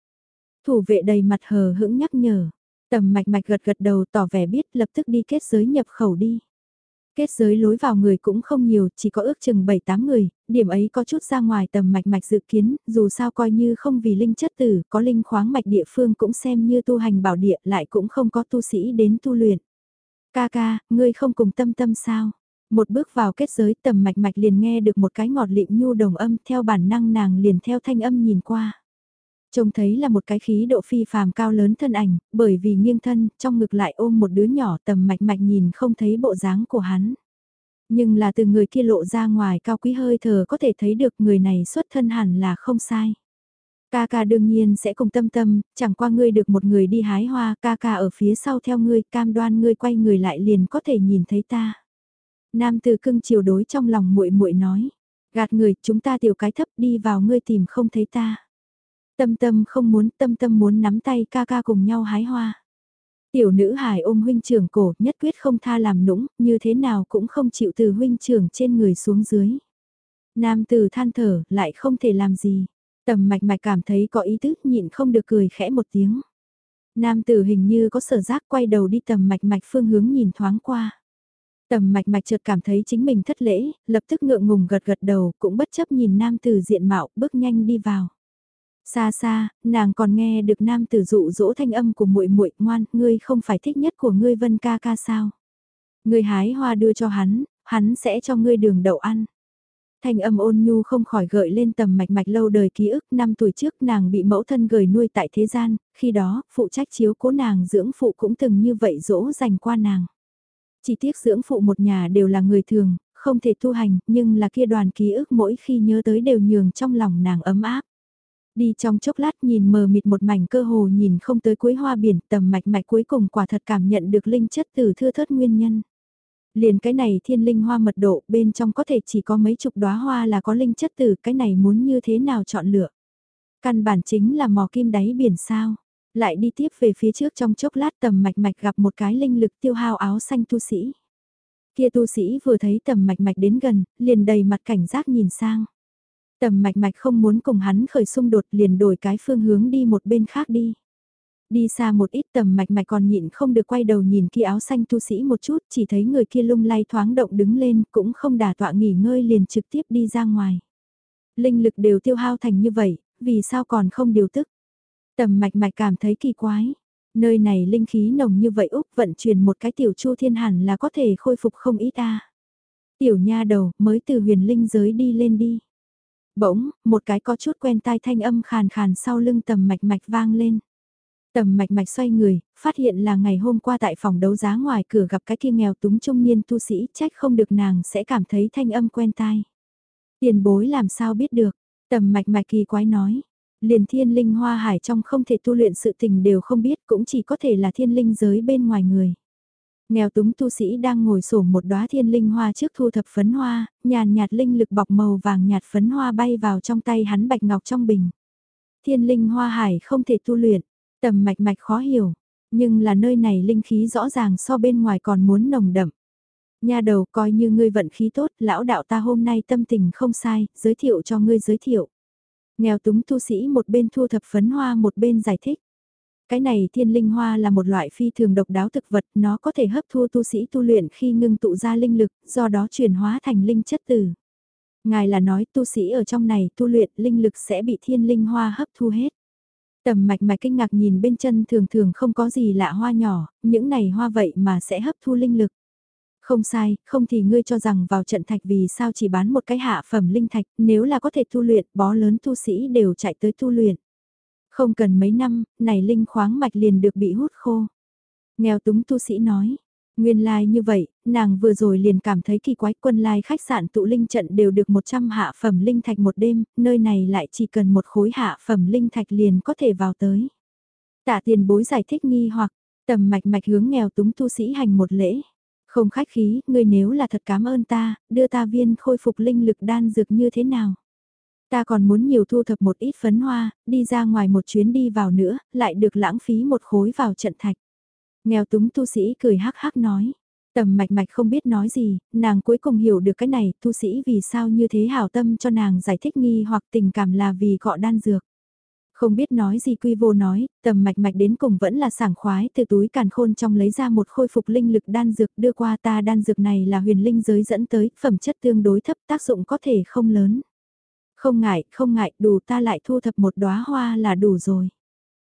Thủ vệ đầy mặt hờ hững nhắc nhở. Tầm mạch mạch gật gật đầu tỏ vẻ biết lập tức đi kết giới nhập khẩu đi. Kết giới lối vào người cũng không nhiều, chỉ có ước chừng 7-8 người, điểm ấy có chút ra ngoài tầm mạch mạch dự kiến, dù sao coi như không vì linh chất tử, có linh khoáng mạch địa phương cũng xem như tu hành bảo địa lại cũng không có tu sĩ đến tu luyện. Ca ca, ngươi không cùng tâm tâm sao? Một bước vào kết giới tầm mạch mạch liền nghe được một cái ngọt lịm nhu đồng âm theo bản năng nàng liền theo thanh âm nhìn qua. Trông thấy là một cái khí độ phi phàm cao lớn thân ảnh, bởi vì nghiêng thân, trong ngực lại ôm một đứa nhỏ tầm mạch mạch nhìn không thấy bộ dáng của hắn. Nhưng là từ người kia lộ ra ngoài cao quý hơi thở có thể thấy được người này xuất thân hẳn là không sai. Ca ca đương nhiên sẽ cùng tâm tâm, chẳng qua ngươi được một người đi hái hoa, ca ca ở phía sau theo ngươi, cam đoan ngươi quay người lại liền có thể nhìn thấy ta. Nam từ cưng chiều đối trong lòng muội muội nói, gạt người, chúng ta tiểu cái thấp đi vào ngươi tìm không thấy ta. Tâm tâm không muốn, tâm tâm muốn nắm tay ca ca cùng nhau hái hoa. Tiểu nữ hài ôm huynh trưởng cổ, nhất quyết không tha làm nũng, như thế nào cũng không chịu từ huynh trưởng trên người xuống dưới. Nam tử than thở, lại không thể làm gì. Tầm mạch mạch cảm thấy có ý tứ, nhịn không được cười khẽ một tiếng. Nam tử hình như có sở giác quay đầu đi tầm mạch mạch phương hướng nhìn thoáng qua. Tầm mạch mạch chợt cảm thấy chính mình thất lễ, lập tức ngượng ngùng gật gật đầu, cũng bất chấp nhìn nam tử diện mạo, bước nhanh đi vào. Xa xa, nàng còn nghe được nam tử dụ dỗ thanh âm của muội muội ngoan, ngươi không phải thích nhất của ngươi vân ca ca sao. Ngươi hái hoa đưa cho hắn, hắn sẽ cho ngươi đường đậu ăn. Thanh âm ôn nhu không khỏi gợi lên tầm mạch mạch lâu đời ký ức năm tuổi trước nàng bị mẫu thân gửi nuôi tại thế gian, khi đó, phụ trách chiếu cố nàng dưỡng phụ cũng từng như vậy dỗ dành qua nàng. Chỉ tiếc dưỡng phụ một nhà đều là người thường, không thể tu hành, nhưng là kia đoàn ký ức mỗi khi nhớ tới đều nhường trong lòng nàng ấm áp. Đi trong chốc lát nhìn mờ mịt một mảnh cơ hồ nhìn không tới cuối hoa biển tầm mạch mạch cuối cùng quả thật cảm nhận được linh chất từ thưa thớt nguyên nhân. Liền cái này thiên linh hoa mật độ bên trong có thể chỉ có mấy chục đóa hoa là có linh chất từ cái này muốn như thế nào chọn lựa. Căn bản chính là mò kim đáy biển sao. Lại đi tiếp về phía trước trong chốc lát tầm mạch mạch gặp một cái linh lực tiêu hao áo xanh tu sĩ. Kia tu sĩ vừa thấy tầm mạch mạch đến gần, liền đầy mặt cảnh giác nhìn sang. Tầm mạch mạch không muốn cùng hắn khởi xung đột liền đổi cái phương hướng đi một bên khác đi. Đi xa một ít tầm mạch mạch còn nhịn không được quay đầu nhìn kia áo xanh tu sĩ một chút, chỉ thấy người kia lung lay thoáng động đứng lên, cũng không đả tọa nghỉ ngơi liền trực tiếp đi ra ngoài. Linh lực đều tiêu hao thành như vậy, vì sao còn không điều tức? Tầm mạch mạch cảm thấy kỳ quái. Nơi này linh khí nồng như vậy Úc vận chuyển một cái tiểu chu thiên hẳn là có thể khôi phục không ít ta Tiểu nha đầu mới từ huyền linh giới đi lên đi. Bỗng, một cái có chút quen tai thanh âm khàn khàn sau lưng tầm mạch mạch vang lên. Tầm mạch mạch xoay người, phát hiện là ngày hôm qua tại phòng đấu giá ngoài cửa gặp cái kia nghèo túng trung niên tu sĩ trách không được nàng sẽ cảm thấy thanh âm quen tai. Tiền bối làm sao biết được, tầm mạch mạch kỳ quái nói. Liền thiên linh hoa hải trong không thể tu luyện sự tình đều không biết cũng chỉ có thể là thiên linh giới bên ngoài người. Nghèo túng tu sĩ đang ngồi sổ một đóa thiên linh hoa trước thu thập phấn hoa, nhàn nhạt linh lực bọc màu vàng nhạt phấn hoa bay vào trong tay hắn bạch ngọc trong bình. Thiên linh hoa hải không thể tu luyện, tầm mạch mạch khó hiểu, nhưng là nơi này linh khí rõ ràng so bên ngoài còn muốn nồng đậm. Nhà đầu coi như ngươi vận khí tốt, lão đạo ta hôm nay tâm tình không sai, giới thiệu cho ngươi giới thiệu. Nghèo túng tu sĩ một bên thu thập phấn hoa một bên giải thích. Cái này thiên linh hoa là một loại phi thường độc đáo thực vật, nó có thể hấp thu tu sĩ tu luyện khi ngưng tụ ra linh lực, do đó chuyển hóa thành linh chất tử. Ngài là nói tu sĩ ở trong này tu luyện linh lực sẽ bị thiên linh hoa hấp thu hết. Tầm mạch mạch kinh ngạc nhìn bên chân thường thường không có gì lạ hoa nhỏ, những này hoa vậy mà sẽ hấp thu linh lực. Không sai, không thì ngươi cho rằng vào trận thạch vì sao chỉ bán một cái hạ phẩm linh thạch, nếu là có thể tu luyện, bó lớn tu sĩ đều chạy tới tu luyện. Không cần mấy năm, này linh khoáng mạch liền được bị hút khô. Nghèo túng tu sĩ nói, Nguyên lai like như vậy, nàng vừa rồi liền cảm thấy kỳ quái quân lai like khách sạn tụ linh trận đều được 100 hạ phẩm linh thạch một đêm, nơi này lại chỉ cần một khối hạ phẩm linh thạch liền có thể vào tới. Tạ tiền bối giải thích nghi hoặc, tầm mạch mạch hướng nghèo túng tu sĩ hành một lễ. Không khách khí, ngươi nếu là thật cảm ơn ta, đưa ta viên khôi phục linh lực đan dược như thế nào? Ta còn muốn nhiều thu thập một ít phấn hoa, đi ra ngoài một chuyến đi vào nữa, lại được lãng phí một khối vào trận thạch. Nghèo túng tu sĩ cười hắc hắc nói. Tầm mạch mạch không biết nói gì, nàng cuối cùng hiểu được cái này, tu sĩ vì sao như thế hảo tâm cho nàng giải thích nghi hoặc tình cảm là vì cọ đan dược. Không biết nói gì quy vô nói, tầm mạch mạch đến cùng vẫn là sảng khoái từ túi càn khôn trong lấy ra một khôi phục linh lực đan dược đưa qua ta đan dược này là huyền linh giới dẫn tới, phẩm chất tương đối thấp tác dụng có thể không lớn. Không ngại, không ngại, đủ ta lại thu thập một đóa hoa là đủ rồi.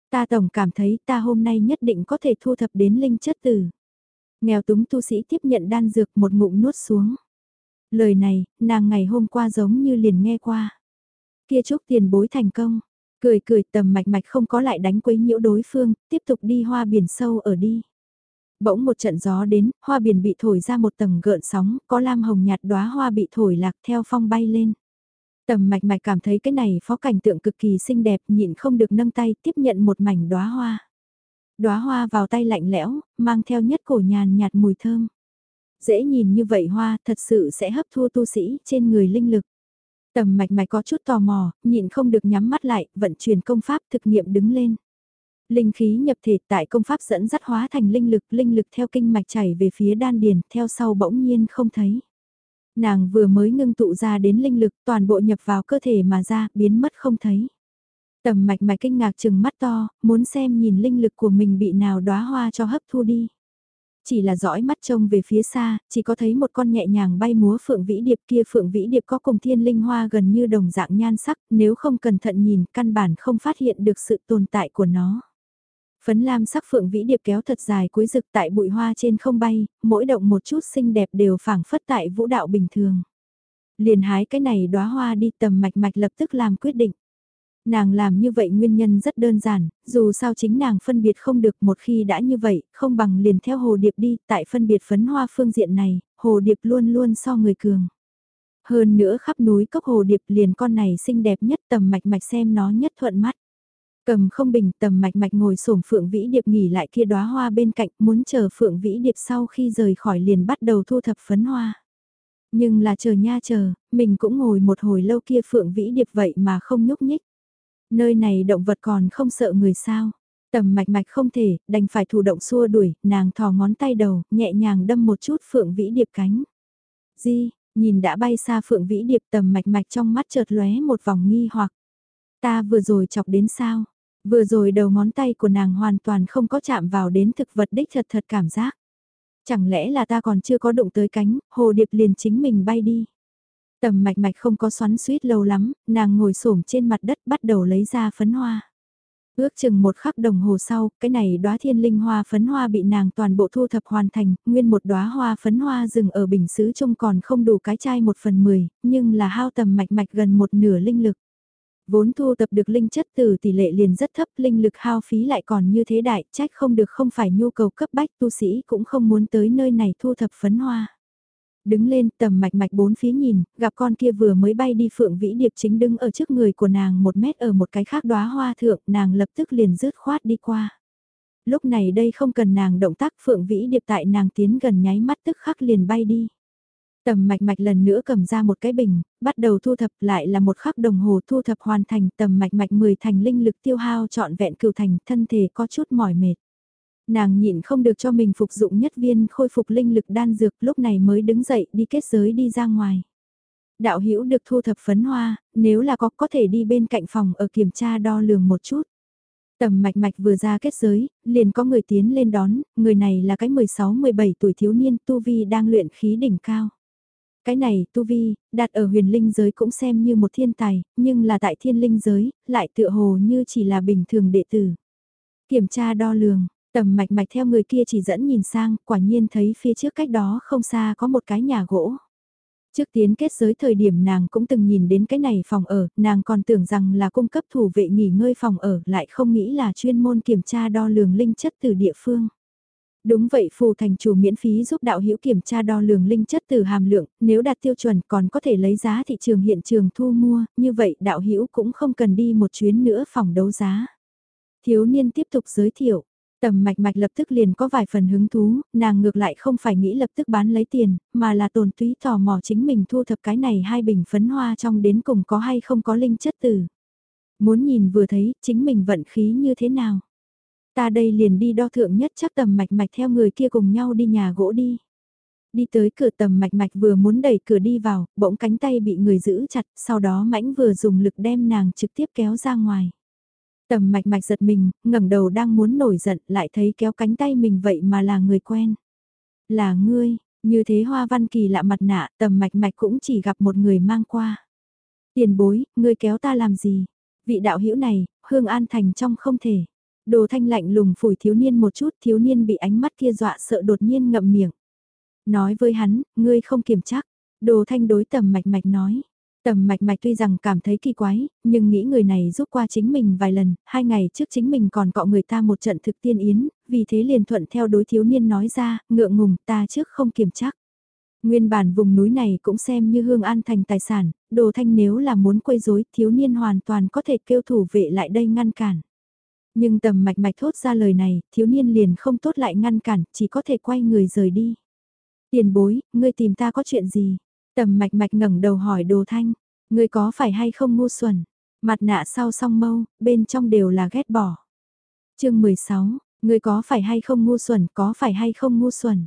Ta tổng cảm thấy ta hôm nay nhất định có thể thu thập đến linh chất tử. Nghèo túng tu sĩ tiếp nhận đan dược một ngụm nuốt xuống. Lời này, nàng ngày hôm qua giống như liền nghe qua. Kia chúc tiền bối thành công. Cười cười tầm mạch mạch không có lại đánh quấy nhiễu đối phương, tiếp tục đi hoa biển sâu ở đi. Bỗng một trận gió đến, hoa biển bị thổi ra một tầng gợn sóng, có lam hồng nhạt đóa hoa bị thổi lạc theo phong bay lên. Tầm mạch mạch cảm thấy cái này phó cảnh tượng cực kỳ xinh đẹp nhịn không được nâng tay tiếp nhận một mảnh đóa hoa. Đóa hoa vào tay lạnh lẽo, mang theo nhất cổ nhàn nhạt mùi thơm. Dễ nhìn như vậy hoa thật sự sẽ hấp thu tu sĩ trên người linh lực. Tầm mạch mạch có chút tò mò, nhịn không được nhắm mắt lại, vận chuyển công pháp thực nghiệm đứng lên. Linh khí nhập thể tại công pháp dẫn dắt hóa thành linh lực, linh lực theo kinh mạch chảy về phía đan điền, theo sau bỗng nhiên không thấy. Nàng vừa mới ngưng tụ ra đến linh lực toàn bộ nhập vào cơ thể mà ra, biến mất không thấy. Tầm mạch mạch kinh ngạc chừng mắt to, muốn xem nhìn linh lực của mình bị nào đóa hoa cho hấp thu đi. Chỉ là dõi mắt trông về phía xa, chỉ có thấy một con nhẹ nhàng bay múa phượng vĩ điệp kia phượng vĩ điệp có cùng thiên linh hoa gần như đồng dạng nhan sắc, nếu không cẩn thận nhìn căn bản không phát hiện được sự tồn tại của nó. Phấn lam sắc phượng vĩ điệp kéo thật dài cuối rực tại bụi hoa trên không bay, mỗi động một chút xinh đẹp đều phảng phất tại vũ đạo bình thường. Liền hái cái này đóa hoa đi tầm mạch mạch lập tức làm quyết định. Nàng làm như vậy nguyên nhân rất đơn giản, dù sao chính nàng phân biệt không được một khi đã như vậy, không bằng liền theo hồ điệp đi, tại phân biệt phấn hoa phương diện này, hồ điệp luôn luôn so người cường. Hơn nữa khắp núi cốc hồ điệp liền con này xinh đẹp nhất tầm mạch mạch xem nó nhất thuận mắt. Cầm không bình tầm mạch mạch ngồi sổm phượng vĩ điệp nghỉ lại kia đóa hoa bên cạnh muốn chờ phượng vĩ điệp sau khi rời khỏi liền bắt đầu thu thập phấn hoa. Nhưng là chờ nha chờ, mình cũng ngồi một hồi lâu kia phượng vĩ điệp vậy mà không nhúc nhích. Nơi này động vật còn không sợ người sao. Tầm mạch mạch không thể, đành phải thủ động xua đuổi, nàng thò ngón tay đầu, nhẹ nhàng đâm một chút phượng vĩ điệp cánh. Di, nhìn đã bay xa phượng vĩ điệp tầm mạch mạch trong mắt chợt lóe một vòng nghi hoặc. Ta vừa rồi chọc đến sao? Vừa rồi đầu ngón tay của nàng hoàn toàn không có chạm vào đến thực vật đích thật thật cảm giác. Chẳng lẽ là ta còn chưa có đụng tới cánh, hồ điệp liền chính mình bay đi. Tầm mạch mạch không có xoắn suýt lâu lắm, nàng ngồi xổm trên mặt đất bắt đầu lấy ra phấn hoa. Ước chừng một khắc đồng hồ sau, cái này đóa thiên linh hoa phấn hoa bị nàng toàn bộ thu thập hoàn thành, nguyên một đóa hoa phấn hoa dừng ở bình xứ trông còn không đủ cái chai một phần mười, nhưng là hao tầm mạch mạch gần một nửa linh lực. Vốn thu tập được linh chất từ tỷ lệ liền rất thấp, linh lực hao phí lại còn như thế đại, trách không được không phải nhu cầu cấp bách, tu sĩ cũng không muốn tới nơi này thu thập phấn hoa. Đứng lên tầm mạch mạch bốn phía nhìn, gặp con kia vừa mới bay đi phượng vĩ điệp chính đứng ở trước người của nàng một mét ở một cái khác đóa hoa thượng, nàng lập tức liền rớt khoát đi qua. Lúc này đây không cần nàng động tác phượng vĩ điệp tại nàng tiến gần nháy mắt tức khắc liền bay đi. Tầm mạch mạch lần nữa cầm ra một cái bình, bắt đầu thu thập lại là một khắc đồng hồ thu thập hoàn thành tầm mạch mạch 10 thành linh lực tiêu hao trọn vẹn cửu thành thân thể có chút mỏi mệt. Nàng nhịn không được cho mình phục dụng nhất viên khôi phục linh lực đan dược lúc này mới đứng dậy đi kết giới đi ra ngoài. Đạo hữu được thu thập phấn hoa, nếu là có có thể đi bên cạnh phòng ở kiểm tra đo lường một chút. Tầm mạch mạch vừa ra kết giới, liền có người tiến lên đón, người này là cái 16-17 tuổi thiếu niên tu vi đang luyện khí đỉnh cao. Cái này, tu vi, đặt ở huyền linh giới cũng xem như một thiên tài, nhưng là tại thiên linh giới, lại tựa hồ như chỉ là bình thường đệ tử. Kiểm tra đo lường, tầm mạch mạch theo người kia chỉ dẫn nhìn sang, quả nhiên thấy phía trước cách đó không xa có một cái nhà gỗ. Trước tiến kết giới thời điểm nàng cũng từng nhìn đến cái này phòng ở, nàng còn tưởng rằng là cung cấp thủ vệ nghỉ ngơi phòng ở, lại không nghĩ là chuyên môn kiểm tra đo lường linh chất từ địa phương. Đúng vậy phù thành chủ miễn phí giúp đạo hữu kiểm tra đo lường linh chất từ hàm lượng, nếu đạt tiêu chuẩn còn có thể lấy giá thị trường hiện trường thu mua, như vậy đạo hữu cũng không cần đi một chuyến nữa phòng đấu giá. Thiếu niên tiếp tục giới thiệu, tầm mạch mạch lập tức liền có vài phần hứng thú, nàng ngược lại không phải nghĩ lập tức bán lấy tiền, mà là tồn túy tò mò chính mình thu thập cái này hai bình phấn hoa trong đến cùng có hay không có linh chất từ. Muốn nhìn vừa thấy chính mình vận khí như thế nào. Ta đây liền đi đo thượng nhất chắc tầm mạch mạch theo người kia cùng nhau đi nhà gỗ đi. Đi tới cửa tầm mạch mạch vừa muốn đẩy cửa đi vào, bỗng cánh tay bị người giữ chặt, sau đó mãnh vừa dùng lực đem nàng trực tiếp kéo ra ngoài. Tầm mạch mạch giật mình, ngẩng đầu đang muốn nổi giận, lại thấy kéo cánh tay mình vậy mà là người quen. Là ngươi, như thế hoa văn kỳ lạ mặt nạ, tầm mạch mạch cũng chỉ gặp một người mang qua. Tiền bối, ngươi kéo ta làm gì? Vị đạo hữu này, Hương An Thành trong không thể. Đồ thanh lạnh lùng phủi thiếu niên một chút, thiếu niên bị ánh mắt kia dọa sợ đột nhiên ngậm miệng. Nói với hắn, ngươi không kiểm chắc. Đồ thanh đối tầm mạch mạch nói. Tầm mạch mạch tuy rằng cảm thấy kỳ quái, nhưng nghĩ người này giúp qua chính mình vài lần, hai ngày trước chính mình còn cọ người ta một trận thực tiên yến, vì thế liền thuận theo đối thiếu niên nói ra, ngượng ngùng ta trước không kiểm chắc. Nguyên bản vùng núi này cũng xem như hương an thành tài sản, đồ thanh nếu là muốn quấy rối thiếu niên hoàn toàn có thể kêu thủ vệ lại đây ngăn cản. Nhưng tầm mạch mạch thốt ra lời này, thiếu niên liền không tốt lại ngăn cản, chỉ có thể quay người rời đi. Tiền bối, ngươi tìm ta có chuyện gì? Tầm mạch mạch ngẩng đầu hỏi đồ thanh, ngươi có phải hay không ngu xuẩn? Mặt nạ sau song mâu, bên trong đều là ghét bỏ. chương 16, ngươi có phải hay không ngu xuẩn, có phải hay không ngu xuẩn?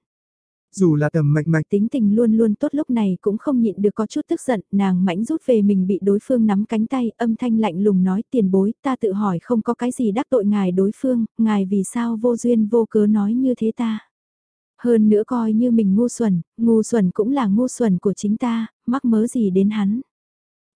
Dù là tầm mạch mạch tính tình luôn luôn tốt lúc này cũng không nhịn được có chút tức giận, nàng mãnh rút về mình bị đối phương nắm cánh tay, âm thanh lạnh lùng nói tiền bối, ta tự hỏi không có cái gì đắc tội ngài đối phương, ngài vì sao vô duyên vô cớ nói như thế ta. Hơn nữa coi như mình ngu xuẩn, ngu xuẩn cũng là ngu xuẩn của chính ta, mắc mớ gì đến hắn.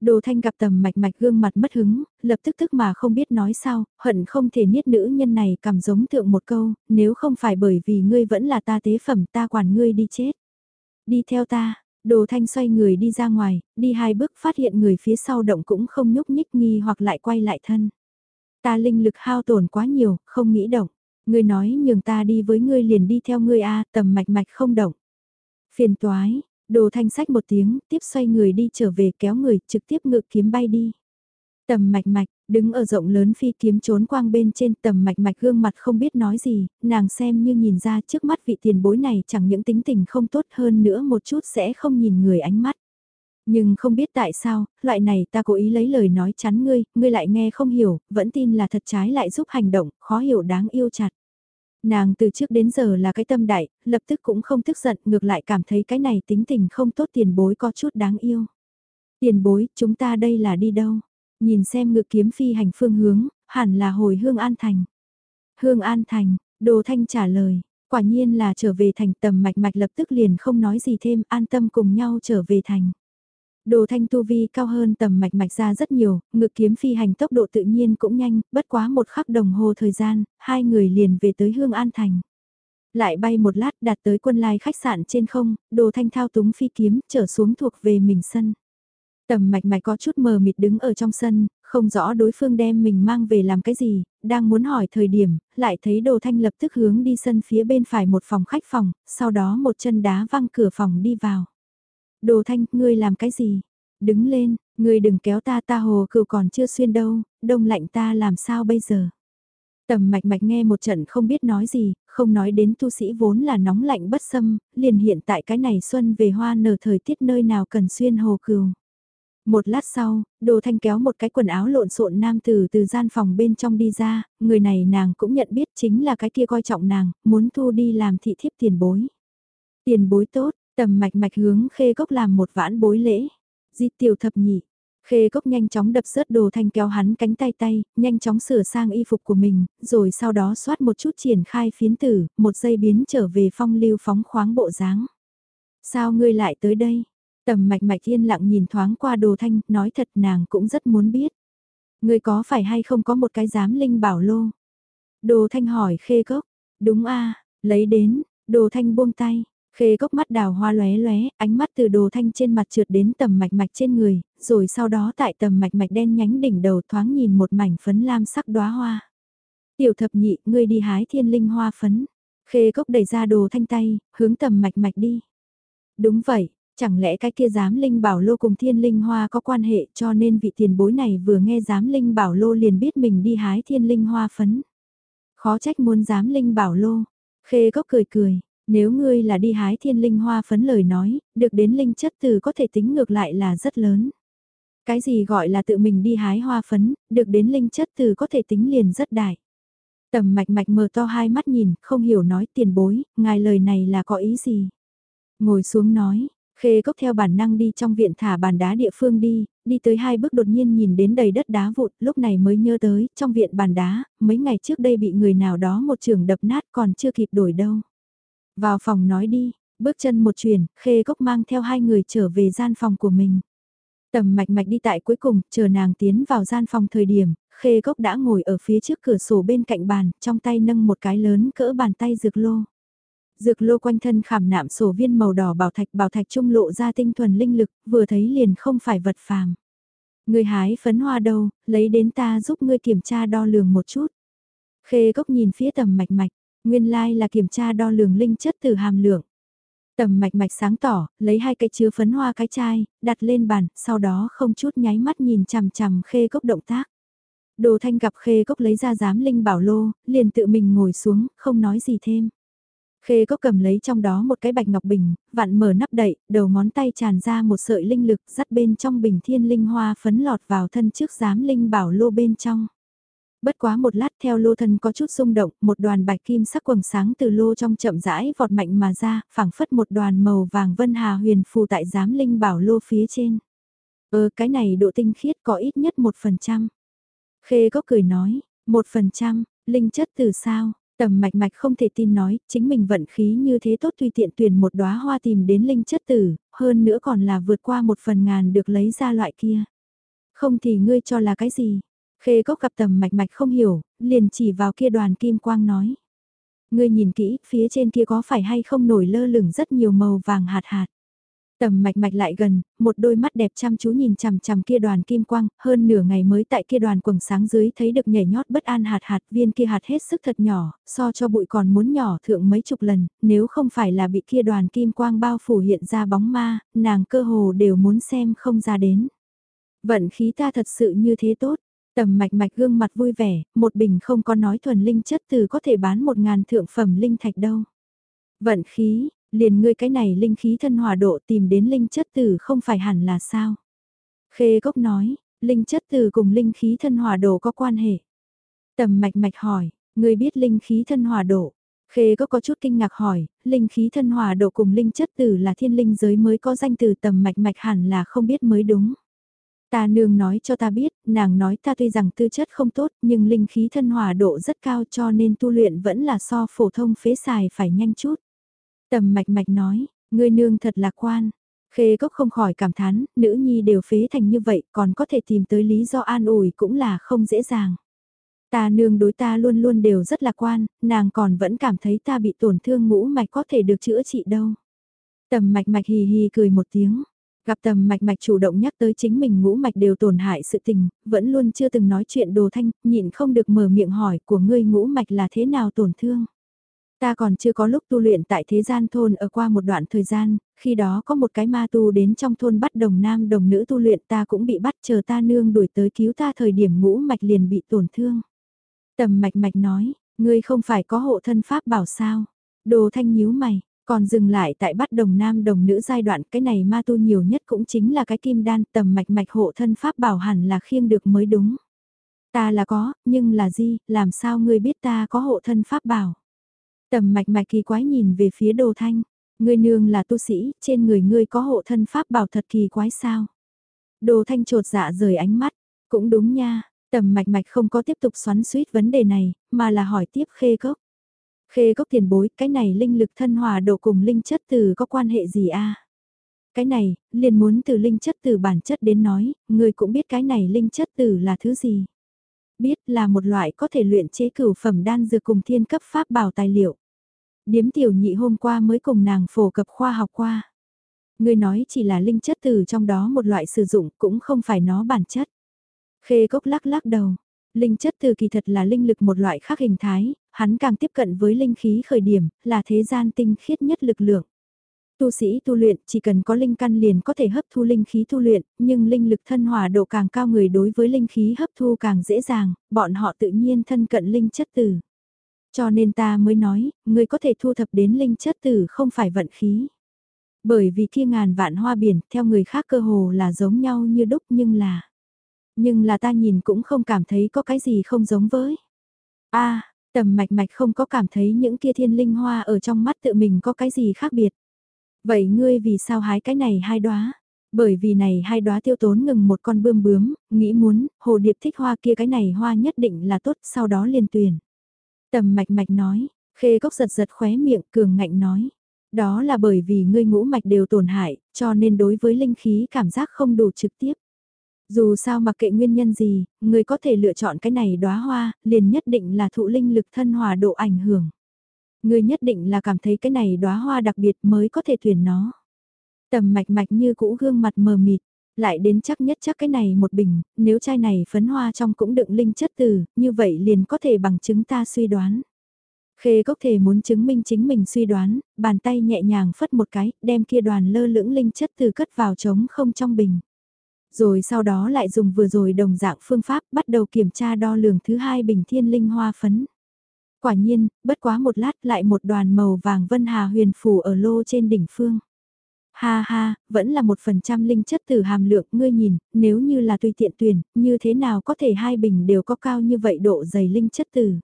Đồ thanh gặp tầm mạch mạch gương mặt mất hứng, lập tức tức mà không biết nói sao, hận không thể niết nữ nhân này cầm giống thượng một câu, nếu không phải bởi vì ngươi vẫn là ta tế phẩm ta quản ngươi đi chết. Đi theo ta, đồ thanh xoay người đi ra ngoài, đi hai bước phát hiện người phía sau động cũng không nhúc nhích nghi hoặc lại quay lại thân. Ta linh lực hao tổn quá nhiều, không nghĩ động. Ngươi nói nhường ta đi với ngươi liền đi theo ngươi a tầm mạch mạch không động. Phiền toái, Đồ thanh sách một tiếng, tiếp xoay người đi trở về kéo người, trực tiếp ngự kiếm bay đi. Tầm mạch mạch, đứng ở rộng lớn phi kiếm trốn quang bên trên tầm mạch mạch gương mặt không biết nói gì, nàng xem như nhìn ra trước mắt vị tiền bối này chẳng những tính tình không tốt hơn nữa một chút sẽ không nhìn người ánh mắt. Nhưng không biết tại sao, loại này ta cố ý lấy lời nói chắn ngươi, ngươi lại nghe không hiểu, vẫn tin là thật trái lại giúp hành động, khó hiểu đáng yêu chặt. Nàng từ trước đến giờ là cái tâm đại, lập tức cũng không tức giận, ngược lại cảm thấy cái này tính tình không tốt tiền bối có chút đáng yêu. Tiền bối, chúng ta đây là đi đâu? Nhìn xem ngự kiếm phi hành phương hướng, hẳn là hồi Hương An Thành. Hương An Thành, Đồ Thanh trả lời, quả nhiên là trở về thành tầm mạch mạch lập tức liền không nói gì thêm, an tâm cùng nhau trở về thành. Đồ thanh tu vi cao hơn tầm mạch mạch ra rất nhiều, ngực kiếm phi hành tốc độ tự nhiên cũng nhanh, bất quá một khắc đồng hồ thời gian, hai người liền về tới Hương An Thành. Lại bay một lát đạt tới quân lai khách sạn trên không, đồ thanh thao túng phi kiếm trở xuống thuộc về mình sân. Tầm mạch mạch có chút mờ mịt đứng ở trong sân, không rõ đối phương đem mình mang về làm cái gì, đang muốn hỏi thời điểm, lại thấy đồ thanh lập tức hướng đi sân phía bên phải một phòng khách phòng, sau đó một chân đá văng cửa phòng đi vào. Đồ thanh, ngươi làm cái gì? Đứng lên, ngươi đừng kéo ta ta hồ cừu còn chưa xuyên đâu, đông lạnh ta làm sao bây giờ? Tầm mạch mạch nghe một trận không biết nói gì, không nói đến tu sĩ vốn là nóng lạnh bất xâm, liền hiện tại cái này xuân về hoa nở thời tiết nơi nào cần xuyên hồ cừu. Một lát sau, đồ thanh kéo một cái quần áo lộn xộn nam tử từ gian phòng bên trong đi ra, người này nàng cũng nhận biết chính là cái kia coi trọng nàng, muốn thu đi làm thị thiếp tiền bối. Tiền bối tốt, Tầm mạch mạch hướng khê cốc làm một vãn bối lễ. Di tiểu thập nhị. Khê cốc nhanh chóng đập sớt đồ thanh kéo hắn cánh tay tay, nhanh chóng sửa sang y phục của mình, rồi sau đó xoát một chút triển khai phiến tử, một giây biến trở về phong lưu phóng khoáng bộ dáng. Sao ngươi lại tới đây? Tầm mạch mạch yên lặng nhìn thoáng qua đồ thanh, nói thật nàng cũng rất muốn biết. Ngươi có phải hay không có một cái giám linh bảo lô? Đồ thanh hỏi khê cốc, đúng a lấy đến, đồ thanh buông tay, Khê gốc mắt đào hoa lóe lóe, ánh mắt từ đồ thanh trên mặt trượt đến tầm mạch mạch trên người, rồi sau đó tại tầm mạch mạch đen nhánh đỉnh đầu thoáng nhìn một mảnh phấn lam sắc đóa hoa. Tiểu thập nhị, ngươi đi hái thiên linh hoa phấn. Khê gốc đẩy ra đồ thanh tay, hướng tầm mạch mạch đi. Đúng vậy, chẳng lẽ cái kia giám linh bảo lô cùng thiên linh hoa có quan hệ cho nên vị tiền bối này vừa nghe giám linh bảo lô liền biết mình đi hái thiên linh hoa phấn. Khó trách muốn giám linh bảo lô. Khê gốc cười cười, nếu ngươi là đi hái thiên linh hoa phấn lời nói, được đến linh chất từ có thể tính ngược lại là rất lớn. Cái gì gọi là tự mình đi hái hoa phấn, được đến linh chất từ có thể tính liền rất đại. Tầm mạch mạch mở to hai mắt nhìn, không hiểu nói tiền bối, ngài lời này là có ý gì. Ngồi xuống nói, khê cốc theo bản năng đi trong viện thả bàn đá địa phương đi, đi tới hai bước đột nhiên nhìn đến đầy đất đá vụn, lúc này mới nhớ tới, trong viện bàn đá, mấy ngày trước đây bị người nào đó một trường đập nát còn chưa kịp đổi đâu. Vào phòng nói đi, bước chân một chuyển, khê cốc mang theo hai người trở về gian phòng của mình. Tầm mạch mạch đi tại cuối cùng, chờ nàng tiến vào gian phòng thời điểm, khê cốc đã ngồi ở phía trước cửa sổ bên cạnh bàn, trong tay nâng một cái lớn cỡ bàn tay dược lô. Dược lô quanh thân khảm nạm sổ viên màu đỏ bảo thạch bảo thạch trung lộ ra tinh thuần linh lực, vừa thấy liền không phải vật phàm. Người hái phấn hoa đâu, lấy đến ta giúp ngươi kiểm tra đo lường một chút. Khê cốc nhìn phía tầm mạch mạch, nguyên lai là kiểm tra đo lường linh chất từ hàm lượng. Tầm mạch mạch sáng tỏ, lấy hai cái chứa phấn hoa cái chai, đặt lên bàn, sau đó không chút nháy mắt nhìn chằm chằm khê cốc động tác. Đồ thanh gặp khê cốc lấy ra giám linh bảo lô, liền tự mình ngồi xuống, không nói gì thêm. Khê cốc cầm lấy trong đó một cái bạch ngọc bình, vặn mở nắp đậy, đầu ngón tay tràn ra một sợi linh lực dắt bên trong bình thiên linh hoa phấn lọt vào thân trước giám linh bảo lô bên trong. Bất quá một lát theo lô thân có chút rung động, một đoàn bạch kim sắc quầng sáng từ lô trong chậm rãi vọt mạnh mà ra, phảng phất một đoàn màu vàng vân hà huyền phù tại giám linh bảo lô phía trên. Ờ cái này độ tinh khiết có ít nhất một phần trăm. Khê có cười nói, một phần trăm, linh chất từ sao, tầm mạch mạch không thể tin nói, chính mình vận khí như thế tốt tùy tiện tuyển một đóa hoa tìm đến linh chất tử, hơn nữa còn là vượt qua một phần ngàn được lấy ra loại kia. Không thì ngươi cho là cái gì? Khê cốc gặp tầm mạch mạch không hiểu, liền chỉ vào kia đoàn kim quang nói. Ngươi nhìn kỹ, phía trên kia có phải hay không nổi lơ lửng rất nhiều màu vàng hạt hạt. Tầm mạch mạch lại gần, một đôi mắt đẹp chăm chú nhìn chằm chằm kia đoàn kim quang, hơn nửa ngày mới tại kia đoàn quầng sáng dưới thấy được nhảy nhót bất an hạt hạt viên kia hạt hết sức thật nhỏ, so cho bụi còn muốn nhỏ thượng mấy chục lần, nếu không phải là bị kia đoàn kim quang bao phủ hiện ra bóng ma, nàng cơ hồ đều muốn xem không ra đến. Vận khí ta thật sự như thế tốt, tầm mạch mạch gương mặt vui vẻ, một bình không có nói thuần linh chất từ có thể bán một ngàn thượng phẩm linh thạch đâu. Vận khí, liền ngươi cái này linh khí thân hòa độ tìm đến linh chất tử không phải hẳn là sao. Khê Cốc nói, linh chất tử cùng linh khí thân hòa độ có quan hệ. Tầm mạch mạch hỏi, ngươi biết linh khí thân hòa độ. Khê Cốc có chút kinh ngạc hỏi, linh khí thân hòa độ cùng linh chất tử là thiên linh giới mới có danh từ tầm mạch mạch hẳn là không biết mới đúng. Ta nương nói cho ta biết, nàng nói ta tuy rằng tư chất không tốt nhưng linh khí thân hòa độ rất cao cho nên tu luyện vẫn là so phổ thông phế xài phải nhanh chút. Tầm mạch mạch nói, ngươi nương thật lạc quan. Khê cốc không khỏi cảm thán, nữ nhi đều phế thành như vậy còn có thể tìm tới lý do an ủi cũng là không dễ dàng. Ta nương đối ta luôn luôn đều rất lạc quan, nàng còn vẫn cảm thấy ta bị tổn thương ngũ mạch có thể được chữa trị đâu. Tầm mạch mạch hì hì cười một tiếng. Gặp tầm mạch mạch chủ động nhắc tới chính mình ngũ mạch đều tổn hại sự tình, vẫn luôn chưa từng nói chuyện đồ thanh, nhịn không được mở miệng hỏi của ngươi ngũ mạch là thế nào tổn thương. Ta còn chưa có lúc tu luyện tại thế gian thôn ở qua một đoạn thời gian, khi đó có một cái ma tu đến trong thôn bắt đồng nam đồng nữ tu luyện ta cũng bị bắt chờ ta nương đuổi tới cứu ta thời điểm ngũ mạch liền bị tổn thương. Tầm mạch mạch nói, ngươi không phải có hộ thân pháp bảo sao? Đồ thanh nhíu mày, còn dừng lại tại bắt đồng nam đồng nữ giai đoạn cái này ma tu nhiều nhất cũng chính là cái kim đan tầm mạch mạch hộ thân pháp bảo hẳn là khiêng được mới đúng. Ta là có, nhưng là gì, làm sao ngươi biết ta có hộ thân pháp bảo? Tầm mạch mạch kỳ quái nhìn về phía đồ thanh. Ngươi nương là tu sĩ, trên người ngươi có hộ thân pháp bảo thật kỳ quái sao? Đồ thanh trột dạ rời ánh mắt. Cũng đúng nha, tầm mạch mạch không có tiếp tục xoắn suýt vấn đề này, mà là hỏi tiếp khê cốc. Khê cốc tiền bối, cái này linh lực thân hòa độ cùng linh chất từ có quan hệ gì a? Cái này, liền muốn từ linh chất từ bản chất đến nói, người cũng biết cái này linh chất từ là thứ gì. Biết là một loại có thể luyện chế cửu phẩm đan dược cùng thiên cấp pháp bảo tài liệu. Điếm tiểu nhị hôm qua mới cùng nàng phổ cập khoa học qua. Người nói chỉ là linh chất từ trong đó một loại sử dụng cũng không phải nó bản chất. Khê cốc lắc lắc đầu. Linh chất từ kỳ thật là linh lực một loại khác hình thái, hắn càng tiếp cận với linh khí khởi điểm, là thế gian tinh khiết nhất lực lượng. Tu sĩ tu luyện chỉ cần có linh căn liền có thể hấp thu linh khí tu luyện, nhưng linh lực thân hòa độ càng cao người đối với linh khí hấp thu càng dễ dàng, bọn họ tự nhiên thân cận linh chất tử. Cho nên ta mới nói, người có thể thu thập đến linh chất tử không phải vận khí. Bởi vì kia ngàn vạn hoa biển, theo người khác cơ hồ là giống nhau như đúc nhưng là... Nhưng là ta nhìn cũng không cảm thấy có cái gì không giống với. a tầm mạch mạch không có cảm thấy những kia thiên linh hoa ở trong mắt tự mình có cái gì khác biệt. Vậy ngươi vì sao hái cái này hai đóa? Bởi vì này hai đóa tiêu tốn ngừng một con bươm bướm, nghĩ muốn, hồ điệp thích hoa kia cái này hoa nhất định là tốt, sau đó liền tuyển. Tầm mạch mạch nói, khê cốc giật giật khóe miệng, cường ngạnh nói. Đó là bởi vì ngươi ngũ mạch đều tổn hại, cho nên đối với linh khí cảm giác không đủ trực tiếp. Dù sao mặc kệ nguyên nhân gì, người có thể lựa chọn cái này đóa hoa, liền nhất định là thụ linh lực thân hòa độ ảnh hưởng. Người nhất định là cảm thấy cái này đóa hoa đặc biệt mới có thể tuyển nó. Tầm mạch mạch như cũ gương mặt mờ mịt, lại đến chắc nhất chắc cái này một bình, nếu chai này phấn hoa trong cũng đựng linh chất từ, như vậy liền có thể bằng chứng ta suy đoán. Khê cốc thể muốn chứng minh chính mình suy đoán, bàn tay nhẹ nhàng phất một cái, đem kia đoàn lơ lưỡng linh chất từ cất vào trống không trong bình. Rồi sau đó lại dùng vừa rồi đồng dạng phương pháp bắt đầu kiểm tra đo lường thứ hai bình thiên linh hoa phấn. Quả nhiên, bất quá một lát lại một đoàn màu vàng vân hà huyền phủ ở lô trên đỉnh phương. Ha ha, vẫn là một phần trăm linh chất từ hàm lượng, ngươi nhìn, nếu như là tùy tiện tuyển, như thế nào có thể hai bình đều có cao như vậy độ dày linh chất từ.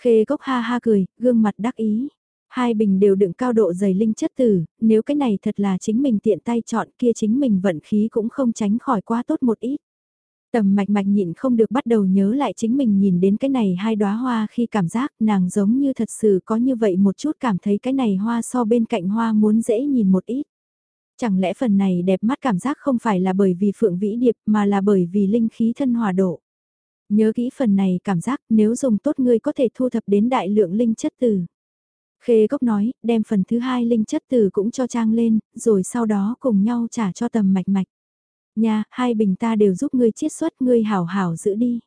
Khê cốc ha ha cười, gương mặt đắc ý. Hai bình đều đựng cao độ dày linh chất tử, nếu cái này thật là chính mình tiện tay chọn kia chính mình vận khí cũng không tránh khỏi quá tốt một ít. Tầm mạch mạch nhịn không được bắt đầu nhớ lại chính mình nhìn đến cái này hai đóa hoa khi cảm giác nàng giống như thật sự có như vậy một chút cảm thấy cái này hoa so bên cạnh hoa muốn dễ nhìn một ít. Chẳng lẽ phần này đẹp mắt cảm giác không phải là bởi vì phượng vĩ điệp mà là bởi vì linh khí thân hòa độ. Nhớ kỹ phần này cảm giác nếu dùng tốt ngươi có thể thu thập đến đại lượng linh chất từ. Khê Cốc nói, đem phần thứ hai linh chất từ cũng cho trang lên, rồi sau đó cùng nhau trả cho tầm mạch mạch. Nha, hai bình ta đều giúp ngươi chiết xuất, ngươi hảo hảo giữ đi.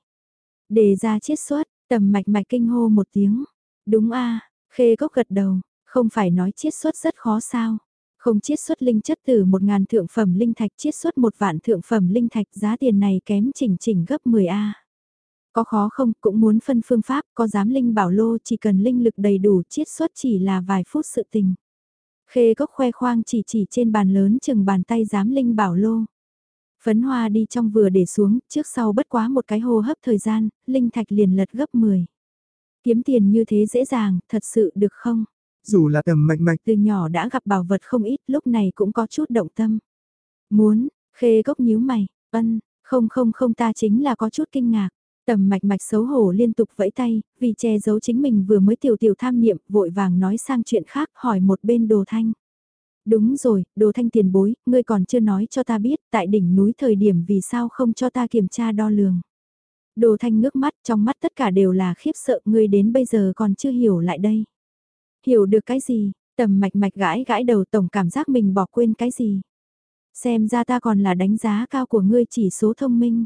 Đề ra chiết xuất, tầm mạch mạch kinh hô một tiếng. Đúng a Khê Cốc gật đầu, không phải nói chiết xuất rất khó sao. Không chiết xuất linh chất từ một ngàn thượng phẩm linh thạch chiết xuất một vạn thượng phẩm linh thạch giá tiền này kém chỉnh chỉnh gấp 10A. Có khó không, cũng muốn phân phương pháp, có dám linh bảo lô chỉ cần linh lực đầy đủ chiết xuất chỉ là vài phút sự tình. Khê gốc khoe khoang chỉ chỉ trên bàn lớn chừng bàn tay dám linh bảo lô. Phấn hoa đi trong vừa để xuống, trước sau bất quá một cái hô hấp thời gian, linh thạch liền lật gấp 10. Kiếm tiền như thế dễ dàng, thật sự được không? Dù là tầm mạch mạch từ nhỏ đã gặp bảo vật không ít, lúc này cũng có chút động tâm. Muốn, khê gốc nhíu mày, ân, không không không ta chính là có chút kinh ngạc. Tầm mạch mạch xấu hổ liên tục vẫy tay, vì che giấu chính mình vừa mới tiểu tiểu tham niệm, vội vàng nói sang chuyện khác, hỏi một bên đồ thanh. Đúng rồi, đồ thanh tiền bối, ngươi còn chưa nói cho ta biết, tại đỉnh núi thời điểm vì sao không cho ta kiểm tra đo lường. Đồ thanh ngước mắt, trong mắt tất cả đều là khiếp sợ, ngươi đến bây giờ còn chưa hiểu lại đây. Hiểu được cái gì, tầm mạch mạch gãi gãi đầu tổng cảm giác mình bỏ quên cái gì. Xem ra ta còn là đánh giá cao của ngươi chỉ số thông minh.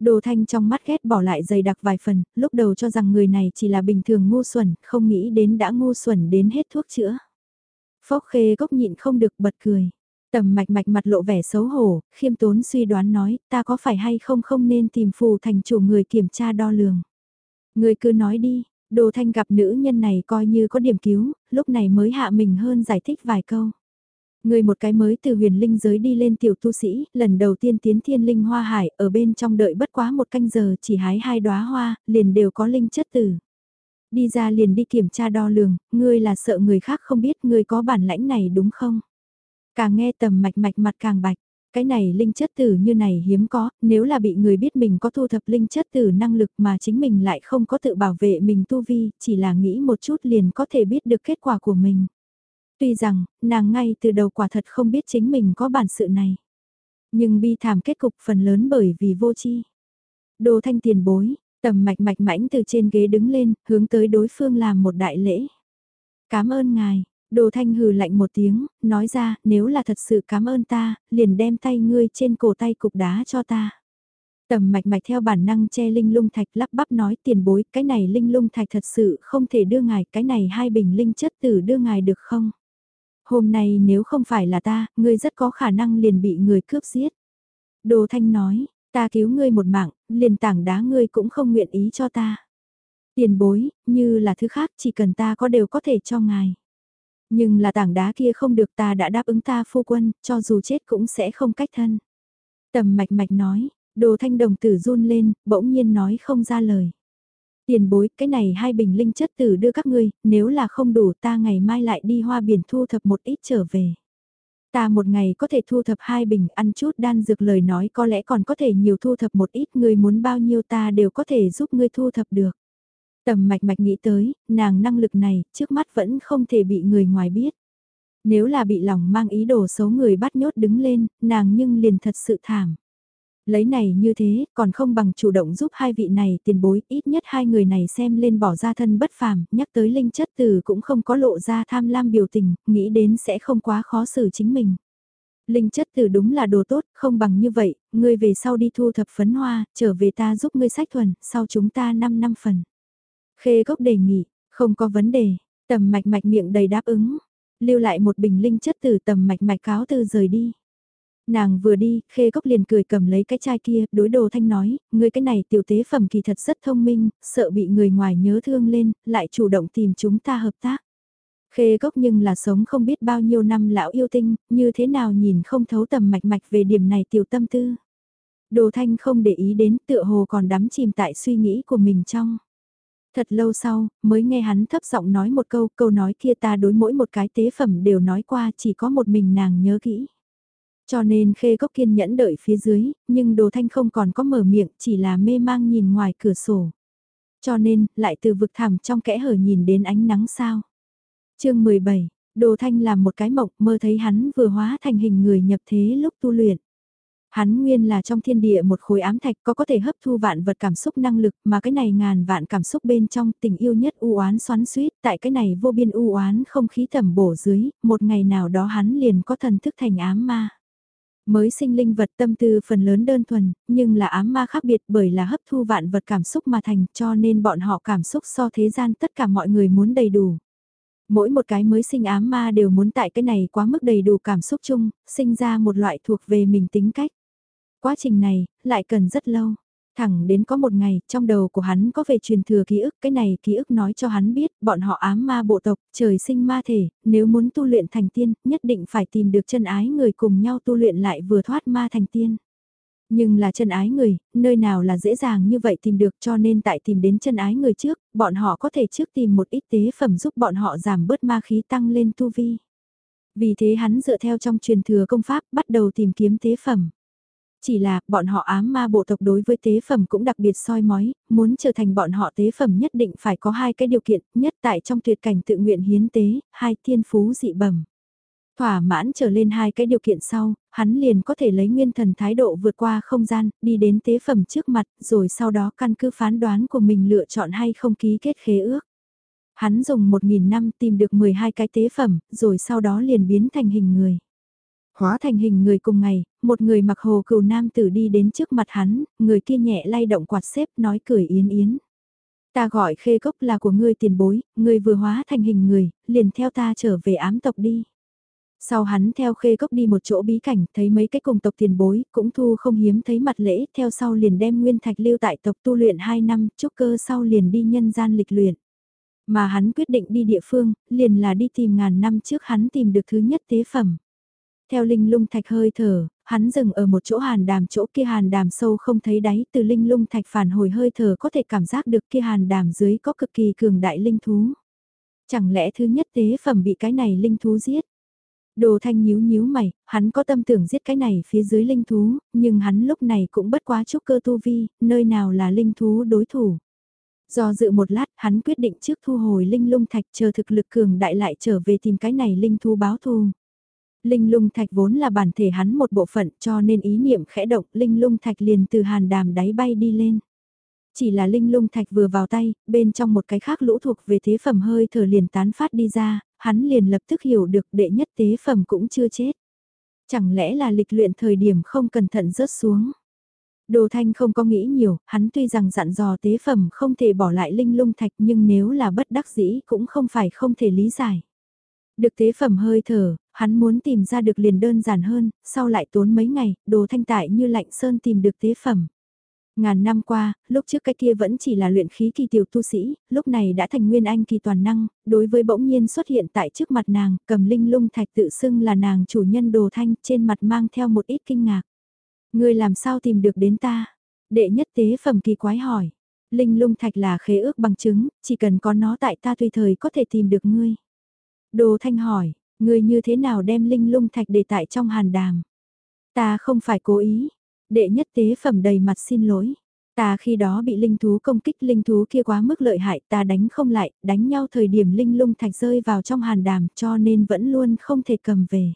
Đồ thanh trong mắt ghét bỏ lại dày đặc vài phần, lúc đầu cho rằng người này chỉ là bình thường ngu xuẩn, không nghĩ đến đã ngu xuẩn đến hết thuốc chữa. Phốc khê gốc nhịn không được bật cười. Tầm mạch mạch mặt lộ vẻ xấu hổ, khiêm tốn suy đoán nói, ta có phải hay không không nên tìm phù thành chủ người kiểm tra đo lường. Người cứ nói đi, đồ thanh gặp nữ nhân này coi như có điểm cứu, lúc này mới hạ mình hơn giải thích vài câu. Người một cái mới từ huyền linh giới đi lên tiểu tu sĩ, lần đầu tiên tiến thiên linh hoa hải, ở bên trong đợi bất quá một canh giờ chỉ hái hai đóa hoa, liền đều có linh chất tử. Đi ra liền đi kiểm tra đo lường, ngươi là sợ người khác không biết ngươi có bản lãnh này đúng không? Càng nghe tầm mạch mạch mặt càng bạch, cái này linh chất tử như này hiếm có, nếu là bị người biết mình có thu thập linh chất tử năng lực mà chính mình lại không có tự bảo vệ mình tu vi, chỉ là nghĩ một chút liền có thể biết được kết quả của mình. Tuy rằng, nàng ngay từ đầu quả thật không biết chính mình có bản sự này. Nhưng bi thảm kết cục phần lớn bởi vì vô chi. Đồ thanh tiền bối, tầm mạch mạch mãnh từ trên ghế đứng lên, hướng tới đối phương làm một đại lễ. Cảm ơn ngài, đồ thanh hừ lạnh một tiếng, nói ra, nếu là thật sự cảm ơn ta, liền đem tay ngươi trên cổ tay cục đá cho ta. Tầm mạch mạch theo bản năng che linh lung thạch lắp bắp nói tiền bối, cái này linh lung thạch thật sự không thể đưa ngài, cái này hai bình linh chất tử đưa ngài được không? Hôm nay nếu không phải là ta, ngươi rất có khả năng liền bị người cướp giết. Đồ Thanh nói, ta cứu ngươi một mạng, liền tảng đá ngươi cũng không nguyện ý cho ta. Tiền bối, như là thứ khác chỉ cần ta có đều có thể cho ngài. Nhưng là tảng đá kia không được ta đã đáp ứng ta phu quân, cho dù chết cũng sẽ không cách thân. Tầm mạch mạch nói, đồ thanh đồng tử run lên, bỗng nhiên nói không ra lời. Tiền bối, cái này hai bình linh chất tử đưa các ngươi, nếu là không đủ ta ngày mai lại đi hoa biển thu thập một ít trở về. Ta một ngày có thể thu thập hai bình ăn chút đan dược lời nói có lẽ còn có thể nhiều thu thập một ít ngươi muốn bao nhiêu ta đều có thể giúp ngươi thu thập được. Tầm mạch mạch nghĩ tới, nàng năng lực này trước mắt vẫn không thể bị người ngoài biết. Nếu là bị lòng mang ý đồ xấu người bắt nhốt đứng lên, nàng nhưng liền thật sự thảm. Lấy này như thế, còn không bằng chủ động giúp hai vị này tiền bối, ít nhất hai người này xem lên bỏ ra thân bất phàm, nhắc tới linh chất từ cũng không có lộ ra tham lam biểu tình, nghĩ đến sẽ không quá khó xử chính mình. Linh chất từ đúng là đồ tốt, không bằng như vậy, ngươi về sau đi thu thập phấn hoa, trở về ta giúp ngươi sách thuần, sau chúng ta 5 năm phần. Khê gốc đề nghị, không có vấn đề, tầm mạch mạch miệng đầy đáp ứng, lưu lại một bình linh chất từ tầm mạch mạch cáo từ rời đi. Nàng vừa đi, khê cốc liền cười cầm lấy cái chai kia, đối đồ thanh nói, người cái này tiểu tế phẩm kỳ thật rất thông minh, sợ bị người ngoài nhớ thương lên, lại chủ động tìm chúng ta hợp tác. Khê cốc nhưng là sống không biết bao nhiêu năm lão yêu tinh, như thế nào nhìn không thấu tầm mạch mạch về điểm này tiểu tâm tư. Đồ thanh không để ý đến tựa hồ còn đắm chìm tại suy nghĩ của mình trong. Thật lâu sau, mới nghe hắn thấp giọng nói một câu, câu nói kia ta đối mỗi một cái tế phẩm đều nói qua chỉ có một mình nàng nhớ kỹ. Cho nên khê cốc kiên nhẫn đợi phía dưới, nhưng đồ thanh không còn có mở miệng, chỉ là mê mang nhìn ngoài cửa sổ. Cho nên, lại từ vực thẳm trong kẽ hở nhìn đến ánh nắng sao. chương 17, đồ thanh làm một cái mộng mơ thấy hắn vừa hóa thành hình người nhập thế lúc tu luyện. Hắn nguyên là trong thiên địa một khối ám thạch có có thể hấp thu vạn vật cảm xúc năng lực mà cái này ngàn vạn cảm xúc bên trong tình yêu nhất u oán xoắn suýt tại cái này vô biên u oán không khí tầm bổ dưới, một ngày nào đó hắn liền có thần thức thành ám ma. Mới sinh linh vật tâm tư phần lớn đơn thuần, nhưng là ám ma khác biệt bởi là hấp thu vạn vật cảm xúc mà thành cho nên bọn họ cảm xúc so thế gian tất cả mọi người muốn đầy đủ. Mỗi một cái mới sinh ám ma đều muốn tại cái này quá mức đầy đủ cảm xúc chung, sinh ra một loại thuộc về mình tính cách. Quá trình này, lại cần rất lâu. Thẳng đến có một ngày, trong đầu của hắn có về truyền thừa ký ức, cái này ký ức nói cho hắn biết, bọn họ ám ma bộ tộc, trời sinh ma thể, nếu muốn tu luyện thành tiên, nhất định phải tìm được chân ái người cùng nhau tu luyện lại vừa thoát ma thành tiên. Nhưng là chân ái người, nơi nào là dễ dàng như vậy tìm được cho nên tại tìm đến chân ái người trước, bọn họ có thể trước tìm một ít tế phẩm giúp bọn họ giảm bớt ma khí tăng lên tu vi. Vì thế hắn dựa theo trong truyền thừa công pháp bắt đầu tìm kiếm tế phẩm. Chỉ là, bọn họ ám ma bộ tộc đối với tế phẩm cũng đặc biệt soi mói, muốn trở thành bọn họ tế phẩm nhất định phải có hai cái điều kiện, nhất tại trong tuyệt cảnh tự nguyện hiến tế, hai thiên phú dị bẩm. Thỏa mãn trở lên hai cái điều kiện sau, hắn liền có thể lấy nguyên thần thái độ vượt qua không gian, đi đến tế phẩm trước mặt, rồi sau đó căn cứ phán đoán của mình lựa chọn hay không ký kết khế ước. Hắn dùng một nghìn năm tìm được 12 cái tế phẩm, rồi sau đó liền biến thành hình người. Hóa thành hình người cùng ngày, một người mặc hồ cừu nam tử đi đến trước mặt hắn, người kia nhẹ lay động quạt xếp nói cười yến yến. Ta gọi khê gốc là của ngươi tiền bối, ngươi vừa hóa thành hình người, liền theo ta trở về ám tộc đi. Sau hắn theo khê gốc đi một chỗ bí cảnh, thấy mấy cái cùng tộc tiền bối, cũng thu không hiếm thấy mặt lễ, theo sau liền đem nguyên thạch lưu tại tộc tu luyện 2 năm, trúc cơ sau liền đi nhân gian lịch luyện. Mà hắn quyết định đi địa phương, liền là đi tìm ngàn năm trước hắn tìm được thứ nhất tế phẩm. Theo linh lung thạch hơi thở, hắn dừng ở một chỗ hàn đàm chỗ kia hàn đàm sâu không thấy đáy từ linh lung thạch phản hồi hơi thở có thể cảm giác được kia hàn đàm dưới có cực kỳ cường đại linh thú. Chẳng lẽ thứ nhất tế phẩm bị cái này linh thú giết? Đồ thanh nhíu nhíu mày, hắn có tâm tưởng giết cái này phía dưới linh thú, nhưng hắn lúc này cũng bất quá chút cơ tu vi, nơi nào là linh thú đối thủ. Do dự một lát, hắn quyết định trước thu hồi linh lung thạch chờ thực lực cường đại lại trở về tìm cái này linh thú báo thù. Linh lung thạch vốn là bản thể hắn một bộ phận cho nên ý niệm khẽ động linh lung thạch liền từ hàn đàm đáy bay đi lên. Chỉ là linh lung thạch vừa vào tay, bên trong một cái khác lũ thuộc về thế phẩm hơi thở liền tán phát đi ra, hắn liền lập tức hiểu được đệ nhất tế phẩm cũng chưa chết. Chẳng lẽ là lịch luyện thời điểm không cẩn thận rớt xuống. Đồ Thanh không có nghĩ nhiều, hắn tuy rằng dặn dò tế phẩm không thể bỏ lại linh lung thạch nhưng nếu là bất đắc dĩ cũng không phải không thể lý giải. Được tế phẩm hơi thở, hắn muốn tìm ra được liền đơn giản hơn, sau lại tốn mấy ngày, đồ thanh tại như lạnh sơn tìm được tế phẩm. Ngàn năm qua, lúc trước cái kia vẫn chỉ là luyện khí kỳ tiểu tu sĩ, lúc này đã thành nguyên anh kỳ toàn năng, đối với bỗng nhiên xuất hiện tại trước mặt nàng, cầm linh lung thạch tự xưng là nàng chủ nhân đồ thanh, trên mặt mang theo một ít kinh ngạc. Người làm sao tìm được đến ta? Đệ nhất tế phẩm kỳ quái hỏi. Linh lung thạch là khế ước bằng chứng, chỉ cần có nó tại ta tùy thời có thể tìm được ngươi. Đồ thanh hỏi, người như thế nào đem linh lung thạch để tại trong hàn đàm? Ta không phải cố ý, Đệ nhất tế phẩm đầy mặt xin lỗi. Ta khi đó bị linh thú công kích linh thú kia quá mức lợi hại ta đánh không lại, đánh nhau thời điểm linh lung thạch rơi vào trong hàn đàm cho nên vẫn luôn không thể cầm về.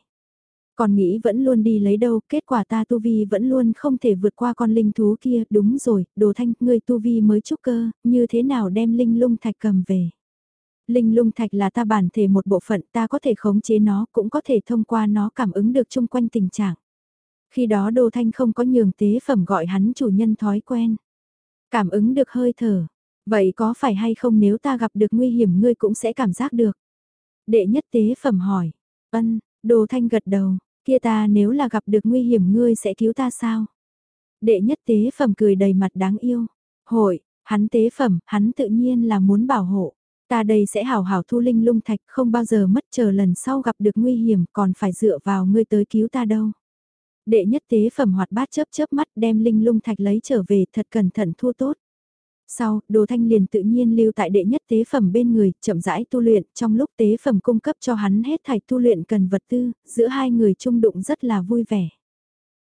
Còn nghĩ vẫn luôn đi lấy đâu, kết quả ta tu vi vẫn luôn không thể vượt qua con linh thú kia, đúng rồi, đồ thanh, người tu vi mới trúc cơ, như thế nào đem linh lung thạch cầm về. Linh lung thạch là ta bản thể một bộ phận ta có thể khống chế nó cũng có thể thông qua nó cảm ứng được chung quanh tình trạng. Khi đó Đô Thanh không có nhường tế phẩm gọi hắn chủ nhân thói quen. Cảm ứng được hơi thở. Vậy có phải hay không nếu ta gặp được nguy hiểm ngươi cũng sẽ cảm giác được? Đệ nhất tế phẩm hỏi. Ân, Đô Thanh gật đầu. Kia ta nếu là gặp được nguy hiểm ngươi sẽ cứu ta sao? Đệ nhất tế phẩm cười đầy mặt đáng yêu. Hội, hắn tế phẩm, hắn tự nhiên là muốn bảo hộ. Ta đây sẽ hảo hảo thu linh lung thạch không bao giờ mất chờ lần sau gặp được nguy hiểm còn phải dựa vào ngươi tới cứu ta đâu. Đệ nhất tế phẩm hoạt bát chớp chớp mắt đem linh lung thạch lấy trở về thật cẩn thận thua tốt. Sau, đồ thanh liền tự nhiên lưu tại đệ nhất tế phẩm bên người, chậm rãi tu luyện, trong lúc tế phẩm cung cấp cho hắn hết thạch tu luyện cần vật tư, giữa hai người chung đụng rất là vui vẻ.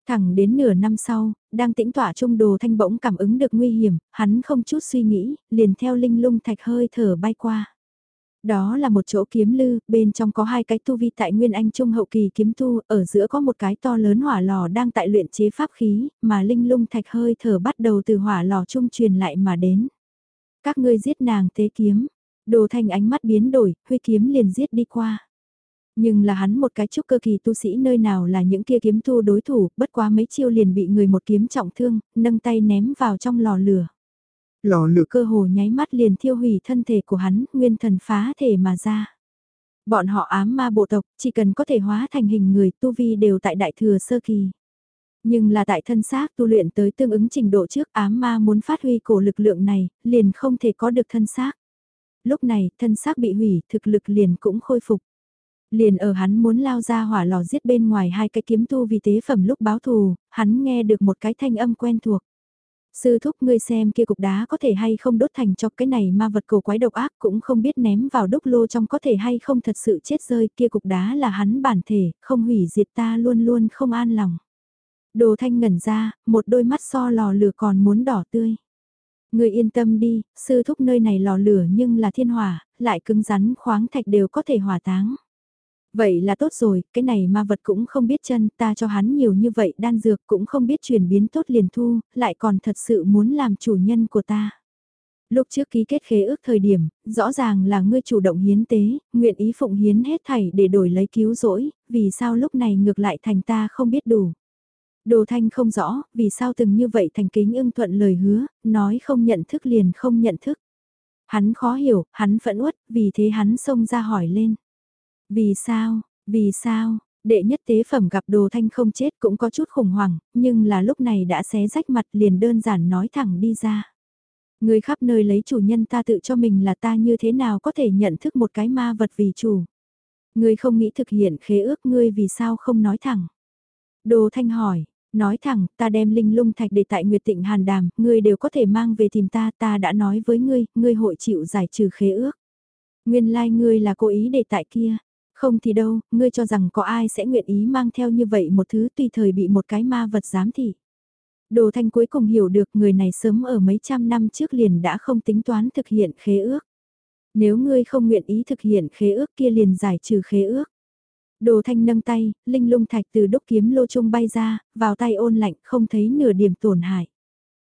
Thẳng đến nửa năm sau, đang tĩnh tỏa trung đồ thanh bỗng cảm ứng được nguy hiểm, hắn không chút suy nghĩ, liền theo linh lung thạch hơi thở bay qua. Đó là một chỗ kiếm lư, bên trong có hai cái tu vi tại Nguyên Anh Trung hậu kỳ kiếm tu, ở giữa có một cái to lớn hỏa lò đang tại luyện chế pháp khí, mà linh lung thạch hơi thở bắt đầu từ hỏa lò trung truyền lại mà đến. Các ngươi giết nàng tế kiếm, đồ thanh ánh mắt biến đổi, huy kiếm liền giết đi qua. Nhưng là hắn một cái trúc cơ kỳ tu sĩ nơi nào là những kia kiếm tu đối thủ, bất quá mấy chiêu liền bị người một kiếm trọng thương, nâng tay ném vào trong lò lửa. Lò lửa cơ hồ nháy mắt liền thiêu hủy thân thể của hắn, nguyên thần phá thể mà ra. Bọn họ ám ma bộ tộc, chỉ cần có thể hóa thành hình người tu vi đều tại đại thừa sơ kỳ. Nhưng là tại thân xác tu luyện tới tương ứng trình độ trước ám ma muốn phát huy cổ lực lượng này, liền không thể có được thân xác. Lúc này, thân xác bị hủy, thực lực liền cũng khôi phục. Liền ở hắn muốn lao ra hỏa lò giết bên ngoài hai cái kiếm tu vì tế phẩm lúc báo thù, hắn nghe được một cái thanh âm quen thuộc. Sư thúc ngươi xem kia cục đá có thể hay không đốt thành cho cái này ma vật cổ quái độc ác cũng không biết ném vào đúc lô trong có thể hay không thật sự chết rơi kia cục đá là hắn bản thể, không hủy diệt ta luôn luôn không an lòng. Đồ thanh ngẩn ra, một đôi mắt so lò lửa còn muốn đỏ tươi. Người yên tâm đi, sư thúc nơi này lò lửa nhưng là thiên hỏa, lại cứng rắn khoáng thạch đều có thể hỏa táng. Vậy là tốt rồi, cái này ma vật cũng không biết chân, ta cho hắn nhiều như vậy đan dược cũng không biết chuyển biến tốt liền thu, lại còn thật sự muốn làm chủ nhân của ta. Lúc trước ký kết khế ước thời điểm, rõ ràng là ngươi chủ động hiến tế, nguyện ý phụng hiến hết thảy để đổi lấy cứu rỗi, vì sao lúc này ngược lại thành ta không biết đủ. Đồ thanh không rõ, vì sao từng như vậy thành kính ưng thuận lời hứa, nói không nhận thức liền không nhận thức. Hắn khó hiểu, hắn phẫn uất, vì thế hắn xông ra hỏi lên. Vì sao, vì sao, đệ nhất tế phẩm gặp đồ thanh không chết cũng có chút khủng hoảng, nhưng là lúc này đã xé rách mặt liền đơn giản nói thẳng đi ra. Người khắp nơi lấy chủ nhân ta tự cho mình là ta như thế nào có thể nhận thức một cái ma vật vì chủ. Người không nghĩ thực hiện khế ước ngươi vì sao không nói thẳng. Đồ thanh hỏi, nói thẳng, ta đem linh lung thạch để tại Nguyệt Tịnh Hàn Đàm, ngươi đều có thể mang về tìm ta, ta đã nói với ngươi, ngươi hội chịu giải trừ khế ước. Nguyên lai like ngươi là cố ý để tại kia, không thì đâu, ngươi cho rằng có ai sẽ nguyện ý mang theo như vậy một thứ tùy thời bị một cái ma vật giám thị. Đồ thanh cuối cùng hiểu được người này sớm ở mấy trăm năm trước liền đã không tính toán thực hiện khế ước. Nếu ngươi không nguyện ý thực hiện khế ước kia liền giải trừ khế ước. Đồ thanh nâng tay, linh lung thạch từ đúc kiếm lô trung bay ra, vào tay ôn lạnh không thấy nửa điểm tổn hại.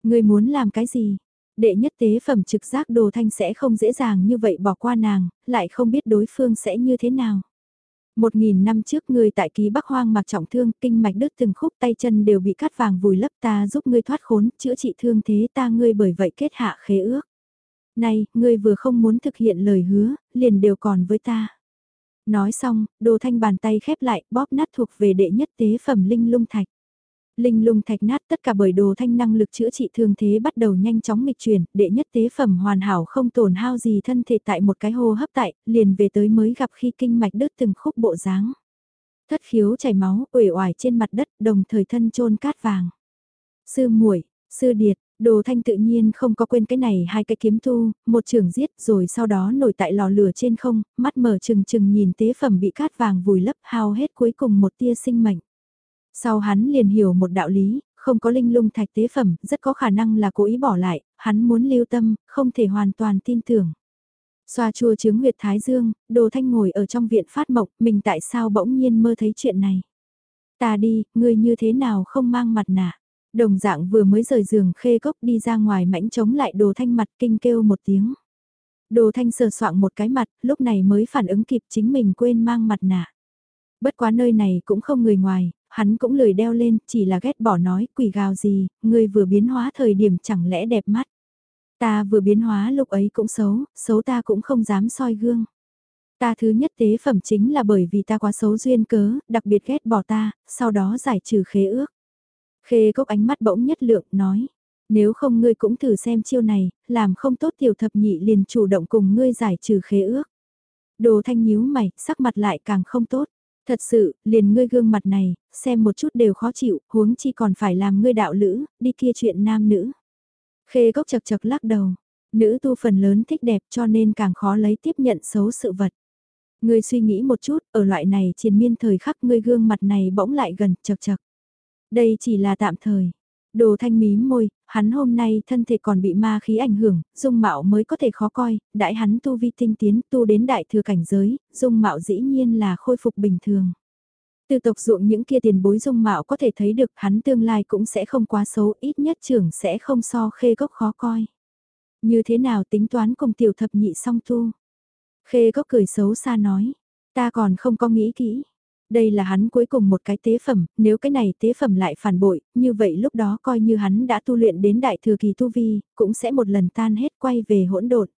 Ngươi muốn làm cái gì? Đệ nhất tế phẩm trực giác đồ thanh sẽ không dễ dàng như vậy bỏ qua nàng, lại không biết đối phương sẽ như thế nào. Một nghìn năm trước ngươi tại ký Bắc Hoang mặc trọng thương, kinh mạch đứt từng khúc tay chân đều bị cắt vàng vùi lấp ta giúp ngươi thoát khốn, chữa trị thương thế ta ngươi bởi vậy kết hạ khế ước. Này, ngươi vừa không muốn thực hiện lời hứa, liền đều còn với ta. Nói xong, đồ thanh bàn tay khép lại, bóp nát thuộc về đệ nhất tế phẩm linh lung thạch. Linh lung thạch nát tất cả bởi đồ thanh năng lực chữa trị thương thế bắt đầu nhanh chóng nghịch chuyển, đệ nhất tế phẩm hoàn hảo không tổn hao gì thân thể tại một cái hô hấp tại, liền về tới mới gặp khi kinh mạch đứt từng khúc bộ dáng. Thất khiếu chảy máu, uể oải trên mặt đất, đồng thời thân trôn cát vàng. Sư muội, sư điệt, Đồ thanh tự nhiên không có quên cái này hai cái kiếm tu, một trường giết rồi sau đó nổi tại lò lửa trên không, mắt mở trừng trừng nhìn tế phẩm bị cát vàng vùi lấp hao hết cuối cùng một tia sinh mệnh. Sau hắn liền hiểu một đạo lý, không có linh lung thạch tế phẩm, rất có khả năng là cố ý bỏ lại, hắn muốn lưu tâm, không thể hoàn toàn tin tưởng. Xoa chua chứng huyệt thái dương, đồ thanh ngồi ở trong viện phát mộc, mình tại sao bỗng nhiên mơ thấy chuyện này. Ta đi, ngươi như thế nào không mang mặt nạ. Đồng dạng vừa mới rời giường khê cốc đi ra ngoài mảnh chống lại đồ thanh mặt kinh kêu một tiếng. Đồ thanh sờ soạng một cái mặt, lúc này mới phản ứng kịp chính mình quên mang mặt nạ. Bất quá nơi này cũng không người ngoài, hắn cũng lười đeo lên, chỉ là ghét bỏ nói, quỷ gào gì, người vừa biến hóa thời điểm chẳng lẽ đẹp mắt. Ta vừa biến hóa lúc ấy cũng xấu, xấu ta cũng không dám soi gương. Ta thứ nhất tế phẩm chính là bởi vì ta quá xấu duyên cớ, đặc biệt ghét bỏ ta, sau đó giải trừ khế ước. Khê cốc ánh mắt bỗng nhất lượng, nói. Nếu không ngươi cũng thử xem chiêu này, làm không tốt tiểu thập nhị liền chủ động cùng ngươi giải trừ khế ước. Đồ thanh nhíu mày, sắc mặt lại càng không tốt. Thật sự, liền ngươi gương mặt này, xem một chút đều khó chịu, huống chi còn phải làm ngươi đạo lữ, đi kia chuyện nam nữ. Khê gốc chật chật lắc đầu. Nữ tu phần lớn thích đẹp cho nên càng khó lấy tiếp nhận xấu sự vật. Ngươi suy nghĩ một chút, ở loại này triền miên thời khắc ngươi gương mặt này bỗng lại gần chật chật. Đây chỉ là tạm thời. Đồ thanh mím môi, hắn hôm nay thân thể còn bị ma khí ảnh hưởng, dung mạo mới có thể khó coi, đại hắn tu vi tinh tiến tu đến đại thừa cảnh giới, dung mạo dĩ nhiên là khôi phục bình thường. Từ tộc dụng những kia tiền bối dung mạo có thể thấy được hắn tương lai cũng sẽ không quá xấu, ít nhất trưởng sẽ không so khê gốc khó coi. Như thế nào tính toán cùng tiểu thập nhị song tu? Khê gốc cười xấu xa nói, ta còn không có nghĩ kỹ. Đây là hắn cuối cùng một cái tế phẩm, nếu cái này tế phẩm lại phản bội, như vậy lúc đó coi như hắn đã tu luyện đến đại thừa kỳ tu vi, cũng sẽ một lần tan hết quay về hỗn độn.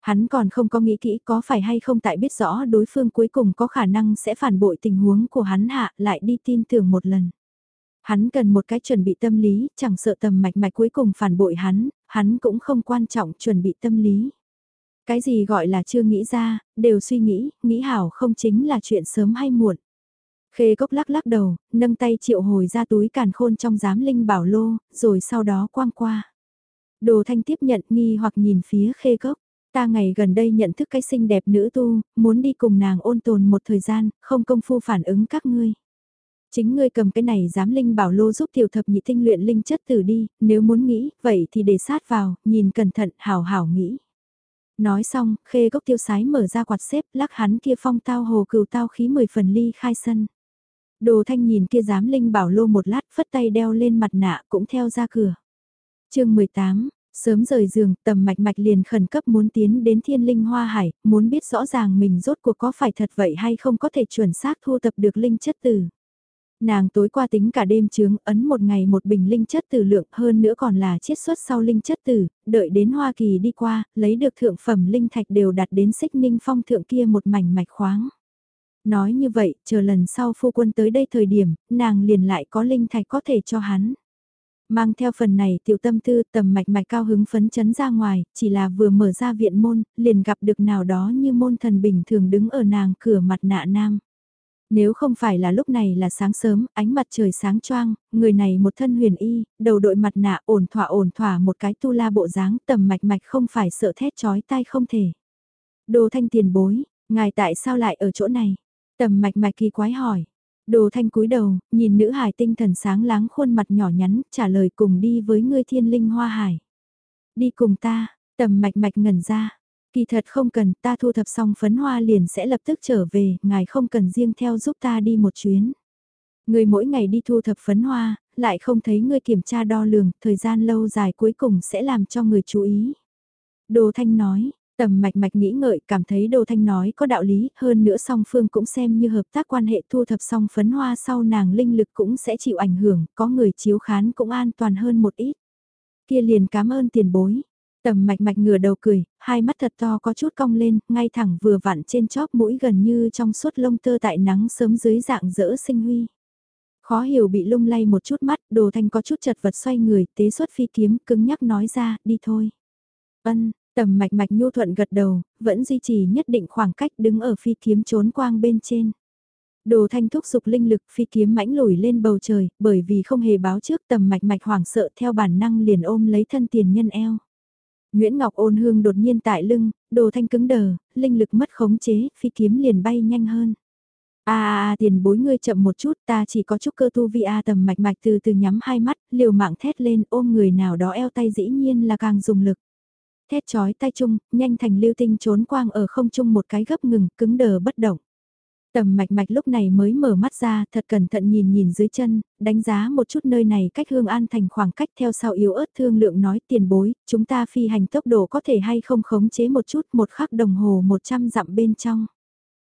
Hắn còn không có nghĩ kỹ có phải hay không tại biết rõ đối phương cuối cùng có khả năng sẽ phản bội tình huống của hắn hạ lại đi tin tưởng một lần. Hắn cần một cái chuẩn bị tâm lý, chẳng sợ tầm mạch mạch cuối cùng phản bội hắn, hắn cũng không quan trọng chuẩn bị tâm lý. Cái gì gọi là chưa nghĩ ra, đều suy nghĩ, nghĩ hảo không chính là chuyện sớm hay muộn. Khê cốc lắc lắc đầu, nâng tay triệu hồi ra túi càn khôn trong giám linh bảo lô, rồi sau đó quang qua. Đồ thanh tiếp nhận nghi hoặc nhìn phía khê cốc. Ta ngày gần đây nhận thức cái xinh đẹp nữ tu, muốn đi cùng nàng ôn tồn một thời gian, không công phu phản ứng các ngươi. Chính ngươi cầm cái này giám linh bảo lô giúp tiểu thập nhị tinh luyện linh chất tử đi, nếu muốn nghĩ, vậy thì để sát vào, nhìn cẩn thận, hảo hảo nghĩ. Nói xong, khê gốc tiêu sái mở ra quạt xếp, lắc hắn kia phong tao hồ cừu tao khí mười phần ly khai sân. Đồ thanh nhìn kia giám linh bảo lô một lát phất tay đeo lên mặt nạ cũng theo ra cửa. chương 18, sớm rời giường tầm mạch mạch liền khẩn cấp muốn tiến đến thiên linh hoa hải, muốn biết rõ ràng mình rốt cuộc có phải thật vậy hay không có thể chuẩn xác thu tập được linh chất tử. Nàng tối qua tính cả đêm chướng ấn một ngày một bình linh chất tử lượng hơn nữa còn là chiết xuất sau linh chất tử, đợi đến Hoa Kỳ đi qua, lấy được thượng phẩm linh thạch đều đặt đến xích ninh phong thượng kia một mảnh mạch khoáng. Nói như vậy, chờ lần sau phu quân tới đây thời điểm, nàng liền lại có linh thạch có thể cho hắn. Mang theo phần này tiểu tâm tư tầm mạch mạch cao hứng phấn chấn ra ngoài, chỉ là vừa mở ra viện môn, liền gặp được nào đó như môn thần bình thường đứng ở nàng cửa mặt nạ nam. Nếu không phải là lúc này là sáng sớm, ánh mặt trời sáng choang, người này một thân huyền y, đầu đội mặt nạ ổn thỏa ổn thỏa một cái tu la bộ dáng tầm mạch mạch không phải sợ thét chói tai không thể. Đồ thanh tiền bối, ngài tại sao lại ở chỗ này? Tầm mạch mạch kỳ quái hỏi. Đồ thanh cúi đầu, nhìn nữ hải tinh thần sáng láng khuôn mặt nhỏ nhắn, trả lời cùng đi với ngươi thiên linh hoa hải. Đi cùng ta, tầm mạch mạch ngẩn ra. Kỳ thật không cần, ta thu thập xong phấn hoa liền sẽ lập tức trở về, ngài không cần riêng theo giúp ta đi một chuyến. Người mỗi ngày đi thu thập phấn hoa, lại không thấy ngươi kiểm tra đo lường, thời gian lâu dài cuối cùng sẽ làm cho người chú ý. Đồ Thanh nói, Tầm mạch mạch nghĩ ngợi cảm thấy Đồ Thanh nói có đạo lý, hơn nữa song phương cũng xem như hợp tác quan hệ thu thập song phấn hoa sau nàng linh lực cũng sẽ chịu ảnh hưởng, có người chiếu khán cũng an toàn hơn một ít. Kia liền cảm ơn tiền bối. Tầm mạch mạch ngửa đầu cười, hai mắt thật to có chút cong lên, ngay thẳng vừa vặn trên chóp mũi gần như trong suốt lông tơ tại nắng sớm dưới dạng dỡ sinh huy. Khó hiểu bị lung lay một chút mắt, đồ thanh có chút chật vật xoay người, tế xuất phi kiếm, cứng nhắc nói ra, đi thôi. Ân, tầm mạch mạch nhu thuận gật đầu, vẫn duy trì nhất định khoảng cách đứng ở phi kiếm trốn quang bên trên. Đồ thanh thúc dục linh lực phi kiếm mãnh lùi lên bầu trời, bởi vì không hề báo trước tầm mạch mạch hoảng sợ theo bản năng liền ôm lấy thân tiền nhân eo. Nguyễn Ngọc ôn hương đột nhiên tại lưng, đồ thanh cứng đờ, linh lực mất khống chế, phi kiếm liền bay nhanh hơn. À, à, à tiền bối ngươi chậm một chút ta chỉ có chút cơ tu vi a tầm mạch mạch từ từ nhắm hai mắt, liều mạng thét lên ôm người nào đó eo tay dĩ nhiên là càng dùng lực. Thét chói tay chung, nhanh thành lưu tinh trốn quang ở không trung một cái gấp ngừng, cứng đờ bất động. Tầm mạch mạch lúc này mới mở mắt ra, thật cẩn thận nhìn nhìn dưới chân, đánh giá một chút nơi này cách hương an thành khoảng cách theo sau yếu ớt thương lượng nói tiền bối, chúng ta phi hành tốc độ có thể hay không khống chế một chút một khắc đồng hồ 100 dặm bên trong.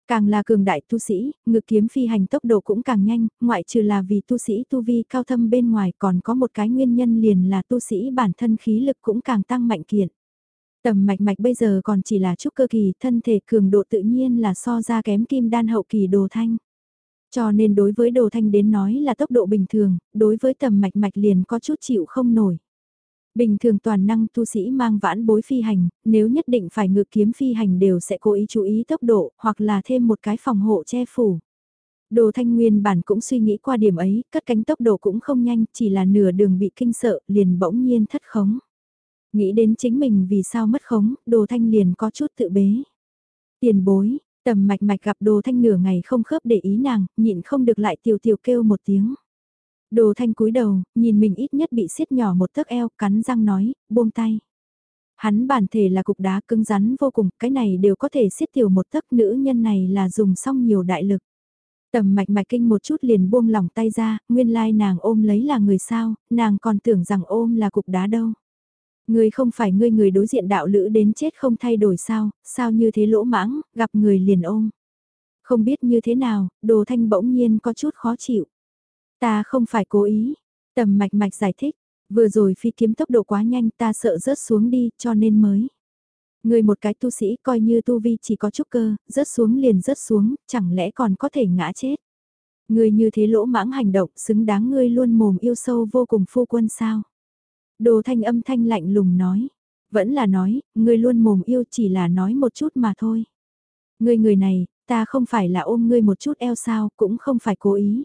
Càng là cường đại tu sĩ, ngự kiếm phi hành tốc độ cũng càng nhanh, ngoại trừ là vì tu sĩ tu vi cao thâm bên ngoài còn có một cái nguyên nhân liền là tu sĩ bản thân khí lực cũng càng tăng mạnh kiện. Tầm mạch mạch bây giờ còn chỉ là trúc cơ kỳ, thân thể cường độ tự nhiên là so ra kém kim đan hậu kỳ đồ thanh. Cho nên đối với đồ thanh đến nói là tốc độ bình thường, đối với tầm mạch mạch liền có chút chịu không nổi. Bình thường toàn năng tu sĩ mang vãn bối phi hành, nếu nhất định phải ngự kiếm phi hành đều sẽ cố ý chú ý tốc độ, hoặc là thêm một cái phòng hộ che phủ. Đồ thanh nguyên bản cũng suy nghĩ qua điểm ấy, cất cánh tốc độ cũng không nhanh, chỉ là nửa đường bị kinh sợ, liền bỗng nhiên thất khống. Nghĩ đến chính mình vì sao mất khống, đồ thanh liền có chút tự bế. Tiền bối, tầm mạch mạch gặp đồ thanh nửa ngày không khớp để ý nàng, nhịn không được lại tiểu tiểu kêu một tiếng. Đồ thanh cúi đầu, nhìn mình ít nhất bị siết nhỏ một tấc eo, cắn răng nói, buông tay. Hắn bản thể là cục đá cứng rắn vô cùng, cái này đều có thể siết tiểu một tấc nữ nhân này là dùng xong nhiều đại lực. Tầm mạch mạch kinh một chút liền buông lỏng tay ra, nguyên lai nàng ôm lấy là người sao, nàng còn tưởng rằng ôm là cục đá đâu ngươi không phải ngươi người đối diện đạo lữ đến chết không thay đổi sao, sao như thế lỗ mãng, gặp người liền ôm. Không biết như thế nào, đồ thanh bỗng nhiên có chút khó chịu. Ta không phải cố ý. Tầm mạch mạch giải thích, vừa rồi phi kiếm tốc độ quá nhanh ta sợ rớt xuống đi cho nên mới. Người một cái tu sĩ coi như tu vi chỉ có chút cơ, rớt xuống liền rớt xuống, chẳng lẽ còn có thể ngã chết. Người như thế lỗ mãng hành động xứng đáng ngươi luôn mồm yêu sâu vô cùng phu quân sao. Đồ thanh âm thanh lạnh lùng nói. Vẫn là nói, ngươi luôn mồm yêu chỉ là nói một chút mà thôi. Ngươi người này, ta không phải là ôm ngươi một chút eo sao, cũng không phải cố ý.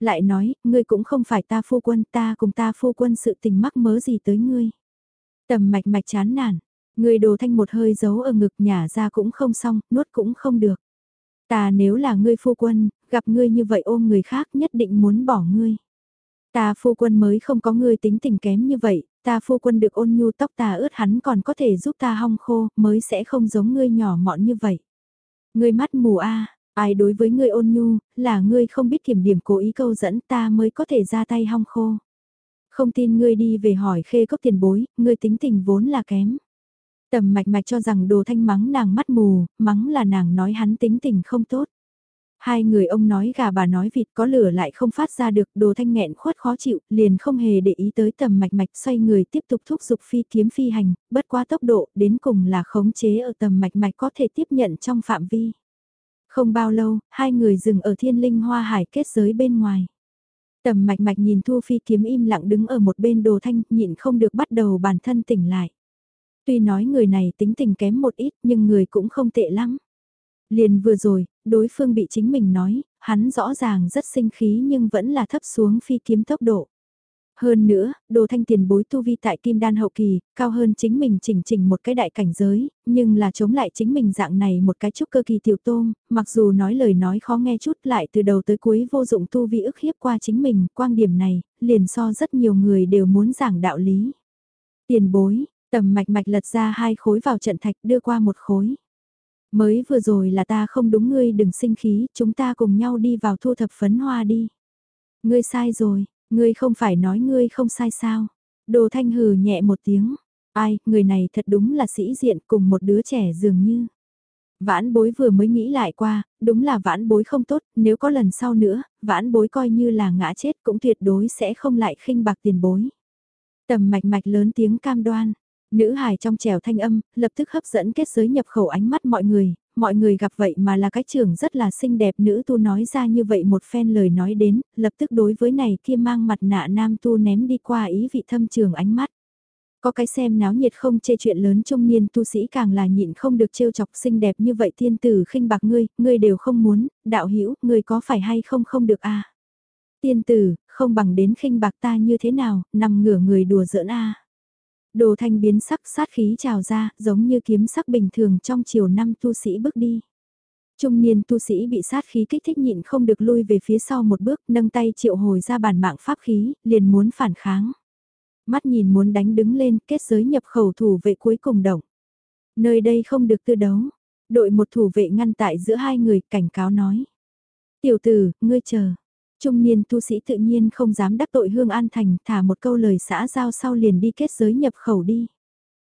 Lại nói, ngươi cũng không phải ta phu quân, ta cùng ta phu quân sự tình mắc mớ gì tới ngươi. Tầm mạch mạch chán nản, ngươi đồ thanh một hơi giấu ở ngực nhả ra cũng không xong, nuốt cũng không được. Ta nếu là ngươi phu quân, gặp ngươi như vậy ôm người khác nhất định muốn bỏ ngươi. Ta phu quân mới không có ngươi tính tình kém như vậy, ta phu quân được ôn nhu tóc ta ướt hắn còn có thể giúp ta hong khô, mới sẽ không giống ngươi nhỏ mọn như vậy. Ngươi mắt mù a, ai đối với ngươi ôn nhu, là ngươi không biết kiểm điểm cố ý câu dẫn ta mới có thể ra tay hong khô. Không tin ngươi đi về hỏi khê cốc tiền bối, ngươi tính tình vốn là kém. Tầm mạch mạch cho rằng đồ thanh mắng nàng mắt mù, mắng là nàng nói hắn tính tình không tốt. Hai người ông nói gà bà nói vịt có lửa lại không phát ra được, đồ thanh nghẹn khuất khó chịu, liền không hề để ý tới tầm mạch mạch xoay người tiếp tục thúc giục phi kiếm phi hành, bất quá tốc độ, đến cùng là khống chế ở tầm mạch mạch có thể tiếp nhận trong phạm vi. Không bao lâu, hai người dừng ở thiên linh hoa hải kết giới bên ngoài. Tầm mạch mạch nhìn thu phi kiếm im lặng đứng ở một bên đồ thanh, nhịn không được bắt đầu bản thân tỉnh lại. Tuy nói người này tính tình kém một ít nhưng người cũng không tệ lắm. Liền vừa rồi, đối phương bị chính mình nói, hắn rõ ràng rất sinh khí nhưng vẫn là thấp xuống phi kiếm tốc độ. Hơn nữa, đồ thanh tiền bối tu vi tại kim đan hậu kỳ, cao hơn chính mình chỉnh chỉnh một cái đại cảnh giới, nhưng là chống lại chính mình dạng này một cái chút cơ kỳ tiểu tôm, mặc dù nói lời nói khó nghe chút lại từ đầu tới cuối vô dụng tu vi ức hiếp qua chính mình, quan điểm này, liền so rất nhiều người đều muốn giảng đạo lý. Tiền bối, tầm mạch mạch lật ra hai khối vào trận thạch đưa qua một khối. Mới vừa rồi là ta không đúng ngươi đừng sinh khí, chúng ta cùng nhau đi vào thu thập phấn hoa đi. Ngươi sai rồi, ngươi không phải nói ngươi không sai sao. Đồ thanh hừ nhẹ một tiếng. Ai, người này thật đúng là sĩ diện cùng một đứa trẻ dường như. Vãn bối vừa mới nghĩ lại qua, đúng là vãn bối không tốt, nếu có lần sau nữa, vãn bối coi như là ngã chết cũng tuyệt đối sẽ không lại khinh bạc tiền bối. Tầm mạch mạch lớn tiếng cam đoan, nữ hài trong trèo thanh âm, lập tức hấp dẫn kết giới nhập khẩu ánh mắt mọi người, mọi người gặp vậy mà là cái trưởng rất là xinh đẹp nữ tu nói ra như vậy một phen lời nói đến, lập tức đối với này kia mang mặt nạ nam tu ném đi qua ý vị thâm trường ánh mắt. Có cái xem náo nhiệt không chê chuyện lớn trung niên tu sĩ càng là nhịn không được trêu chọc xinh đẹp như vậy tiên tử khinh bạc ngươi, ngươi đều không muốn, đạo hữu ngươi có phải hay không không được a à? Tiên tử, không bằng đến khinh bạc ta như thế nào, nằm ngửa người đùa giỡn a à? Đồ thanh biến sắc sát khí trào ra, giống như kiếm sắc bình thường trong chiều năm tu sĩ bước đi. Trung niên tu sĩ bị sát khí kích thích nhịn không được lui về phía sau một bước, nâng tay triệu hồi ra bản mạng pháp khí, liền muốn phản kháng. Mắt nhìn muốn đánh đứng lên, kết giới nhập khẩu thủ vệ cuối cùng động. Nơi đây không được tư đấu. Đội một thủ vệ ngăn tại giữa hai người, cảnh cáo nói. Tiểu tử, ngươi chờ. Trung niên tu sĩ tự nhiên không dám đắc tội Hương An Thành, thả một câu lời xã giao sau liền đi kết giới nhập khẩu đi.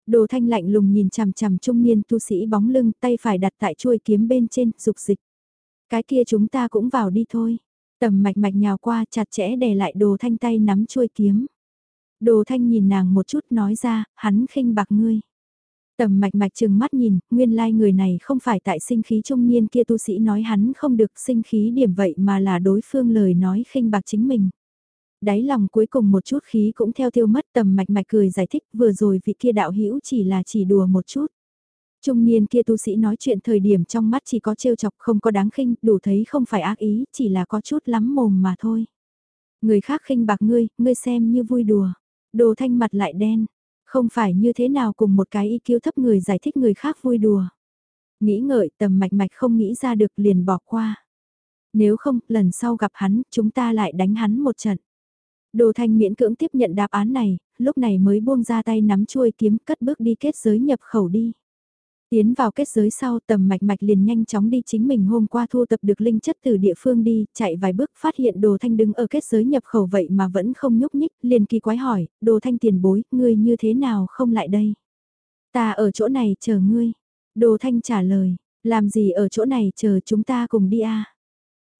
Đồ thanh lạnh lùng nhìn chằm chằm trung niên tu sĩ bóng lưng, tay phải đặt tại chuôi kiếm bên trên, dục dịch. Cái kia chúng ta cũng vào đi thôi. Tầm mạch mạch nhào qua chặt chẽ đè lại đồ thanh tay nắm chuôi kiếm. Đồ thanh nhìn nàng một chút nói ra, hắn khinh bạc ngươi. Tầm mạch mạch chừng mắt nhìn, nguyên lai like người này không phải tại sinh khí trung niên kia tu sĩ nói hắn không được sinh khí điểm vậy mà là đối phương lời nói khinh bạc chính mình. Đáy lòng cuối cùng một chút khí cũng theo tiêu mất tầm mạch mạch cười giải thích vừa rồi vị kia đạo hữu chỉ là chỉ đùa một chút. Trung niên kia tu sĩ nói chuyện thời điểm trong mắt chỉ có trêu chọc không có đáng khinh, đủ thấy không phải ác ý, chỉ là có chút lắm mồm mà thôi. Người khác khinh bạc ngươi, ngươi xem như vui đùa. Đồ thanh mặt lại đen, không phải như thế nào cùng một cái y kiêu thấp người giải thích người khác vui đùa. Nghĩ ngợi tầm mạch mạch không nghĩ ra được liền bỏ qua. Nếu không, lần sau gặp hắn, chúng ta lại đánh hắn một trận. Đồ thanh miễn cưỡng tiếp nhận đáp án này, lúc này mới buông ra tay nắm chuôi kiếm cất bước đi kết giới nhập khẩu đi. Tiến vào kết giới sau tầm mạch mạch liền nhanh chóng đi chính mình hôm qua thu tập được linh chất từ địa phương đi, chạy vài bước phát hiện đồ thanh đứng ở kết giới nhập khẩu vậy mà vẫn không nhúc nhích, liền kỳ quái hỏi, đồ thanh tiền bối, ngươi như thế nào không lại đây? Ta ở chỗ này chờ ngươi. Đồ thanh trả lời, làm gì ở chỗ này chờ chúng ta cùng đi a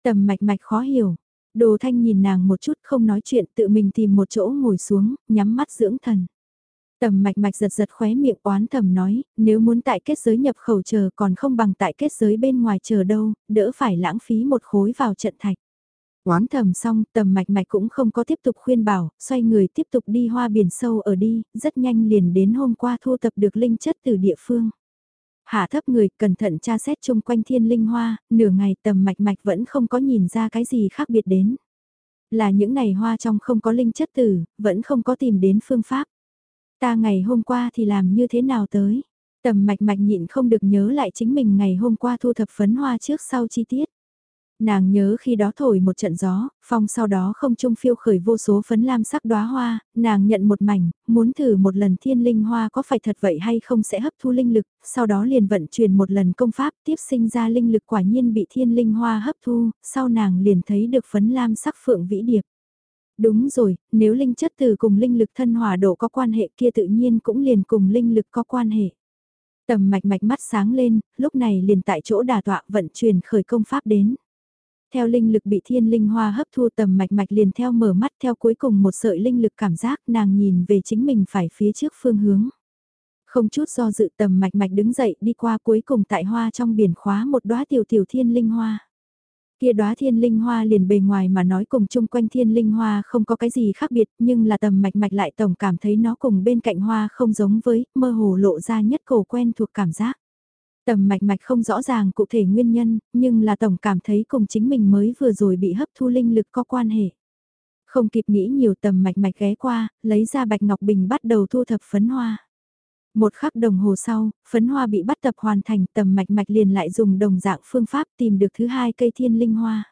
Tầm mạch mạch khó hiểu. Đồ thanh nhìn nàng một chút không nói chuyện tự mình tìm một chỗ ngồi xuống, nhắm mắt dưỡng thần. Tầm mạch mạch giật giật khóe miệng oán thầm nói, nếu muốn tại kết giới nhập khẩu chờ còn không bằng tại kết giới bên ngoài chờ đâu, đỡ phải lãng phí một khối vào trận thạch. Oán thầm xong, tầm mạch mạch cũng không có tiếp tục khuyên bảo, xoay người tiếp tục đi hoa biển sâu ở đi, rất nhanh liền đến hôm qua thu tập được linh chất từ địa phương. Hạ thấp người, cẩn thận tra xét chung quanh thiên linh hoa, nửa ngày tầm mạch mạch vẫn không có nhìn ra cái gì khác biệt đến. Là những này hoa trong không có linh chất tử, vẫn không có tìm đến phương pháp. Ta ngày hôm qua thì làm như thế nào tới? Tầm mạch mạch nhịn không được nhớ lại chính mình ngày hôm qua thu thập phấn hoa trước sau chi tiết. Nàng nhớ khi đó thổi một trận gió, phong sau đó không trung phiêu khởi vô số phấn lam sắc đóa hoa, nàng nhận một mảnh, muốn thử một lần thiên linh hoa có phải thật vậy hay không sẽ hấp thu linh lực, sau đó liền vận chuyển một lần công pháp tiếp sinh ra linh lực quả nhiên bị thiên linh hoa hấp thu, sau nàng liền thấy được phấn lam sắc phượng vĩ điệp. Đúng rồi, nếu linh chất từ cùng linh lực thân hòa độ có quan hệ kia tự nhiên cũng liền cùng linh lực có quan hệ. Tầm mạch mạch mắt sáng lên, lúc này liền tại chỗ đà tọa vận chuyển khởi công pháp đến. Theo linh lực bị thiên linh hoa hấp thu tầm mạch mạch liền theo mở mắt theo cuối cùng một sợi linh lực cảm giác nàng nhìn về chính mình phải phía trước phương hướng. Không chút do dự tầm mạch mạch đứng dậy đi qua cuối cùng tại hoa trong biển khóa một đóa tiểu tiểu thiên linh hoa. Kia đóa thiên linh hoa liền bề ngoài mà nói cùng chung quanh thiên linh hoa không có cái gì khác biệt nhưng là tầm mạch mạch lại tổng cảm thấy nó cùng bên cạnh hoa không giống với, mơ hồ lộ ra nhất cổ quen thuộc cảm giác. Tầm mạch mạch không rõ ràng cụ thể nguyên nhân, nhưng là tổng cảm thấy cùng chính mình mới vừa rồi bị hấp thu linh lực có quan hệ. Không kịp nghĩ nhiều tầm mạch mạch ghé qua, lấy ra bạch ngọc bình bắt đầu thu thập phấn hoa. Một khắc đồng hồ sau, phấn hoa bị bắt tập hoàn thành tầm mạch mạch liền lại dùng đồng dạng phương pháp tìm được thứ hai cây thiên linh hoa.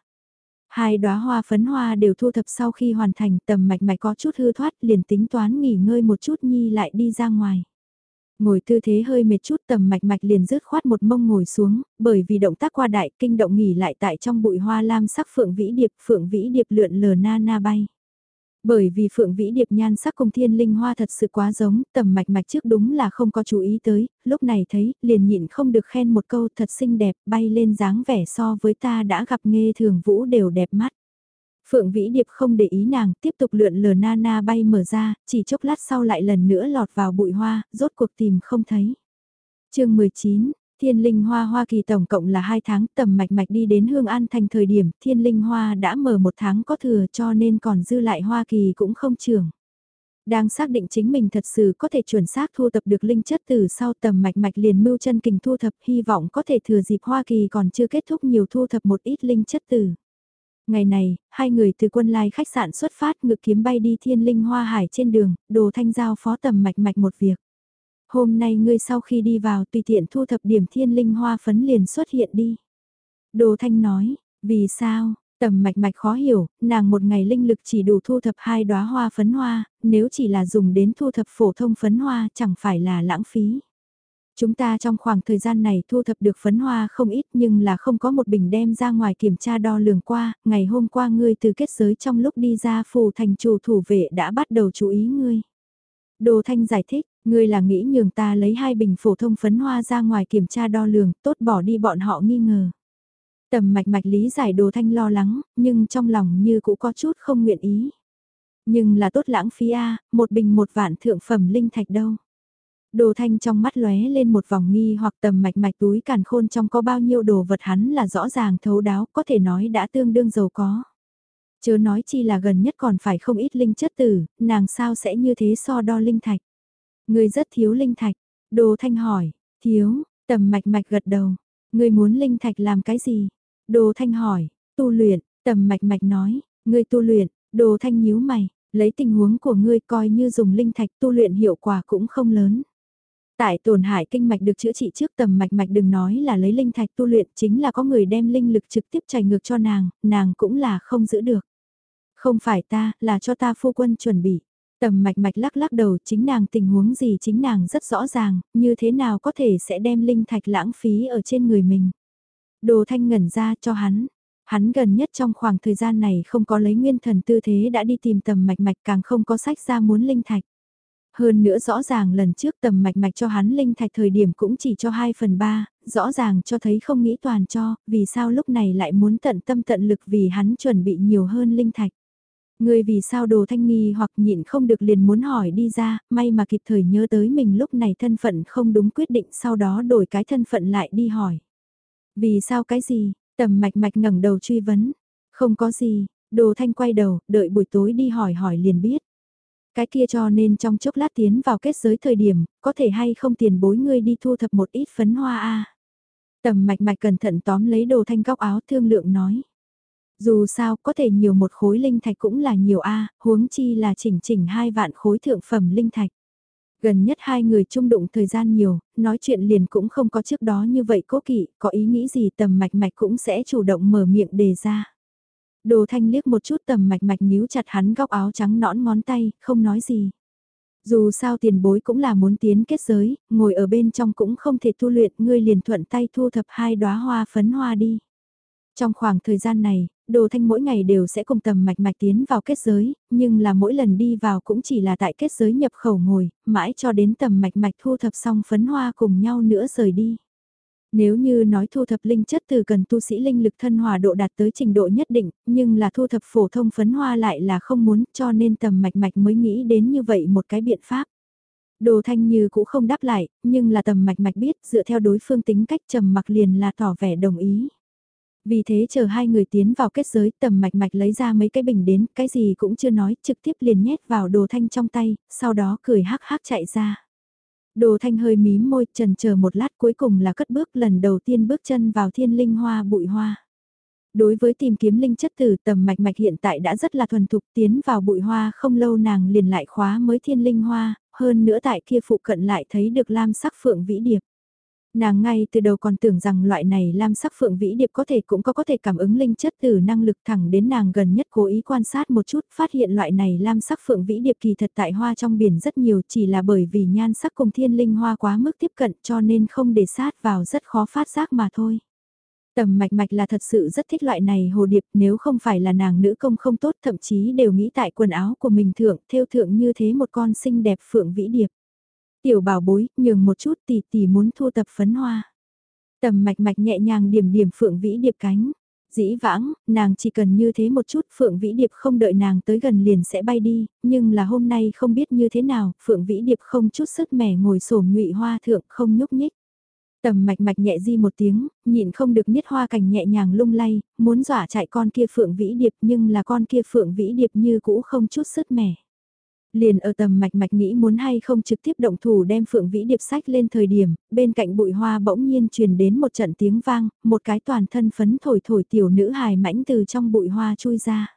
Hai đóa hoa phấn hoa đều thu thập sau khi hoàn thành tầm mạch mạch có chút hư thoát liền tính toán nghỉ ngơi một chút nhi lại đi ra ngoài. Ngồi tư thế hơi mệt chút tầm mạch mạch liền rớt khoát một mông ngồi xuống, bởi vì động tác qua đại kinh động nghỉ lại tại trong bụi hoa lam sắc phượng vĩ điệp phượng vĩ điệp lượn lờ na na bay. Bởi vì Phượng Vĩ Điệp nhan sắc cùng thiên linh hoa thật sự quá giống, tầm mạch mạch trước đúng là không có chú ý tới, lúc này thấy, liền nhịn không được khen một câu thật xinh đẹp, bay lên dáng vẻ so với ta đã gặp nghe thường vũ đều đẹp mắt. Phượng Vĩ Điệp không để ý nàng, tiếp tục lượn lờ na na bay mở ra, chỉ chốc lát sau lại lần nữa lọt vào bụi hoa, rốt cuộc tìm không thấy. chương 19, Thiên linh hoa Hoa Kỳ tổng cộng là 2 tháng tầm mạch mạch đi đến Hương An thành thời điểm thiên linh hoa đã mở một tháng có thừa cho nên còn dư lại Hoa Kỳ cũng không trưởng. Đang xác định chính mình thật sự có thể chuẩn xác thu tập được linh chất từ sau tầm mạch mạch liền mưu chân kình thu thập hy vọng có thể thừa dịp Hoa Kỳ còn chưa kết thúc nhiều thu thập một ít linh chất từ. Ngày này, hai người từ quân lai khách sạn xuất phát ngực kiếm bay đi thiên linh hoa hải trên đường, đồ thanh giao phó tầm mạch mạch một việc. Hôm nay ngươi sau khi đi vào tùy tiện thu thập điểm thiên linh hoa phấn liền xuất hiện đi. Đồ thanh nói, vì sao, tầm mạch mạch khó hiểu, nàng một ngày linh lực chỉ đủ thu thập hai đóa hoa phấn hoa, nếu chỉ là dùng đến thu thập phổ thông phấn hoa chẳng phải là lãng phí. Chúng ta trong khoảng thời gian này thu thập được phấn hoa không ít nhưng là không có một bình đem ra ngoài kiểm tra đo lường qua, ngày hôm qua ngươi từ kết giới trong lúc đi ra phù thành chủ thủ vệ đã bắt đầu chú ý ngươi. Đồ Thanh giải thích, ngươi là nghĩ nhường ta lấy hai bình phổ thông phấn hoa ra ngoài kiểm tra đo lường, tốt bỏ đi bọn họ nghi ngờ. Tầm mạch mạch lý giải Đồ Thanh lo lắng, nhưng trong lòng như cũng có chút không nguyện ý. Nhưng là tốt lãng phí a, một bình một vạn thượng phẩm linh thạch đâu. Đồ thanh trong mắt lóe lên một vòng nghi hoặc tầm mạch mạch túi càn khôn trong có bao nhiêu đồ vật hắn là rõ ràng thấu đáo có thể nói đã tương đương giàu có. Chớ nói chi là gần nhất còn phải không ít linh chất tử, nàng sao sẽ như thế so đo linh thạch. Người rất thiếu linh thạch, đồ thanh hỏi, thiếu, tầm mạch mạch gật đầu, người muốn linh thạch làm cái gì? Đồ thanh hỏi, tu luyện, tầm mạch mạch nói, người tu luyện, đồ thanh nhíu mày, lấy tình huống của ngươi coi như dùng linh thạch tu luyện hiệu quả cũng không lớn. Tại tổn hại kinh mạch được chữa trị trước tầm mạch mạch đừng nói là lấy linh thạch tu luyện chính là có người đem linh lực trực tiếp chảy ngược cho nàng, nàng cũng là không giữ được. Không phải ta, là cho ta phu quân chuẩn bị. Tầm mạch mạch lắc lắc đầu chính nàng tình huống gì chính nàng rất rõ ràng, như thế nào có thể sẽ đem linh thạch lãng phí ở trên người mình. Đồ thanh ngẩn ra cho hắn. Hắn gần nhất trong khoảng thời gian này không có lấy nguyên thần tư thế đã đi tìm tầm mạch mạch càng không có sách ra muốn linh thạch. Hơn nữa rõ ràng lần trước tầm mạch mạch cho hắn linh thạch thời điểm cũng chỉ cho 2 phần 3, rõ ràng cho thấy không nghĩ toàn cho, vì sao lúc này lại muốn tận tâm tận lực vì hắn chuẩn bị nhiều hơn linh thạch. Người vì sao đồ thanh nghi hoặc nhịn không được liền muốn hỏi đi ra, may mà kịp thời nhớ tới mình lúc này thân phận không đúng quyết định sau đó đổi cái thân phận lại đi hỏi. Vì sao cái gì, tầm mạch mạch ngẩng đầu truy vấn, không có gì, đồ thanh quay đầu, đợi buổi tối đi hỏi hỏi liền biết. Cái kia cho nên trong chốc lát tiến vào kết giới thời điểm, có thể hay không tiền bối ngươi đi thu thập một ít phấn hoa a Tầm mạch mạch cẩn thận tóm lấy đồ thanh góc áo thương lượng nói. Dù sao, có thể nhiều một khối linh thạch cũng là nhiều a huống chi là chỉnh chỉnh hai vạn khối thượng phẩm linh thạch. Gần nhất hai người chung đụng thời gian nhiều, nói chuyện liền cũng không có trước đó như vậy cố kỵ, có ý nghĩ gì tầm mạch mạch cũng sẽ chủ động mở miệng đề ra. Đồ thanh liếc một chút tầm mạch mạch níu chặt hắn góc áo trắng nõn ngón tay, không nói gì. Dù sao tiền bối cũng là muốn tiến kết giới, ngồi ở bên trong cũng không thể tu luyện, ngươi liền thuận tay thu thập hai đóa hoa phấn hoa đi. Trong khoảng thời gian này, đồ thanh mỗi ngày đều sẽ cùng tầm mạch mạch tiến vào kết giới, nhưng là mỗi lần đi vào cũng chỉ là tại kết giới nhập khẩu ngồi, mãi cho đến tầm mạch mạch thu thập xong phấn hoa cùng nhau nữa rời đi. Nếu như nói thu thập linh chất từ cần tu sĩ linh lực thân hòa độ đạt tới trình độ nhất định, nhưng là thu thập phổ thông phấn hoa lại là không muốn cho nên tầm mạch mạch mới nghĩ đến như vậy một cái biện pháp. Đồ thanh như cũng không đáp lại, nhưng là tầm mạch mạch biết dựa theo đối phương tính cách trầm mặc liền là tỏ vẻ đồng ý. Vì thế chờ hai người tiến vào kết giới tầm mạch mạch lấy ra mấy cái bình đến, cái gì cũng chưa nói, trực tiếp liền nhét vào đồ thanh trong tay, sau đó cười hắc hắc chạy ra. Đồ thanh hơi mím môi, trần chờ một lát cuối cùng là cất bước lần đầu tiên bước chân vào thiên linh hoa bụi hoa. Đối với tìm kiếm linh chất tử tầm mạch mạch hiện tại đã rất là thuần thục tiến vào bụi hoa không lâu nàng liền lại khóa mới thiên linh hoa, hơn nữa tại kia phụ cận lại thấy được lam sắc phượng vĩ điệp. Nàng ngay từ đầu còn tưởng rằng loại này lam sắc phượng vĩ điệp có thể cũng có có thể cảm ứng linh chất từ năng lực thẳng đến nàng gần nhất cố ý quan sát một chút, phát hiện loại này lam sắc phượng vĩ điệp kỳ thật tại hoa trong biển rất nhiều, chỉ là bởi vì nhan sắc cùng thiên linh hoa quá mức tiếp cận cho nên không để sát vào, rất khó phát giác mà thôi. Tầm mạch mạch là thật sự rất thích loại này hồ điệp, nếu không phải là nàng nữ công không tốt, thậm chí đều nghĩ tại quần áo của mình thượng theo thượng như thế một con xinh đẹp phượng vĩ điệp. Tiểu bảo bối nhường một chút tỷ tỷ muốn thu tập phấn hoa. Tầm mạch mạch nhẹ nhàng điểm điểm phượng vĩ điệp cánh. Dĩ vãng, nàng chỉ cần như thế một chút Phượng Vĩ Điệp không đợi nàng tới gần liền sẽ bay đi, nhưng là hôm nay không biết như thế nào, Phượng Vĩ Điệp không chút sức mẻ ngồi sổm ngụy hoa thượng không nhúc nhích. Tầm mạch mạch nhẹ di một tiếng, nhịn không được niết hoa cành nhẹ nhàng lung lay, muốn dọa chạy con kia Phượng Vĩ Điệp nhưng là con kia Phượng Vĩ Điệp như cũ không chút sức mẻ. Liền ở tầm mạch mạch nghĩ muốn hay không trực tiếp động thủ đem phượng vĩ điệp sách lên thời điểm, bên cạnh bụi hoa bỗng nhiên truyền đến một trận tiếng vang, một cái toàn thân phấn thổi thổi tiểu nữ hài mãnh từ trong bụi hoa chui ra.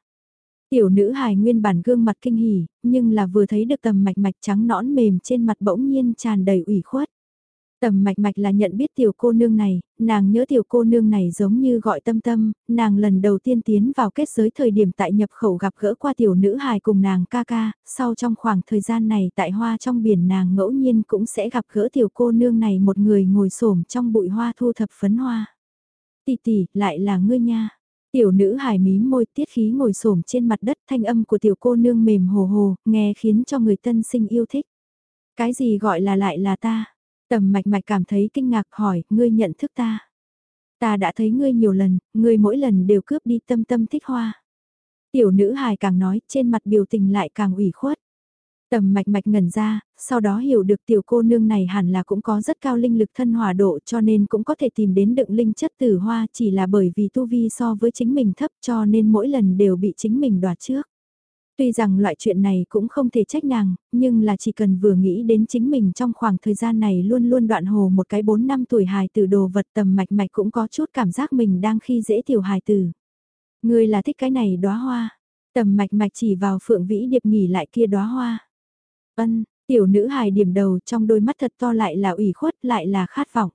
Tiểu nữ hài nguyên bản gương mặt kinh hỉ, nhưng là vừa thấy được tầm mạch mạch trắng nõn mềm trên mặt bỗng nhiên tràn đầy ủy khuất. Tầm mạch mạch là nhận biết tiểu cô nương này, nàng nhớ tiểu cô nương này giống như gọi tâm tâm, nàng lần đầu tiên tiến vào kết giới thời điểm tại nhập khẩu gặp gỡ qua tiểu nữ hài cùng nàng ca ca, sau trong khoảng thời gian này tại hoa trong biển nàng ngẫu nhiên cũng sẽ gặp gỡ tiểu cô nương này một người ngồi xổm trong bụi hoa thu thập phấn hoa. Tỷ tỷ, lại là ngươi nha. Tiểu nữ hài mí môi tiết khí ngồi xổm trên mặt đất thanh âm của tiểu cô nương mềm hồ hồ, nghe khiến cho người tân sinh yêu thích. Cái gì gọi là lại là ta? Tầm mạch mạch cảm thấy kinh ngạc hỏi, ngươi nhận thức ta. Ta đã thấy ngươi nhiều lần, ngươi mỗi lần đều cướp đi tâm tâm thích hoa. Tiểu nữ hài càng nói, trên mặt biểu tình lại càng ủy khuất. Tầm mạch mạch ngẩn ra, sau đó hiểu được tiểu cô nương này hẳn là cũng có rất cao linh lực thân hòa độ cho nên cũng có thể tìm đến đựng linh chất tử hoa chỉ là bởi vì tu vi so với chính mình thấp cho nên mỗi lần đều bị chính mình đoạt trước. Tuy rằng loại chuyện này cũng không thể trách nàng, nhưng là chỉ cần vừa nghĩ đến chính mình trong khoảng thời gian này luôn luôn đoạn hồ một cái 4 năm tuổi hài tử đồ vật tầm mạch mạch cũng có chút cảm giác mình đang khi dễ tiểu hài tử. Người là thích cái này đóa hoa. Tầm mạch mạch chỉ vào phượng vĩ điệp nghỉ lại kia đóa hoa. Ân, tiểu nữ hài điểm đầu trong đôi mắt thật to lại là ủy khuất lại là khát vọng.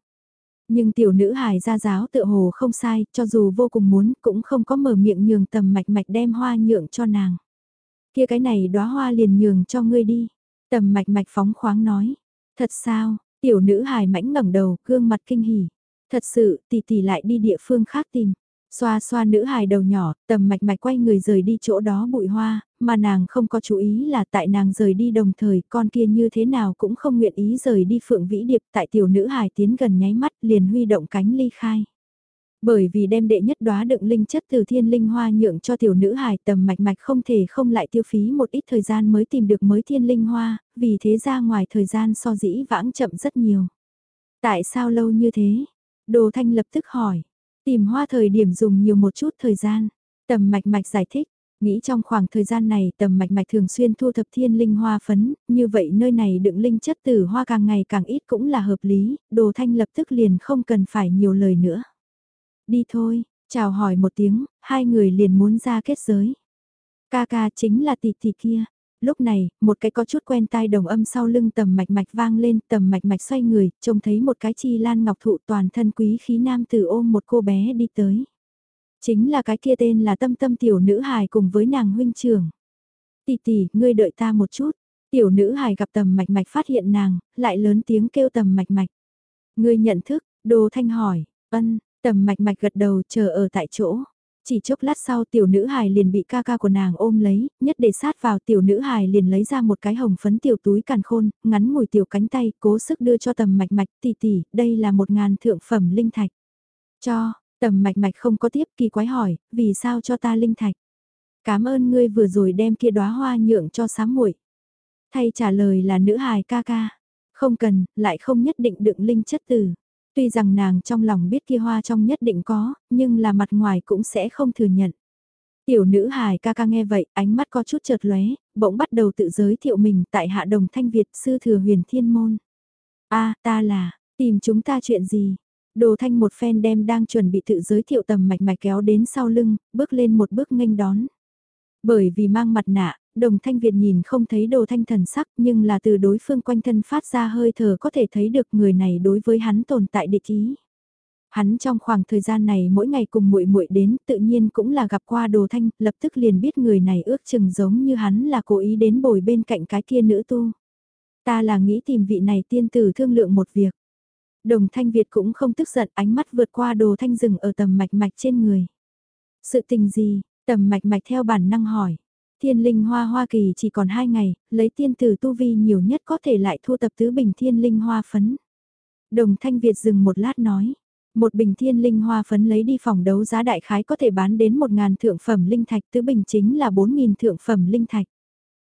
Nhưng tiểu nữ hài gia giáo tự hồ không sai, cho dù vô cùng muốn cũng không có mở miệng nhường tầm mạch mạch đem hoa nhượng cho nàng. Kia cái này đóa hoa liền nhường cho ngươi đi. Tầm mạch mạch phóng khoáng nói. Thật sao, tiểu nữ hài mãnh ngẩng đầu, gương mặt kinh hỉ. Thật sự, tỷ tỷ lại đi địa phương khác tìm. Xoa xoa nữ hài đầu nhỏ, tầm mạch mạch quay người rời đi chỗ đó bụi hoa, mà nàng không có chú ý là tại nàng rời đi đồng thời con kia như thế nào cũng không nguyện ý rời đi phượng vĩ điệp tại tiểu nữ hài tiến gần nháy mắt liền huy động cánh ly khai. Bởi vì đem đệ nhất đóa đựng linh chất từ thiên linh hoa nhượng cho tiểu nữ hài tầm mạch mạch không thể không lại tiêu phí một ít thời gian mới tìm được mới thiên linh hoa, vì thế ra ngoài thời gian so dĩ vãng chậm rất nhiều. Tại sao lâu như thế? Đồ Thanh lập tức hỏi. Tìm hoa thời điểm dùng nhiều một chút thời gian. Tầm mạch mạch giải thích. Nghĩ trong khoảng thời gian này tầm mạch mạch thường xuyên thu thập thiên linh hoa phấn, như vậy nơi này đựng linh chất từ hoa càng ngày càng ít cũng là hợp lý, đồ thanh lập tức liền không cần phải nhiều lời nữa. Đi thôi, chào hỏi một tiếng, hai người liền muốn ra kết giới. Ca ca chính là tỷ tỷ kia. Lúc này, một cái có chút quen tai đồng âm sau lưng tầm mạch mạch vang lên, tầm mạch mạch xoay người, trông thấy một cái chi lan ngọc thụ toàn thân quý khí nam tử ôm một cô bé đi tới. Chính là cái kia tên là tâm tâm tiểu nữ hài cùng với nàng huynh trưởng. Tỷ tỷ, ngươi đợi ta một chút. Tiểu nữ hài gặp tầm mạch mạch phát hiện nàng, lại lớn tiếng kêu tầm mạch mạch. Ngươi nhận thức, đồ thanh hỏi, ân, Tầm mạch mạch gật đầu chờ ở tại chỗ. Chỉ chốc lát sau tiểu nữ hài liền bị ca ca của nàng ôm lấy, nhất để sát vào tiểu nữ hài liền lấy ra một cái hồng phấn tiểu túi càn khôn, ngắn ngồi tiểu cánh tay, cố sức đưa cho tầm mạch mạch tỷ tỷ, đây là một ngàn thượng phẩm linh thạch. Cho, tầm mạch mạch không có tiếp kỳ quái hỏi, vì sao cho ta linh thạch? Cảm ơn ngươi vừa rồi đem kia đóa hoa nhượng cho sám muội. Thay trả lời là nữ hài ca ca. Không cần, lại không nhất định đựng linh chất từ. Tuy rằng nàng trong lòng biết kia hoa trong nhất định có, nhưng là mặt ngoài cũng sẽ không thừa nhận. Tiểu nữ hài ca ca nghe vậy, ánh mắt có chút chợt lóe, bỗng bắt đầu tự giới thiệu mình tại hạ đồng thanh Việt sư thừa huyền thiên môn. a ta là, tìm chúng ta chuyện gì? Đồ thanh một phen đem đang chuẩn bị tự giới thiệu tầm mạch mạch kéo đến sau lưng, bước lên một bước nghênh đón. Bởi vì mang mặt nạ, đồng thanh Việt nhìn không thấy đồ thanh thần sắc nhưng là từ đối phương quanh thân phát ra hơi thở có thể thấy được người này đối với hắn tồn tại địch ý. Hắn trong khoảng thời gian này mỗi ngày cùng muội muội đến tự nhiên cũng là gặp qua đồ thanh, lập tức liền biết người này ước chừng giống như hắn là cố ý đến bồi bên cạnh cái kia nữ tu. Ta là nghĩ tìm vị này tiên tử thương lượng một việc. Đồng Thanh Việt cũng không tức giận ánh mắt vượt qua đồ thanh rừng ở tầm mạch mạch trên người. Sự tình gì, tầm mạch mạch theo bản năng hỏi. Thiên linh hoa Hoa Kỳ chỉ còn 2 ngày, lấy tiên tử tu vi nhiều nhất có thể lại thu tập tứ bình thiên linh hoa phấn. Đồng Thanh Việt dừng một lát nói. Một bình thiên linh hoa phấn lấy đi phòng đấu giá đại khái có thể bán đến 1.000 thượng phẩm linh thạch tứ bình chính là 4.000 thượng phẩm linh thạch.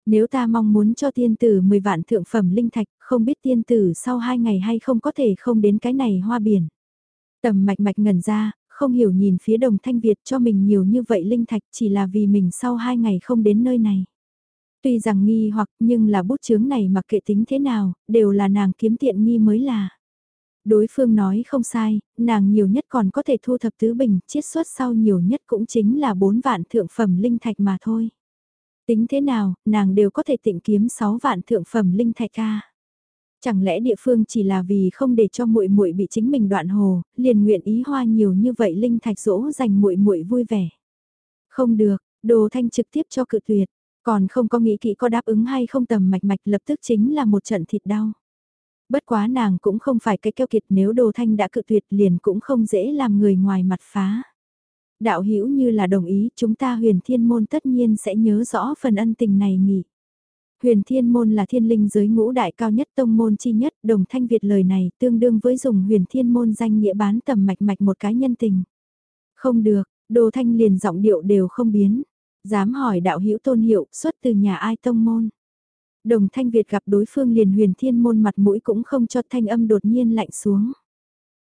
Nếu ta mong muốn cho tiên tử 10 vạn thượng phẩm linh thạch, không biết tiên tử sau 2 ngày hay không có thể không đến cái này hoa biển. Tầm mạch mạch ngẩn ra, không hiểu nhìn phía đồng thanh Việt cho mình nhiều như vậy linh thạch chỉ là vì mình sau hai ngày không đến nơi này. Tuy rằng nghi hoặc nhưng là bút chướng này mặc kệ tính thế nào, đều là nàng kiếm tiện nghi mới là. Đối phương nói không sai, nàng nhiều nhất còn có thể thu thập tứ bình, chiết xuất sau nhiều nhất cũng chính là bốn vạn thượng phẩm linh thạch mà thôi. Tính thế nào, nàng đều có thể tịnh kiếm sáu vạn thượng phẩm linh thạch ca. Chẳng lẽ địa phương chỉ là vì không để cho muội muội bị chính mình đoạn hồ, liền nguyện ý hoa nhiều như vậy linh thạch dỗ dành muội muội vui vẻ. Không được, Đồ Thanh trực tiếp cho cự tuyệt, còn không có nghĩ kỹ có đáp ứng hay không tầm mạch mạch lập tức chính là một trận thịt đau. Bất quá nàng cũng không phải cái keo kiệt nếu Đồ Thanh đã cự tuyệt liền cũng không dễ làm người ngoài mặt phá. Đạo hữu như là đồng ý chúng ta huyền thiên môn tất nhiên sẽ nhớ rõ phần ân tình này nghỉ. Huyền thiên môn là thiên linh giới ngũ đại cao nhất tông môn chi nhất, đồng thanh Việt lời này tương đương với dùng huyền thiên môn danh nghĩa bán tầm mạch mạch một cái nhân tình. Không được, đồ thanh liền giọng điệu đều không biến. Dám hỏi đạo hữu tôn hiệu xuất từ nhà ai tông môn. Đồng thanh Việt gặp đối phương liền huyền thiên môn mặt mũi cũng không cho thanh âm đột nhiên lạnh xuống.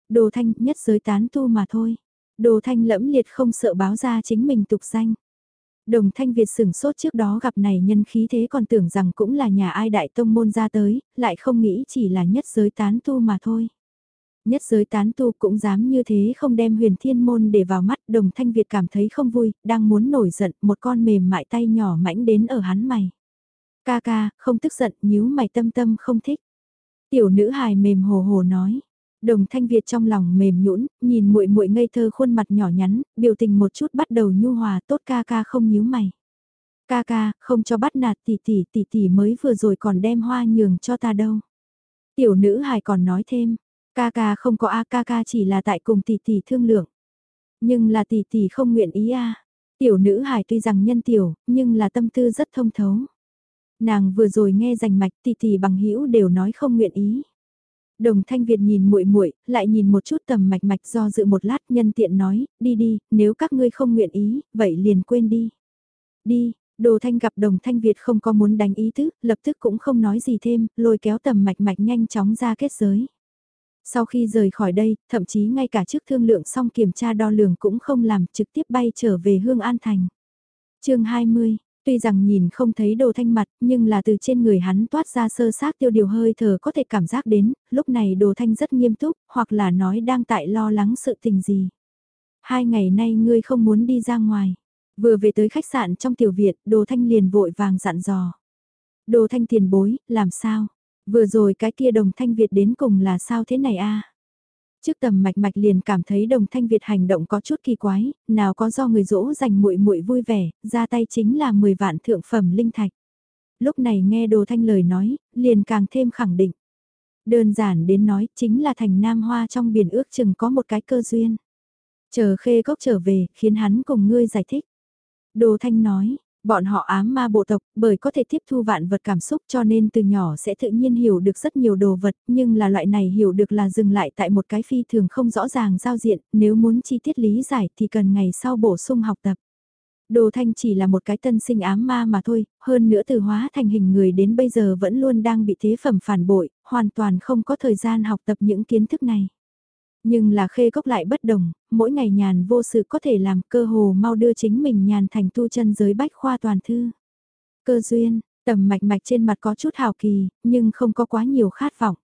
Đồ thanh nhất giới tán tu mà thôi. Đồ thanh lẫm liệt không sợ báo ra chính mình tục danh. Đồng thanh Việt sửng sốt trước đó gặp này nhân khí thế còn tưởng rằng cũng là nhà ai đại tông môn ra tới, lại không nghĩ chỉ là nhất giới tán tu mà thôi. Nhất giới tán tu cũng dám như thế không đem huyền thiên môn để vào mắt đồng thanh Việt cảm thấy không vui, đang muốn nổi giận một con mềm mại tay nhỏ mảnh đến ở hắn mày. Ca ca, không tức giận, nhíu mày tâm tâm không thích. Tiểu nữ hài mềm hồ hồ nói. Đồng Thanh Việt trong lòng mềm nhũn, nhìn muội muội ngây thơ khuôn mặt nhỏ nhắn, biểu tình một chút bắt đầu nhu hòa, tốt ca ca không nhíu mày. Ca ca, không cho bắt nạt tỷ tỷ, tỷ tỷ mới vừa rồi còn đem hoa nhường cho ta đâu. Tiểu nữ hài còn nói thêm, ca ca không có a ca ca chỉ là tại cùng tỷ tỷ thương lượng. Nhưng là tỷ tỷ không nguyện ý a. Tiểu nữ hài tuy rằng nhân tiểu, nhưng là tâm tư rất thông thấu. Nàng vừa rồi nghe rành mạch tỷ tỷ bằng hữu đều nói không nguyện ý. Đồng Thanh Việt nhìn muội muội, lại nhìn một chút tầm mạch mạch do dự một lát nhân tiện nói, đi đi, nếu các ngươi không nguyện ý, vậy liền quên đi. Đi, Đồ Thanh gặp Đồng Thanh Việt không có muốn đánh ý tứ, lập tức cũng không nói gì thêm, lôi kéo tầm mạch mạch nhanh chóng ra kết giới. Sau khi rời khỏi đây, thậm chí ngay cả trước thương lượng xong kiểm tra đo lường cũng không làm trực tiếp bay trở về Hương An Thành. chương 20, Tuy rằng nhìn không thấy đồ thanh mặt, nhưng là từ trên người hắn toát ra sơ xác tiêu điều hơi thở có thể cảm giác đến, lúc này đồ thanh rất nghiêm túc, hoặc là nói đang tại lo lắng sự tình gì. Hai ngày nay ngươi không muốn đi ra ngoài. Vừa về tới khách sạn trong tiểu viện, đồ thanh liền vội vàng dặn dò. Đồ thanh tiền bối, làm sao? Vừa rồi cái kia đồng thanh Việt đến cùng là sao thế này a Trước tầm mạch mạch liền cảm thấy đồng thanh Việt hành động có chút kỳ quái, nào có do người dỗ dành muội muội vui vẻ, ra tay chính là 10 vạn thượng phẩm linh thạch. Lúc này nghe đồ thanh lời nói, liền càng thêm khẳng định. Đơn giản đến nói chính là thành nam hoa trong biển ước chừng có một cái cơ duyên. Chờ khê cốc trở về, khiến hắn cùng ngươi giải thích. Đồ thanh nói, Bọn họ ám ma bộ tộc, bởi có thể tiếp thu vạn vật cảm xúc cho nên từ nhỏ sẽ tự nhiên hiểu được rất nhiều đồ vật, nhưng là loại này hiểu được là dừng lại tại một cái phi thường không rõ ràng giao diện, nếu muốn chi tiết lý giải thì cần ngày sau bổ sung học tập. Đồ Thanh chỉ là một cái tân sinh ám ma mà thôi, hơn nữa từ hóa thành hình người đến bây giờ vẫn luôn đang bị thế phẩm phản bội, hoàn toàn không có thời gian học tập những kiến thức này. Nhưng là khê gốc lại bất đồng, mỗi ngày nhàn vô sự có thể làm cơ hồ mau đưa chính mình nhàn thành tu chân giới bách khoa toàn thư. Cơ duyên, tầm mạch mạch trên mặt có chút hào kỳ, nhưng không có quá nhiều khát vọng.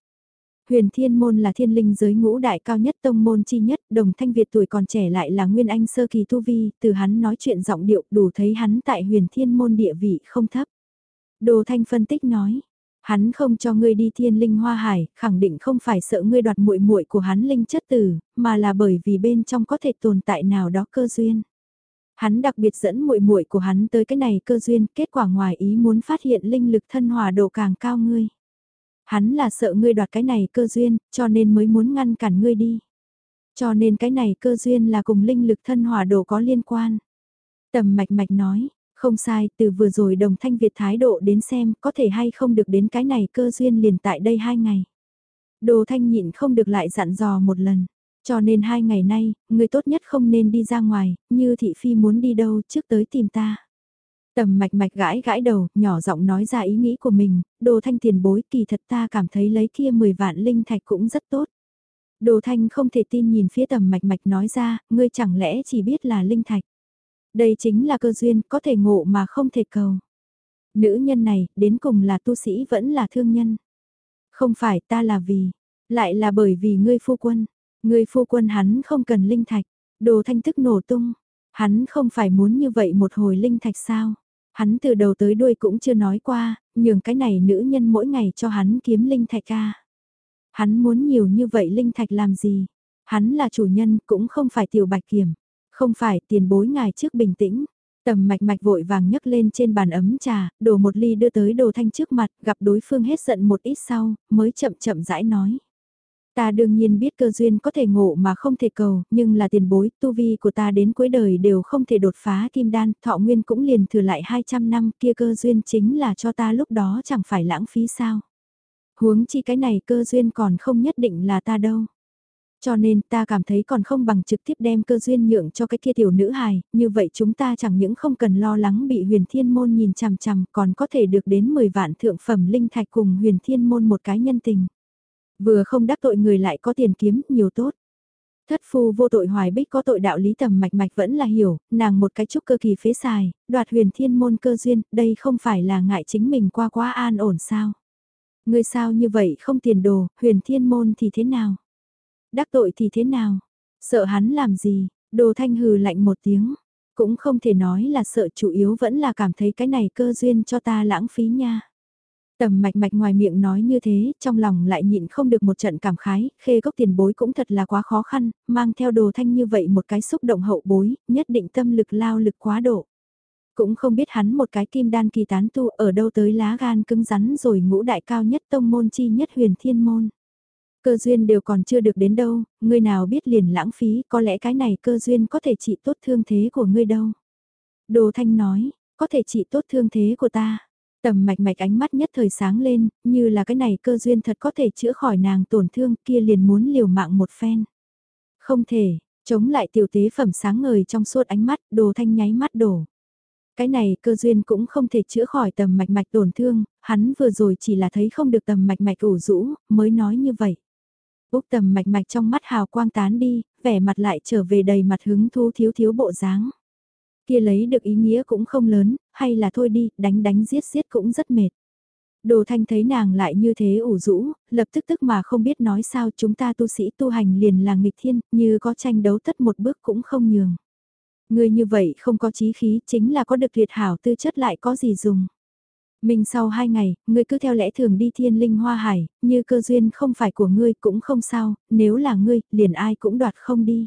Huyền Thiên Môn là thiên linh giới ngũ đại cao nhất tông môn chi nhất, đồng thanh Việt tuổi còn trẻ lại là Nguyên Anh sơ kỳ tu vi, từ hắn nói chuyện giọng điệu đủ thấy hắn tại huyền Thiên Môn địa vị không thấp. Đồ Thanh phân tích nói, Hắn không cho ngươi đi thiên linh hoa hải, khẳng định không phải sợ ngươi đoạt muội muội của hắn linh chất tử, mà là bởi vì bên trong có thể tồn tại nào đó cơ duyên. Hắn đặc biệt dẫn muội muội của hắn tới cái này cơ duyên, kết quả ngoài ý muốn phát hiện linh lực thân hòa độ càng cao ngươi. Hắn là sợ ngươi đoạt cái này cơ duyên, cho nên mới muốn ngăn cản ngươi đi. Cho nên cái này cơ duyên là cùng linh lực thân hỏa độ có liên quan. Tầm mạch mạch nói, không sai, từ vừa rồi đồng thanh Việt thái độ đến xem có thể hay không được đến cái này cơ duyên liền tại đây hai ngày. Đồ thanh nhịn không được lại dặn dò một lần. Cho nên hai ngày nay, người tốt nhất không nên đi ra ngoài, như thị phi muốn đi đâu trước tới tìm ta. Tầm mạch mạch gãi gãi đầu, nhỏ giọng nói ra ý nghĩ của mình, đồ thanh tiền bối kỳ thật ta cảm thấy lấy kia 10 vạn linh thạch cũng rất tốt. Đồ thanh không thể tin nhìn phía tầm mạch mạch nói ra, ngươi chẳng lẽ chỉ biết là linh thạch. Đây chính là cơ duyên, có thể ngộ mà không thể cầu. Nữ nhân này, đến cùng là tu sĩ vẫn là thương nhân. Không phải ta là vì, lại là bởi vì ngươi phu quân. Ngươi phu quân hắn không cần linh thạch, đồ thanh thức nổ tung. Hắn không phải muốn như vậy một hồi linh thạch sao? Hắn từ đầu tới đuôi cũng chưa nói qua, nhường cái này nữ nhân mỗi ngày cho hắn kiếm linh thạch ca. Hắn muốn nhiều như vậy linh thạch làm gì? Hắn là chủ nhân cũng không phải tiểu bạch kiểm. Không phải tiền bối ngài trước bình tĩnh. Tầm mạch mạch vội vàng nhấc lên trên bàn ấm trà, đổ một ly đưa tới đồ thanh trước mặt, gặp đối phương hết giận một ít sau, mới chậm chậm rãi nói. Ta đương nhiên biết cơ duyên có thể ngộ mà không thể cầu, nhưng là tiền bối, tu vi của ta đến cuối đời đều không thể đột phá kim đan, thọ nguyên cũng liền thừa lại 200 năm kia cơ duyên chính là cho ta lúc đó chẳng phải lãng phí sao. Huống chi cái này cơ duyên còn không nhất định là ta đâu. Cho nên ta cảm thấy còn không bằng trực tiếp đem cơ duyên nhượng cho cái kia tiểu nữ hài, như vậy chúng ta chẳng những không cần lo lắng bị huyền thiên môn nhìn chằm chằm còn có thể được đến 10 vạn thượng phẩm linh thạch cùng huyền thiên môn một cái nhân tình. Vừa không đắc tội người lại có tiền kiếm, nhiều tốt. Thất phu vô tội hoài bích có tội đạo lý tầm mạch mạch vẫn là hiểu, nàng một cái chút cơ kỳ phế xài, đoạt huyền thiên môn cơ duyên, đây không phải là ngại chính mình qua quá an ổn sao. Người sao như vậy không tiền đồ, huyền thiên môn thì thế nào? Đắc tội thì thế nào? Sợ hắn làm gì? Đồ thanh hừ lạnh một tiếng. Cũng không thể nói là sợ chủ yếu vẫn là cảm thấy cái này cơ duyên cho ta lãng phí nha. Tầm mạch mạch ngoài miệng nói như thế, trong lòng lại nhịn không được một trận cảm khái, khê gốc tiền bối cũng thật là quá khó khăn, mang theo đồ thanh như vậy một cái xúc động hậu bối, nhất định tâm lực lao lực quá độ. Cũng không biết hắn một cái kim đan kỳ tán tu ở đâu tới lá gan cứng rắn rồi ngũ đại cao nhất tông môn chi nhất huyền thiên môn. Cơ duyên đều còn chưa được đến đâu, ngươi nào biết liền lãng phí, có lẽ cái này cơ duyên có thể trị tốt thương thế của ngươi đâu. Đồ thanh nói, có thể trị tốt thương thế của ta. Tầm mạch mạch ánh mắt nhất thời sáng lên, như là cái này cơ duyên thật có thể chữa khỏi nàng tổn thương kia liền muốn liều mạng một phen. Không thể, chống lại tiểu tế phẩm sáng ngời trong suốt ánh mắt, đồ thanh nháy mắt đổ. Cái này cơ duyên cũng không thể chữa khỏi tầm mạch mạch tổn thương, hắn vừa rồi chỉ là thấy không được tầm mạch mạch ủ rũ, mới nói như vậy. Úc tầm mạch mạch trong mắt hào quang tán đi, vẻ mặt lại trở về đầy mặt hứng thú thiếu thiếu bộ dáng kia lấy được ý nghĩa cũng không lớn, hay là thôi đi, đánh đánh giết giết cũng rất mệt. Đồ thanh thấy nàng lại như thế ủ rũ, lập tức tức mà không biết nói sao chúng ta tu sĩ tu hành liền là nghịch thiên, như có tranh đấu tất một bước cũng không nhường. Người như vậy không có chí khí chính là có được tuyệt hảo tư chất lại có gì dùng. Mình sau hai ngày, ngươi cứ theo lẽ thường đi thiên linh hoa hải, như cơ duyên không phải của ngươi cũng không sao, nếu là ngươi, liền ai cũng đoạt không đi.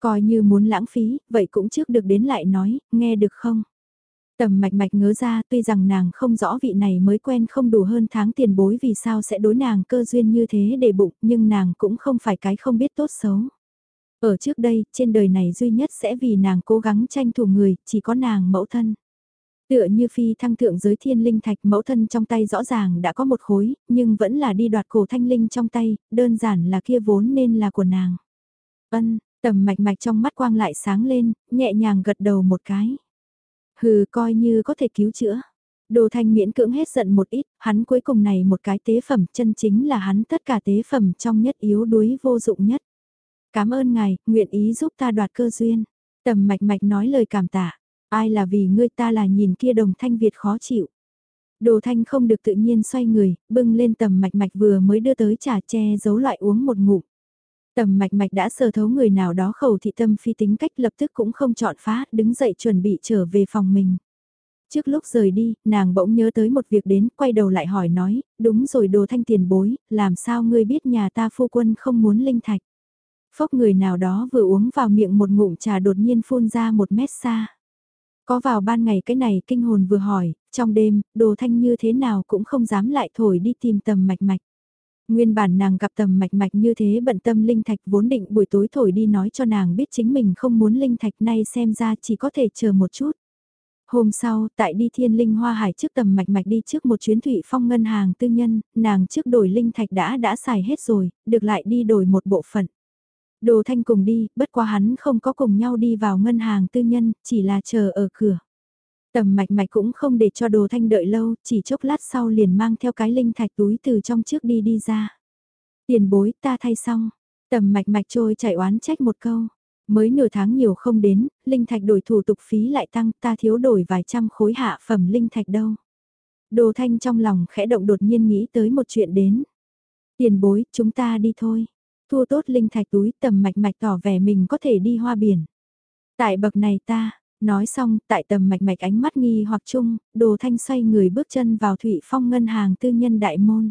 Coi như muốn lãng phí, vậy cũng trước được đến lại nói, nghe được không? Tầm mạch mạch ngớ ra tuy rằng nàng không rõ vị này mới quen không đủ hơn tháng tiền bối vì sao sẽ đối nàng cơ duyên như thế để bụng nhưng nàng cũng không phải cái không biết tốt xấu. Ở trước đây, trên đời này duy nhất sẽ vì nàng cố gắng tranh thủ người, chỉ có nàng mẫu thân. Tựa như phi thăng thượng giới thiên linh thạch mẫu thân trong tay rõ ràng đã có một khối, nhưng vẫn là đi đoạt cổ thanh linh trong tay, đơn giản là kia vốn nên là của nàng. Ân, Tầm mạch mạch trong mắt quang lại sáng lên, nhẹ nhàng gật đầu một cái. Hừ coi như có thể cứu chữa. Đồ thanh miễn cưỡng hết giận một ít, hắn cuối cùng này một cái tế phẩm chân chính là hắn tất cả tế phẩm trong nhất yếu đuối vô dụng nhất. Cảm ơn ngài, nguyện ý giúp ta đoạt cơ duyên. Tầm mạch mạch nói lời cảm tạ. Ai là vì ngươi ta là nhìn kia đồng thanh Việt khó chịu. Đồ thanh không được tự nhiên xoay người, bưng lên tầm mạch mạch vừa mới đưa tới trà che giấu loại uống một ngụm. Tầm mạch mạch đã sờ thấu người nào đó khẩu thị tâm phi tính cách lập tức cũng không chọn phá, đứng dậy chuẩn bị trở về phòng mình. Trước lúc rời đi, nàng bỗng nhớ tới một việc đến, quay đầu lại hỏi nói, đúng rồi đồ thanh tiền bối, làm sao ngươi biết nhà ta phu quân không muốn linh thạch. Phốc người nào đó vừa uống vào miệng một ngụm trà đột nhiên phun ra một mét xa. Có vào ban ngày cái này kinh hồn vừa hỏi, trong đêm, đồ thanh như thế nào cũng không dám lại thổi đi tìm tầm mạch mạch. Nguyên bản nàng gặp tầm mạch mạch như thế bận tâm linh thạch vốn định buổi tối thổi đi nói cho nàng biết chính mình không muốn linh thạch nay xem ra chỉ có thể chờ một chút. Hôm sau, tại đi thiên linh hoa hải trước tầm mạch mạch đi trước một chuyến thủy phong ngân hàng tư nhân, nàng trước đổi linh thạch đã đã xài hết rồi, được lại đi đổi một bộ phận. Đồ thanh cùng đi, bất quá hắn không có cùng nhau đi vào ngân hàng tư nhân, chỉ là chờ ở cửa. Tầm mạch mạch cũng không để cho đồ thanh đợi lâu, chỉ chốc lát sau liền mang theo cái linh thạch túi từ trong trước đi đi ra. Tiền bối ta thay xong, tầm mạch mạch trôi chạy oán trách một câu. Mới nửa tháng nhiều không đến, linh thạch đổi thủ tục phí lại tăng ta thiếu đổi vài trăm khối hạ phẩm linh thạch đâu. Đồ thanh trong lòng khẽ động đột nhiên nghĩ tới một chuyện đến. Tiền bối, chúng ta đi thôi. Thua tốt linh thạch túi tầm mạch mạch tỏ vẻ mình có thể đi hoa biển. Tại bậc này ta, nói xong, tại tầm mạch mạch ánh mắt nghi hoặc chung, đồ thanh xoay người bước chân vào Thụy Phong ngân hàng tư nhân đại môn.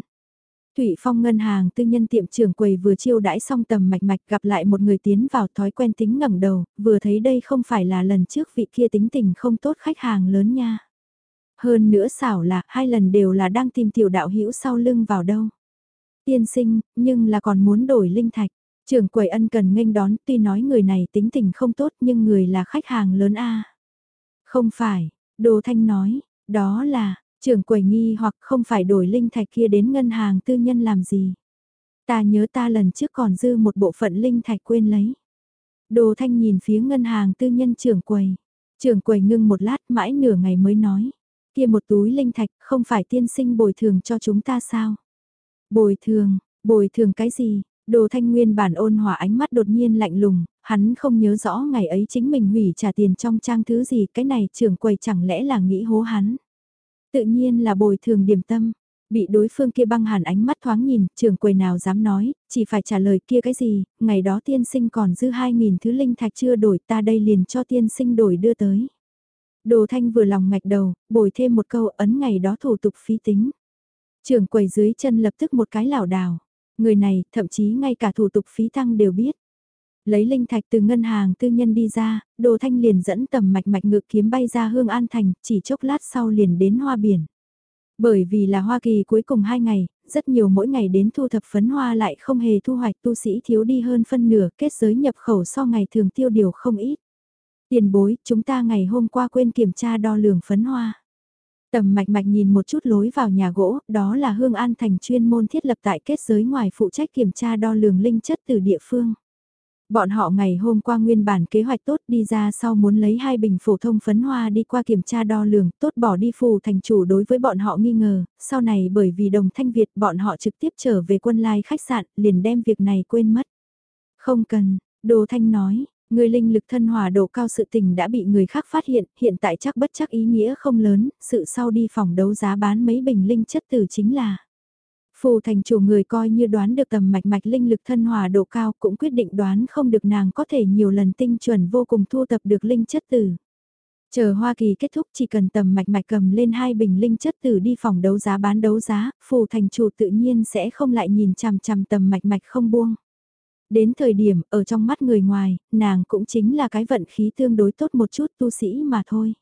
Thụy Phong ngân hàng tư nhân tiệm trưởng quầy vừa chiêu đãi xong tầm mạch mạch gặp lại một người tiến vào thói quen tính ngẩng đầu, vừa thấy đây không phải là lần trước vị kia tính tình không tốt khách hàng lớn nha. Hơn nữa xảo là hai lần đều là đang tìm tiểu đạo hữu sau lưng vào đâu. Tiên sinh, nhưng là còn muốn đổi linh thạch. Trưởng quầy ân cần nghênh đón tuy nói người này tính tình không tốt nhưng người là khách hàng lớn a Không phải, Đồ Thanh nói, đó là, trưởng quầy nghi hoặc không phải đổi linh thạch kia đến ngân hàng tư nhân làm gì. Ta nhớ ta lần trước còn dư một bộ phận linh thạch quên lấy. Đồ Thanh nhìn phía ngân hàng tư nhân trưởng quầy. Trưởng quầy ngưng một lát mãi nửa ngày mới nói. Kia một túi linh thạch không phải tiên sinh bồi thường cho chúng ta sao? Bồi thường, bồi thường cái gì? Đồ thanh nguyên bản ôn hòa ánh mắt đột nhiên lạnh lùng, hắn không nhớ rõ ngày ấy chính mình hủy trả tiền trong trang thứ gì, cái này trưởng quầy chẳng lẽ là nghĩ hố hắn. Tự nhiên là bồi thường điểm tâm, bị đối phương kia băng hàn ánh mắt thoáng nhìn, trưởng quầy nào dám nói, chỉ phải trả lời kia cái gì, ngày đó tiên sinh còn dư 2.000 thứ linh thạch chưa đổi ta đây liền cho tiên sinh đổi đưa tới. Đồ thanh vừa lòng ngạch đầu, bồi thêm một câu ấn ngày đó thủ tục phí tính. Trưởng quầy dưới chân lập tức một cái lảo đảo. Người này, thậm chí ngay cả thủ tục phí tăng đều biết. Lấy linh thạch từ ngân hàng tư nhân đi ra, đồ thanh liền dẫn tầm mạch mạch ngự kiếm bay ra hương an thành, chỉ chốc lát sau liền đến hoa biển. Bởi vì là Hoa Kỳ cuối cùng 2 ngày, rất nhiều mỗi ngày đến thu thập phấn hoa lại không hề thu hoạch tu sĩ thiếu đi hơn phân nửa kết giới nhập khẩu so ngày thường tiêu điều không ít. Tiền bối, chúng ta ngày hôm qua quên kiểm tra đo lường phấn hoa. Tầm mạch mạch nhìn một chút lối vào nhà gỗ, đó là Hương An Thành chuyên môn thiết lập tại kết giới ngoài phụ trách kiểm tra đo lường linh chất từ địa phương. Bọn họ ngày hôm qua nguyên bản kế hoạch tốt đi ra sau muốn lấy hai bình phổ thông phấn hoa đi qua kiểm tra đo lường, tốt bỏ đi phù thành chủ đối với bọn họ nghi ngờ, sau này bởi vì đồng thanh Việt bọn họ trực tiếp trở về quân lai khách sạn, liền đem việc này quên mất. Không cần, Đồ Thanh nói, Người linh lực thân hòa độ cao sự tình đã bị người khác phát hiện, hiện tại chắc bất chắc ý nghĩa không lớn, sự sau đi phòng đấu giá bán mấy bình linh chất tử chính là. Phù thành chủ người coi như đoán được tầm mạch mạch linh lực thân hòa độ cao cũng quyết định đoán không được nàng có thể nhiều lần tinh chuẩn vô cùng thu tập được linh chất tử. Chờ Hoa Kỳ kết thúc chỉ cần tầm mạch mạch cầm lên hai bình linh chất tử đi phòng đấu giá bán đấu giá, phù thành chủ tự nhiên sẽ không lại nhìn chằm chằm tầm mạch mạch không buông. Đến thời điểm, ở trong mắt người ngoài, nàng cũng chính là cái vận khí tương đối tốt một chút tu sĩ mà thôi.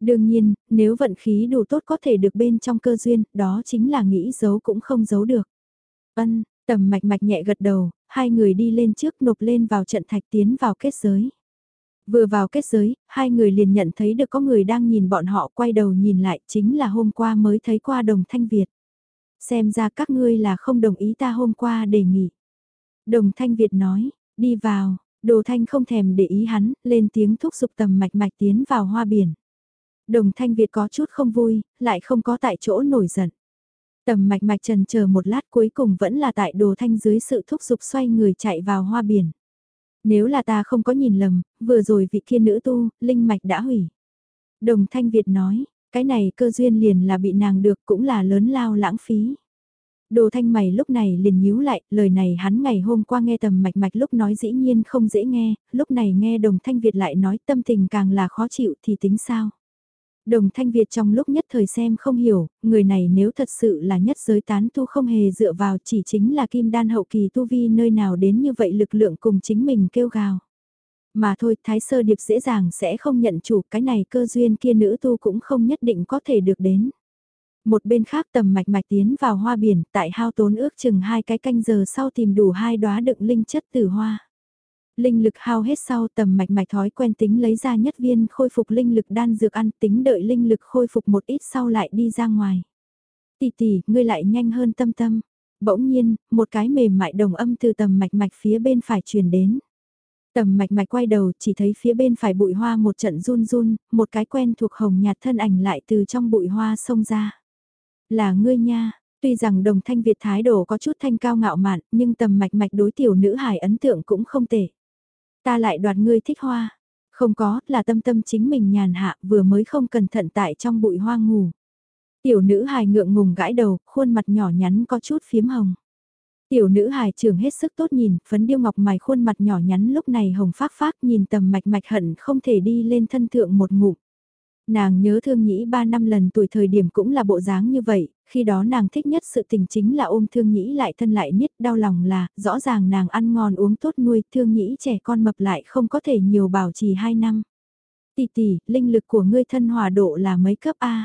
Đương nhiên, nếu vận khí đủ tốt có thể được bên trong cơ duyên, đó chính là nghĩ giấu cũng không giấu được. Ân, tầm mạch mạch nhẹ gật đầu, hai người đi lên trước nộp lên vào trận thạch tiến vào kết giới. Vừa vào kết giới, hai người liền nhận thấy được có người đang nhìn bọn họ quay đầu nhìn lại chính là hôm qua mới thấy qua đồng thanh Việt. Xem ra các ngươi là không đồng ý ta hôm qua đề nghị. Đồng Thanh Việt nói, đi vào, Đồ Thanh không thèm để ý hắn, lên tiếng thúc giục tầm mạch mạch tiến vào hoa biển. Đồng Thanh Việt có chút không vui, lại không có tại chỗ nổi giận. Tầm mạch mạch trần chờ một lát cuối cùng vẫn là tại Đồ Thanh dưới sự thúc giục xoay người chạy vào hoa biển. Nếu là ta không có nhìn lầm, vừa rồi vị kia nữ tu, linh mạch đã hủy. Đồng Thanh Việt nói, cái này cơ duyên liền là bị nàng được cũng là lớn lao lãng phí. Đồ thanh mày lúc này liền nhíu lại, lời này hắn ngày hôm qua nghe tầm mạch mạch lúc nói dĩ nhiên không dễ nghe, lúc này nghe đồng thanh Việt lại nói tâm tình càng là khó chịu thì tính sao. Đồng thanh Việt trong lúc nhất thời xem không hiểu, người này nếu thật sự là nhất giới tán tu không hề dựa vào chỉ chính là kim đan hậu kỳ tu vi nơi nào đến như vậy lực lượng cùng chính mình kêu gào. Mà thôi, Thái Sơ Điệp dễ dàng sẽ không nhận chủ, cái này cơ duyên kia nữ tu cũng không nhất định có thể được đến. Một bên khác tầm mạch mạch tiến vào hoa biển, tại hao tốn ước chừng hai cái canh giờ sau tìm đủ hai đóa đựng linh chất từ hoa. Linh lực hao hết sau tầm mạch mạch thói quen tính lấy ra nhất viên khôi phục linh lực đan dược ăn tính đợi linh lực khôi phục một ít sau lại đi ra ngoài. Tỷ tỷ, ngươi lại nhanh hơn tâm tâm. Bỗng nhiên, một cái mềm mại đồng âm từ tầm mạch mạch phía bên phải truyền đến. Tầm mạch mạch quay đầu chỉ thấy phía bên phải bụi hoa một trận run run, một cái quen thuộc hồng nhạt thân ảnh lại từ trong bụi hoa xông ra. Là ngươi nha, tuy rằng đồng thanh Việt thái độ có chút thanh cao ngạo mạn, nhưng tầm mạch mạch đối tiểu nữ hài ấn tượng cũng không tệ. Ta lại đoạt ngươi thích hoa. Không có, là tâm tâm chính mình nhàn hạ vừa mới không cẩn thận tại trong bụi hoa ngủ. Tiểu nữ hài ngượng ngùng gãi đầu, khuôn mặt nhỏ nhắn có chút phiếm hồng. Tiểu nữ hài trưởng hết sức tốt nhìn, phấn điêu ngọc mài khuôn mặt nhỏ nhắn lúc này hồng phác phác nhìn tầm mạch mạch hận không thể đi lên thân thượng một ngụm. Nàng nhớ thương nhĩ ba năm lần tuổi thời điểm cũng là bộ dáng như vậy, khi đó nàng thích nhất sự tình chính là ôm thương nhĩ lại thân lại niết đau lòng là, rõ ràng nàng ăn ngon uống tốt nuôi, thương nhĩ trẻ con mập lại không có thể nhiều bảo trì hai năm. Tỷ tỷ, linh lực của ngươi thân hòa độ là mấy cấp A?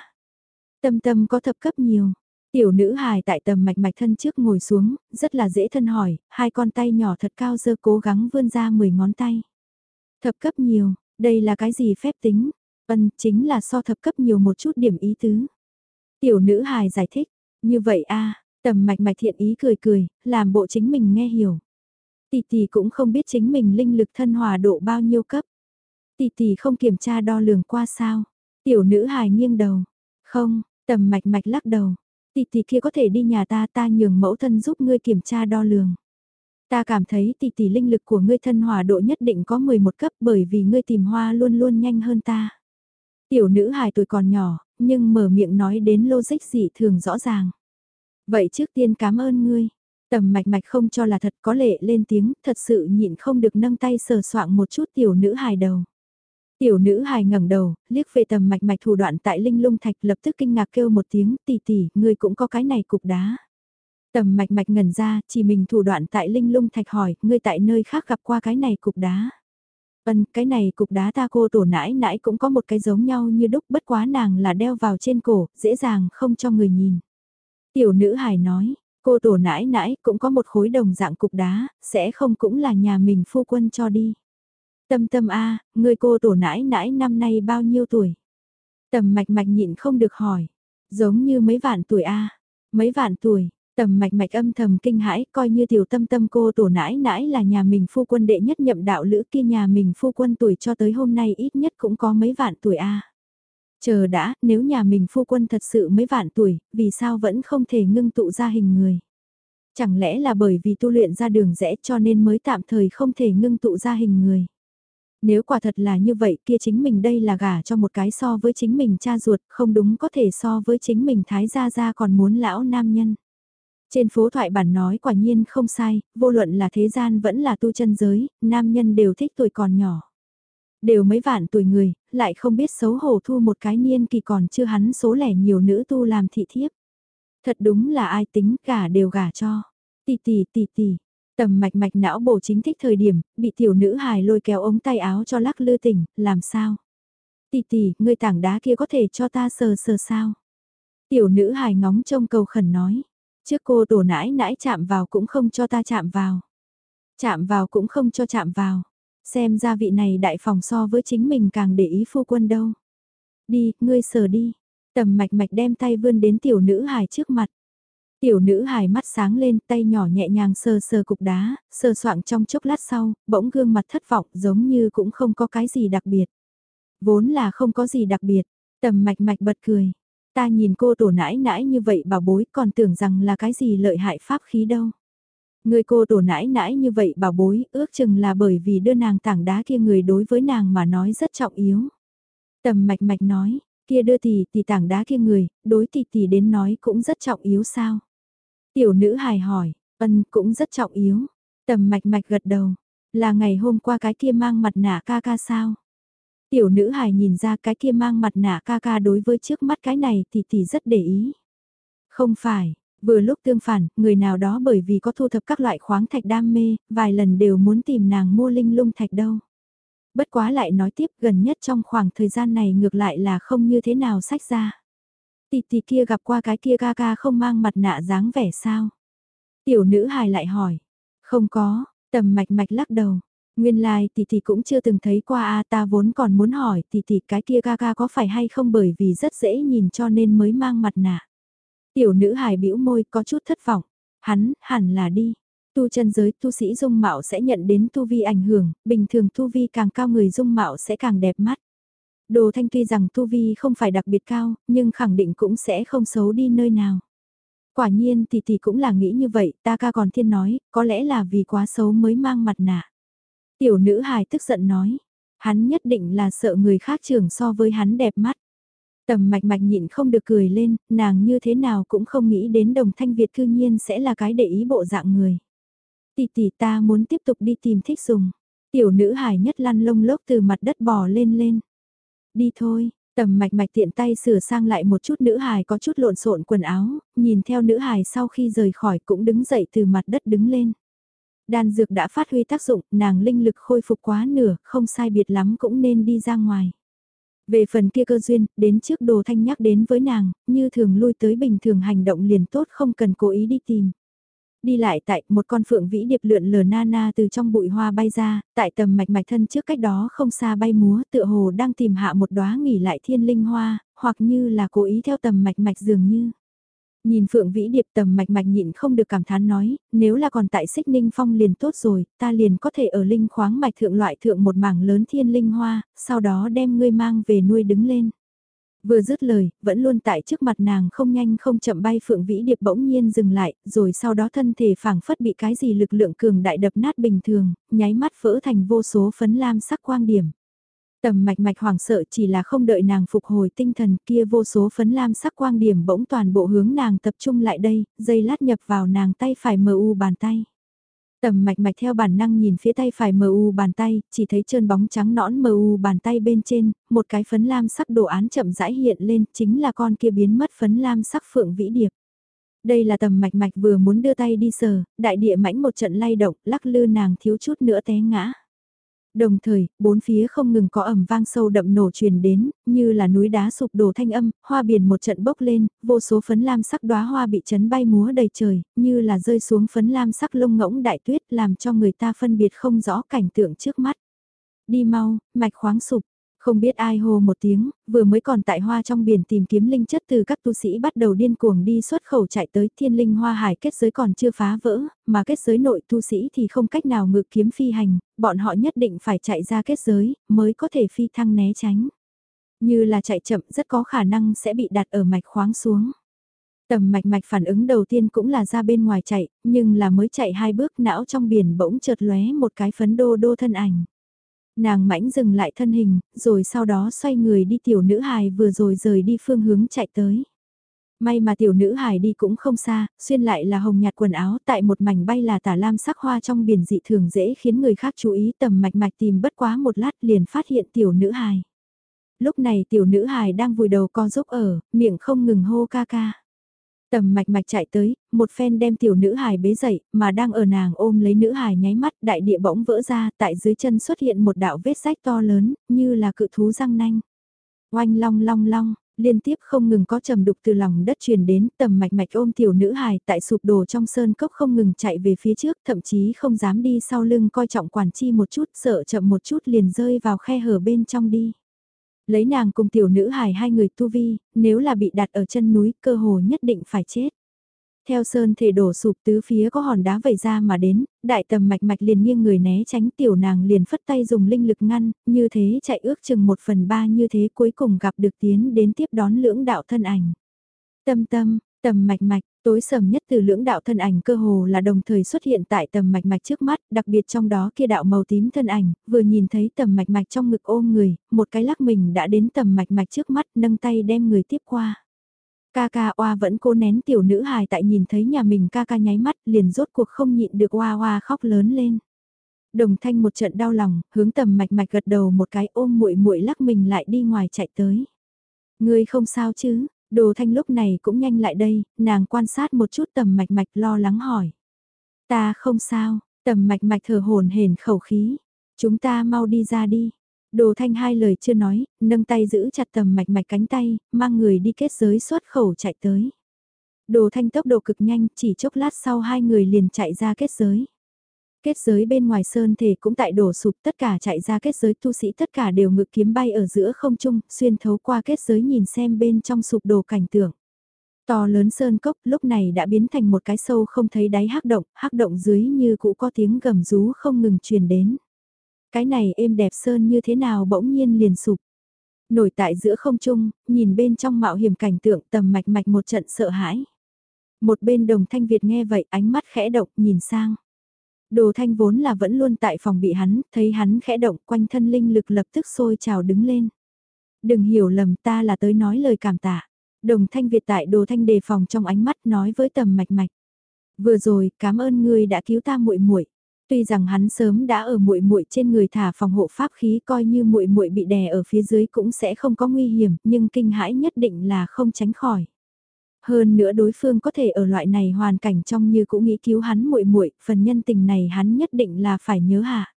Tâm tâm có thập cấp nhiều. Tiểu nữ hài tại tầm mạch mạch thân trước ngồi xuống, rất là dễ thân hỏi, hai con tay nhỏ thật cao dơ cố gắng vươn ra 10 ngón tay. Thập cấp nhiều, đây là cái gì phép tính? Ân, chính là so thập cấp nhiều một chút điểm ý tứ. Tiểu nữ hài giải thích, như vậy a tầm mạch mạch thiện ý cười cười, làm bộ chính mình nghe hiểu. Tỷ tỷ cũng không biết chính mình linh lực thân hòa độ bao nhiêu cấp. Tỷ tỷ không kiểm tra đo lường qua sao. Tiểu nữ hài nghiêng đầu. Không, tầm mạch mạch lắc đầu. Tỷ tỷ kia có thể đi nhà ta ta nhường mẫu thân giúp ngươi kiểm tra đo lường. Ta cảm thấy tỷ tỷ linh lực của ngươi thân hòa độ nhất định có 11 cấp bởi vì ngươi tìm hoa luôn luôn nhanh hơn ta. Tiểu nữ hài tuổi còn nhỏ, nhưng mở miệng nói đến logic dị thường rõ ràng. Vậy trước tiên cảm ơn ngươi. Tầm mạch mạch không cho là thật có lệ lên tiếng, thật sự nhịn không được nâng tay sờ soạng một chút tiểu nữ hài đầu. Tiểu nữ hài ngẩng đầu, liếc về tầm mạch mạch thủ đoạn tại linh lung thạch lập tức kinh ngạc kêu một tiếng tỷ tỷ, ngươi cũng có cái này cục đá. Tầm mạch mạch ngẩn ra, chỉ mình thủ đoạn tại linh lung thạch hỏi, ngươi tại nơi khác gặp qua cái này cục đá. Ân, cái này cục đá ta cô tổ nãi nãi cũng có một cái giống nhau như đúc bất quá nàng là đeo vào trên cổ, dễ dàng không cho người nhìn. Tiểu nữ hài nói, cô tổ nãi nãi cũng có một khối đồng dạng cục đá, sẽ không cũng là nhà mình phu quân cho đi. Tâm tâm a, người cô tổ nãi nãi năm nay bao nhiêu tuổi? Tầm mạch mạch nhịn không được hỏi, giống như mấy vạn tuổi a, mấy vạn tuổi, Tầm mạch mạch âm thầm kinh hãi, coi như tiểu tâm tâm cô tổ nãi nãi là nhà mình phu quân đệ nhất nhậm đạo lữ kia nhà mình phu quân tuổi cho tới hôm nay ít nhất cũng có mấy vạn tuổi a. Chờ đã, nếu nhà mình phu quân thật sự mấy vạn tuổi, vì sao vẫn không thể ngưng tụ ra hình người? Chẳng lẽ là bởi vì tu luyện ra đường rẽ cho nên mới tạm thời không thể ngưng tụ ra hình người? Nếu quả thật là như vậy kia chính mình đây là gả cho một cái so với chính mình cha ruột không đúng có thể so với chính mình thái gia gia còn muốn lão nam nhân. Trên phố thoại bản nói quả nhiên không sai, vô luận là thế gian vẫn là tu chân giới, nam nhân đều thích tuổi còn nhỏ. Đều mấy vạn tuổi người, lại không biết xấu hổ thu một cái niên kỳ còn chưa hắn số lẻ nhiều nữ tu làm thị thiếp. Thật đúng là ai tính cả đều gả cho. Tỷ tỷ tỷ tỷ, tầm mạch mạch não bổ chính thích thời điểm, bị tiểu nữ hài lôi kéo ống tay áo cho lắc lư tỉnh, làm sao? Tỷ tỷ, người tảng đá kia có thể cho ta sờ sờ sao? Tiểu nữ hài ngóng trông cầu khẩn nói. Trước cô tổ nãi nãi chạm vào cũng không cho ta chạm vào. Chạm vào cũng không cho chạm vào. Xem ra vị này đại phòng so với chính mình càng để ý phu quân đâu. Đi, ngươi sờ đi. Tầm mạch mạch đem tay vươn đến tiểu nữ hài trước mặt. Tiểu nữ hài mắt sáng lên tay nhỏ nhẹ nhàng sờ sờ cục đá, sờ soạng trong chốc lát sau, bỗng gương mặt thất vọng giống như cũng không có cái gì đặc biệt. Vốn là không có gì đặc biệt, tầm mạch mạch bật cười. Ta nhìn cô tổ nãi nãi như vậy bảo bối còn tưởng rằng là cái gì lợi hại pháp khí đâu. Người cô tổ nãi nãi như vậy bảo bối ước chừng là bởi vì đưa nàng tảng đá kia người đối với nàng mà nói rất trọng yếu. Tầm mạch mạch nói, kia đưa tỷ tỷ tảng đá kia người, đối tỷ tỷ đến nói cũng rất trọng yếu sao. Tiểu nữ hài hỏi, ân cũng rất trọng yếu. Tầm mạch mạch gật đầu, là ngày hôm qua cái kia mang mặt nạ ca ca sao. Tiểu nữ hài nhìn ra cái kia mang mặt nạ ca ca đối với trước mắt cái này thì tỷ rất để ý. Không phải, vừa lúc tương phản, người nào đó bởi vì có thu thập các loại khoáng thạch đam mê, vài lần đều muốn tìm nàng mua linh lung thạch đâu. Bất quá lại nói tiếp gần nhất trong khoảng thời gian này ngược lại là không như thế nào sách ra. Tì tì kia gặp qua cái kia ca ca không mang mặt nạ dáng vẻ sao? Tiểu nữ hài lại hỏi. Không có, tầm mạch mạch lắc đầu. Nguyên lai like, tỷ tỷ cũng chưa từng thấy qua a ta vốn còn muốn hỏi tỷ tỷ cái kia ga ga có phải hay không bởi vì rất dễ nhìn cho nên mới mang mặt nạ. Tiểu nữ hài bĩu môi có chút thất vọng. Hắn, hẳn là đi. Tu chân giới tu sĩ dung mạo sẽ nhận đến tu vi ảnh hưởng, bình thường tu vi càng cao người dung mạo sẽ càng đẹp mắt. Đồ thanh tuy rằng tu vi không phải đặc biệt cao, nhưng khẳng định cũng sẽ không xấu đi nơi nào. Quả nhiên tỷ tỷ cũng là nghĩ như vậy, ta ca còn thiên nói, có lẽ là vì quá xấu mới mang mặt nạ. Tiểu nữ hài tức giận nói, hắn nhất định là sợ người khác trưởng so với hắn đẹp mắt. Tầm mạch mạch nhịn không được cười lên, nàng như thế nào cũng không nghĩ đến đồng thanh Việt cư nhiên sẽ là cái để ý bộ dạng người. Tỷ tỷ ta muốn tiếp tục đi tìm thích dùng. Tiểu nữ hài nhất lăn lông lốc từ mặt đất bò lên lên. Đi thôi, tầm mạch mạch tiện tay sửa sang lại một chút nữ hài có chút lộn xộn quần áo, nhìn theo nữ hài sau khi rời khỏi cũng đứng dậy từ mặt đất đứng lên. Đan dược đã phát huy tác dụng, nàng linh lực khôi phục quá nửa, không sai biệt lắm cũng nên đi ra ngoài. Về phần kia cơ duyên, đến trước đồ thanh nhắc đến với nàng, như thường lui tới bình thường hành động liền tốt không cần cố ý đi tìm. Đi lại tại một con phượng vĩ điệp lượn lờ na na từ trong bụi hoa bay ra, tại tầm mạch mạch thân trước cách đó không xa bay múa tựa hồ đang tìm hạ một đóa nghỉ lại thiên linh hoa, hoặc như là cố ý theo tầm mạch mạch dường như. Nhìn Phượng Vĩ Điệp tầm mạch mạch nhịn không được cảm thán nói, nếu là còn tại xích ninh phong liền tốt rồi, ta liền có thể ở linh khoáng mạch thượng loại thượng một mảng lớn thiên linh hoa, sau đó đem ngươi mang về nuôi đứng lên. Vừa dứt lời, vẫn luôn tại trước mặt nàng không nhanh không chậm bay Phượng Vĩ Điệp bỗng nhiên dừng lại, rồi sau đó thân thể phảng phất bị cái gì lực lượng cường đại đập nát bình thường, nháy mắt vỡ thành vô số phấn lam sắc quang điểm. Tầm mạch mạch hoảng sợ chỉ là không đợi nàng phục hồi tinh thần kia vô số phấn lam sắc quang điểm bỗng toàn bộ hướng nàng tập trung lại đây, dây lát nhập vào nàng tay phải mờ u bàn tay. Tầm mạch mạch theo bản năng nhìn phía tay phải mờ u bàn tay, chỉ thấy trơn bóng trắng nõn mờ u bàn tay bên trên, một cái phấn lam sắc đồ án chậm rãi hiện lên, chính là con kia biến mất phấn lam sắc phượng vĩ điệp. Đây là tầm mạch mạch vừa muốn đưa tay đi sờ, đại địa mãnh một trận lay động, lắc lư nàng thiếu chút nữa té ngã. Đồng thời, bốn phía không ngừng có ẩm vang sâu đậm nổ truyền đến, như là núi đá sụp đổ thanh âm, hoa biển một trận bốc lên, vô số phấn lam sắc đóa hoa bị chấn bay múa đầy trời, như là rơi xuống phấn lam sắc lông ngỗng đại tuyết làm cho người ta phân biệt không rõ cảnh tượng trước mắt. Đi mau, mạch khoáng sụp, không biết ai hô một tiếng, vừa mới còn tại hoa trong biển tìm kiếm linh chất từ các tu sĩ bắt đầu điên cuồng đi xuất khẩu chạy tới thiên linh hoa hải kết giới còn chưa phá vỡ, mà kết giới nội tu sĩ thì không cách nào ngự kiếm phi hành, bọn họ nhất định phải chạy ra kết giới, mới có thể phi thăng né tránh. Như là chạy chậm rất có khả năng sẽ bị đặt ở mạch khoáng xuống. Tầm mạch mạch phản ứng đầu tiên cũng là ra bên ngoài chạy, nhưng là mới chạy hai bước não trong biển bỗng chợt lóe một cái phấn đô đô thân ảnh. Nàng mãnh dừng lại thân hình, rồi sau đó xoay người đi tiểu nữ hài vừa rồi rời đi phương hướng chạy tới. May mà tiểu nữ hài đi cũng không xa, xuyên lại là hồng nhạt quần áo tại một mảnh bay là tả lam sắc hoa trong biển dị thường dễ khiến người khác chú ý tầm mạch mạch tìm bất quá một lát liền phát hiện tiểu nữ hài. Lúc này tiểu nữ hài đang vùi đầu co giúp ở, miệng không ngừng hô ca ca. Tầm mạch mạch chạy tới, một phen đem tiểu nữ hài bế dậy, mà đang ở nàng ôm lấy nữ hài nháy mắt, đại địa bỗng vỡ ra, tại dưới chân xuất hiện một đạo vết rách to lớn, như là cự thú răng nanh. Oanh long long long, liên tiếp không ngừng có trầm đục từ lòng đất truyền đến, tầm mạch mạch ôm tiểu nữ hài tại sụp đổ trong sơn cốc không ngừng chạy về phía trước, thậm chí không dám đi sau lưng coi trọng quản chi một chút, sợ chậm một chút liền rơi vào khe hở bên trong đi. Lấy nàng cùng tiểu nữ hài hai người tu vi, nếu là bị đặt ở chân núi cơ hồ nhất định phải chết. Theo sơn thể đổ sụp tứ phía có hòn đá vẩy ra mà đến, đại tầm mạch mạch liền nghiêng người né tránh tiểu nàng liền phất tay dùng linh lực ngăn, như thế chạy ước chừng một phần ba như thế cuối cùng gặp được tiến đến tiếp đón lưỡng đạo thân ảnh. Tâm tâm, tầm mạch mạch, Tối sầm nhất từ lưỡng đạo thân ảnh cơ hồ là đồng thời xuất hiện tại tầm mạch mạch trước mắt, đặc biệt trong đó kia đạo màu tím thân ảnh, vừa nhìn thấy tầm mạch mạch trong ngực ôm người, một cái lắc mình đã đến tầm mạch mạch trước mắt nâng tay đem người tiếp qua. Ca ca oa vẫn cố nén tiểu nữ hài tại nhìn thấy nhà mình ca ca nháy mắt liền rốt cuộc không nhịn được oa oa khóc lớn lên. Đồng thanh một trận đau lòng, hướng tầm mạch mạch gật đầu một cái ôm muội muội lắc mình lại đi ngoài chạy tới. Ngươi không sao chứ, Đồ thanh lúc này cũng nhanh lại đây, nàng quan sát một chút tầm mạch mạch lo lắng hỏi. Ta không sao, tầm mạch mạch thở hồn hển khẩu khí. Chúng ta mau đi ra đi. Đồ thanh hai lời chưa nói, nâng tay giữ chặt tầm mạch mạch cánh tay, mang người đi kết giới xuất khẩu chạy tới. Đồ thanh tốc độ cực nhanh, chỉ chốc lát sau hai người liền chạy ra kết giới. Kết giới bên ngoài sơn thể cũng tại đổ sụp tất cả chạy ra kết giới tu sĩ tất cả đều ngực kiếm bay ở giữa không trung, xuyên thấu qua kết giới nhìn xem bên trong sụp đổ cảnh tượng. To lớn sơn cốc lúc này đã biến thành một cái sâu không thấy đáy hắc động, hắc động dưới như cũ có tiếng gầm rú không ngừng truyền đến. Cái này êm đẹp sơn như thế nào bỗng nhiên liền sụp. Nổi tại giữa không trung, nhìn bên trong mạo hiểm cảnh tượng tầm mạch mạch một trận sợ hãi. Một bên đồng thanh Việt nghe vậy ánh mắt khẽ động nhìn sang. Đồ thanh vốn là vẫn luôn tại phòng bị hắn, thấy hắn khẽ động quanh thân linh lực lập tức sôi trào đứng lên. Đừng hiểu lầm ta là tới nói lời cảm tạ. Đồng thanh Việt tại đồ thanh đề phòng trong ánh mắt nói với tầm mạch mạch. Vừa rồi, cảm ơn ngươi đã cứu ta muội muội. Tuy rằng hắn sớm đã ở muội muội trên người thả phòng hộ pháp khí coi như muội muội bị đè ở phía dưới cũng sẽ không có nguy hiểm, nhưng kinh hãi nhất định là không tránh khỏi. Hơn nữa đối phương có thể ở loại này hoàn cảnh trong như cũng nghĩ cứu hắn muội muội, phần nhân tình này hắn nhất định là phải nhớ hạ.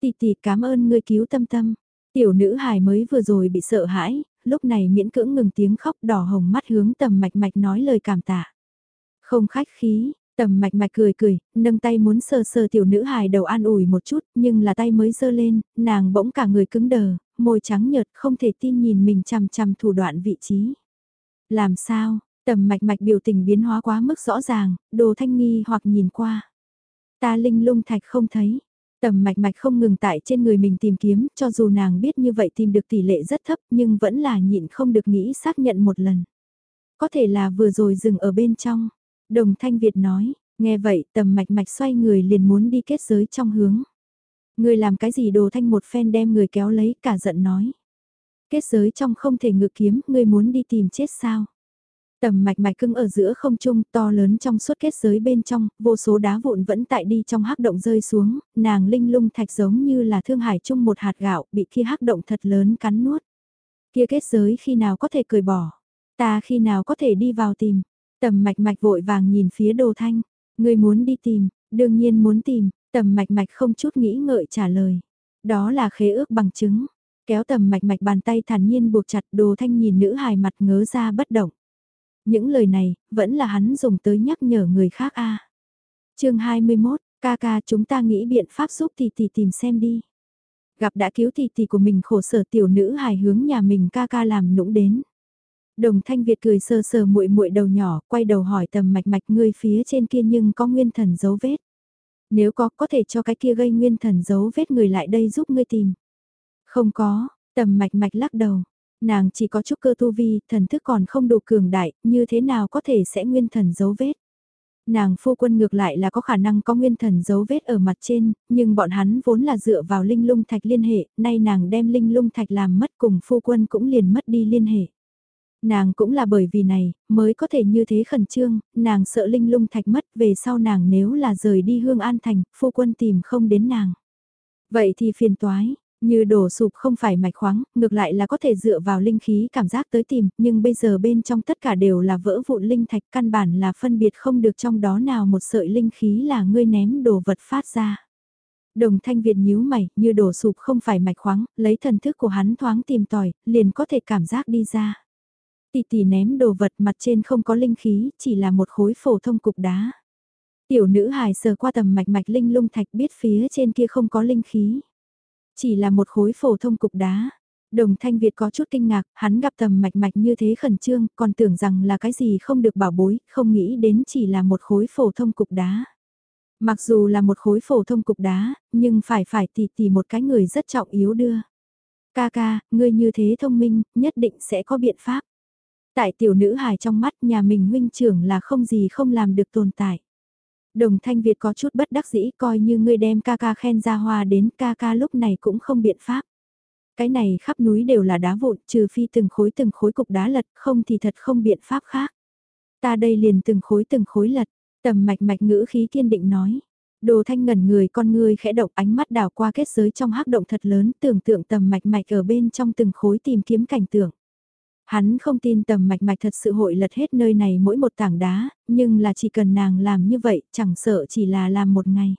Tỷ tỷ cảm ơn ngươi cứu tâm tâm. Tiểu nữ hài mới vừa rồi bị sợ hãi, lúc này miễn cưỡng ngừng tiếng khóc đỏ hồng mắt hướng tầm mạch mạch nói lời cảm tạ. Không khách khí, tầm mạch mạch cười cười, nâng tay muốn sờ sờ tiểu nữ hài đầu an ủi một chút, nhưng là tay mới dơ lên, nàng bỗng cả người cứng đờ, môi trắng nhợt không thể tin nhìn mình chằm chằm thủ đoạn vị trí. Làm sao, tầm mạch mạch biểu tình biến hóa quá mức rõ ràng, đồ thanh nghi hoặc nhìn qua. Ta linh lung thạch không thấy, Tầm mạch mạch không ngừng tại trên người mình tìm kiếm, cho dù nàng biết như vậy tìm được tỷ lệ rất thấp nhưng vẫn là nhịn không được nghĩ xác nhận một lần. Có thể là vừa rồi dừng ở bên trong. Đồng Thanh Việt nói, nghe vậy tầm mạch mạch xoay người liền muốn đi kết giới trong hướng. Người làm cái gì đồ thanh một phen đem người kéo lấy cả giận nói. Kết giới trong không thể ngự kiếm, người muốn đi tìm chết sao? Tầm mạch mạch cưng ở giữa không trung to lớn trong suốt kết giới bên trong, vô số đá vụn vẫn tại đi trong hắc động rơi xuống, nàng linh lung thạch giống như là thương hải chung một hạt gạo bị kia hắc động thật lớn cắn nuốt. Kia kết giới khi nào có thể cười bỏ, ta khi nào có thể đi vào tìm, tầm mạch mạch vội vàng nhìn phía đồ thanh, người muốn đi tìm, đương nhiên muốn tìm, tầm mạch mạch không chút nghĩ ngợi trả lời. Đó là khế ước bằng chứng, kéo tầm mạch mạch bàn tay thản nhiên buộc chặt đồ thanh nhìn nữ hài mặt ngớ ra bất động. Những lời này, vẫn là hắn dùng tới nhắc nhở người khác a. À. Chương 21, ca ca chúng ta nghĩ biện pháp giúp tỷ tỷ tìm xem đi. Gặp đã cứu tỷ tỷ của mình khổ sở tiểu nữ hài hướng nhà mình ca ca làm nũng đến. Đồng Thanh Việt cười sờ sờ muội muội đầu nhỏ, quay đầu hỏi tầm mạch mạch ngươi phía trên kia nhưng có nguyên thần dấu vết. Nếu có, có thể cho cái kia gây nguyên thần dấu vết người lại đây giúp ngươi tìm. Không có, tầm mạch mạch lắc đầu, nàng chỉ có chút cơ tu vi, thần thức còn không đủ cường đại, như thế nào có thể sẽ nguyên thần dấu vết. Nàng phu quân ngược lại là có khả năng có nguyên thần dấu vết ở mặt trên, nhưng bọn hắn vốn là dựa vào linh lung thạch liên hệ, nay nàng đem linh lung thạch làm mất cùng phu quân cũng liền mất đi liên hệ. Nàng cũng là bởi vì này, mới có thể như thế khẩn trương, nàng sợ linh lung thạch mất về sau nàng nếu là rời đi hương an thành, phu quân tìm không đến nàng. Vậy thì phiền toái, như đổ sụp không phải mạch khoáng, ngược lại là có thể dựa vào linh khí cảm giác tới tìm, nhưng bây giờ bên trong tất cả đều là vỡ vụn linh thạch căn bản là phân biệt không được trong đó nào một sợi linh khí là ngươi ném đồ vật phát ra. Đồng thanh Việt nhíu mày, như đổ sụp không phải mạch khoáng, lấy thần thức của hắn thoáng tìm tòi, liền có thể cảm giác đi ra. Tỷ tỷ ném đồ vật mặt trên không có linh khí, chỉ là một khối phổ thông cục đá. Tiểu nữ hài sờ qua tầm mạch mạch linh lung thạch biết phía trên kia không có linh khí. Chỉ là một khối phổ thông cục đá. Đồng Thanh Việt có chút kinh ngạc, hắn gặp tầm mạch mạch như thế khẩn trương, còn tưởng rằng là cái gì không được bảo bối, không nghĩ đến chỉ là một khối phổ thông cục đá. Mặc dù là một khối phổ thông cục đá, nhưng phải phải tỉ tỉ một cái người rất trọng yếu đưa. Ca ca, ngươi như thế thông minh, nhất định sẽ có biện pháp. Tại tiểu nữ hài trong mắt nhà mình huynh trưởng là không gì không làm được tồn tại. Đồng thanh Việt có chút bất đắc dĩ coi như ngươi đem ca ca khen ra hoa đến ca ca lúc này cũng không biện pháp. Cái này khắp núi đều là đá vụn trừ phi từng khối từng khối cục đá lật không thì thật không biện pháp khác. Ta đây liền từng khối từng khối lật, tầm mạch mạch ngữ khí kiên định nói. Đồ thanh ngẩn người con người khẽ động ánh mắt đảo qua kết giới trong hắc động thật lớn tưởng tượng tầm mạch mạch ở bên trong từng khối tìm kiếm cảnh tượng. Hắn không tin tầm mạch mạch thật sự hội lật hết nơi này mỗi một tảng đá, nhưng là chỉ cần nàng làm như vậy chẳng sợ chỉ là làm một ngày.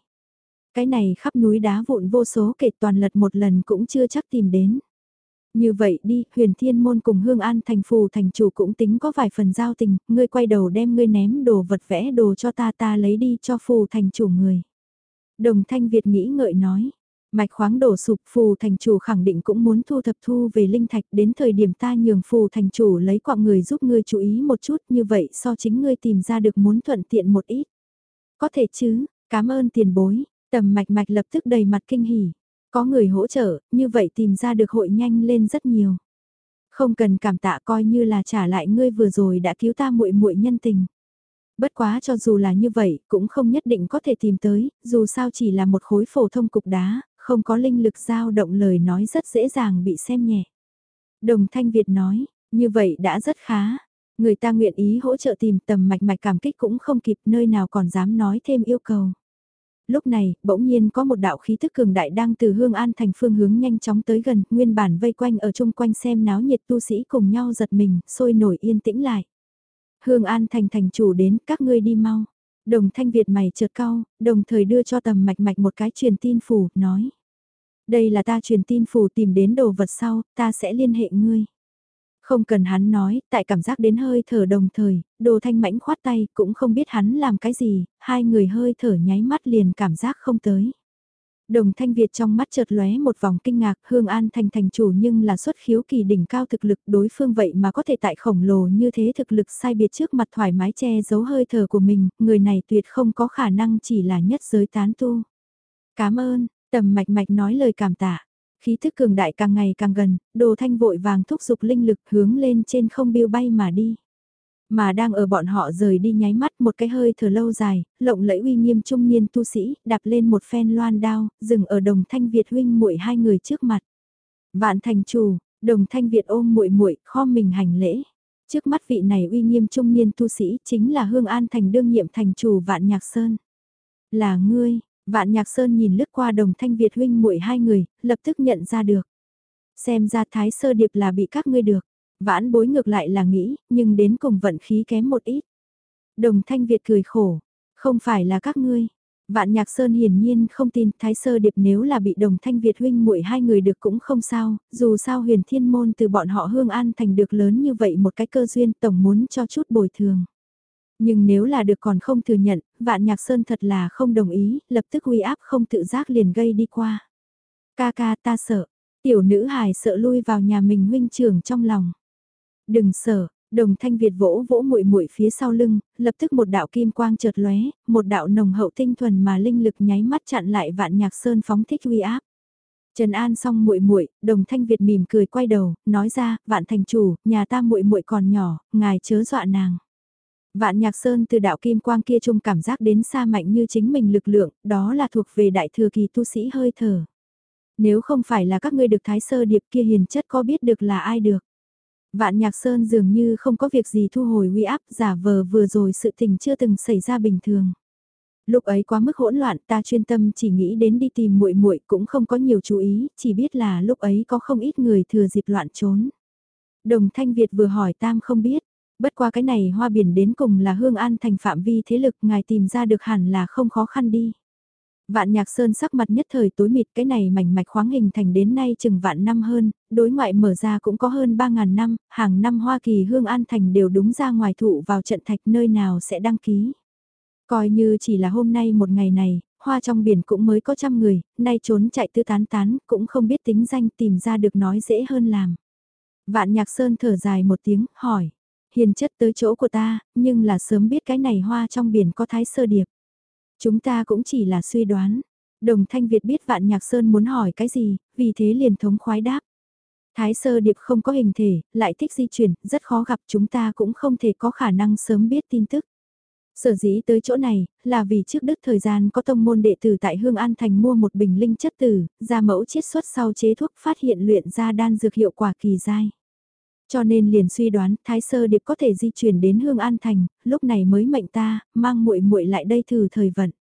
Cái này khắp núi đá vụn vô số kể toàn lật một lần cũng chưa chắc tìm đến. Như vậy đi, huyền thiên môn cùng hương an thành phù thành chủ cũng tính có vài phần giao tình, ngươi quay đầu đem ngươi ném đồ vật vẽ đồ cho ta ta lấy đi cho phù thành chủ người. Đồng thanh Việt nghĩ ngợi nói, mạch khoáng đổ sụp phù thành chủ khẳng định cũng muốn thu thập thu về linh thạch đến thời điểm ta nhường phù thành chủ lấy quạng người giúp ngươi chú ý một chút như vậy so chính ngươi tìm ra được muốn thuận tiện một ít. Có thể chứ, cảm ơn tiền bối, tầm mạch mạch lập tức đầy mặt kinh hỉ. Có người hỗ trợ, như vậy tìm ra được hội nhanh lên rất nhiều. Không cần cảm tạ coi như là trả lại ngươi vừa rồi đã cứu ta muội muội nhân tình. Bất quá cho dù là như vậy, cũng không nhất định có thể tìm tới, dù sao chỉ là một khối phổ thông cục đá, không có linh lực dao động lời nói rất dễ dàng bị xem nhẹ. Đồng Thanh Việt nói, như vậy đã rất khá. Người ta nguyện ý hỗ trợ tìm tầm mạch mạch cảm kích cũng không kịp nơi nào còn dám nói thêm yêu cầu. Lúc này, bỗng nhiên có một đạo khí thức cường đại đang từ hương an thành phương hướng nhanh chóng tới gần, nguyên bản vây quanh ở chung quanh xem náo nhiệt tu sĩ cùng nhau giật mình, sôi nổi yên tĩnh lại. Hương an thành thành chủ đến, các ngươi đi mau. Đồng thanh Việt mày chợt cao, đồng thời đưa cho tầm mạch mạch một cái truyền tin phủ, nói. Đây là ta truyền tin phủ tìm đến đồ vật sau, ta sẽ liên hệ ngươi. Không cần hắn nói, tại cảm giác đến hơi thở đồng thời, đồ thanh mãnh khoát tay, cũng không biết hắn làm cái gì, hai người hơi thở nháy mắt liền cảm giác không tới. Đồng thanh Việt trong mắt chợt lóe một vòng kinh ngạc, Hương An thành thành chủ nhưng là xuất khiếu kỳ đỉnh cao thực lực đối phương vậy mà có thể tại khổng lồ như thế thực lực sai biệt trước mặt thoải mái che giấu hơi thở của mình, người này tuyệt không có khả năng chỉ là nhất giới tán tu. Cảm ơn, tầm mạch mạch nói lời cảm tạ. Khí thức cường đại càng ngày càng gần, đồ thanh vội vàng thúc giục linh lực hướng lên trên không biêu bay mà đi. Mà đang ở bọn họ rời đi nháy mắt một cái hơi thở lâu dài, lộng lẫy uy nghiêm trung niên tu sĩ, đạp lên một phen loan đao, dừng ở đồng thanh Việt huynh muội hai người trước mặt. Vạn thành chủ, đồng thanh Việt ôm muội muội kho mình hành lễ. Trước mắt vị này uy nghiêm trung niên tu sĩ chính là Hương An thành đương nhiệm thành chủ Vạn Nhạc Sơn. Là ngươi, Vạn Nhạc Sơn nhìn lướt qua đồng thanh Việt huynh muội hai người, lập tức nhận ra được. Xem ra thái sơ điệp là bị các ngươi được. Vãn bối ngược lại là nghĩ, nhưng đến cùng vận khí kém một ít. Đồng thanh Việt cười khổ, không phải là các ngươi. Vạn Nhạc Sơn hiển nhiên không tin Thái Sơ Điệp nếu là bị đồng thanh Việt huynh muội hai người được cũng không sao, dù sao huyền thiên môn từ bọn họ hương an thành được lớn như vậy một cái cơ duyên tổng muốn cho chút bồi thường. Nhưng nếu là được còn không thừa nhận, Vạn Nhạc Sơn thật là không đồng ý, lập tức uy áp không tự giác liền gây đi qua. Ca ca ta sợ, tiểu nữ hài sợ lui vào nhà mình huynh trưởng trong lòng. Đừng sợ, đồng thanh Việt vỗ vỗ muội muội phía sau lưng, lập tức một đạo kim quang chợt lóe, một đạo nồng hậu tinh thuần mà linh lực nháy mắt chặn lại vạn nhạc sơn phóng thích uy áp. Trần An xong muội muội, Đồng Thanh Việt mỉm cười quay đầu, nói ra, "Vạn thành chủ, nhà ta muội muội còn nhỏ, ngài chớ dọa nàng." Vạn Nhạc Sơn từ đạo kim quang kia trông cảm giác đến xa mạnh như chính mình lực lượng, đó là thuộc về đại thừa kỳ tu sĩ hơi thở. Nếu không phải là các ngươi được thái sơ điệp kia hiền chất có biết được là ai được. Vạn Nhạc Sơn dường như không có việc gì thu hồi uy áp giả vờ vừa rồi sự tình chưa từng xảy ra bình thường. Lúc ấy quá mức hỗn loạn, ta chuyên tâm chỉ nghĩ đến đi tìm muội muội, cũng không có nhiều chú ý, chỉ biết là lúc ấy có không ít người thừa dịp loạn trốn. Đồng Thanh Việt vừa hỏi Tam không biết, bất qua cái này hoa biển đến cùng là hương an thành phạm vi thế lực ngài tìm ra được hẳn là không khó khăn đi. Vạn nhạc sơn sắc mặt nhất thời tối mịt cái này mảnh mạch khoáng hình thành đến nay chừng vạn năm hơn, đối ngoại mở ra cũng có hơn 3.000 năm, hàng năm Hoa Kỳ Hương An Thành đều đúng ra ngoài thụ vào trận thạch nơi nào sẽ đăng ký. Coi như chỉ là hôm nay một ngày này, hoa trong biển cũng mới có trăm người, nay trốn chạy tư tán tán, cũng không biết tính danh tìm ra được nói dễ hơn làm. Vạn nhạc sơn thở dài một tiếng, hỏi, hiền chất tới chỗ của ta, nhưng là sớm biết cái này hoa trong biển có thái sơ điệp. Chúng ta cũng chỉ là suy đoán. Đồng Thanh Việt biết Vạn Nhạc Sơn muốn hỏi cái gì, vì thế liền thống khoái đáp. Thái sơ điệp không có hình thể, lại thích di chuyển, rất khó gặp chúng ta cũng không thể có khả năng sớm biết tin tức. Sở dĩ tới chỗ này, là vì trước đức thời gian có tông môn đệ tử tại Hương An Thành mua một bình linh chất tử, ra mẫu chiết xuất sau chế thuốc phát hiện luyện ra đan dược hiệu quả kỳ dai. Cho nên liền suy đoán Thái Sơ Điệp có thể di chuyển đến Hương An Thành, lúc này mới mệnh ta, mang muội muội lại đây thử thời vận.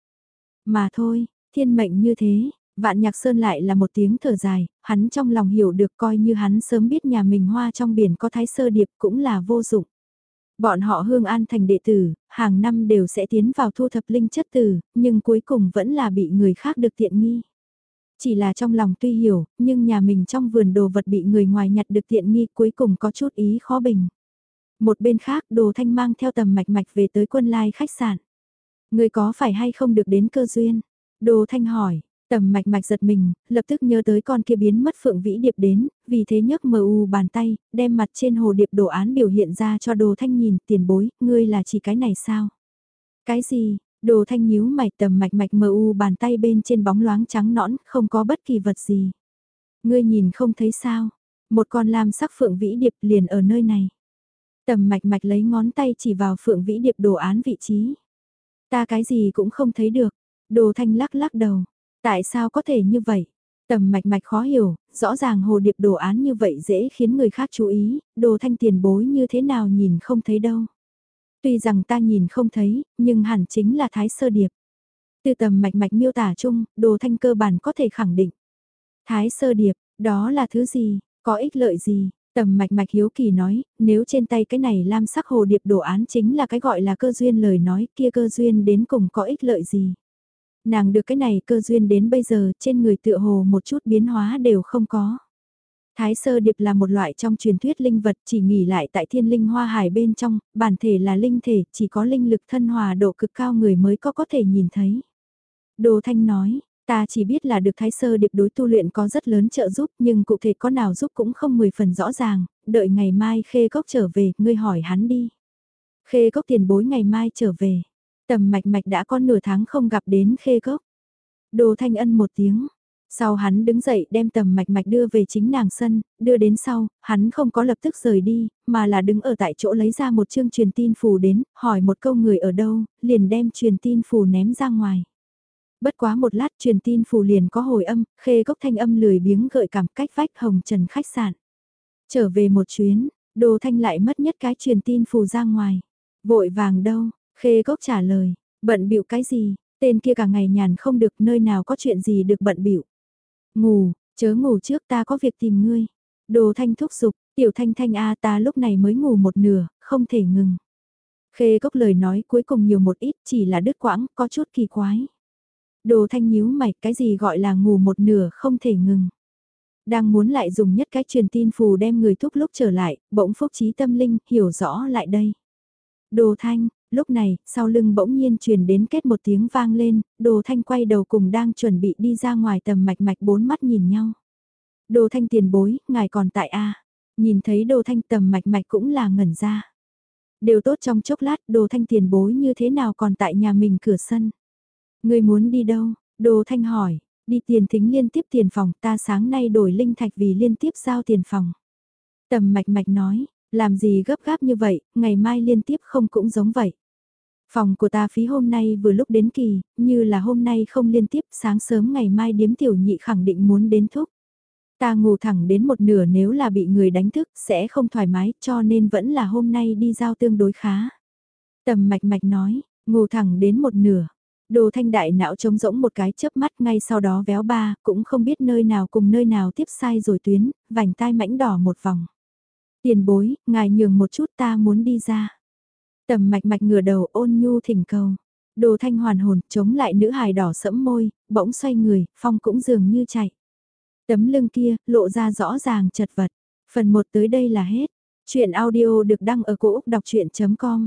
Mà thôi, thiên mệnh như thế, Vạn Nhạc Sơn lại là một tiếng thở dài, hắn trong lòng hiểu được coi như hắn sớm biết nhà mình hoa trong biển có Thái Sơ Điệp cũng là vô dụng. Bọn họ hương an thành đệ tử, hàng năm đều sẽ tiến vào thu thập linh chất tử, nhưng cuối cùng vẫn là bị người khác được tiện nghi. Chỉ là trong lòng tuy hiểu, nhưng nhà mình trong vườn đồ vật bị người ngoài nhặt được tiện nghi cuối cùng có chút ý khó bình. Một bên khác đồ thanh mang theo tầm mạch mạch về tới quân lai khách sạn. Người có phải hay không được đến cơ duyên? Đồ thanh hỏi, tầm mạch mạch giật mình, lập tức nhớ tới con kia biến mất phượng vĩ điệp đến, vì thế nhấc mờ u bàn tay, đem mặt trên hồ điệp đồ án biểu hiện ra cho đồ thanh nhìn tiền bối, ngươi là chỉ cái này sao? Cái gì? Đồ thanh nhíu mày tầm mạch mạch mờ u bàn tay bên trên bóng loáng trắng nõn, không có bất kỳ vật gì. Ngươi nhìn không thấy sao? Một con lam sắc phượng vĩ điệp liền ở nơi này. Tầm mạch mạch lấy ngón tay chỉ vào phượng vĩ điệp đồ án vị trí. Ta cái gì cũng không thấy được. Đồ thanh lắc lắc đầu. Tại sao có thể như vậy? Tầm mạch mạch khó hiểu, rõ ràng hồ điệp đồ án như vậy dễ khiến người khác chú ý, đồ thanh tiền bối như thế nào nhìn không thấy đâu. Tuy rằng ta nhìn không thấy, nhưng hẳn chính là thái sơ điệp. Từ tầm mạch mạch miêu tả chung, đồ thanh cơ bản có thể khẳng định. Thái sơ điệp, đó là thứ gì, có ích lợi gì, Tầm mạch mạch hiếu kỳ nói, nếu trên tay cái này lam sắc hồ điệp đồ án chính là cái gọi là cơ duyên lời nói kia cơ duyên đến cùng có ích lợi gì. Nàng được cái này cơ duyên đến bây giờ trên người tựa hồ một chút biến hóa đều không có. Thái sơ điệp là một loại trong truyền thuyết linh vật chỉ nghỉ lại tại thiên linh hoa hải bên trong, bản thể là linh thể, chỉ có linh lực thân hòa độ cực cao người mới có có thể nhìn thấy. Đồ Thanh nói, Ta chỉ biết là được Thái Sơ Điệp đối tu luyện có rất lớn trợ giúp nhưng cụ thể có nào giúp cũng không mười phần rõ ràng, đợi ngày mai khê cốc trở về, ngươi hỏi hắn đi. Khê cốc tiền bối ngày mai trở về, tầm mạch mạch đã có nửa tháng không gặp đến khê cốc. Đồ thanh ân một tiếng, sau hắn đứng dậy đem tầm mạch mạch đưa về chính nàng sân, đưa đến sau, hắn không có lập tức rời đi, mà là đứng ở tại chỗ lấy ra một chương truyền tin phù đến, hỏi một câu người ở đâu, liền đem truyền tin phù ném ra ngoài. Bất quá một lát truyền tin phù liền có hồi âm, khê gốc thanh âm lười biếng gợi cảm cách vách hồng trần khách sạn. Trở về một chuyến, đồ thanh lại mất nhất cái truyền tin phù ra ngoài. Vội vàng đâu, khê gốc trả lời, bận bịu cái gì, tên kia cả ngày nhàn không được nơi nào có chuyện gì được bận bịu Ngủ, chớ ngủ trước ta có việc tìm ngươi. Đồ thanh thúc giục, tiểu thanh thanh a ta lúc này mới ngủ một nửa, không thể ngừng. Khê cốc lời nói cuối cùng nhiều một ít chỉ là đứt quãng, có chút kỳ quái. Đồ thanh nhíu mày cái gì gọi là ngủ một nửa không thể ngừng. Đang muốn lại dùng nhất cái truyền tin phù đem người thúc lúc trở lại, bỗng phúc trí tâm linh hiểu rõ lại đây. Đồ thanh, lúc này, sau lưng bỗng nhiên truyền đến kết một tiếng vang lên, đồ thanh quay đầu cùng đang chuẩn bị đi ra ngoài tầm mạch mạch bốn mắt nhìn nhau. Đồ thanh tiền bối, ngài còn tại A. Nhìn thấy đồ thanh tầm mạch mạch cũng là ngẩn ra. Đều tốt trong chốc lát đồ thanh tiền bối như thế nào còn tại nhà mình cửa sân. Người muốn đi đâu? Đồ Thanh hỏi, đi tiền thính liên tiếp tiền phòng, ta sáng nay đổi linh thạch vì liên tiếp giao tiền phòng. Tầm mạch mạch nói, làm gì gấp gáp như vậy, ngày mai liên tiếp không cũng giống vậy. Phòng của ta phí hôm nay vừa lúc đến kỳ, như là hôm nay không liên tiếp sáng sớm ngày mai điếm tiểu nhị khẳng định muốn đến thúc. Ta ngủ thẳng đến một nửa nếu là bị người đánh thức sẽ không thoải mái cho nên vẫn là hôm nay đi giao tương đối khá. Tầm mạch mạch nói, ngủ thẳng đến một nửa, Đồ thanh đại não trống rỗng một cái chớp mắt ngay sau đó véo ba, cũng không biết nơi nào cùng nơi nào tiếp sai rồi tuyến, vành tai mảnh đỏ một vòng. Tiền bối, ngài nhường một chút ta muốn đi ra. Tầm mạch mạch ngửa đầu ôn nhu thỉnh cầu. Đồ thanh hoàn hồn, chống lại nữ hài đỏ sẫm môi, bỗng xoay người, phong cũng dường như chạy. Tấm lưng kia, lộ ra rõ ràng chật vật. Phần 1 tới đây là hết. Chuyện audio được đăng ở cổ Úc đọc chuyện.com